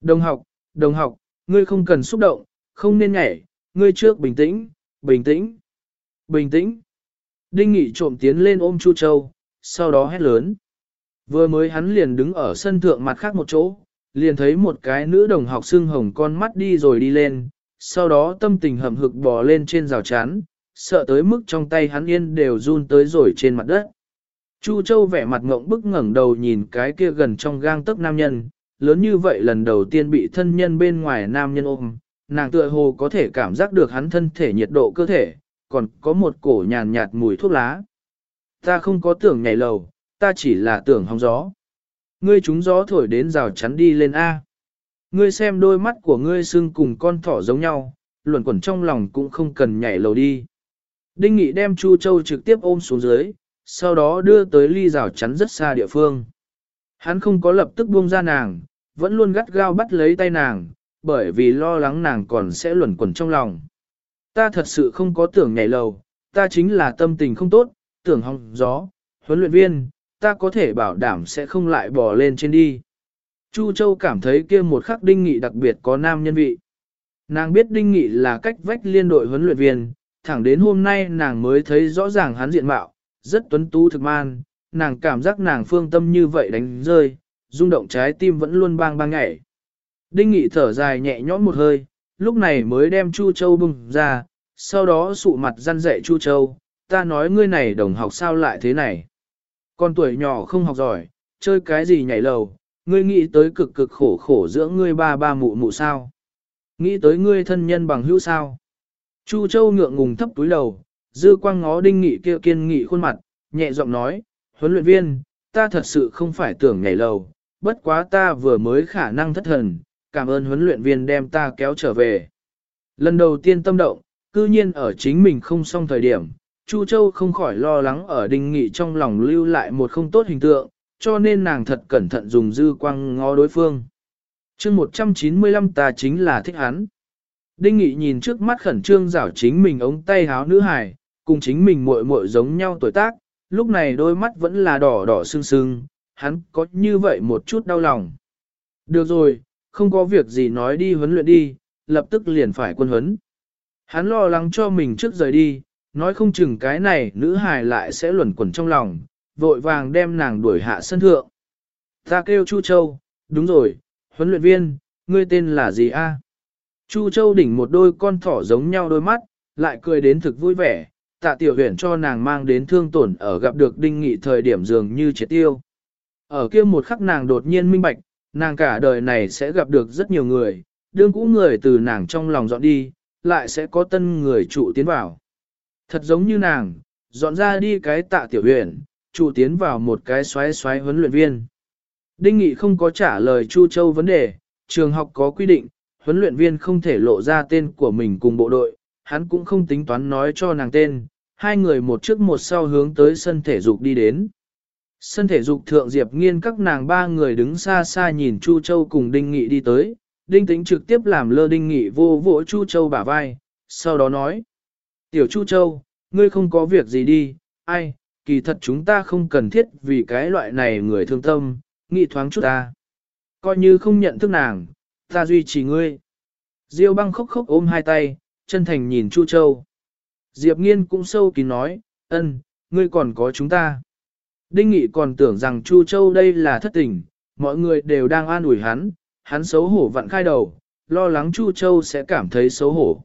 Đồng học, đồng học, ngươi không cần xúc động, không nên nhảy, ngươi trước bình tĩnh, bình tĩnh, bình tĩnh. Đinh Nghị trộm tiến lên ôm Chu Châu, sau đó hét lớn. Vừa mới hắn liền đứng ở sân thượng mặt khác một chỗ, liền thấy một cái nữ đồng học xương hồng con mắt đi rồi đi lên, sau đó tâm tình hầm hực bò lên trên rào chắn, sợ tới mức trong tay hắn yên đều run tới rồi trên mặt đất. Chu Châu vẻ mặt ngộng bức ngẩng đầu nhìn cái kia gần trong gang tấc nam nhân, lớn như vậy lần đầu tiên bị thân nhân bên ngoài nam nhân ôm, nàng tựa hồ có thể cảm giác được hắn thân thể nhiệt độ cơ thể, còn có một cổ nhàn nhạt mùi thuốc lá. Ta không có tưởng nhảy lầu, ta chỉ là tưởng hóng gió. Ngươi trúng gió thổi đến rào chắn đi lên A. Ngươi xem đôi mắt của ngươi xưng cùng con thỏ giống nhau, luẩn quẩn trong lòng cũng không cần nhảy lầu đi. Đinh Nghị đem Chu Châu trực tiếp ôm xuống dưới, sau đó đưa tới ly rào chắn rất xa địa phương. Hắn không có lập tức buông ra nàng, vẫn luôn gắt gao bắt lấy tay nàng, bởi vì lo lắng nàng còn sẽ luẩn quẩn trong lòng. Ta thật sự không có tưởng nhảy lầu, ta chính là tâm tình không tốt, tưởng hong gió, huấn luyện viên, ta có thể bảo đảm sẽ không lại bỏ lên trên đi. Chu Châu cảm thấy kia một khắc đinh nghị đặc biệt có nam nhân vị. Nàng biết đinh nghị là cách vách liên đội huấn luyện viên, thẳng đến hôm nay nàng mới thấy rõ ràng hắn diện mạo, rất tuấn tú thực man, nàng cảm giác nàng phương tâm như vậy đánh rơi, rung động trái tim vẫn luôn bang bang nhảy. Đinh nghị thở dài nhẹ nhõm một hơi, lúc này mới đem Chu Châu bùng ra, sau đó sụ mặt răn dạy Chu Châu, ta nói ngươi này đồng học sao lại thế này. Con tuổi nhỏ không học giỏi, chơi cái gì nhảy lầu, ngươi nghĩ tới cực cực khổ khổ giữa ngươi ba ba mụ mụ sao. Nghĩ tới ngươi thân nhân bằng hữu sao. Chu Châu ngượng ngùng thấp túi đầu, dư quang ngó đinh nghị kia kiên nghị khuôn mặt, nhẹ giọng nói, huấn luyện viên, ta thật sự không phải tưởng nhảy lầu, bất quá ta vừa mới khả năng thất thần, cảm ơn huấn luyện viên đem ta kéo trở về. Lần đầu tiên tâm động, cư nhiên ở chính mình không xong thời điểm, Chu Châu không khỏi lo lắng ở đinh nghị trong lòng lưu lại một không tốt hình tượng, cho nên nàng thật cẩn thận dùng dư quang ngó đối phương. chương 195 ta chính là thích hắn. Đinh nghị nhìn trước mắt khẩn trương rảo chính mình ống tay háo nữ hài, cùng chính mình muội muội giống nhau tuổi tác, lúc này đôi mắt vẫn là đỏ đỏ sưng sưng, hắn có như vậy một chút đau lòng. Được rồi, không có việc gì nói đi huấn luyện đi, lập tức liền phải quân huấn. Hắn lo lắng cho mình trước rời đi, nói không chừng cái này nữ hài lại sẽ luẩn quẩn trong lòng, vội vàng đem nàng đuổi hạ sân thượng. Ta kêu Chu Châu, đúng rồi, huấn luyện viên, ngươi tên là gì a? Chu Châu đỉnh một đôi con thỏ giống nhau đôi mắt, lại cười đến thực vui vẻ, tạ tiểu huyền cho nàng mang đến thương tổn ở gặp được đinh nghị thời điểm dường như triệt tiêu. Ở kia một khắc nàng đột nhiên minh bạch, nàng cả đời này sẽ gặp được rất nhiều người, đương cũ người từ nàng trong lòng dọn đi, lại sẽ có tân người trụ tiến vào. Thật giống như nàng, dọn ra đi cái tạ tiểu huyện, trụ tiến vào một cái xoáy xoáy huấn luyện viên. Đinh Nghị không có trả lời Chu Châu vấn đề, trường học có quy định, huấn luyện viên không thể lộ ra tên của mình cùng bộ đội, hắn cũng không tính toán nói cho nàng tên, hai người một trước một sau hướng tới sân thể dục đi đến. Sân thể dục thượng Diệp nghiên các nàng ba người đứng xa xa nhìn Chu Châu cùng Đinh Nghị đi tới, Đinh Tĩnh trực tiếp làm lơ Đinh Nghị vô vỗ Chu Châu bả vai, sau đó nói. Tiểu Chu Châu, ngươi không có việc gì đi, ai, kỳ thật chúng ta không cần thiết vì cái loại này người thương tâm, nghĩ thoáng chút ta. Coi như không nhận thức nàng, ta duy trì ngươi. Diêu băng khóc khóc ôm hai tay, chân thành nhìn Chu Châu. Diệp Nghiên cũng sâu kín nói, ân, ngươi còn có chúng ta. Đinh Nghị còn tưởng rằng Chu Châu đây là thất tình, mọi người đều đang an ủi hắn, hắn xấu hổ vặn khai đầu, lo lắng Chu Châu sẽ cảm thấy xấu hổ.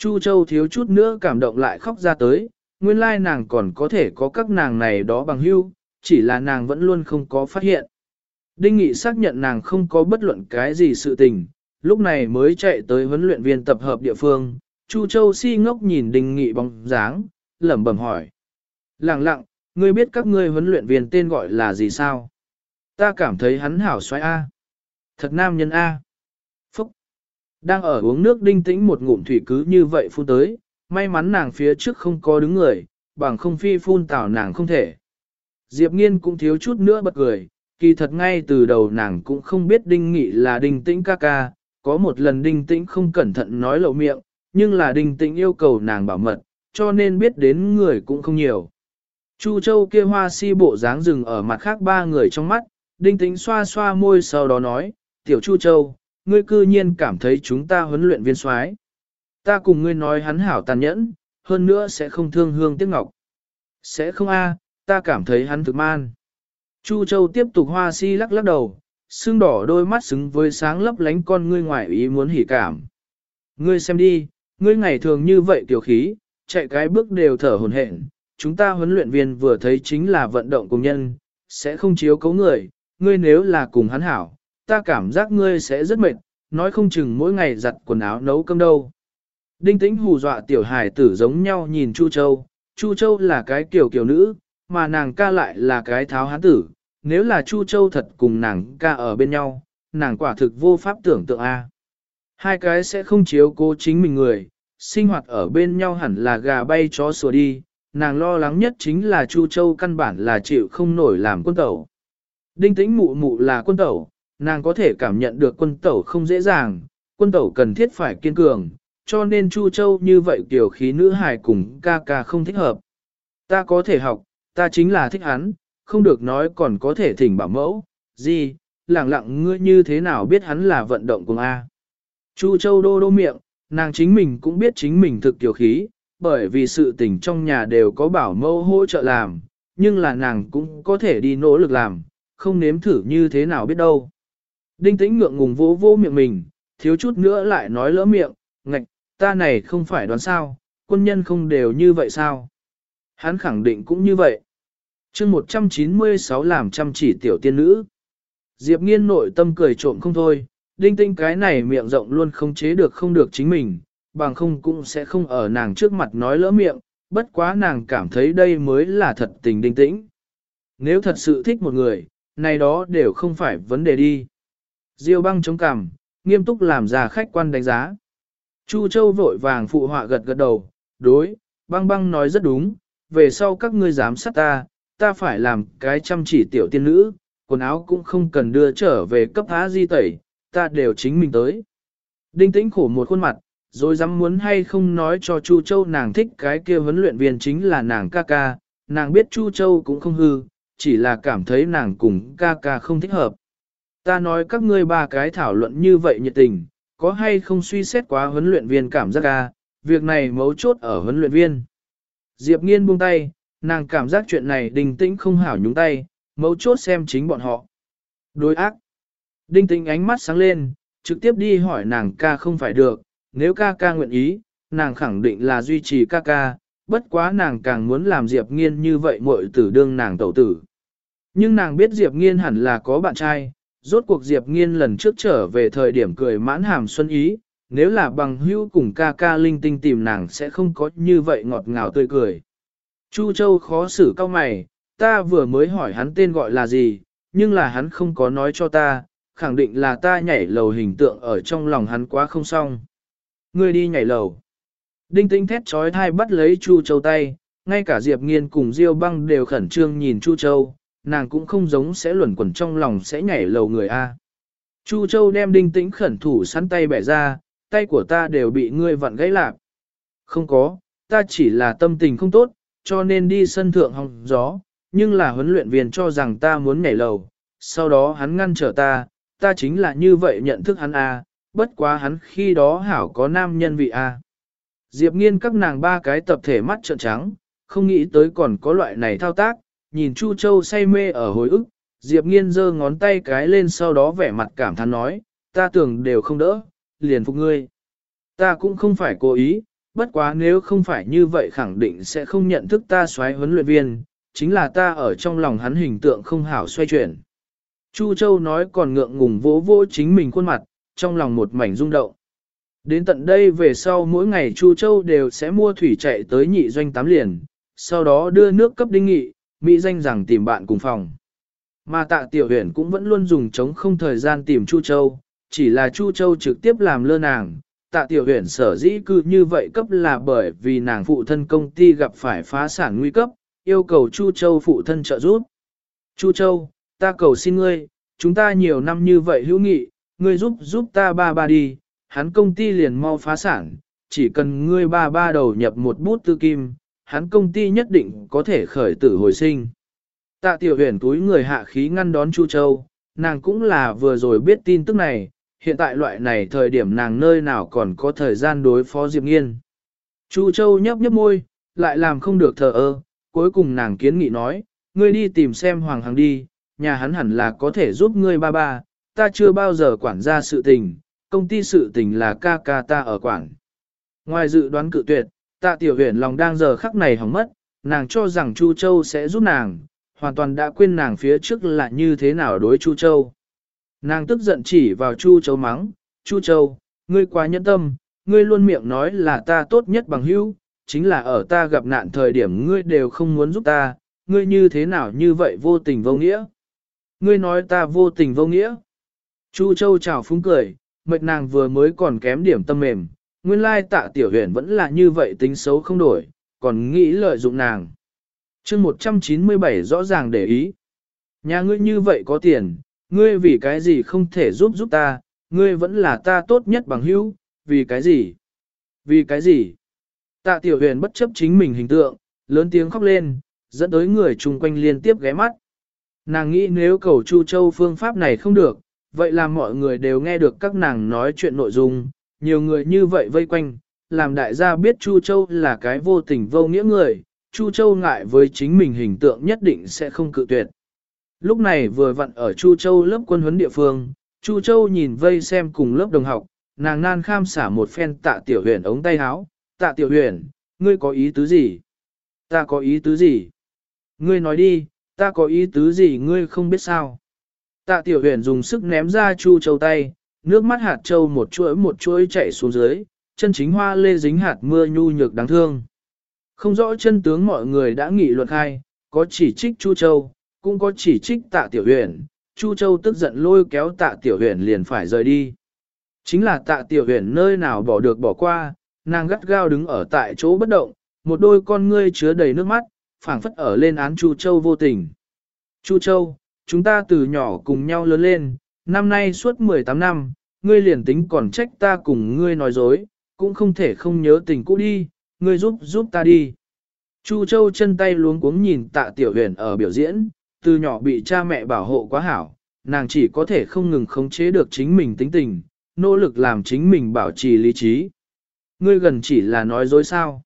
Chu Châu thiếu chút nữa cảm động lại khóc ra tới, nguyên lai nàng còn có thể có các nàng này đó bằng hưu, chỉ là nàng vẫn luôn không có phát hiện. Đinh Nghị xác nhận nàng không có bất luận cái gì sự tình, lúc này mới chạy tới huấn luyện viên tập hợp địa phương. Chu Châu si ngốc nhìn Đinh Nghị bóng dáng, lẩm bẩm hỏi. Lặng lặng, ngươi biết các ngươi huấn luyện viên tên gọi là gì sao? Ta cảm thấy hắn hảo xoay A. Thật nam nhân A. Đang ở uống nước đinh tĩnh một ngụm thủy cứ như vậy phun tới, may mắn nàng phía trước không có đứng người, bằng không phi phun tảo nàng không thể. Diệp nghiên cũng thiếu chút nữa bật cười, kỳ thật ngay từ đầu nàng cũng không biết đinh nghị là đinh tĩnh ca ca, có một lần đinh tĩnh không cẩn thận nói lậu miệng, nhưng là đinh tĩnh yêu cầu nàng bảo mật, cho nên biết đến người cũng không nhiều. Chu Châu kia hoa si bộ dáng rừng ở mặt khác ba người trong mắt, đinh tĩnh xoa xoa môi sau đó nói, tiểu Chu Châu, ngươi cư nhiên cảm thấy chúng ta huấn luyện viên soái Ta cùng ngươi nói hắn hảo tàn nhẫn, hơn nữa sẽ không thương hương tiếc ngọc. Sẽ không a, ta cảm thấy hắn thực man. Chu Châu tiếp tục hoa si lắc lắc đầu, xương đỏ đôi mắt xứng với sáng lấp lánh con ngươi ngoài ý muốn hỉ cảm. Ngươi xem đi, ngươi ngày thường như vậy tiểu khí, chạy cái bước đều thở hồn hển. Chúng ta huấn luyện viên vừa thấy chính là vận động công nhân, sẽ không chiếu cấu người, ngươi nếu là cùng hắn hảo, ta cảm giác ngươi sẽ rất mệt, nói không chừng mỗi ngày giặt quần áo nấu cơm đâu. Đinh tĩnh hù dọa tiểu hải tử giống nhau nhìn Chu Châu, Chu Châu là cái kiểu kiểu nữ, mà nàng ca lại là cái tháo hán tử, nếu là Chu Châu thật cùng nàng ca ở bên nhau, nàng quả thực vô pháp tưởng tượng A. Hai cái sẽ không chiếu cố chính mình người, sinh hoạt ở bên nhau hẳn là gà bay chó sủa đi, nàng lo lắng nhất chính là Chu Châu căn bản là chịu không nổi làm quân tẩu. Đinh tĩnh mụ mụ là quân tẩu, nàng có thể cảm nhận được quân tẩu không dễ dàng, quân tẩu cần thiết phải kiên cường, cho nên Chu Châu như vậy kiểu khí nữ hài cùng ca ca không thích hợp. Ta có thể học, ta chính là thích hắn, không được nói còn có thể thỉnh bảo mẫu, gì, lẳng lặng ngươi như thế nào biết hắn là vận động cùng A. Chu Châu đô đô miệng, nàng chính mình cũng biết chính mình thực tiểu khí, bởi vì sự tình trong nhà đều có bảo mẫu hỗ trợ làm, nhưng là nàng cũng có thể đi nỗ lực làm, không nếm thử như thế nào biết đâu. Đinh tĩnh ngượng ngùng vỗ vỗ miệng mình, thiếu chút nữa lại nói lỡ miệng, ngạch, ta này không phải đoán sao, quân nhân không đều như vậy sao? Hắn khẳng định cũng như vậy. chương 196 làm chăm chỉ tiểu tiên nữ. Diệp nghiên nội tâm cười trộm không thôi, đinh tinh cái này miệng rộng luôn không chế được không được chính mình, bằng không cũng sẽ không ở nàng trước mặt nói lỡ miệng, bất quá nàng cảm thấy đây mới là thật tình đinh tĩnh. Nếu thật sự thích một người, này đó đều không phải vấn đề đi. Diêu băng chống cằm, nghiêm túc làm ra khách quan đánh giá. Chu Châu vội vàng phụ họa gật gật đầu, đối, băng băng nói rất đúng, về sau các ngươi dám sát ta, ta phải làm cái chăm chỉ tiểu tiên nữ, quần áo cũng không cần đưa trở về cấp há di tẩy, ta đều chính mình tới. Đinh tĩnh khổ một khuôn mặt, rồi dám muốn hay không nói cho Chu Châu nàng thích cái kia huấn luyện viên chính là nàng ca ca, nàng biết Chu Châu cũng không hư, chỉ là cảm thấy nàng cùng ca ca không thích hợp. Ta nói các ngươi ba cái thảo luận như vậy nhiệt tình, có hay không suy xét quá huấn luyện viên cảm giác ca, việc này mấu chốt ở huấn luyện viên. Diệp nghiên buông tay, nàng cảm giác chuyện này đình tĩnh không hảo nhúng tay, mấu chốt xem chính bọn họ. Đối ác. Đinh tĩnh ánh mắt sáng lên, trực tiếp đi hỏi nàng ca không phải được, nếu ca ca nguyện ý, nàng khẳng định là duy trì ca ca, bất quá nàng càng muốn làm Diệp nghiên như vậy muội tử đương nàng tẩu tử. Nhưng nàng biết Diệp nghiên hẳn là có bạn trai, rốt cuộc Diệp nghiên lần trước trở về thời điểm cười mãn hàm xuân ý, nếu là bằng hữu cùng ca ca linh tinh tìm nàng sẽ không có như vậy ngọt ngào tươi cười. Chu Châu khó xử cao mày, ta vừa mới hỏi hắn tên gọi là gì, nhưng là hắn không có nói cho ta, khẳng định là ta nhảy lầu hình tượng ở trong lòng hắn quá không xong. Ngươi đi nhảy lầu. Đinh tinh thét trói thai bắt lấy Chu Châu tay, ngay cả Diệp Nghiên cùng Diêu băng đều khẩn trương nhìn Chu Châu, nàng cũng không giống sẽ luẩn quẩn trong lòng sẽ nhảy lầu người A. Chu Châu đem đinh tĩnh khẩn thủ sắn tay bẻ ra, tay của ta đều bị ngươi vặn gãy lạc. Không có, ta chỉ là tâm tình không tốt, cho nên đi sân thượng hòng gió, nhưng là huấn luyện viên cho rằng ta muốn nhảy lầu, sau đó hắn ngăn trở ta, ta chính là như vậy nhận thức hắn a, bất quá hắn khi đó hảo có nam nhân vị a. Diệp nghiên các nàng ba cái tập thể mắt trợn trắng, không nghĩ tới còn có loại này thao tác, nhìn Chu Châu say mê ở hồi ức, Diệp Nghiên giơ ngón tay cái lên sau đó vẻ mặt cảm thán nói, ta tưởng đều không đỡ, liền phục ngươi. Ta cũng không phải cố ý, bất quá nếu không phải như vậy khẳng định sẽ không nhận thức ta xoáy huấn luyện viên, chính là ta ở trong lòng hắn hình tượng không hảo xoay chuyển. Chu Châu nói còn ngượng ngùng vỗ vỗ chính mình khuôn mặt, trong lòng một mảnh rung động. Đến tận đây về sau mỗi ngày Chu Châu đều sẽ mua thủy chạy tới nhị doanh tám liền, sau đó đưa nước cấp đinh nghị, Mỹ danh rằng tìm bạn cùng phòng. Mà tạ tiểu huyền cũng vẫn luôn dùng chống không thời gian tìm Chu Châu, chỉ là Chu Châu trực tiếp làm lơ nàng. Tạ tiểu huyền sở dĩ cư như vậy cấp là bởi vì nàng phụ thân công ty gặp phải phá sản nguy cấp, yêu cầu Chu Châu phụ thân trợ giúp. Chu Châu, ta cầu xin ngươi, chúng ta nhiều năm như vậy hữu nghị, ngươi giúp giúp ta ba ba đi, hắn công ty liền mau phá sản, chỉ cần ngươi ba ba đầu nhập một bút tư kim, hắn công ty nhất định có thể khởi tử hồi sinh. Tạ tiểu huyền túi người hạ khí ngăn đón Chu Châu, nàng cũng là vừa rồi biết tin tức này, hiện tại loại này thời điểm nàng nơi nào còn có thời gian đối phó Diệp Nghiên. Chu Châu nhấp nhấp môi, lại làm không được thờ ơ, cuối cùng nàng kiến nghị nói, ngươi đi tìm xem Hoàng Hằng đi, nhà hắn hẳn là có thể giúp ngươi ba ba, ta chưa bao giờ quản gia sự tình, công ty sự tình là ca ca ta ở quản. Ngoài dự đoán cự tuyệt, tạ tiểu huyền lòng đang giờ khắc này hỏng mất, nàng cho rằng Chu Châu sẽ giúp nàng, hoàn toàn đã quên nàng phía trước là như thế nào đối Chu Châu. Nàng tức giận chỉ vào Chu Châu mắng, Chu Châu, ngươi quá nhẫn tâm, ngươi luôn miệng nói là ta tốt nhất bằng hữu, chính là ở ta gặp nạn thời điểm ngươi đều không muốn giúp ta, ngươi như thế nào như vậy vô tình vô nghĩa. Ngươi nói ta vô tình vô nghĩa. Chu Châu chào phúng cười, mệt nàng vừa mới còn kém điểm tâm mềm, nguyên lai tạ tiểu huyền vẫn là như vậy tính xấu không đổi, còn nghĩ lợi dụng nàng. chương 197 rõ ràng để ý. Nhà ngươi như vậy có tiền, ngươi vì cái gì không thể giúp giúp ta, ngươi vẫn là ta tốt nhất bằng hữu, vì cái gì? Vì cái gì? Tạ tiểu huyền bất chấp chính mình hình tượng, lớn tiếng khóc lên, dẫn tới người chung quanh liên tiếp ghé mắt. Nàng nghĩ nếu cầu Chu Châu phương pháp này không được, vậy là mọi người đều nghe được các nàng nói chuyện nội dung, nhiều người như vậy vây quanh, làm đại gia biết Chu Châu là cái vô tình vô nghĩa người, Chu Châu ngại với chính mình hình tượng nhất định sẽ không cự tuyệt. Lúc này vừa vặn ở Chu Châu lớp quân huấn địa phương, Chu Châu nhìn vây xem cùng lớp đồng học, nàng nan kham xả một phen tạ tiểu huyền ống tay áo, tạ tiểu huyền, ngươi có ý tứ gì? Ta có ý tứ gì? Ngươi nói đi, ta có ý tứ gì ngươi không biết sao? Tạ tiểu huyền dùng sức ném ra Chu Châu tay, nước mắt hạt châu một chuỗi một chuỗi chạy xuống dưới, chân chính hoa lê dính hạt mưa nhu nhược đáng thương. Không rõ chân tướng mọi người đã nghị luận khai, có chỉ trích Chu Châu, cũng có chỉ trích tạ tiểu huyền, Chu Châu tức giận lôi kéo tạ tiểu huyền liền phải rời đi. Chính là tạ tiểu huyền nơi nào bỏ được bỏ qua, nàng gắt gao đứng ở tại chỗ bất động, một đôi con ngươi chứa đầy nước mắt, phảng phất ở lên án Chu Châu vô tình. Chu Châu, chúng ta từ nhỏ cùng nhau lớn lên, năm nay suốt 18 năm, ngươi liền tính còn trách ta cùng ngươi nói dối, cũng không thể không nhớ tình cũ đi, ngươi giúp giúp ta đi. Chu Châu chân tay luống cuống nhìn tạ tiểu huyền ở biểu diễn, từ nhỏ bị cha mẹ bảo hộ quá hảo, nàng chỉ có thể không ngừng khống chế được chính mình tính tình, nỗ lực làm chính mình bảo trì lý trí. Ngươi gần chỉ là nói dối sao.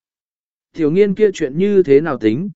Tiểu nghiên kia chuyện như thế nào tính,